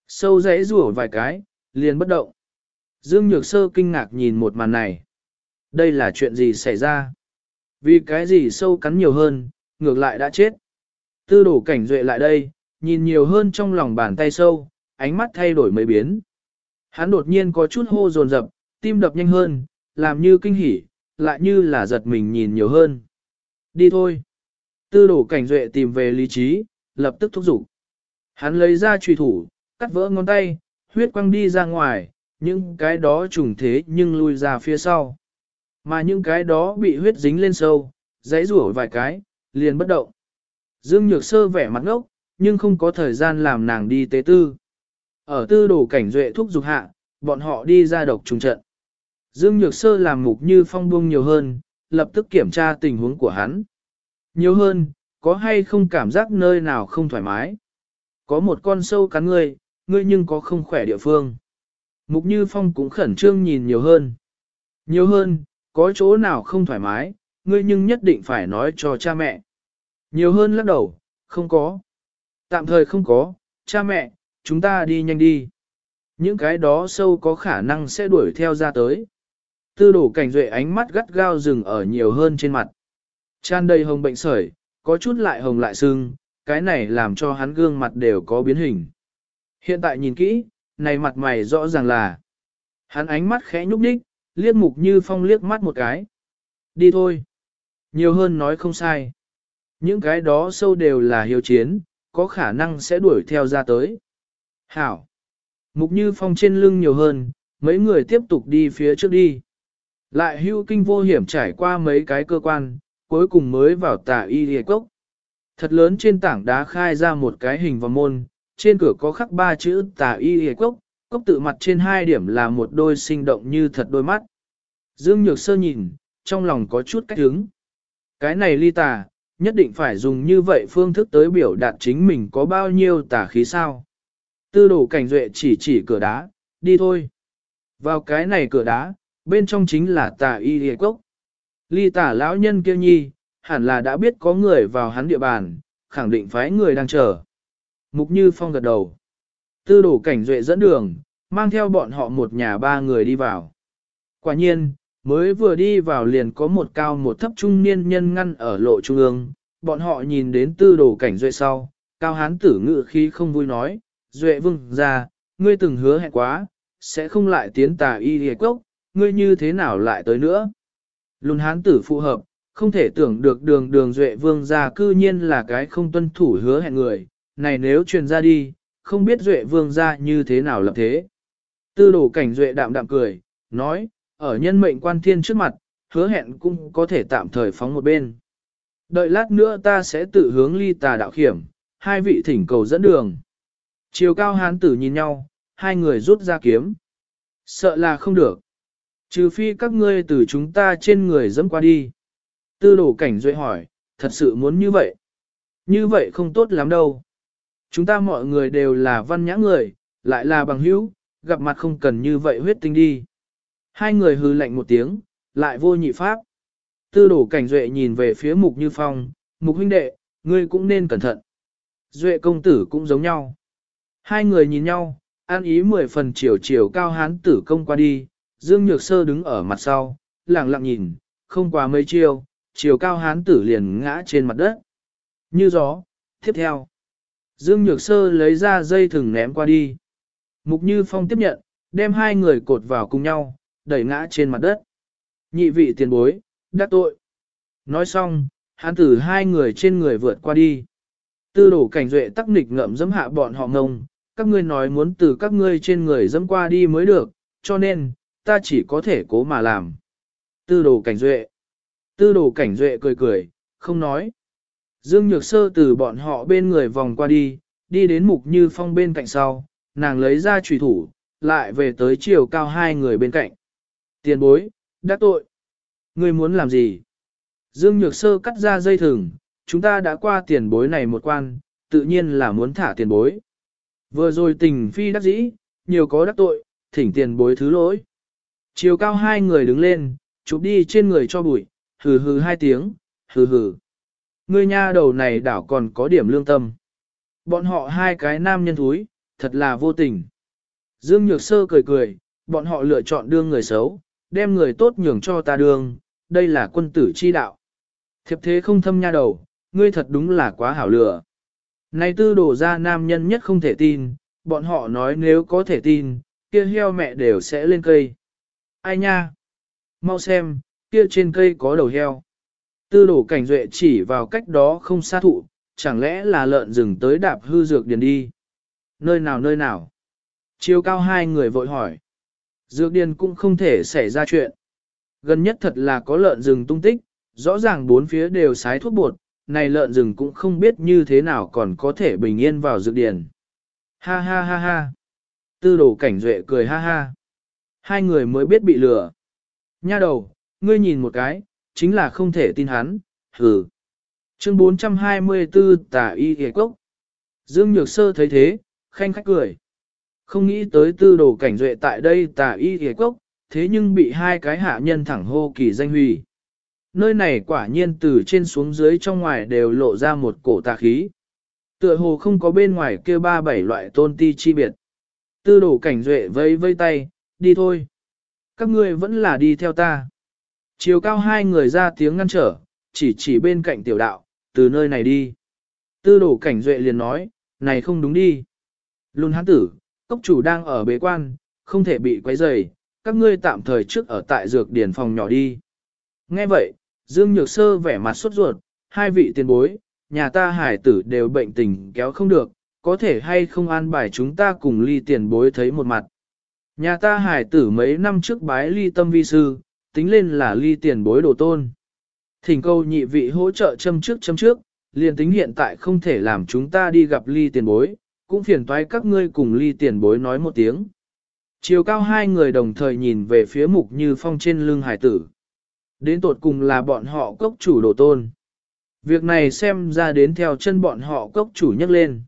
Sâu rẽ rủa vài cái, liền bất động. Dương Nhược Sơ kinh ngạc nhìn một màn này. Đây là chuyện gì xảy ra? Vì cái gì sâu cắn nhiều hơn, ngược lại đã chết. Tư đổ cảnh duệ lại đây, nhìn nhiều hơn trong lòng bàn tay sâu, ánh mắt thay đổi mấy biến. Hắn đột nhiên có chút hô dồn dập, tim đập nhanh hơn, làm như kinh hỉ, lại như là giật mình nhìn nhiều hơn. Đi thôi. Tư đổ cảnh duệ tìm về lý trí, lập tức thúc giục. Hắn lấy ra trùy thủ, cắt vỡ ngón tay, huyết quăng đi ra ngoài, những cái đó trùng thế nhưng lui ra phía sau. Mà những cái đó bị huyết dính lên sâu, dãy rủa vài cái, liền bất động. Dương Nhược Sơ vẻ mặt ngốc, nhưng không có thời gian làm nàng đi tế tư. Ở tư đồ cảnh duệ thúc dục hạ, bọn họ đi ra độc trùng trận. Dương Nhược Sơ làm mục như phong buông nhiều hơn, lập tức kiểm tra tình huống của hắn. Nhiều hơn, có hay không cảm giác nơi nào không thoải mái? Có một con sâu cắn ngươi, ngươi nhưng có không khỏe địa phương. Mục Như Phong cũng khẩn trương nhìn nhiều hơn. Nhiều hơn, có chỗ nào không thoải mái, ngươi nhưng nhất định phải nói cho cha mẹ. Nhiều hơn lắc đầu, không có. Tạm thời không có, cha mẹ, chúng ta đi nhanh đi. Những cái đó sâu có khả năng sẽ đuổi theo ra tới. Tư đổ cảnh duệ ánh mắt gắt gao rừng ở nhiều hơn trên mặt. Chan đầy hồng bệnh sởi, có chút lại hồng lại sưng, cái này làm cho hắn gương mặt đều có biến hình. Hiện tại nhìn kỹ, này mặt mày rõ ràng là. Hắn ánh mắt khẽ nhúc nhích, liếc mục như phong liếc mắt một cái. Đi thôi. Nhiều hơn nói không sai. Những cái đó sâu đều là hiếu chiến, có khả năng sẽ đuổi theo ra tới. Hảo. Mục như phong trên lưng nhiều hơn, mấy người tiếp tục đi phía trước đi. Lại hưu kinh vô hiểm trải qua mấy cái cơ quan, cuối cùng mới vào tà y địa cốc. Thật lớn trên tảng đá khai ra một cái hình vòng môn, trên cửa có khắc ba chữ tà y địa cốc, cốc tự mặt trên hai điểm là một đôi sinh động như thật đôi mắt. Dương Nhược Sơ nhìn, trong lòng có chút cách hứng. Cái này ly tà, nhất định phải dùng như vậy phương thức tới biểu đạt chính mình có bao nhiêu tà khí sao. Tư đồ cảnh duệ chỉ chỉ cửa đá, đi thôi. Vào cái này cửa đá, bên trong chính là tà y địa cốc. Ly tà lão nhân kia nhi, hẳn là đã biết có người vào hắn địa bàn, khẳng định phái người đang chờ. Mục Như Phong gật đầu. Tư đổ cảnh duệ dẫn đường, mang theo bọn họ một nhà ba người đi vào. Quả nhiên, mới vừa đi vào liền có một cao một thấp trung niên nhân ngăn ở lộ trung ương, bọn họ nhìn đến tư đồ cảnh duệ sau, cao hán tử ngự khi không vui nói, duệ vương ra, ngươi từng hứa hẹn quá, sẽ không lại tiến tà y hề cốc, ngươi như thế nào lại tới nữa. Lùn hán tử phù hợp, không thể tưởng được đường đường duệ vương ra cư nhiên là cái không tuân thủ hứa hẹn người, này nếu truyền ra đi, không biết duệ vương ra như thế nào lập thế. Tư đồ cảnh duệ đạm đạm cười, nói, ở nhân mệnh quan thiên trước mặt, hứa hẹn cũng có thể tạm thời phóng một bên. Đợi lát nữa ta sẽ tự hướng ly tà đạo khiểm, hai vị thỉnh cầu dẫn đường. Chiều cao hán tử nhìn nhau, hai người rút ra kiếm. Sợ là không được. Trừ phi các ngươi từ chúng ta trên người dẫm qua đi. Tư đồ cảnh duệ hỏi, thật sự muốn như vậy. Như vậy không tốt lắm đâu. Chúng ta mọi người đều là văn nhã người, lại là bằng hữu, gặp mặt không cần như vậy huyết tinh đi. Hai người hư lạnh một tiếng, lại vô nhị pháp. Tư đổ cảnh duệ nhìn về phía mục như phong, mục huynh đệ, ngươi cũng nên cẩn thận. Duệ công tử cũng giống nhau. Hai người nhìn nhau, an ý mười phần chiều chiều cao hán tử công qua đi, Dương Nhược Sơ đứng ở mặt sau, lặng lặng nhìn, không qua mấy chiều, chiều cao hán tử liền ngã trên mặt đất. Như gió, tiếp theo. Dương Nhược Sơ lấy ra dây thừng ném qua đi. Mục Như Phong tiếp nhận, đem hai người cột vào cùng nhau, đẩy ngã trên mặt đất. Nhị vị tiền bối, đắc tội. Nói xong, hắn tử hai người trên người vượt qua đi. Tư đổ cảnh duệ tắc nịch ngậm dẫm hạ bọn họ ngông, các ngươi nói muốn từ các ngươi trên người dẫm qua đi mới được, cho nên, ta chỉ có thể cố mà làm. Tư đồ cảnh duệ. Tư đồ cảnh duệ cười cười, không nói. Dương Nhược Sơ từ bọn họ bên người vòng qua đi, đi đến mục như phong bên cạnh sau, nàng lấy ra trùy thủ, lại về tới chiều cao hai người bên cạnh. Tiền bối, đã tội. Ngươi muốn làm gì? Dương Nhược Sơ cắt ra dây thừng, chúng ta đã qua tiền bối này một quan, tự nhiên là muốn thả tiền bối. Vừa rồi tình phi đắc dĩ, nhiều có đắc tội, thỉnh tiền bối thứ lỗi. Chiều cao hai người đứng lên, chụp đi trên người cho bụi, hừ hừ hai tiếng, hừ hừ. Ngươi nha đầu này đảo còn có điểm lương tâm. Bọn họ hai cái nam nhân thúi, thật là vô tình. Dương Nhược Sơ cười cười, bọn họ lựa chọn đương người xấu, đem người tốt nhường cho ta đương, đây là quân tử chi đạo. Thiệp thế không thâm nha đầu, ngươi thật đúng là quá hảo lựa. Này tư đổ ra nam nhân nhất không thể tin, bọn họ nói nếu có thể tin, kia heo mẹ đều sẽ lên cây. Ai nha? Mau xem, kia trên cây có đầu heo. Tư đổ cảnh duệ chỉ vào cách đó không xa thụ, chẳng lẽ là lợn rừng tới đạp hư dược điền đi. Nơi nào nơi nào? Chiều cao hai người vội hỏi. Dược điền cũng không thể xảy ra chuyện. Gần nhất thật là có lợn rừng tung tích, rõ ràng bốn phía đều sái thuốc bột, này lợn rừng cũng không biết như thế nào còn có thể bình yên vào dược điền. Ha ha ha ha. Tư đồ cảnh duệ cười ha ha. Hai người mới biết bị lừa. Nha đầu, ngươi nhìn một cái, chính là không thể tin hắn, hừ. Chương 424 tà y ghề cốc. Dương Nhược Sơ thấy thế, khanh khách cười. Không nghĩ tới tư đồ cảnh duệ tại đây tà y ghề cốc, thế nhưng bị hai cái hạ nhân thẳng hô kỳ danh hủy. Nơi này quả nhiên từ trên xuống dưới trong ngoài đều lộ ra một cổ tà khí. Tựa hồ không có bên ngoài kia ba bảy loại tôn ti chi biệt. Tư đồ cảnh duệ vây vây tay, đi thôi. Các ngươi vẫn là đi theo ta. Chiều cao hai người ra tiếng ngăn trở, chỉ chỉ bên cạnh tiểu đạo, từ nơi này đi. Tư đồ cảnh duệ liền nói, này không đúng đi. luân hán tử, cốc chủ đang ở bế quan, không thể bị quấy rầy, các ngươi tạm thời trước ở tại dược điển phòng nhỏ đi. Nghe vậy, Dương Nhược Sơ vẻ mặt sốt ruột, hai vị tiền bối, nhà ta hải tử đều bệnh tình kéo không được, có thể hay không an bài chúng ta cùng ly tiền bối thấy một mặt. Nhà ta hải tử mấy năm trước bái ly tâm vi sư, tính lên là ly tiền bối đồ tôn. Thỉnh câu nhị vị hỗ trợ châm trước châm trước, liền tính hiện tại không thể làm chúng ta đi gặp ly tiền bối, cũng phiền toái các ngươi cùng ly tiền bối nói một tiếng. Chiều cao hai người đồng thời nhìn về phía mục như phong trên lưng hải tử. Đến tột cùng là bọn họ cốc chủ đồ tôn. Việc này xem ra đến theo chân bọn họ cốc chủ nhắc lên.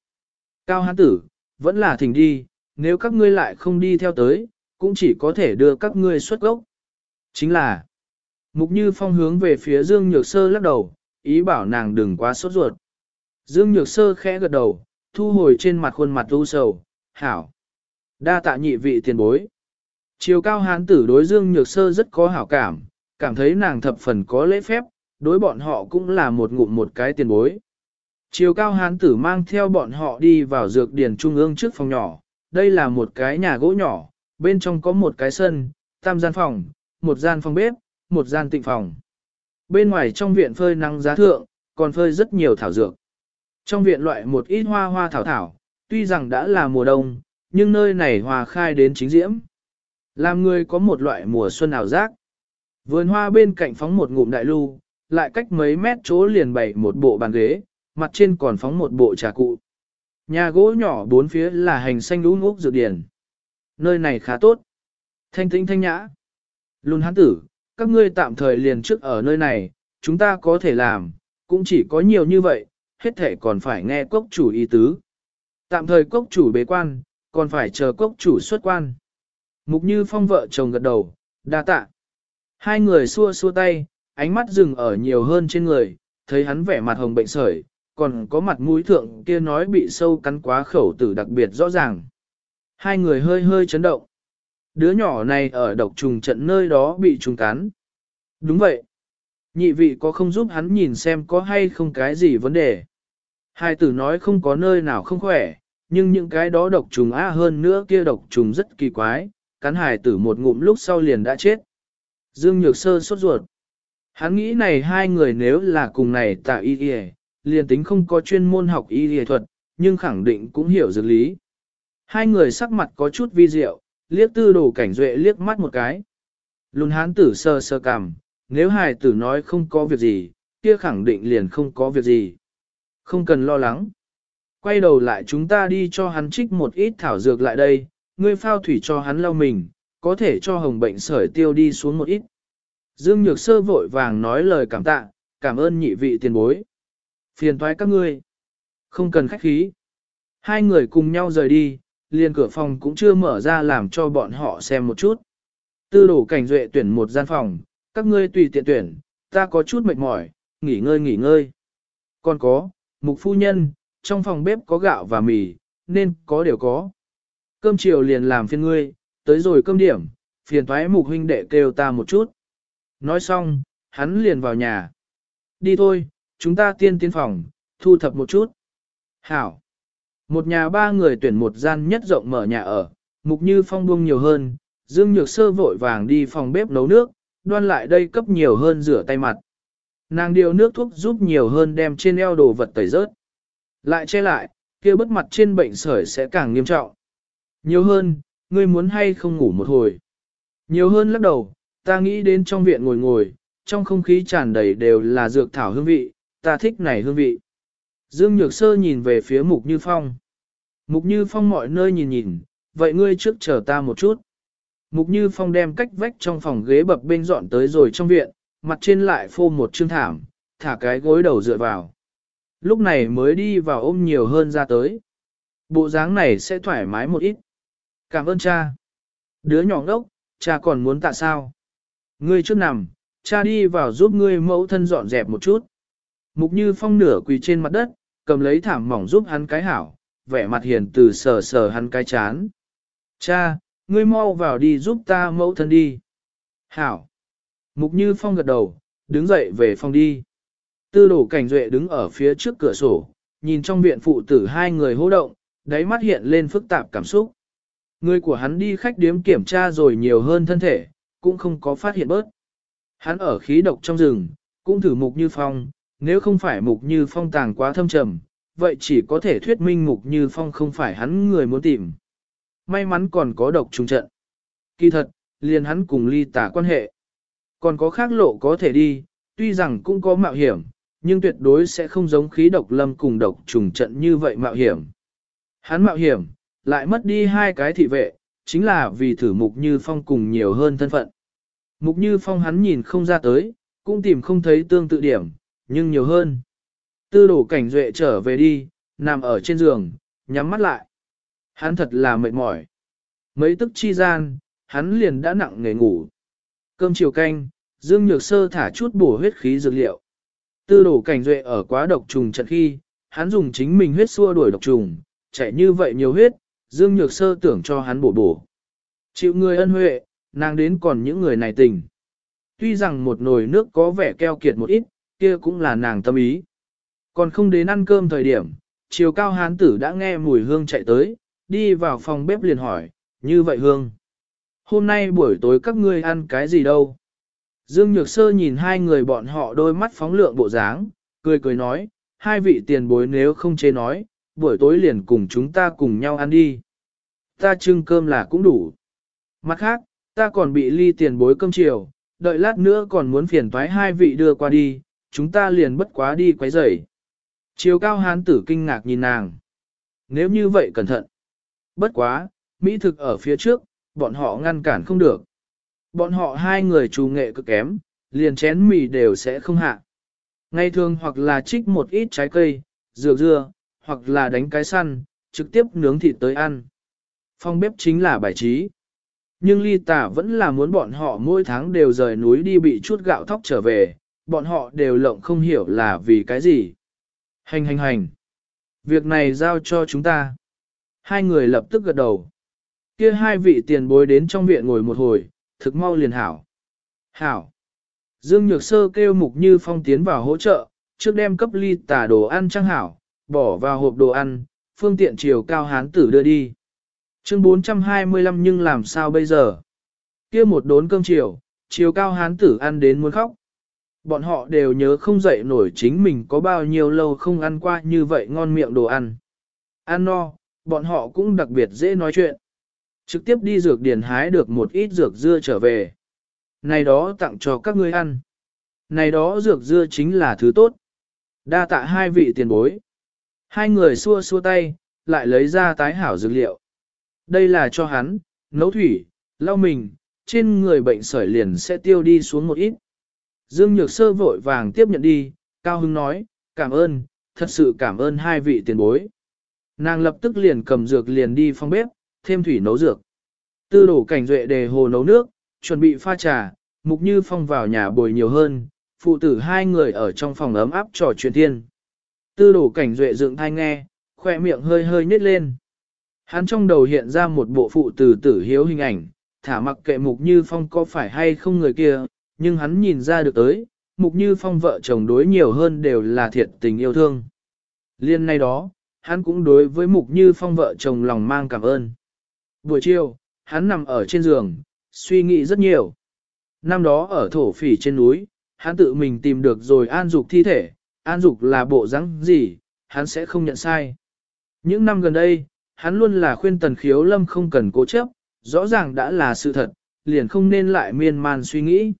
Cao hán tử, vẫn là thỉnh đi, nếu các ngươi lại không đi theo tới, cũng chỉ có thể đưa các ngươi xuất gốc. Chính là, Mục Như Phong hướng về phía Dương Nhược Sơ lắc đầu, ý bảo nàng đừng quá sốt ruột. Dương Nhược Sơ khẽ gật đầu, thu hồi trên mặt khuôn mặt u sầu, hảo. Đa tạ nhị vị tiền bối. Chiều cao hán tử đối Dương Nhược Sơ rất có hảo cảm, cảm thấy nàng thập phần có lễ phép, đối bọn họ cũng là một ngụm một cái tiền bối. Chiều cao hán tử mang theo bọn họ đi vào dược điển trung ương trước phòng nhỏ, đây là một cái nhà gỗ nhỏ, bên trong có một cái sân, tam gian phòng, một gian phòng bếp, một gian tịnh phòng. Bên ngoài trong viện phơi nắng giá thượng, còn phơi rất nhiều thảo dược. Trong viện loại một ít hoa hoa thảo thảo, tuy rằng đã là mùa đông, nhưng nơi này hòa khai đến chính diễm. Làm người có một loại mùa xuân ảo giác. Vườn hoa bên cạnh phóng một ngụm đại lưu, lại cách mấy mét chỗ liền bày một bộ bàn ghế, mặt trên còn phóng một bộ trà cụ. Nhà gỗ nhỏ bốn phía là hành xanh lũ ngốc dược điển. Nơi này khá tốt. Thanh tĩnh thanh nhã. Lùn hán tử, các ngươi tạm thời liền trước ở nơi này, chúng ta có thể làm, cũng chỉ có nhiều như vậy, hết thể còn phải nghe cốc chủ ý tứ. Tạm thời cốc chủ bế quan, còn phải chờ cốc chủ xuất quan. Mục như phong vợ chồng gật đầu, đa tạ. Hai người xua xua tay, ánh mắt dừng ở nhiều hơn trên người, thấy hắn vẻ mặt hồng bệnh sởi, còn có mặt mũi thượng kia nói bị sâu cắn quá khẩu tử đặc biệt rõ ràng. Hai người hơi hơi chấn động. Đứa nhỏ này ở độc trùng trận nơi đó bị trùng cắn. Đúng vậy. Nhị vị có không giúp hắn nhìn xem có hay không cái gì vấn đề. Hai tử nói không có nơi nào không khỏe, nhưng những cái đó độc trùng á hơn nữa kia độc trùng rất kỳ quái, cắn hài tử một ngụm lúc sau liền đã chết. Dương Nhược Sơ sốt ruột. Hắn nghĩ này hai người nếu là cùng này tạ y y, liền tính không có chuyên môn học y y thuật, nhưng khẳng định cũng hiểu dược lý. Hai người sắc mặt có chút vi diệu, liếc tư đồ cảnh duệ liếc mắt một cái. Lùn hán tử sơ sơ cằm, nếu hài tử nói không có việc gì, kia khẳng định liền không có việc gì. Không cần lo lắng. Quay đầu lại chúng ta đi cho hắn trích một ít thảo dược lại đây, ngươi phao thủy cho hắn lau mình, có thể cho hồng bệnh sởi tiêu đi xuống một ít. Dương Nhược Sơ vội vàng nói lời cảm tạ, cảm ơn nhị vị tiền bối. Phiền toái các ngươi. Không cần khách khí. Hai người cùng nhau rời đi, liền cửa phòng cũng chưa mở ra làm cho bọn họ xem một chút. Tư đổ cảnh duệ tuyển một gian phòng, các ngươi tùy tiện tuyển, ta có chút mệt mỏi, nghỉ ngơi nghỉ ngơi. Còn có, mục phu nhân, trong phòng bếp có gạo và mì, nên có đều có. Cơm chiều liền làm phiên ngươi, tới rồi cơm điểm, phiền thoái mục huynh đệ kêu ta một chút. Nói xong, hắn liền vào nhà. Đi thôi, chúng ta tiên tiến phòng, thu thập một chút. Hảo. Một nhà ba người tuyển một gian nhất rộng mở nhà ở, mục như phong buông nhiều hơn, Dương Nhược Sơ vội vàng đi phòng bếp nấu nước, đoan lại đây cấp nhiều hơn rửa tay mặt. Nàng điều nước thuốc giúp nhiều hơn đem trên eo đồ vật tẩy rớt. Lại che lại, kia bất mặt trên bệnh sởi sẽ càng nghiêm trọng. Nhiều hơn, ngươi muốn hay không ngủ một hồi. Nhiều hơn lắc đầu, ta nghĩ đến trong viện ngồi ngồi, trong không khí tràn đầy đều là dược thảo hương vị, ta thích này hương vị. Dương Nhược Sơ nhìn về phía Mục Như Phong. Mục Như Phong mọi nơi nhìn nhìn, vậy ngươi trước chờ ta một chút. Mục Như Phong đem cách vách trong phòng ghế bập bên dọn tới rồi trong viện, mặt trên lại phô một chương thảm, thả cái gối đầu dựa vào. Lúc này mới đi vào ôm nhiều hơn ra tới. Bộ dáng này sẽ thoải mái một ít. Cảm ơn cha. Đứa nhỏ ngốc, cha còn muốn tạ sao? Ngươi trước nằm, cha đi vào giúp ngươi mẫu thân dọn dẹp một chút. Mục Như Phong nửa quỳ trên mặt đất, cầm lấy thảm mỏng giúp hắn cái hảo, vẻ mặt hiền từ sờ sờ hắn cái chán. Cha, ngươi mau vào đi giúp ta mẫu thân đi. Hảo. Mục Như Phong gật đầu, đứng dậy về phòng đi. Tư đổ cảnh duệ đứng ở phía trước cửa sổ, nhìn trong viện phụ tử hai người hô động, đáy mắt hiện lên phức tạp cảm xúc. Người của hắn đi khách điếm kiểm tra rồi nhiều hơn thân thể, cũng không có phát hiện bớt. Hắn ở khí độc trong rừng, cũng thử mục như phong, nếu không phải mục như phong tàng quá thâm trầm, vậy chỉ có thể thuyết minh mục như phong không phải hắn người muốn tìm. May mắn còn có độc trùng trận. Kỳ thật, liền hắn cùng ly tả quan hệ. Còn có khác lộ có thể đi, tuy rằng cũng có mạo hiểm, nhưng tuyệt đối sẽ không giống khí độc lâm cùng độc trùng trận như vậy mạo hiểm. Hắn mạo hiểm, lại mất đi hai cái thị vệ, chính là vì thử mục như phong cùng nhiều hơn thân phận. Mục như phong hắn nhìn không ra tới, cũng tìm không thấy tương tự điểm, nhưng nhiều hơn. Tư đổ cảnh duệ trở về đi, nằm ở trên giường, nhắm mắt lại. Hắn thật là mệt mỏi. Mấy tức chi gian, hắn liền đã nặng nghề ngủ. Cơm chiều canh, Dương Nhược Sơ thả chút bổ huyết khí dược liệu. Tư đổ cảnh duệ ở quá độc trùng trận khi, hắn dùng chính mình huyết xua đuổi độc trùng, chạy như vậy nhiều huyết, Dương Nhược Sơ tưởng cho hắn bổ bổ. Chịu người ân huệ, nàng đến còn những người này tình. Tuy rằng một nồi nước có vẻ keo kiệt một ít, kia cũng là nàng tâm ý. Còn không đến ăn cơm thời điểm, chiều cao hán tử đã nghe mùi hương chạy tới, đi vào phòng bếp liền hỏi, như vậy hương. Hôm nay buổi tối các ngươi ăn cái gì đâu? Dương Nhược Sơ nhìn hai người bọn họ đôi mắt phóng lượng bộ dáng, cười cười nói, hai vị tiền bối nếu không chế nói, buổi tối liền cùng chúng ta cùng nhau ăn đi. Ta trưng cơm là cũng đủ. Mặt khác, ta còn bị ly tiền bối cơm chiều, đợi lát nữa còn muốn phiền toái hai vị đưa qua đi, chúng ta liền bất quá đi quấy rầy. Chiều cao hán tử kinh ngạc nhìn nàng. Nếu như vậy cẩn thận. Bất quá, Mỹ thực ở phía trước, bọn họ ngăn cản không được. Bọn họ hai người trù nghệ cực kém, liền chén mì đều sẽ không hạ. Ngày thường hoặc là trích một ít trái cây, dược dưa, hoặc là đánh cái săn, trực tiếp nướng thịt tới ăn. Phong bếp chính là bài trí. Nhưng ly tả vẫn là muốn bọn họ mỗi tháng đều rời núi đi bị chút gạo thóc trở về, bọn họ đều lộng không hiểu là vì cái gì. Hành hành hành. Việc này giao cho chúng ta. Hai người lập tức gật đầu. Kia hai vị tiền bối đến trong viện ngồi một hồi, thực mau liền hảo. Hảo. Dương Nhược Sơ kêu Mục Như Phong tiến vào hỗ trợ, trước đem cấp ly tả đồ ăn trăng hảo, bỏ vào hộp đồ ăn, phương tiện chiều cao hán tử đưa đi. Chương 425 nhưng làm sao bây giờ? kia một đốn cơm chiều, chiều cao hán tử ăn đến muốn khóc. Bọn họ đều nhớ không dậy nổi chính mình có bao nhiêu lâu không ăn qua như vậy ngon miệng đồ ăn. Ăn no, bọn họ cũng đặc biệt dễ nói chuyện. Trực tiếp đi dược điển hái được một ít dược dưa trở về. Này đó tặng cho các ngươi ăn. Này đó dược dưa chính là thứ tốt. Đa tạ hai vị tiền bối. Hai người xua xua tay, lại lấy ra tái hảo dược liệu. Đây là cho hắn, nấu thủy, lau mình, trên người bệnh sởi liền sẽ tiêu đi xuống một ít. Dương Nhược Sơ vội vàng tiếp nhận đi, Cao Hưng nói, cảm ơn, thật sự cảm ơn hai vị tiền bối. Nàng lập tức liền cầm dược liền đi phong bếp, thêm thủy nấu dược. Tư đổ cảnh duệ đề hồ nấu nước, chuẩn bị pha trà, Mục Như Phong vào nhà bồi nhiều hơn, phụ tử hai người ở trong phòng ấm áp trò chuyện thiên. Tư đổ cảnh duệ dựng thai nghe, khoe miệng hơi hơi nhếch lên. Hắn trong đầu hiện ra một bộ phụ tử tử hiếu hình ảnh, thả mặc kệ Mục Như Phong có phải hay không người kia, nhưng hắn nhìn ra được tới, Mục Như Phong vợ chồng đối nhiều hơn đều là thiệt tình yêu thương. Liên nay đó, hắn cũng đối với Mục Như Phong vợ chồng lòng mang cảm ơn. Buổi chiều, hắn nằm ở trên giường, suy nghĩ rất nhiều. Năm đó ở thổ phỉ trên núi, hắn tự mình tìm được rồi an dục thi thể, an dục là bộ rắn gì, hắn sẽ không nhận sai. Những năm gần đây, hắn luôn là khuyên tần khiếu lâm không cần cố chấp, rõ ràng đã là sự thật, liền không nên lại miên man suy nghĩ.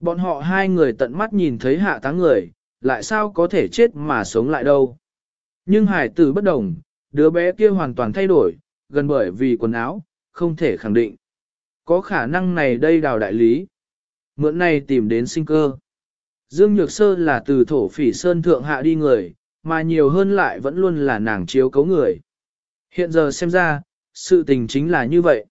Bọn họ hai người tận mắt nhìn thấy hạ táng người, lại sao có thể chết mà sống lại đâu. Nhưng hải tử bất đồng, đứa bé kia hoàn toàn thay đổi, gần bởi vì quần áo, không thể khẳng định. Có khả năng này đây đào đại lý. Mượn này tìm đến sinh cơ. Dương Nhược Sơ là từ thổ phỉ sơn thượng hạ đi người, mà nhiều hơn lại vẫn luôn là nàng chiếu cấu người. Hiện giờ xem ra, sự tình chính là như vậy.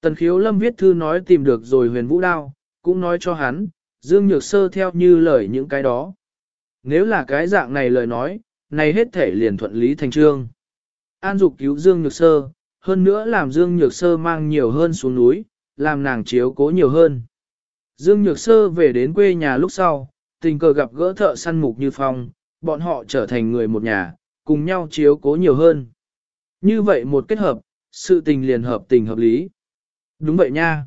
Tần khiếu lâm viết thư nói tìm được rồi huyền vũ đao, cũng nói cho hắn, Dương Nhược Sơ theo như lời những cái đó. Nếu là cái dạng này lời nói, này hết thể liền thuận lý thành trương. An dục cứu Dương Nhược Sơ, hơn nữa làm Dương Nhược Sơ mang nhiều hơn xuống núi, làm nàng chiếu cố nhiều hơn. Dương Nhược Sơ về đến quê nhà lúc sau, tình cờ gặp gỡ thợ săn mục như phong, bọn họ trở thành người một nhà, cùng nhau chiếu cố nhiều hơn. Như vậy một kết hợp, sự tình liền hợp tình hợp lý. Đúng vậy nha.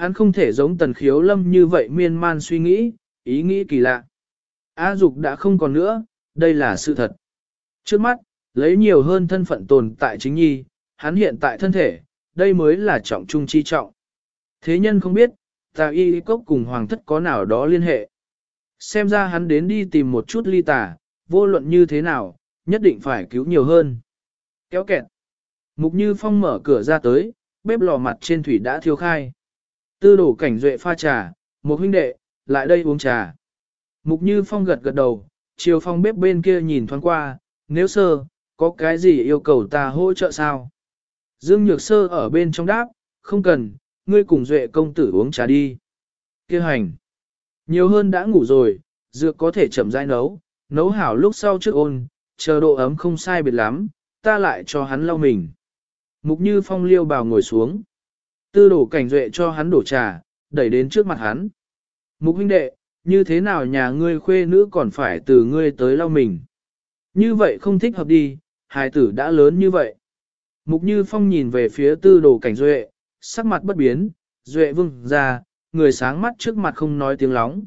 Hắn không thể giống tần khiếu lâm như vậy miên man suy nghĩ, ý nghĩ kỳ lạ. A dục đã không còn nữa, đây là sự thật. Trước mắt, lấy nhiều hơn thân phận tồn tại chính nhi, hắn hiện tại thân thể, đây mới là trọng trung chi trọng. Thế nhân không biết, tà y cốc cùng hoàng thất có nào đó liên hệ. Xem ra hắn đến đi tìm một chút ly tà, vô luận như thế nào, nhất định phải cứu nhiều hơn. Kéo kẹt. Mục Như Phong mở cửa ra tới, bếp lò mặt trên thủy đã thiêu khai. Tư đổ cảnh duệ pha trà, một huynh đệ, lại đây uống trà. Mục Như Phong gật gật đầu, chiều phong bếp bên kia nhìn thoáng qua, nếu sơ, có cái gì yêu cầu ta hỗ trợ sao? Dương Nhược Sơ ở bên trong đáp, không cần, ngươi cùng duệ công tử uống trà đi. Kêu hành. Nhiều hơn đã ngủ rồi, dược có thể chậm rãi nấu, nấu hảo lúc sau trước ôn, chờ độ ấm không sai biệt lắm, ta lại cho hắn lau mình. Mục Như Phong liêu bào ngồi xuống. Tư đổ cảnh duệ cho hắn đổ trà, đẩy đến trước mặt hắn. Mục huynh đệ, như thế nào nhà ngươi khuê nữ còn phải từ ngươi tới lau mình. Như vậy không thích hợp đi, hài tử đã lớn như vậy. Mục Như Phong nhìn về phía tư đồ cảnh duệ, sắc mặt bất biến, duệ vương ra, người sáng mắt trước mặt không nói tiếng lóng.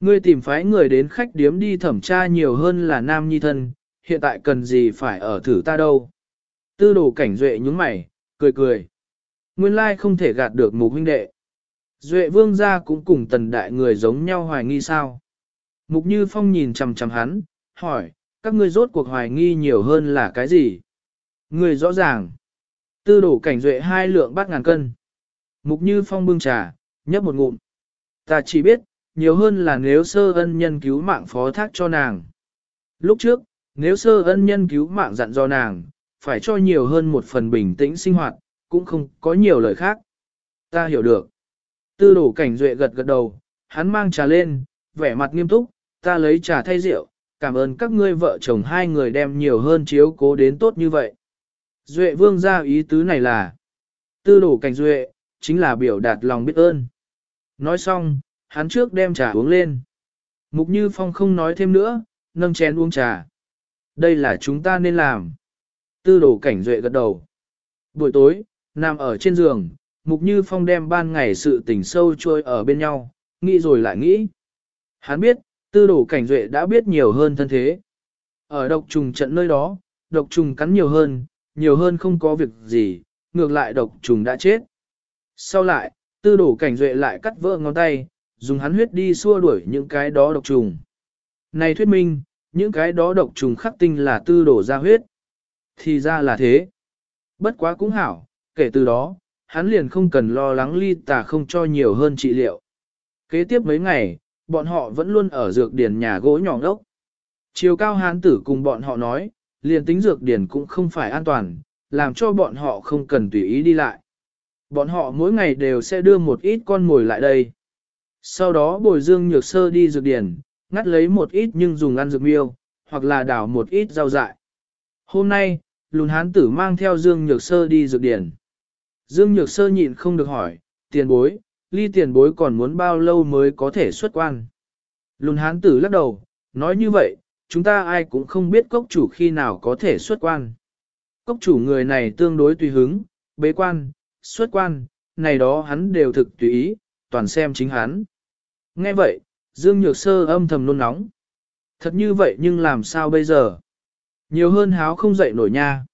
Ngươi tìm phái người đến khách điếm đi thẩm tra nhiều hơn là nam nhi thân, hiện tại cần gì phải ở thử ta đâu. Tư đồ cảnh duệ nhúng mày, cười cười. Nguyên lai không thể gạt được mục huynh đệ. Duệ vương gia cũng cùng tần đại người giống nhau hoài nghi sao. Mục như phong nhìn chằm chằm hắn, hỏi, các ngươi rốt cuộc hoài nghi nhiều hơn là cái gì? Người rõ ràng. Tư đổ cảnh duệ hai lượng bát ngàn cân. Mục như phong bưng trà, nhấp một ngụm. Ta chỉ biết, nhiều hơn là nếu sơ ân nhân cứu mạng phó thác cho nàng. Lúc trước, nếu sơ ân nhân cứu mạng dặn do nàng, phải cho nhiều hơn một phần bình tĩnh sinh hoạt, cũng không có nhiều lời khác. Ta hiểu được. Tư đổ cảnh duệ gật gật đầu, hắn mang trà lên, vẻ mặt nghiêm túc, ta lấy trà thay rượu, cảm ơn các ngươi vợ chồng hai người đem nhiều hơn chiếu cố đến tốt như vậy. Duệ vương ra ý tứ này là, tư đổ cảnh duệ, chính là biểu đạt lòng biết ơn. Nói xong, hắn trước đem trà uống lên. Mục Như Phong không nói thêm nữa, nâng chén uống trà. Đây là chúng ta nên làm. Tư đổ cảnh duệ gật đầu. Buổi tối, nằm ở trên giường, Mục Như Phong đem ban ngày sự tình sâu trôi ở bên nhau, nghĩ rồi lại nghĩ. Hắn biết, tư đổ cảnh duệ đã biết nhiều hơn thân thế. Ở độc trùng trận nơi đó, độc trùng cắn nhiều hơn, nhiều hơn không có việc gì, ngược lại độc trùng đã chết. Sau lại, tư đổ cảnh duệ lại cắt vỡ ngón tay, dùng hắn huyết đi xua đuổi những cái đó độc trùng. Này thuyết minh, những cái đó độc trùng khắc tinh là tư đổ ra huyết. Thì ra là thế. Bất quá cũng hảo, kể từ đó, hắn liền không cần lo lắng ly tà không cho nhiều hơn trị liệu. Kế tiếp mấy ngày, bọn họ vẫn luôn ở dược điển nhà gỗ nhỏ đốc. Chiều cao hán tử cùng bọn họ nói, liền tính dược điển cũng không phải an toàn, làm cho bọn họ không cần tùy ý đi lại. Bọn họ mỗi ngày đều sẽ đưa một ít con mồi lại đây. Sau đó bồi dương nhược sơ đi dược điển, ngắt lấy một ít nhưng dùng ăn dược miêu, hoặc là đảo một ít rau dại. Hôm nay, lùn hán tử mang theo dương nhược sơ đi dược điển. Dương nhược sơ nhịn không được hỏi, tiền bối, ly tiền bối còn muốn bao lâu mới có thể xuất quan. Lùn hán tử lắc đầu, nói như vậy, chúng ta ai cũng không biết cốc chủ khi nào có thể xuất quan. Cốc chủ người này tương đối tùy hứng, bế quan, xuất quan, này đó hắn đều thực tùy ý, toàn xem chính hắn. Nghe vậy, Dương Nhược Sơ âm thầm nôn nóng. Thật như vậy nhưng làm sao bây giờ? Nhiều hơn háo không dậy nổi nha.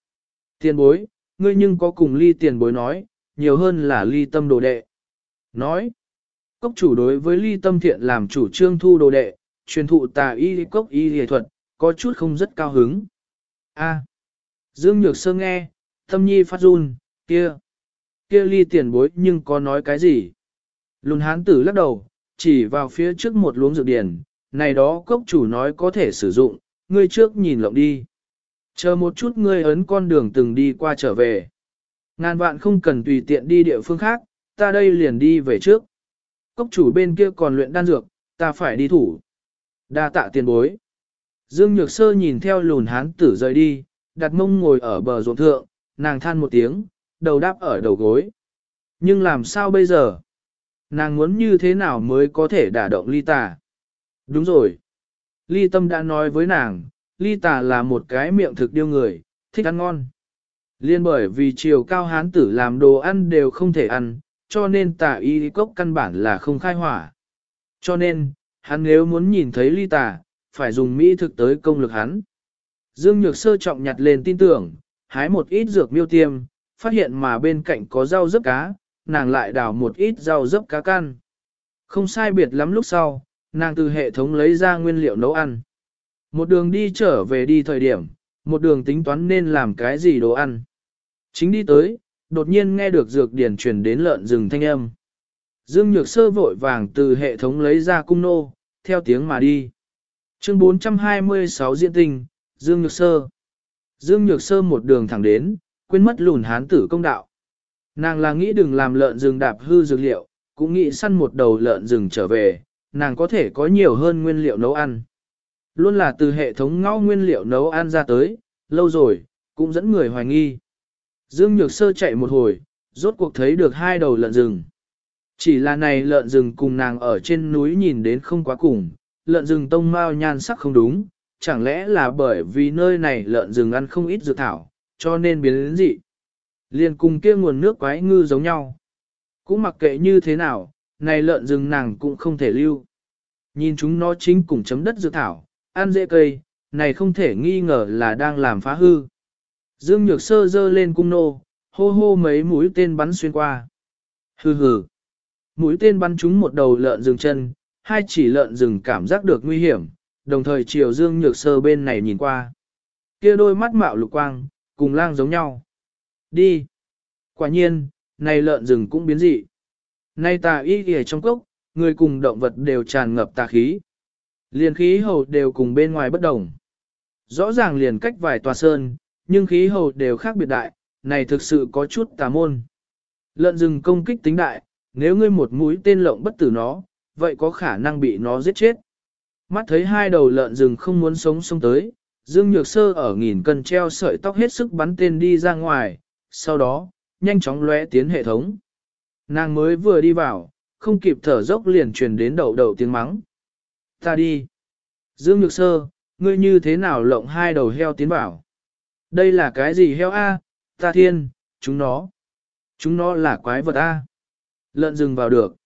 Tiền bối, ngươi nhưng có cùng ly tiền bối nói, nhiều hơn là ly tâm đồ đệ. Nói, cốc chủ đối với ly tâm thiện làm chủ trương thu đồ đệ, truyền thụ tà y cốc y nghệ thuật, có chút không rất cao hứng. A. Dương Nhược Sơ nghe, tâm nhi phát run, kia, kia ly tiền bối nhưng có nói cái gì? Lùn hán tử lắc đầu, chỉ vào phía trước một luống dược điển, này đó cốc chủ nói có thể sử dụng, ngươi trước nhìn lộng đi. Chờ một chút ngươi ấn con đường từng đi qua trở về. Ngàn vạn không cần tùy tiện đi địa phương khác, ta đây liền đi về trước. Cốc chủ bên kia còn luyện đan dược, ta phải đi thủ. Đa tạ tiền bối. Dương Nhược Sơ nhìn theo lùn hán tử rời đi, đặt mông ngồi ở bờ ruộng thượng, nàng than một tiếng, đầu đáp ở đầu gối. Nhưng làm sao bây giờ? Nàng muốn như thế nào mới có thể đả động ly tà? Đúng rồi. Ly tâm đã nói với nàng, ly tà là một cái miệng thực điêu người, thích ăn ngon. Liên bởi vì chiều cao hán tử làm đồ ăn đều không thể ăn, cho nên tà y cốc căn bản là không khai hỏa. Cho nên, hắn nếu muốn nhìn thấy ly tà, phải dùng mỹ thực tới công lực hắn. Dương Nhược Sơ trọng nhặt lên tin tưởng, hái một ít dược miêu tiêm, phát hiện mà bên cạnh có rau dấp cá, nàng lại đào một ít rau dấp cá can. Không sai biệt lắm lúc sau, nàng từ hệ thống lấy ra nguyên liệu nấu ăn. Một đường đi trở về đi thời điểm, một đường tính toán nên làm cái gì đồ ăn. Chính đi tới, đột nhiên nghe được dược điển truyền đến lợn rừng thanh âm. Dương Nhược Sơ vội vàng từ hệ thống lấy ra cung nô, theo tiếng mà đi. Chương 426 diễn tình, Dương Nhược Sơ. Dương Nhược Sơ một đường thẳng đến, quên mất lùn hán tử công đạo. Nàng là nghĩ đừng làm lợn rừng đạp hư dược liệu, cũng nghĩ săn một đầu lợn rừng trở về, nàng có thể có nhiều hơn nguyên liệu nấu ăn. Luôn là từ hệ thống ngao nguyên liệu nấu ăn ra tới, lâu rồi, cũng dẫn người hoài nghi. Dương Nhược Sơ chạy một hồi, rốt cuộc thấy được hai đầu lợn rừng. Chỉ là này lợn rừng cùng nàng ở trên núi nhìn đến không quá cùng, lợn rừng tông mao nhan sắc không đúng, chẳng lẽ là bởi vì nơi này lợn rừng ăn không ít dược thảo, cho nên biến đến dị. Liền cùng kia nguồn nước quái ngư giống nhau. Cũng mặc kệ như thế nào, này lợn rừng nàng cũng không thể lưu. Nhìn chúng nó chính cùng chấm đất dược thảo, ăn dễ cây, này không thể nghi ngờ là đang làm phá hư. Dương Nhược Sơ dơ lên cung nô, hô hô mấy mũi tên bắn xuyên qua. Hừ hừ. Mũi tên bắn trúng một đầu lợn rừng chân, hai chỉ lợn rừng cảm giác được nguy hiểm, đồng thời chiều Dương Nhược Sơ bên này nhìn qua. Kia đôi mắt mạo lục quang, cùng lang giống nhau. Đi. Quả nhiên, này lợn rừng cũng biến dị. Nay tà y kìa trong cốc, người cùng động vật đều tràn ngập tà khí. Liền khí hầu đều cùng bên ngoài bất đồng. Rõ ràng liền cách vài tòa sơn, nhưng khí hầu đều khác biệt đại, này thực sự có chút tà môn. Lợn rừng công kích tính đại, nếu ngươi một mũi tên lộng bất tử nó, vậy có khả năng bị nó giết chết. Mắt thấy hai đầu lợn rừng không muốn sống sống tới, Dương Nhược Sơ ở nghìn cân treo sợi tóc hết sức bắn tên đi ra ngoài, sau đó, nhanh chóng lóe tiến hệ thống. Nàng mới vừa đi vào, không kịp thở dốc liền truyền đến đầu đầu tiếng mắng. Ta đi. Dương Nhược Sơ, ngươi như thế nào lộng hai đầu heo tiến bảo? Đây là cái gì heo A, ta thiên, chúng nó. Chúng nó là quái vật A. Lợn rừng vào được.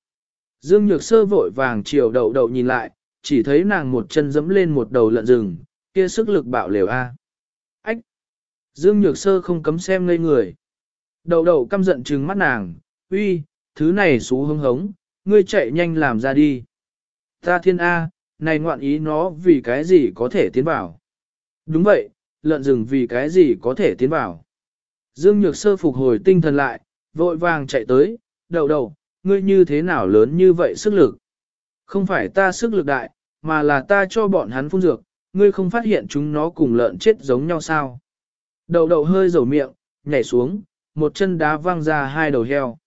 Dương Nhược Sơ vội vàng chiều đậu đậu nhìn lại, chỉ thấy nàng một chân dẫm lên một đầu lợn rừng, kia sức lực bạo liều A. Ách! Dương Nhược Sơ không cấm xem ngây người. Đậu đậu căm giận trừng mắt nàng, uy, thứ này xú hưng hống, ngươi chạy nhanh làm ra đi. Ta thiên A, này ngoạn ý nó vì cái gì có thể tiến vào. Đúng vậy, lợn rừng vì cái gì có thể tiến vào. Dương Nhược Sơ phục hồi tinh thần lại, vội vàng chạy tới, đầu đầu, ngươi như thế nào lớn như vậy sức lực. Không phải ta sức lực đại, mà là ta cho bọn hắn phun dược, ngươi không phát hiện chúng nó cùng lợn chết giống nhau sao. Đầu đầu hơi dầu miệng, nhảy xuống, một chân đá văng ra hai đầu heo.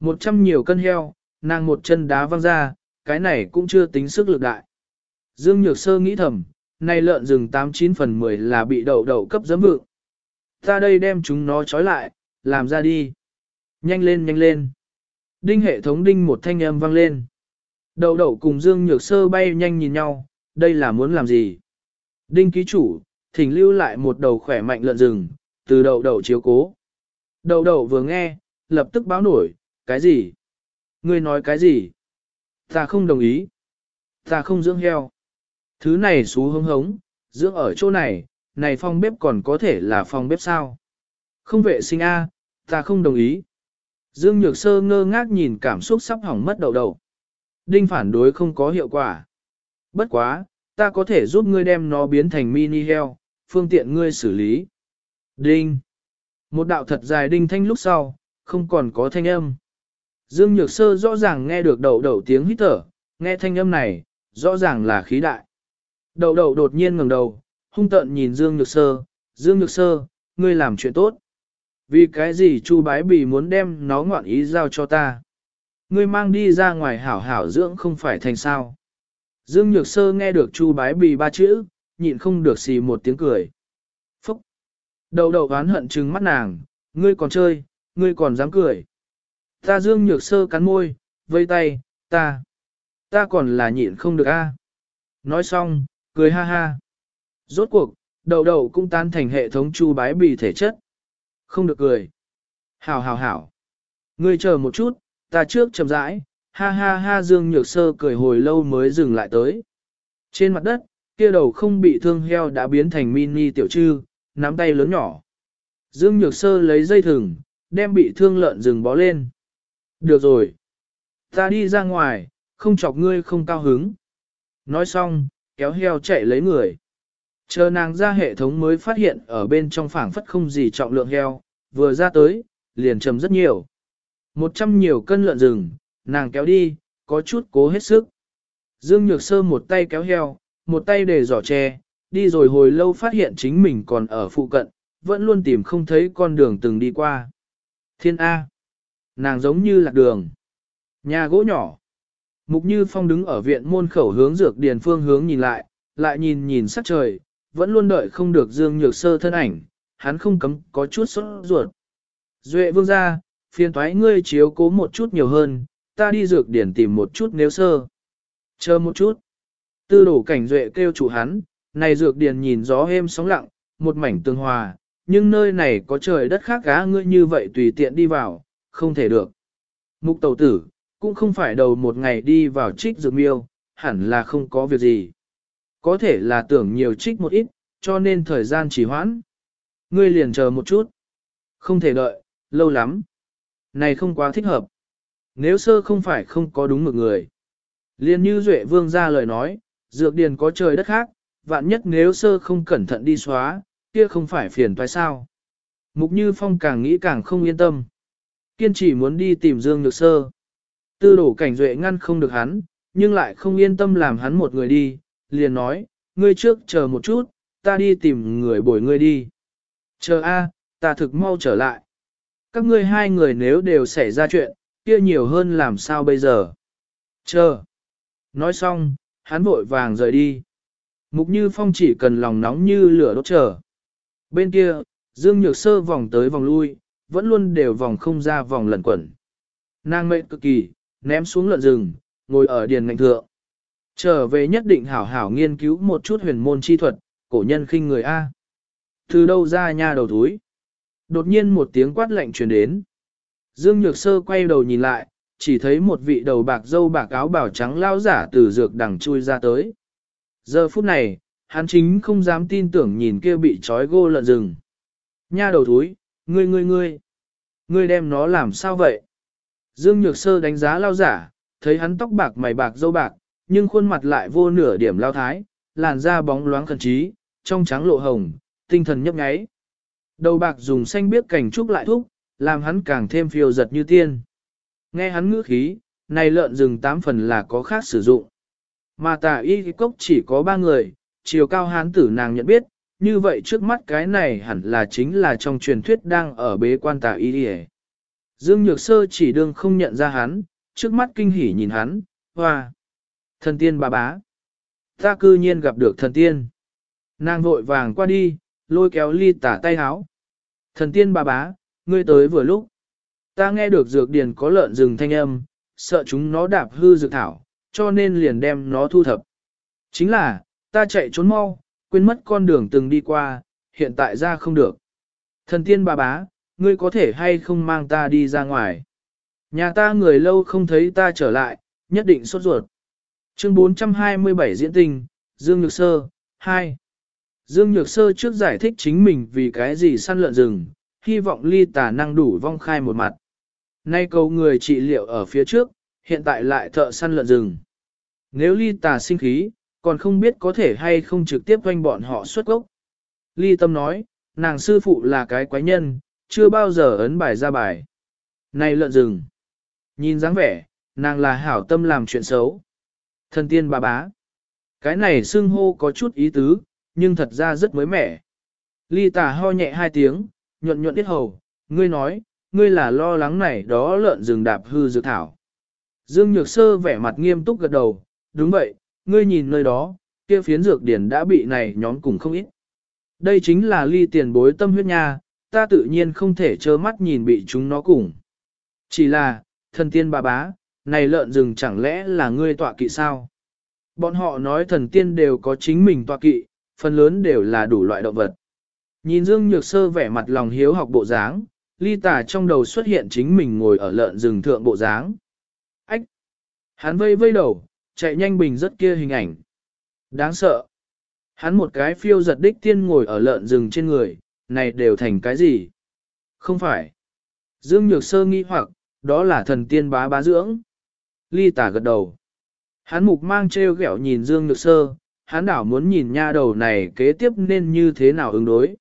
Một trăm nhiều cân heo, nàng một chân đá văng ra, cái này cũng chưa tính sức lực đại. Dương Nhược Sơ nghĩ thầm, này lợn rừng 89 phần 10 là bị đậu đậu cấp giấm vượng. Ta đây đem chúng nó trói lại, làm ra đi. Nhanh lên nhanh lên. Đinh hệ thống đinh một thanh âm vang lên. Đậu đậu cùng Dương Nhược Sơ bay nhanh nhìn nhau, đây là muốn làm gì? Đinh ký chủ, thỉnh lưu lại một đầu khỏe mạnh lợn rừng, từ đậu đậu chiếu cố. Đậu đậu vừa nghe, lập tức báo nổi, cái gì? Ngươi nói cái gì? Ta không đồng ý. Ta không dưỡng heo. Thứ này xú hống hống, dưỡng ở chỗ này, này phòng bếp còn có thể là phòng bếp sao? Không vệ sinh A, ta không đồng ý. Dương Nhược Sơ ngơ ngác nhìn cảm xúc sắp hỏng mất đầu đầu. Đinh phản đối không có hiệu quả. Bất quá, ta có thể giúp ngươi đem nó biến thành mini heo, phương tiện ngươi xử lý. Đinh. Một đạo thật dài đinh thanh lúc sau, không còn có thanh âm. Dương Nhược Sơ rõ ràng nghe được đầu đầu tiếng hít thở, nghe thanh âm này, rõ ràng là khí đại. Đầu đầu đột nhiên ngẩng đầu, hung tợn nhìn Dương Nhược Sơ, Dương Nhược Sơ, ngươi làm chuyện tốt. Vì cái gì Chu Bái Bì muốn đem nó ngoạn ý giao cho ta? Ngươi mang đi ra ngoài hảo hảo dưỡng không phải thành sao? Dương Nhược Sơ nghe được Chu Bái Bì ba chữ, nhịn không được xì một tiếng cười. Phúc! Đầu đầu oán hận trừng mắt nàng, ngươi còn chơi, ngươi còn dám cười. Ta Dương Nhược Sơ cắn môi, vây tay, ta, ta còn là nhịn không được a. Nói xong, cười ha ha. Rốt cuộc, đầu đầu cũng tan thành hệ thống chu bái bì thể chất. Không được cười. Hảo hảo hảo. Ngươi chờ một chút, ta trước chậm rãi, ha ha ha Dương Nhược Sơ cười hồi lâu mới dừng lại tới. Trên mặt đất, kia đầu không bị thương heo đã biến thành mini tiểu trư, nắm tay lớn nhỏ. Dương Nhược Sơ lấy dây thừng, đem bị thương lợn rừng bó lên. Được rồi. Ta đi ra ngoài, không chọc ngươi không cao hứng. Nói xong, kéo heo chạy lấy người. Chờ nàng ra hệ thống mới phát hiện ở bên trong phảng phất không gì trọng lượng heo, vừa ra tới, liền trầm rất nhiều. Một trăm nhiều cân lợn rừng, nàng kéo đi, có chút cố hết sức. Dương Nhược Sơ một tay kéo heo, một tay để giỏ tre, đi rồi hồi lâu phát hiện chính mình còn ở phụ cận, vẫn luôn tìm không thấy con đường từng đi qua. Thiên A. Nàng giống như lạc đường. Nhà gỗ nhỏ. Mục Như Phong đứng ở viện môn khẩu hướng dược điền phương hướng nhìn lại, lại nhìn nhìn sắc trời, vẫn luôn đợi không được Dương Nhược Sơ thân ảnh, hắn không cấm có chút sốt ruột. Duệ vương ra, phiền thoái ngươi chiếu cố một chút nhiều hơn, ta đi dược điển tìm một chút nếu sơ. Chờ một chút. Tư đổ cảnh Duệ kêu chủ hắn, này dược điển nhìn gió êm sóng lặng, một mảnh tương hòa, nhưng nơi này có trời đất khác gá ngươi như vậy tùy tiện đi vào, không thể được. Mục tàu tử, cũng không phải đầu một ngày đi vào trích dược miêu, hẳn là không có việc gì. Có thể là tưởng nhiều trích một ít, cho nên thời gian chỉ hoãn. Ngươi liền chờ một chút. Không thể đợi, lâu lắm. Này không quá thích hợp. Nếu sơ không phải không có đúng một người. Liên như Duệ Vương ra lời nói, dược điền có trời đất khác, vạn nhất nếu sơ không cẩn thận đi xóa, kia không phải phiền toái sao. Mục Như Phong càng nghĩ càng không yên tâm. Kiên trì muốn đi tìm Dương Nhược Sơ. Tư đổ cảnh Duệ ngăn không được hắn, nhưng lại không yên tâm làm hắn một người đi, liền nói, ngươi trước chờ một chút, ta đi tìm người bồi ngươi đi. Chờ a, ta thực mau trở lại. Các ngươi hai người nếu đều xảy ra chuyện, kia nhiều hơn làm sao bây giờ? Chờ. Nói xong, hắn vội vàng rời đi. Mục Như Phong chỉ cần lòng nóng như lửa đốt chờ. Bên kia, Dương Nhược Sơ vòng tới vòng lui, vẫn luôn đều vòng không ra vòng lẩn quẩn. Nàng mệnh cực kỳ, ném xuống lợn rừng, ngồi ở điền ngạnh thượng. Trở về nhất định hảo hảo nghiên cứu một chút huyền môn chi thuật, cổ nhân khinh người A. Từ đâu ra nha đầu túi? Đột nhiên một tiếng quát lạnh truyền đến. Dương Nhược Sơ quay đầu nhìn lại, chỉ thấy một vị đầu bạc dâu bạc áo bảo trắng lao giả từ dược đằng chui ra tới. Giờ phút này, hắn chính không dám tin tưởng nhìn kia bị trói gô lợn rừng. Nha đầu thúi, ngươi ngươi ngươi, ngươi đem nó làm sao vậy? Dương Nhược Sơ đánh giá lao giả, thấy hắn tóc bạc mày bạc dâu bạc, nhưng khuôn mặt lại vô nửa điểm lao thái, làn da bóng loáng khẩn trí, trong trắng lộ hồng, tinh thần nhấp nháy. Đầu bạc dùng xanh biếc cảnh trúc lại thúc, làm hắn càng thêm phiêu giật như tiên. Nghe hắn ngữ khí, này lợn rừng tám phần là có khác sử dụng. Mà tà y cốc chỉ có ba người, chiều cao hán tử nàng nhận biết, như vậy trước mắt cái này hẳn là chính là trong truyền thuyết đang ở bế quan tà y đi Dương Nhược Sơ chỉ đương không nhận ra hắn, trước mắt kinh hỉ nhìn hắn, hoa. Thần tiên bà bá. Ta cư nhiên gặp được thần tiên. Nàng vội vàng qua đi, lôi kéo ly tả tay háo. Thần tiên bà bá, ngươi tới vừa lúc. Ta nghe được dược điền có lợn rừng thanh âm, sợ chúng nó đạp hư dược thảo, cho nên liền đem nó thu thập. Chính là, ta chạy trốn mau, quên mất con đường từng đi qua, hiện tại ra không được. Thần tiên bà bá, ngươi có thể hay không mang ta đi ra ngoài. Nhà ta người lâu không thấy ta trở lại, nhất định sốt ruột. Chương 427 diễn tình, Dương Nhược Sơ, 2. Dương Nhược Sơ trước giải thích chính mình vì cái gì săn lợn rừng, hy vọng ly tà năng đủ vong khai một mặt. Nay cầu người trị liệu ở phía trước, hiện tại lại thợ săn lợn rừng. Nếu ly tà sinh khí, còn không biết có thể hay không trực tiếp doanh bọn họ xuất gốc. Ly tâm nói, nàng sư phụ là cái quái nhân, chưa bao giờ ấn bài ra bài. Này lợn rừng. Nhìn dáng vẻ, nàng là hảo tâm làm chuyện xấu. Thần tiên bà bá. Cái này xưng hô có chút ý tứ, nhưng thật ra rất mới mẻ. Ly tà ho nhẹ hai tiếng, nhuận nhuận tiết hầu, ngươi nói, ngươi là lo lắng này đó lợn rừng đạp hư dược thảo. Dương Nhược Sơ vẻ mặt nghiêm túc gật đầu, đúng vậy, ngươi nhìn nơi đó, kia phiến dược điển đã bị này nhóm cùng không ít. Đây chính là ly tiền bối tâm huyết nha, ta tự nhiên không thể trơ mắt nhìn bị chúng nó cùng. Chỉ là, thần tiên bà bá, này lợn rừng chẳng lẽ là ngươi tọa kỵ sao? Bọn họ nói thần tiên đều có chính mình tọa kỵ, phần lớn đều là đủ loại động vật. Nhìn Dương Nhược Sơ vẻ mặt lòng hiếu học bộ dáng, ly tả trong đầu xuất hiện chính mình ngồi ở lợn rừng thượng bộ dáng. Ách! Hắn vây vây đầu, chạy nhanh bình rất kia hình ảnh. Đáng sợ! Hắn một cái phiêu giật đích tiên ngồi ở lợn rừng trên người, này đều thành cái gì? Không phải. Dương Nhược Sơ nghi hoặc, đó là thần tiên bá bá dưỡng. Ly tả gật đầu. Hắn mục mang treo gẹo nhìn Dương Nhược Sơ, hắn đảo muốn nhìn nha đầu này kế tiếp nên như thế nào ứng đối.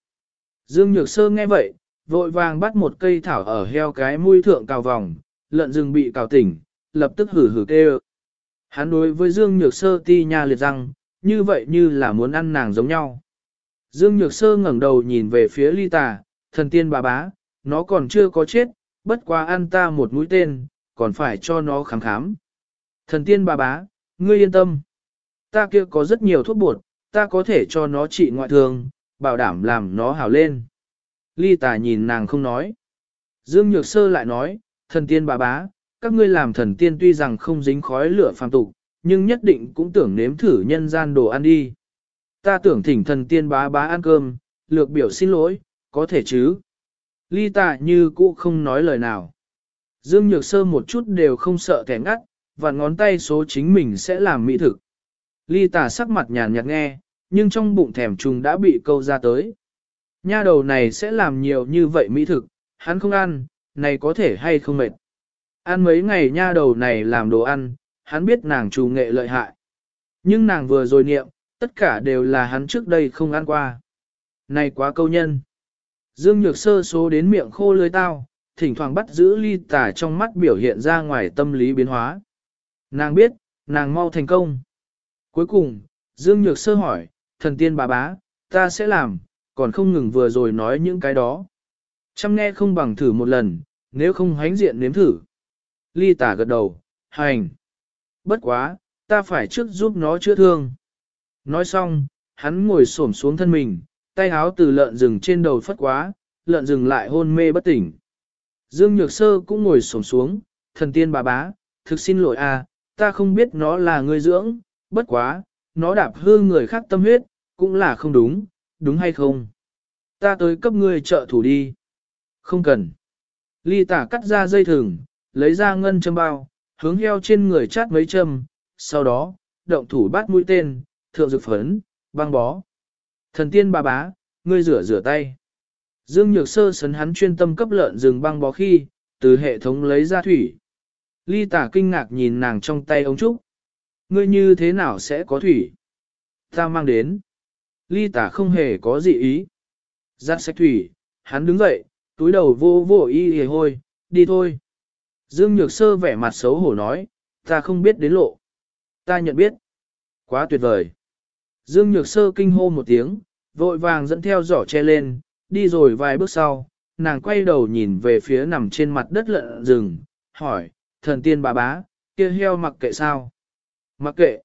Dương Nhược Sơ nghe vậy, vội vàng bắt một cây thảo ở heo cái mũi thượng cào vòng, lợn rừng bị cào tỉnh, lập tức hử hử kêu. Hắn đối với Dương Nhược Sơ ti nha liệt răng, như vậy như là muốn ăn nàng giống nhau. Dương Nhược Sơ ngẩng đầu nhìn về phía ly tà, thần tiên bà bá, nó còn chưa có chết, bất quá ăn ta một mũi tên, còn phải cho nó khám khám. Thần tiên bà bá, ngươi yên tâm. Ta kia có rất nhiều thuốc bột, ta có thể cho nó trị ngoại thương, bảo đảm làm nó hào lên. Ly tà nhìn nàng không nói. Dương Nhược Sơ lại nói, thần tiên bà bá, các ngươi làm thần tiên tuy rằng không dính khói lửa phàm tục, nhưng nhất định cũng tưởng nếm thử nhân gian đồ ăn đi. Ta tưởng thỉnh thần tiên bá bá ăn cơm, lược biểu xin lỗi, có thể chứ. Ly tạ như cũ không nói lời nào. Dương Nhược Sơ một chút đều không sợ kẻ ngắt, và ngón tay số chính mình sẽ làm mỹ thực. Ly Tả sắc mặt nhàn nhạt nghe, nhưng trong bụng thèm trùng đã bị câu ra tới. Nha đầu này sẽ làm nhiều như vậy mỹ thực, hắn không ăn, này có thể hay không mệt. Ăn mấy ngày nha đầu này làm đồ ăn, hắn biết nàng trù nghệ lợi hại. Nhưng nàng vừa rồi niệm, tất cả đều là hắn trước đây không ăn qua. Này quá câu nhân. Dương Nhược Sơ số đến miệng khô lưới tao, thỉnh thoảng bắt giữ ly tả trong mắt biểu hiện ra ngoài tâm lý biến hóa. Nàng biết, nàng mau thành công. Cuối cùng, Dương Nhược Sơ hỏi, thần tiên bà bá, ta sẽ làm, còn không ngừng vừa rồi nói những cái đó. Chăm nghe không bằng thử một lần, nếu không hánh diện nếm thử. Ly tả gật đầu, hành. Bất quá, ta phải trước giúp nó chữa thương. Nói xong, hắn ngồi xổm xuống thân mình, tay háo từ lợn rừng trên đầu phất quá, lợn rừng lại hôn mê bất tỉnh. Dương Nhược Sơ cũng ngồi xổm xuống, thần tiên bà bá, thực xin lỗi à, ta không biết nó là người dưỡng, bất quá, nó đạp hư người khác tâm huyết, cũng là không đúng, đúng hay không? Ta tới cấp ngươi trợ thủ đi. Không cần. Ly tả cắt ra dây thừng, lấy ra ngân châm bao, hướng heo trên người chát mấy châm, sau đó, động thủ bắt mũi tên, thượng dược phấn, băng bó. Thần tiên bà bá, ngươi rửa rửa tay. Dương Nhược Sơ sấn hắn chuyên tâm cấp lợn rừng băng bó khi, từ hệ thống lấy ra thủy. Ly tả kinh ngạc nhìn nàng trong tay ống trúc. Ngươi như thế nào sẽ có thủy? Ta mang đến. Ly tả không hề có gì ý. Giặt sạch thủy, hắn đứng dậy, túi đầu vô vô y hề hôi, đi thôi. Dương Nhược Sơ vẻ mặt xấu hổ nói, ta không biết đến lộ. Ta nhận biết. Quá tuyệt vời. Dương Nhược Sơ kinh hô một tiếng, vội vàng dẫn theo giỏ che lên, đi rồi vài bước sau, nàng quay đầu nhìn về phía nằm trên mặt đất lợn rừng, hỏi, thần tiên bà bá, kia heo mặc kệ sao? Mặc kệ.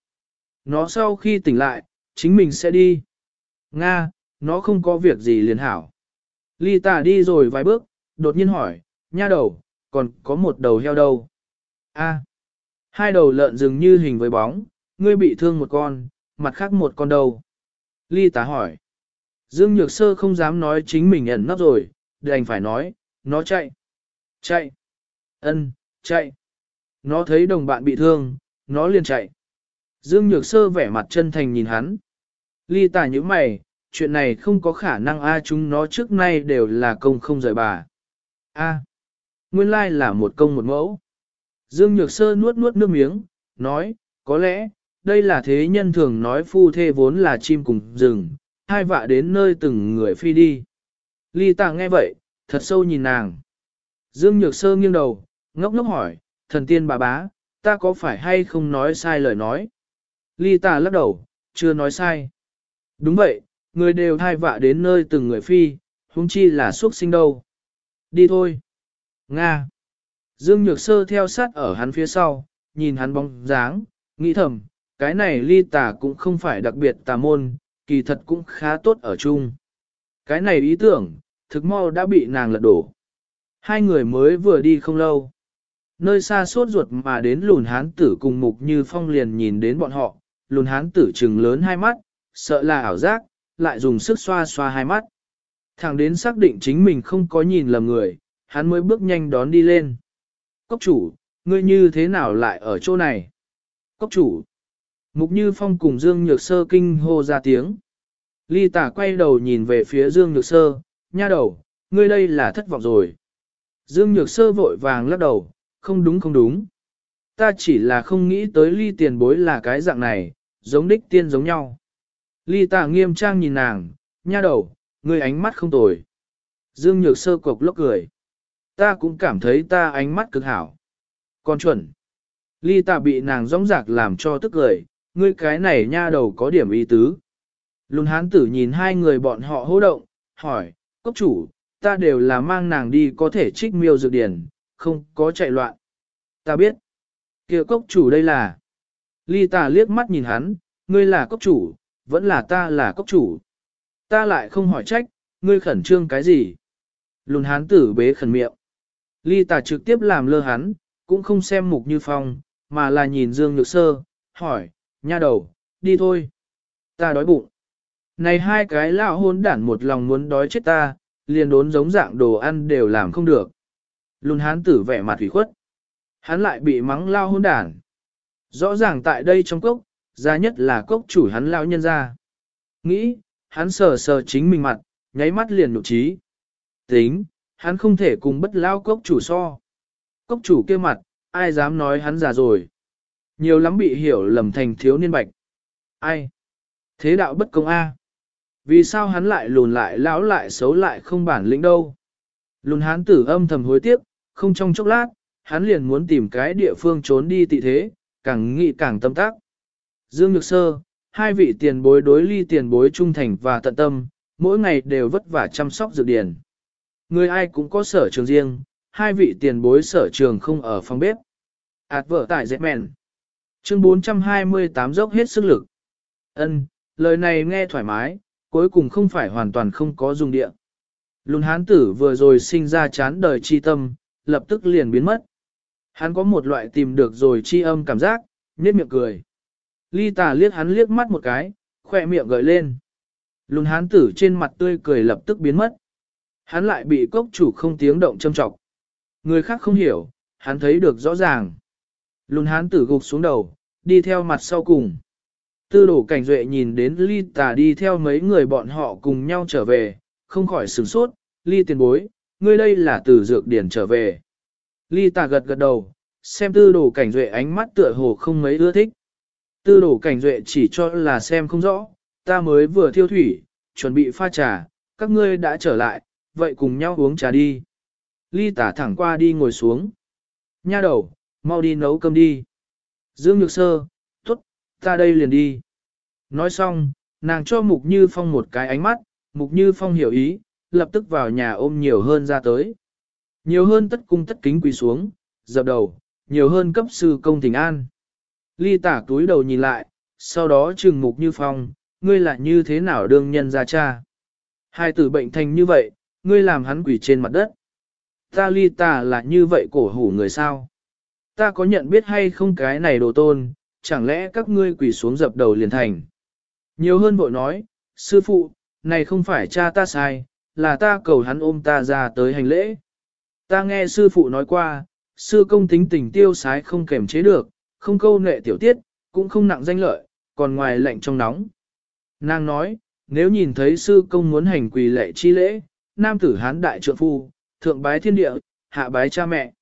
Nó sau khi tỉnh lại, chính mình sẽ đi. Nga, nó không có việc gì liền hảo. Ly tà đi rồi vài bước, đột nhiên hỏi, nha đầu, còn có một đầu heo đâu? A, hai đầu lợn rừng như hình với bóng, ngươi bị thương một con, mặt khác một con đâu? Ly tá hỏi. Dương Nhược Sơ không dám nói chính mình ẩn nấp rồi, đành phải nói, nó chạy. Chạy. Ân, chạy. Nó thấy đồng bạn bị thương, nó liền chạy. Dương Nhược Sơ vẻ mặt chân thành nhìn hắn. Ly Tả như mày, chuyện này không có khả năng a chúng nó trước nay đều là công không rời bà. A. nguyên lai là một công một mẫu. Dương Nhược Sơ nuốt nuốt nước miếng, nói, có lẽ, đây là thế nhân thường nói phu thê vốn là chim cùng rừng, hai vạ đến nơi từng người phi đi. Ly tà nghe vậy, thật sâu nhìn nàng. Dương Nhược Sơ nghiêng đầu, ngốc ngốc hỏi, thần tiên bà bá, ta có phải hay không nói sai lời nói? Ly tà lắc đầu, chưa nói sai. Đúng vậy, người đều thai vạ đến nơi từng người phi, huống chi là xuất sinh đâu. Đi thôi. Nga. Dương Nhược Sơ theo sát ở hắn phía sau, nhìn hắn bóng dáng, nghĩ thầm, cái này ly tà cũng không phải đặc biệt tà môn, kỳ thật cũng khá tốt ở chung. Cái này ý tưởng, thực mau đã bị nàng lật đổ. Hai người mới vừa đi không lâu. Nơi xa sốt ruột mà đến lùn hán tử cùng mục như phong liền nhìn đến bọn họ, lùn hán tử trừng lớn hai mắt, sợ là ảo giác, lại dùng sức xoa xoa hai mắt. Thẳng đến xác định chính mình không có nhìn lầm người, hắn mới bước nhanh đón đi lên. Cốc chủ, ngươi như thế nào lại ở chỗ này? Cốc chủ. Mục Như Phong cùng Dương Nhược Sơ kinh hô ra tiếng. Ly tả quay đầu nhìn về phía Dương Nhược Sơ, nha đầu, ngươi đây là thất vọng rồi. Dương Nhược Sơ vội vàng lắc đầu, không đúng không đúng. Ta chỉ là không nghĩ tới ly tiền bối là cái dạng này, giống đích tiên giống nhau. Ly tả nghiêm trang nhìn nàng, nha đầu, ngươi ánh mắt không tồi. Dương Nhược Sơ cộc lốc cười. Ta cũng cảm thấy ta ánh mắt cực hảo. Còn chuẩn. Ly tả bị nàng rõng rạc làm cho tức cười, ngươi cái này nha đầu có điểm ý tứ. Lùn hán tử nhìn hai người bọn họ hô động, hỏi, cốc chủ, ta đều là mang nàng đi có thể trích miêu dược điển, không có chạy loạn. Ta biết, kia cốc chủ đây là. Ly tà liếc mắt nhìn hắn, ngươi là cốc chủ, vẫn là ta là cốc chủ. Ta lại không hỏi trách, ngươi khẩn trương cái gì. Lùn hán tử bế khẩn miệng. Ly tà trực tiếp làm lơ hắn, cũng không xem mục như phong, mà là nhìn Dương Nhược Sơ, hỏi, nha đầu, đi thôi. Ta đói bụng. Này hai cái lão hôn đản một lòng muốn đói chết ta, liền đốn giống dạng đồ ăn đều làm không được. Lùn hán tử vẻ mặt ủy khuất. Hắn lại bị mắng lao hôn đản. Rõ ràng tại đây trong cốc, ra nhất là cốc chủ hắn lao nhân ra. Nghĩ, hắn sờ sờ chính mình mặt, nháy mắt liền nụ trí. Tính, hắn không thể cùng bất lao cốc chủ so. Cốc chủ kia mặt, ai dám nói hắn già rồi. Nhiều lắm bị hiểu lầm thành thiếu niên bạch. Ai? Thế đạo bất công A. Vì sao hắn lại lùn lại lão lại xấu lại không bản lĩnh đâu? Lùn hán tử âm thầm hối tiếc, không trong chốc lát, hắn liền muốn tìm cái địa phương trốn đi tị thế, càng nghĩ càng tâm tác. Dương Nhược Sơ, hai vị tiền bối đối ly tiền bối trung thành và tận tâm, mỗi ngày đều vất vả chăm sóc dược điển. Người ai cũng có sở trường riêng, hai vị tiền bối sở trường không ở phòng bếp. Ảt vợ tại dẹp mẹn. Chương 428 dốc hết sức lực. Ân, lời này nghe thoải mái, cuối cùng không phải hoàn toàn không có dùng địa. Lùn hán tử vừa rồi sinh ra chán đời chi tâm, lập tức liền biến mất. Hắn có một loại tìm được rồi chi âm cảm giác, nhếch miệng cười. Ly tà liếc hắn liếc mắt một cái, khỏe miệng gợi lên. Lùn hán tử trên mặt tươi cười lập tức biến mất. Hắn lại bị cốc chủ không tiếng động châm trọng. Người khác không hiểu, hắn thấy được rõ ràng. Lùn hán tử gục xuống đầu, đi theo mặt sau cùng. Tư đổ cảnh duệ nhìn đến ly tà đi theo mấy người bọn họ cùng nhau trở về, không khỏi sửng sốt, ly tiền bối, ngươi đây là từ dược điển trở về. Ly tà gật gật đầu, xem tư đổ cảnh duệ ánh mắt tựa hồ không mấy ưa thích. Tư đổ cảnh duệ chỉ cho là xem không rõ, ta mới vừa thiêu thủy, chuẩn bị pha trà, các ngươi đã trở lại, vậy cùng nhau uống trà đi. Ly tả thẳng qua đi ngồi xuống. Nha đầu, mau đi nấu cơm đi. Dương Nhược Sơ, tốt, ta đây liền đi. Nói xong, nàng cho Mục Như Phong một cái ánh mắt, Mục Như Phong hiểu ý, lập tức vào nhà ôm nhiều hơn ra tới. Nhiều hơn tất cung tất kính quỳ xuống, dập đầu, nhiều hơn cấp sư công thỉnh an. Ly tả túi đầu nhìn lại, sau đó trừng mục như phong, ngươi lại như thế nào đương nhân ra cha. Hai tử bệnh thành như vậy, ngươi làm hắn quỷ trên mặt đất. Ta ly tả là như vậy cổ hủ người sao? Ta có nhận biết hay không cái này đồ tôn, chẳng lẽ các ngươi quỳ xuống dập đầu liền thành? Nhiều hơn bội nói, sư phụ, này không phải cha ta sai, là ta cầu hắn ôm ta ra tới hành lễ. Ta nghe sư phụ nói qua, sư công tính tình tiêu sái không kềm chế được, không câu nệ tiểu tiết, cũng không nặng danh lợi, còn ngoài lạnh trong nóng. Nàng nói, nếu nhìn thấy sư công muốn hành quỳ lệ chi lễ, nam tử hán đại trượng phu, thượng bái thiên địa, hạ bái cha mẹ.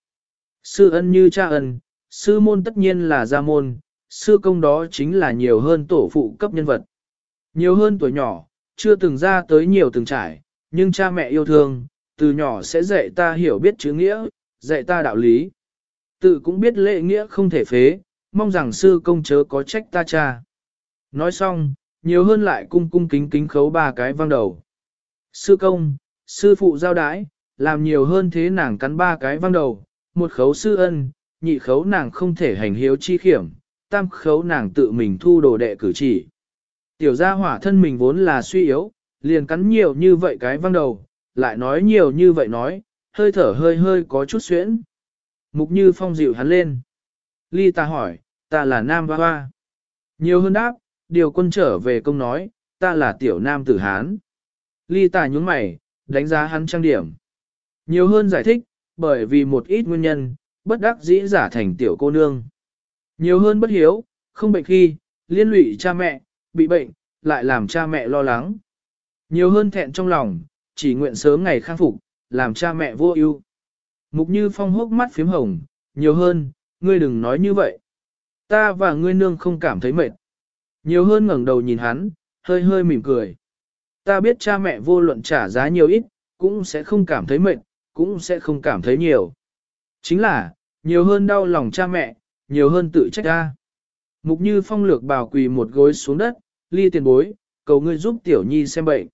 Sư ân như cha ân, sư môn tất nhiên là gia môn, sư công đó chính là nhiều hơn tổ phụ cấp nhân vật. Nhiều hơn tuổi nhỏ, chưa từng ra tới nhiều từng trải, nhưng cha mẹ yêu thương, từ nhỏ sẽ dạy ta hiểu biết chữ nghĩa, dạy ta đạo lý. Tự cũng biết lễ nghĩa không thể phế, mong rằng sư công chớ có trách ta cha. Nói xong, nhiều hơn lại cung cung kính kính khấu ba cái văng đầu. Sư công, sư phụ giao đái, làm nhiều hơn thế nàng cắn ba cái văng đầu, một khấu sư ân, nhị khấu nàng không thể hành hiếu chi khiểm, tam khấu nàng tự mình thu đồ đệ cử chỉ. Tiểu gia hỏa thân mình vốn là suy yếu, liền cắn nhiều như vậy cái văng đầu, lại nói nhiều như vậy nói, hơi thở hơi hơi có chút xuyễn. Mục như phong dịu hắn lên. Ly ta hỏi, ta là nam hoa hoa. Nhiều hơn đáp, điều quân trở về công nói, ta là tiểu nam tử Hán. Ly ta nhúng mày, đánh giá hắn trang điểm. Nhiều hơn giải thích, bởi vì một ít nguyên nhân, bất đắc dĩ giả thành tiểu cô nương. Nhiều hơn bất hiếu, không bệnh khi, liên lụy cha mẹ, bị bệnh, lại làm cha mẹ lo lắng. Nhiều hơn thẹn trong lòng, chỉ nguyện sớm ngày khang phục, làm cha mẹ vô ưu. Mục như phong hốc mắt phím hồng, nhiều hơn, ngươi đừng nói như vậy. Ta và ngươi nương không cảm thấy mệt. Nhiều hơn ngẩng đầu nhìn hắn, hơi hơi mỉm cười. Ta biết cha mẹ vô luận trả giá nhiều ít, cũng sẽ không cảm thấy mệt, cũng sẽ không cảm thấy nhiều. Chính là, nhiều hơn đau lòng cha mẹ, nhiều hơn tự trách ta. Mục như phong lược bào quỳ một gối xuống đất, ly tiền bối, cầu ngươi giúp tiểu nhi xem bệnh.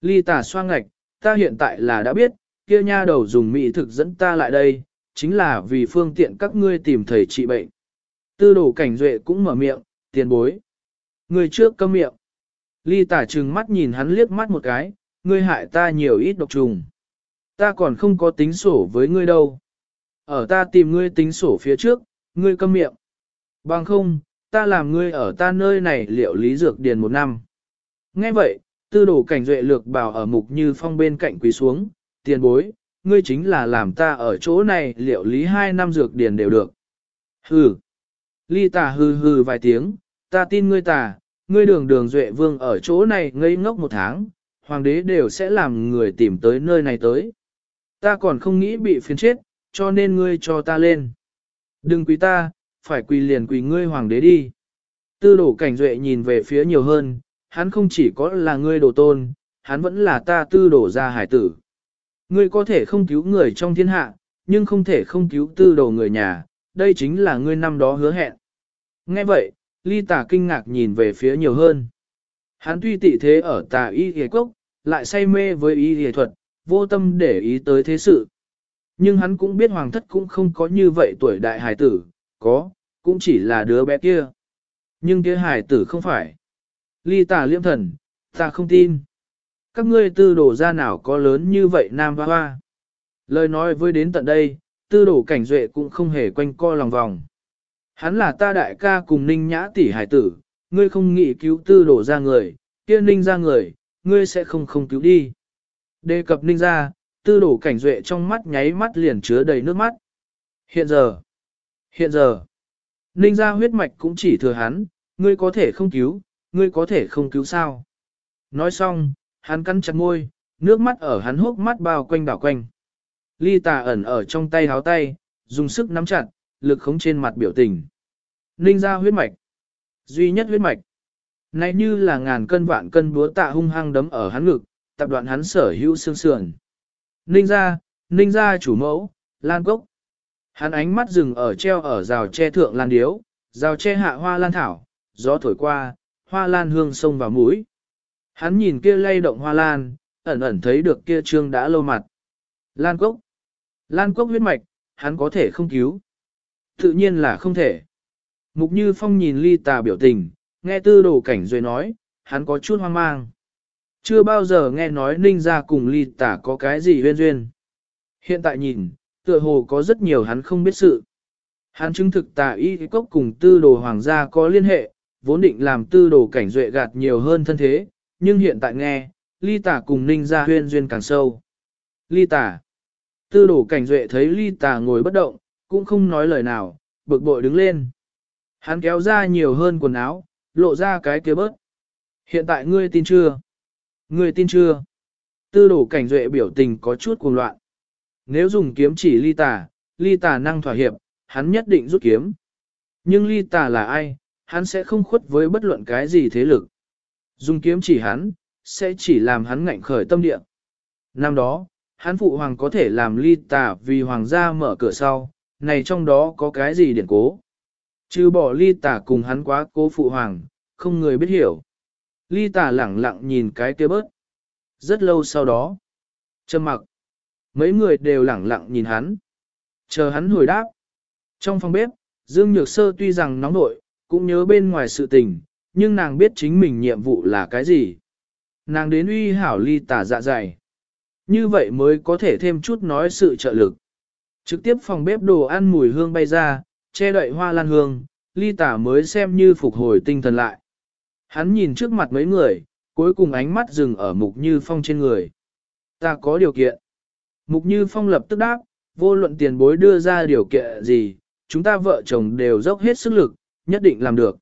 Ly tả xoa ngạch, ta hiện tại là đã biết, kia nha đầu dùng mỹ thực dẫn ta lại đây, chính là vì phương tiện các ngươi tìm thầy trị bệnh. Tư đồ cảnh duệ cũng mở miệng, tiền bối. Người trước câm miệng. Ly tả trừng mắt nhìn hắn liếc mắt một cái, ngươi hại ta nhiều ít độc trùng. Ta còn không có tính sổ với ngươi đâu. Ở ta tìm ngươi tính sổ phía trước, ngươi câm miệng. Bằng không, ta làm ngươi ở ta nơi này liệu lý dược điền một năm. Nghe vậy, tư đồ cảnh duệ lược bảo ở mục như phong bên cạnh quỳ xuống, tiền bối, ngươi chính là làm ta ở chỗ này liệu lý hai năm dược điền đều được. Hừ. Ly tà hừ hừ vài tiếng, ta tin ngươi tà, ngươi đường đường duệ vương ở chỗ này ngây ngốc một tháng, hoàng đế đều sẽ làm người tìm tới nơi này tới. Ta còn không nghĩ bị phiền chết, cho nên ngươi cho ta lên. Đừng quý ta, phải quỳ liền quỳ ngươi hoàng đế đi. Tư đổ cảnh duệ nhìn về phía nhiều hơn, hắn không chỉ có là ngươi đồ tôn, hắn vẫn là ta tư đổ ra hải tử. Ngươi có thể không cứu người trong thiên hạ, nhưng không thể không cứu tư đồ người nhà, đây chính là ngươi năm đó hứa hẹn. Nghe vậy, ly tà kinh ngạc nhìn về phía nhiều hơn. Hắn tuy tị thế ở tà y hề cốc, lại say mê với y hề thuật, vô tâm để ý tới thế sự. Nhưng hắn cũng biết hoàng thất cũng không có như vậy tuổi đại hải tử, có, cũng chỉ là đứa bé kia. Nhưng kia hải tử không phải. Ly tà liêm thần, ta không tin. Các ngươi tư đổ ra nào có lớn như vậy nam hoa hoa. Lời nói với đến tận đây, tư đổ cảnh duệ cũng không hề quanh co lòng vòng. Hắn là ta đại ca cùng ninh nhã tỷ hải tử, ngươi không nghĩ cứu tư đổ ra người, kia ninh ra người, ngươi sẽ không không cứu đi. Đề cập ninh ra, tư đổ cảnh duệ trong mắt nháy mắt liền chứa đầy nước mắt. Hiện giờ, hiện giờ, ninh ra huyết mạch cũng chỉ thừa hắn, ngươi có thể không cứu, ngươi có thể không cứu sao. Nói xong, hắn cắn chặt môi, nước mắt ở hắn hốc mắt bao quanh đảo quanh. Ly tà ẩn ở trong tay háo tay, dùng sức nắm chặt, lực khống trên mặt biểu tình. Ninh ra huyết mạch. Duy nhất huyết mạch. Này như là ngàn cân vạn cân búa tạ hung hăng đấm ở hắn ngực, tập đoạn hắn sở hữu xương sườn. Ninh ra, ninh ra chủ mẫu, lan cốc. Hắn ánh mắt dừng ở treo ở rào tre thượng lan điếu, rào tre hạ hoa lan thảo, gió thổi qua, hoa lan hương sông vào mũi. Hắn nhìn kia lay động hoa lan, ẩn ẩn thấy được kia trương đã lâu mặt. Lan Cốc. Lan Cốc huyết mạch, hắn có thể không cứu. Tự nhiên là không thể. Mục Như Phong nhìn ly tà biểu tình, nghe tư đồ cảnh rồi nói, hắn có chút hoang mang. Chưa bao giờ nghe nói ninh ra cùng ly tả có cái gì huyên duyên. Hiện tại nhìn, tựa hồ có rất nhiều hắn không biết sự. Hắn chứng thực tà y cốc cùng tư đồ hoàng gia có liên hệ, vốn định làm tư đồ cảnh duệ gạt nhiều hơn thân thế, nhưng hiện tại nghe, ly tả cùng ninh ra huyên duyên càng sâu. Ly tả Tư đồ cảnh duệ thấy ly tả ngồi bất động, cũng không nói lời nào, bực bội đứng lên. Hắn kéo ra nhiều hơn quần áo, lộ ra cái kia bớt. Hiện tại ngươi tin chưa? Ngươi tin chưa? Tư đồ cảnh duệ biểu tình có chút cuồng loạn. Nếu dùng kiếm chỉ ly tà, ly tà năng thỏa hiệp, hắn nhất định rút kiếm. Nhưng ly tà là ai, hắn sẽ không khuất với bất luận cái gì thế lực. Dùng kiếm chỉ hắn, sẽ chỉ làm hắn ngạnh khởi tâm địa. Năm đó, hắn phụ hoàng có thể làm ly tà vì hoàng gia mở cửa sau, này trong đó có cái gì điển cố. Chứ bỏ ly tà cùng hắn quá cố phụ hoàng, không người biết hiểu. Ly tà lẳng lặng nhìn cái kia bớt. Rất lâu sau đó, trầm mặc, mấy người đều lẳng lặng nhìn hắn. Chờ hắn hồi đáp. Trong phòng bếp, Dương Nhược Sơ tuy rằng nóng nội, cũng nhớ bên ngoài sự tình, nhưng nàng biết chính mình nhiệm vụ là cái gì. Nàng đến uy hảo ly tả dạ dày. Như vậy mới có thể thêm chút nói sự trợ lực. Trực tiếp phòng bếp đồ ăn mùi hương bay ra, che đậy hoa lan hương, ly tả mới xem như phục hồi tinh thần lại. Hắn nhìn trước mặt mấy người, cuối cùng ánh mắt dừng ở mục như phong trên người. Ta có điều kiện. Mục như phong lập tức đáp, vô luận tiền bối đưa ra điều kiện gì, chúng ta vợ chồng đều dốc hết sức lực, nhất định làm được.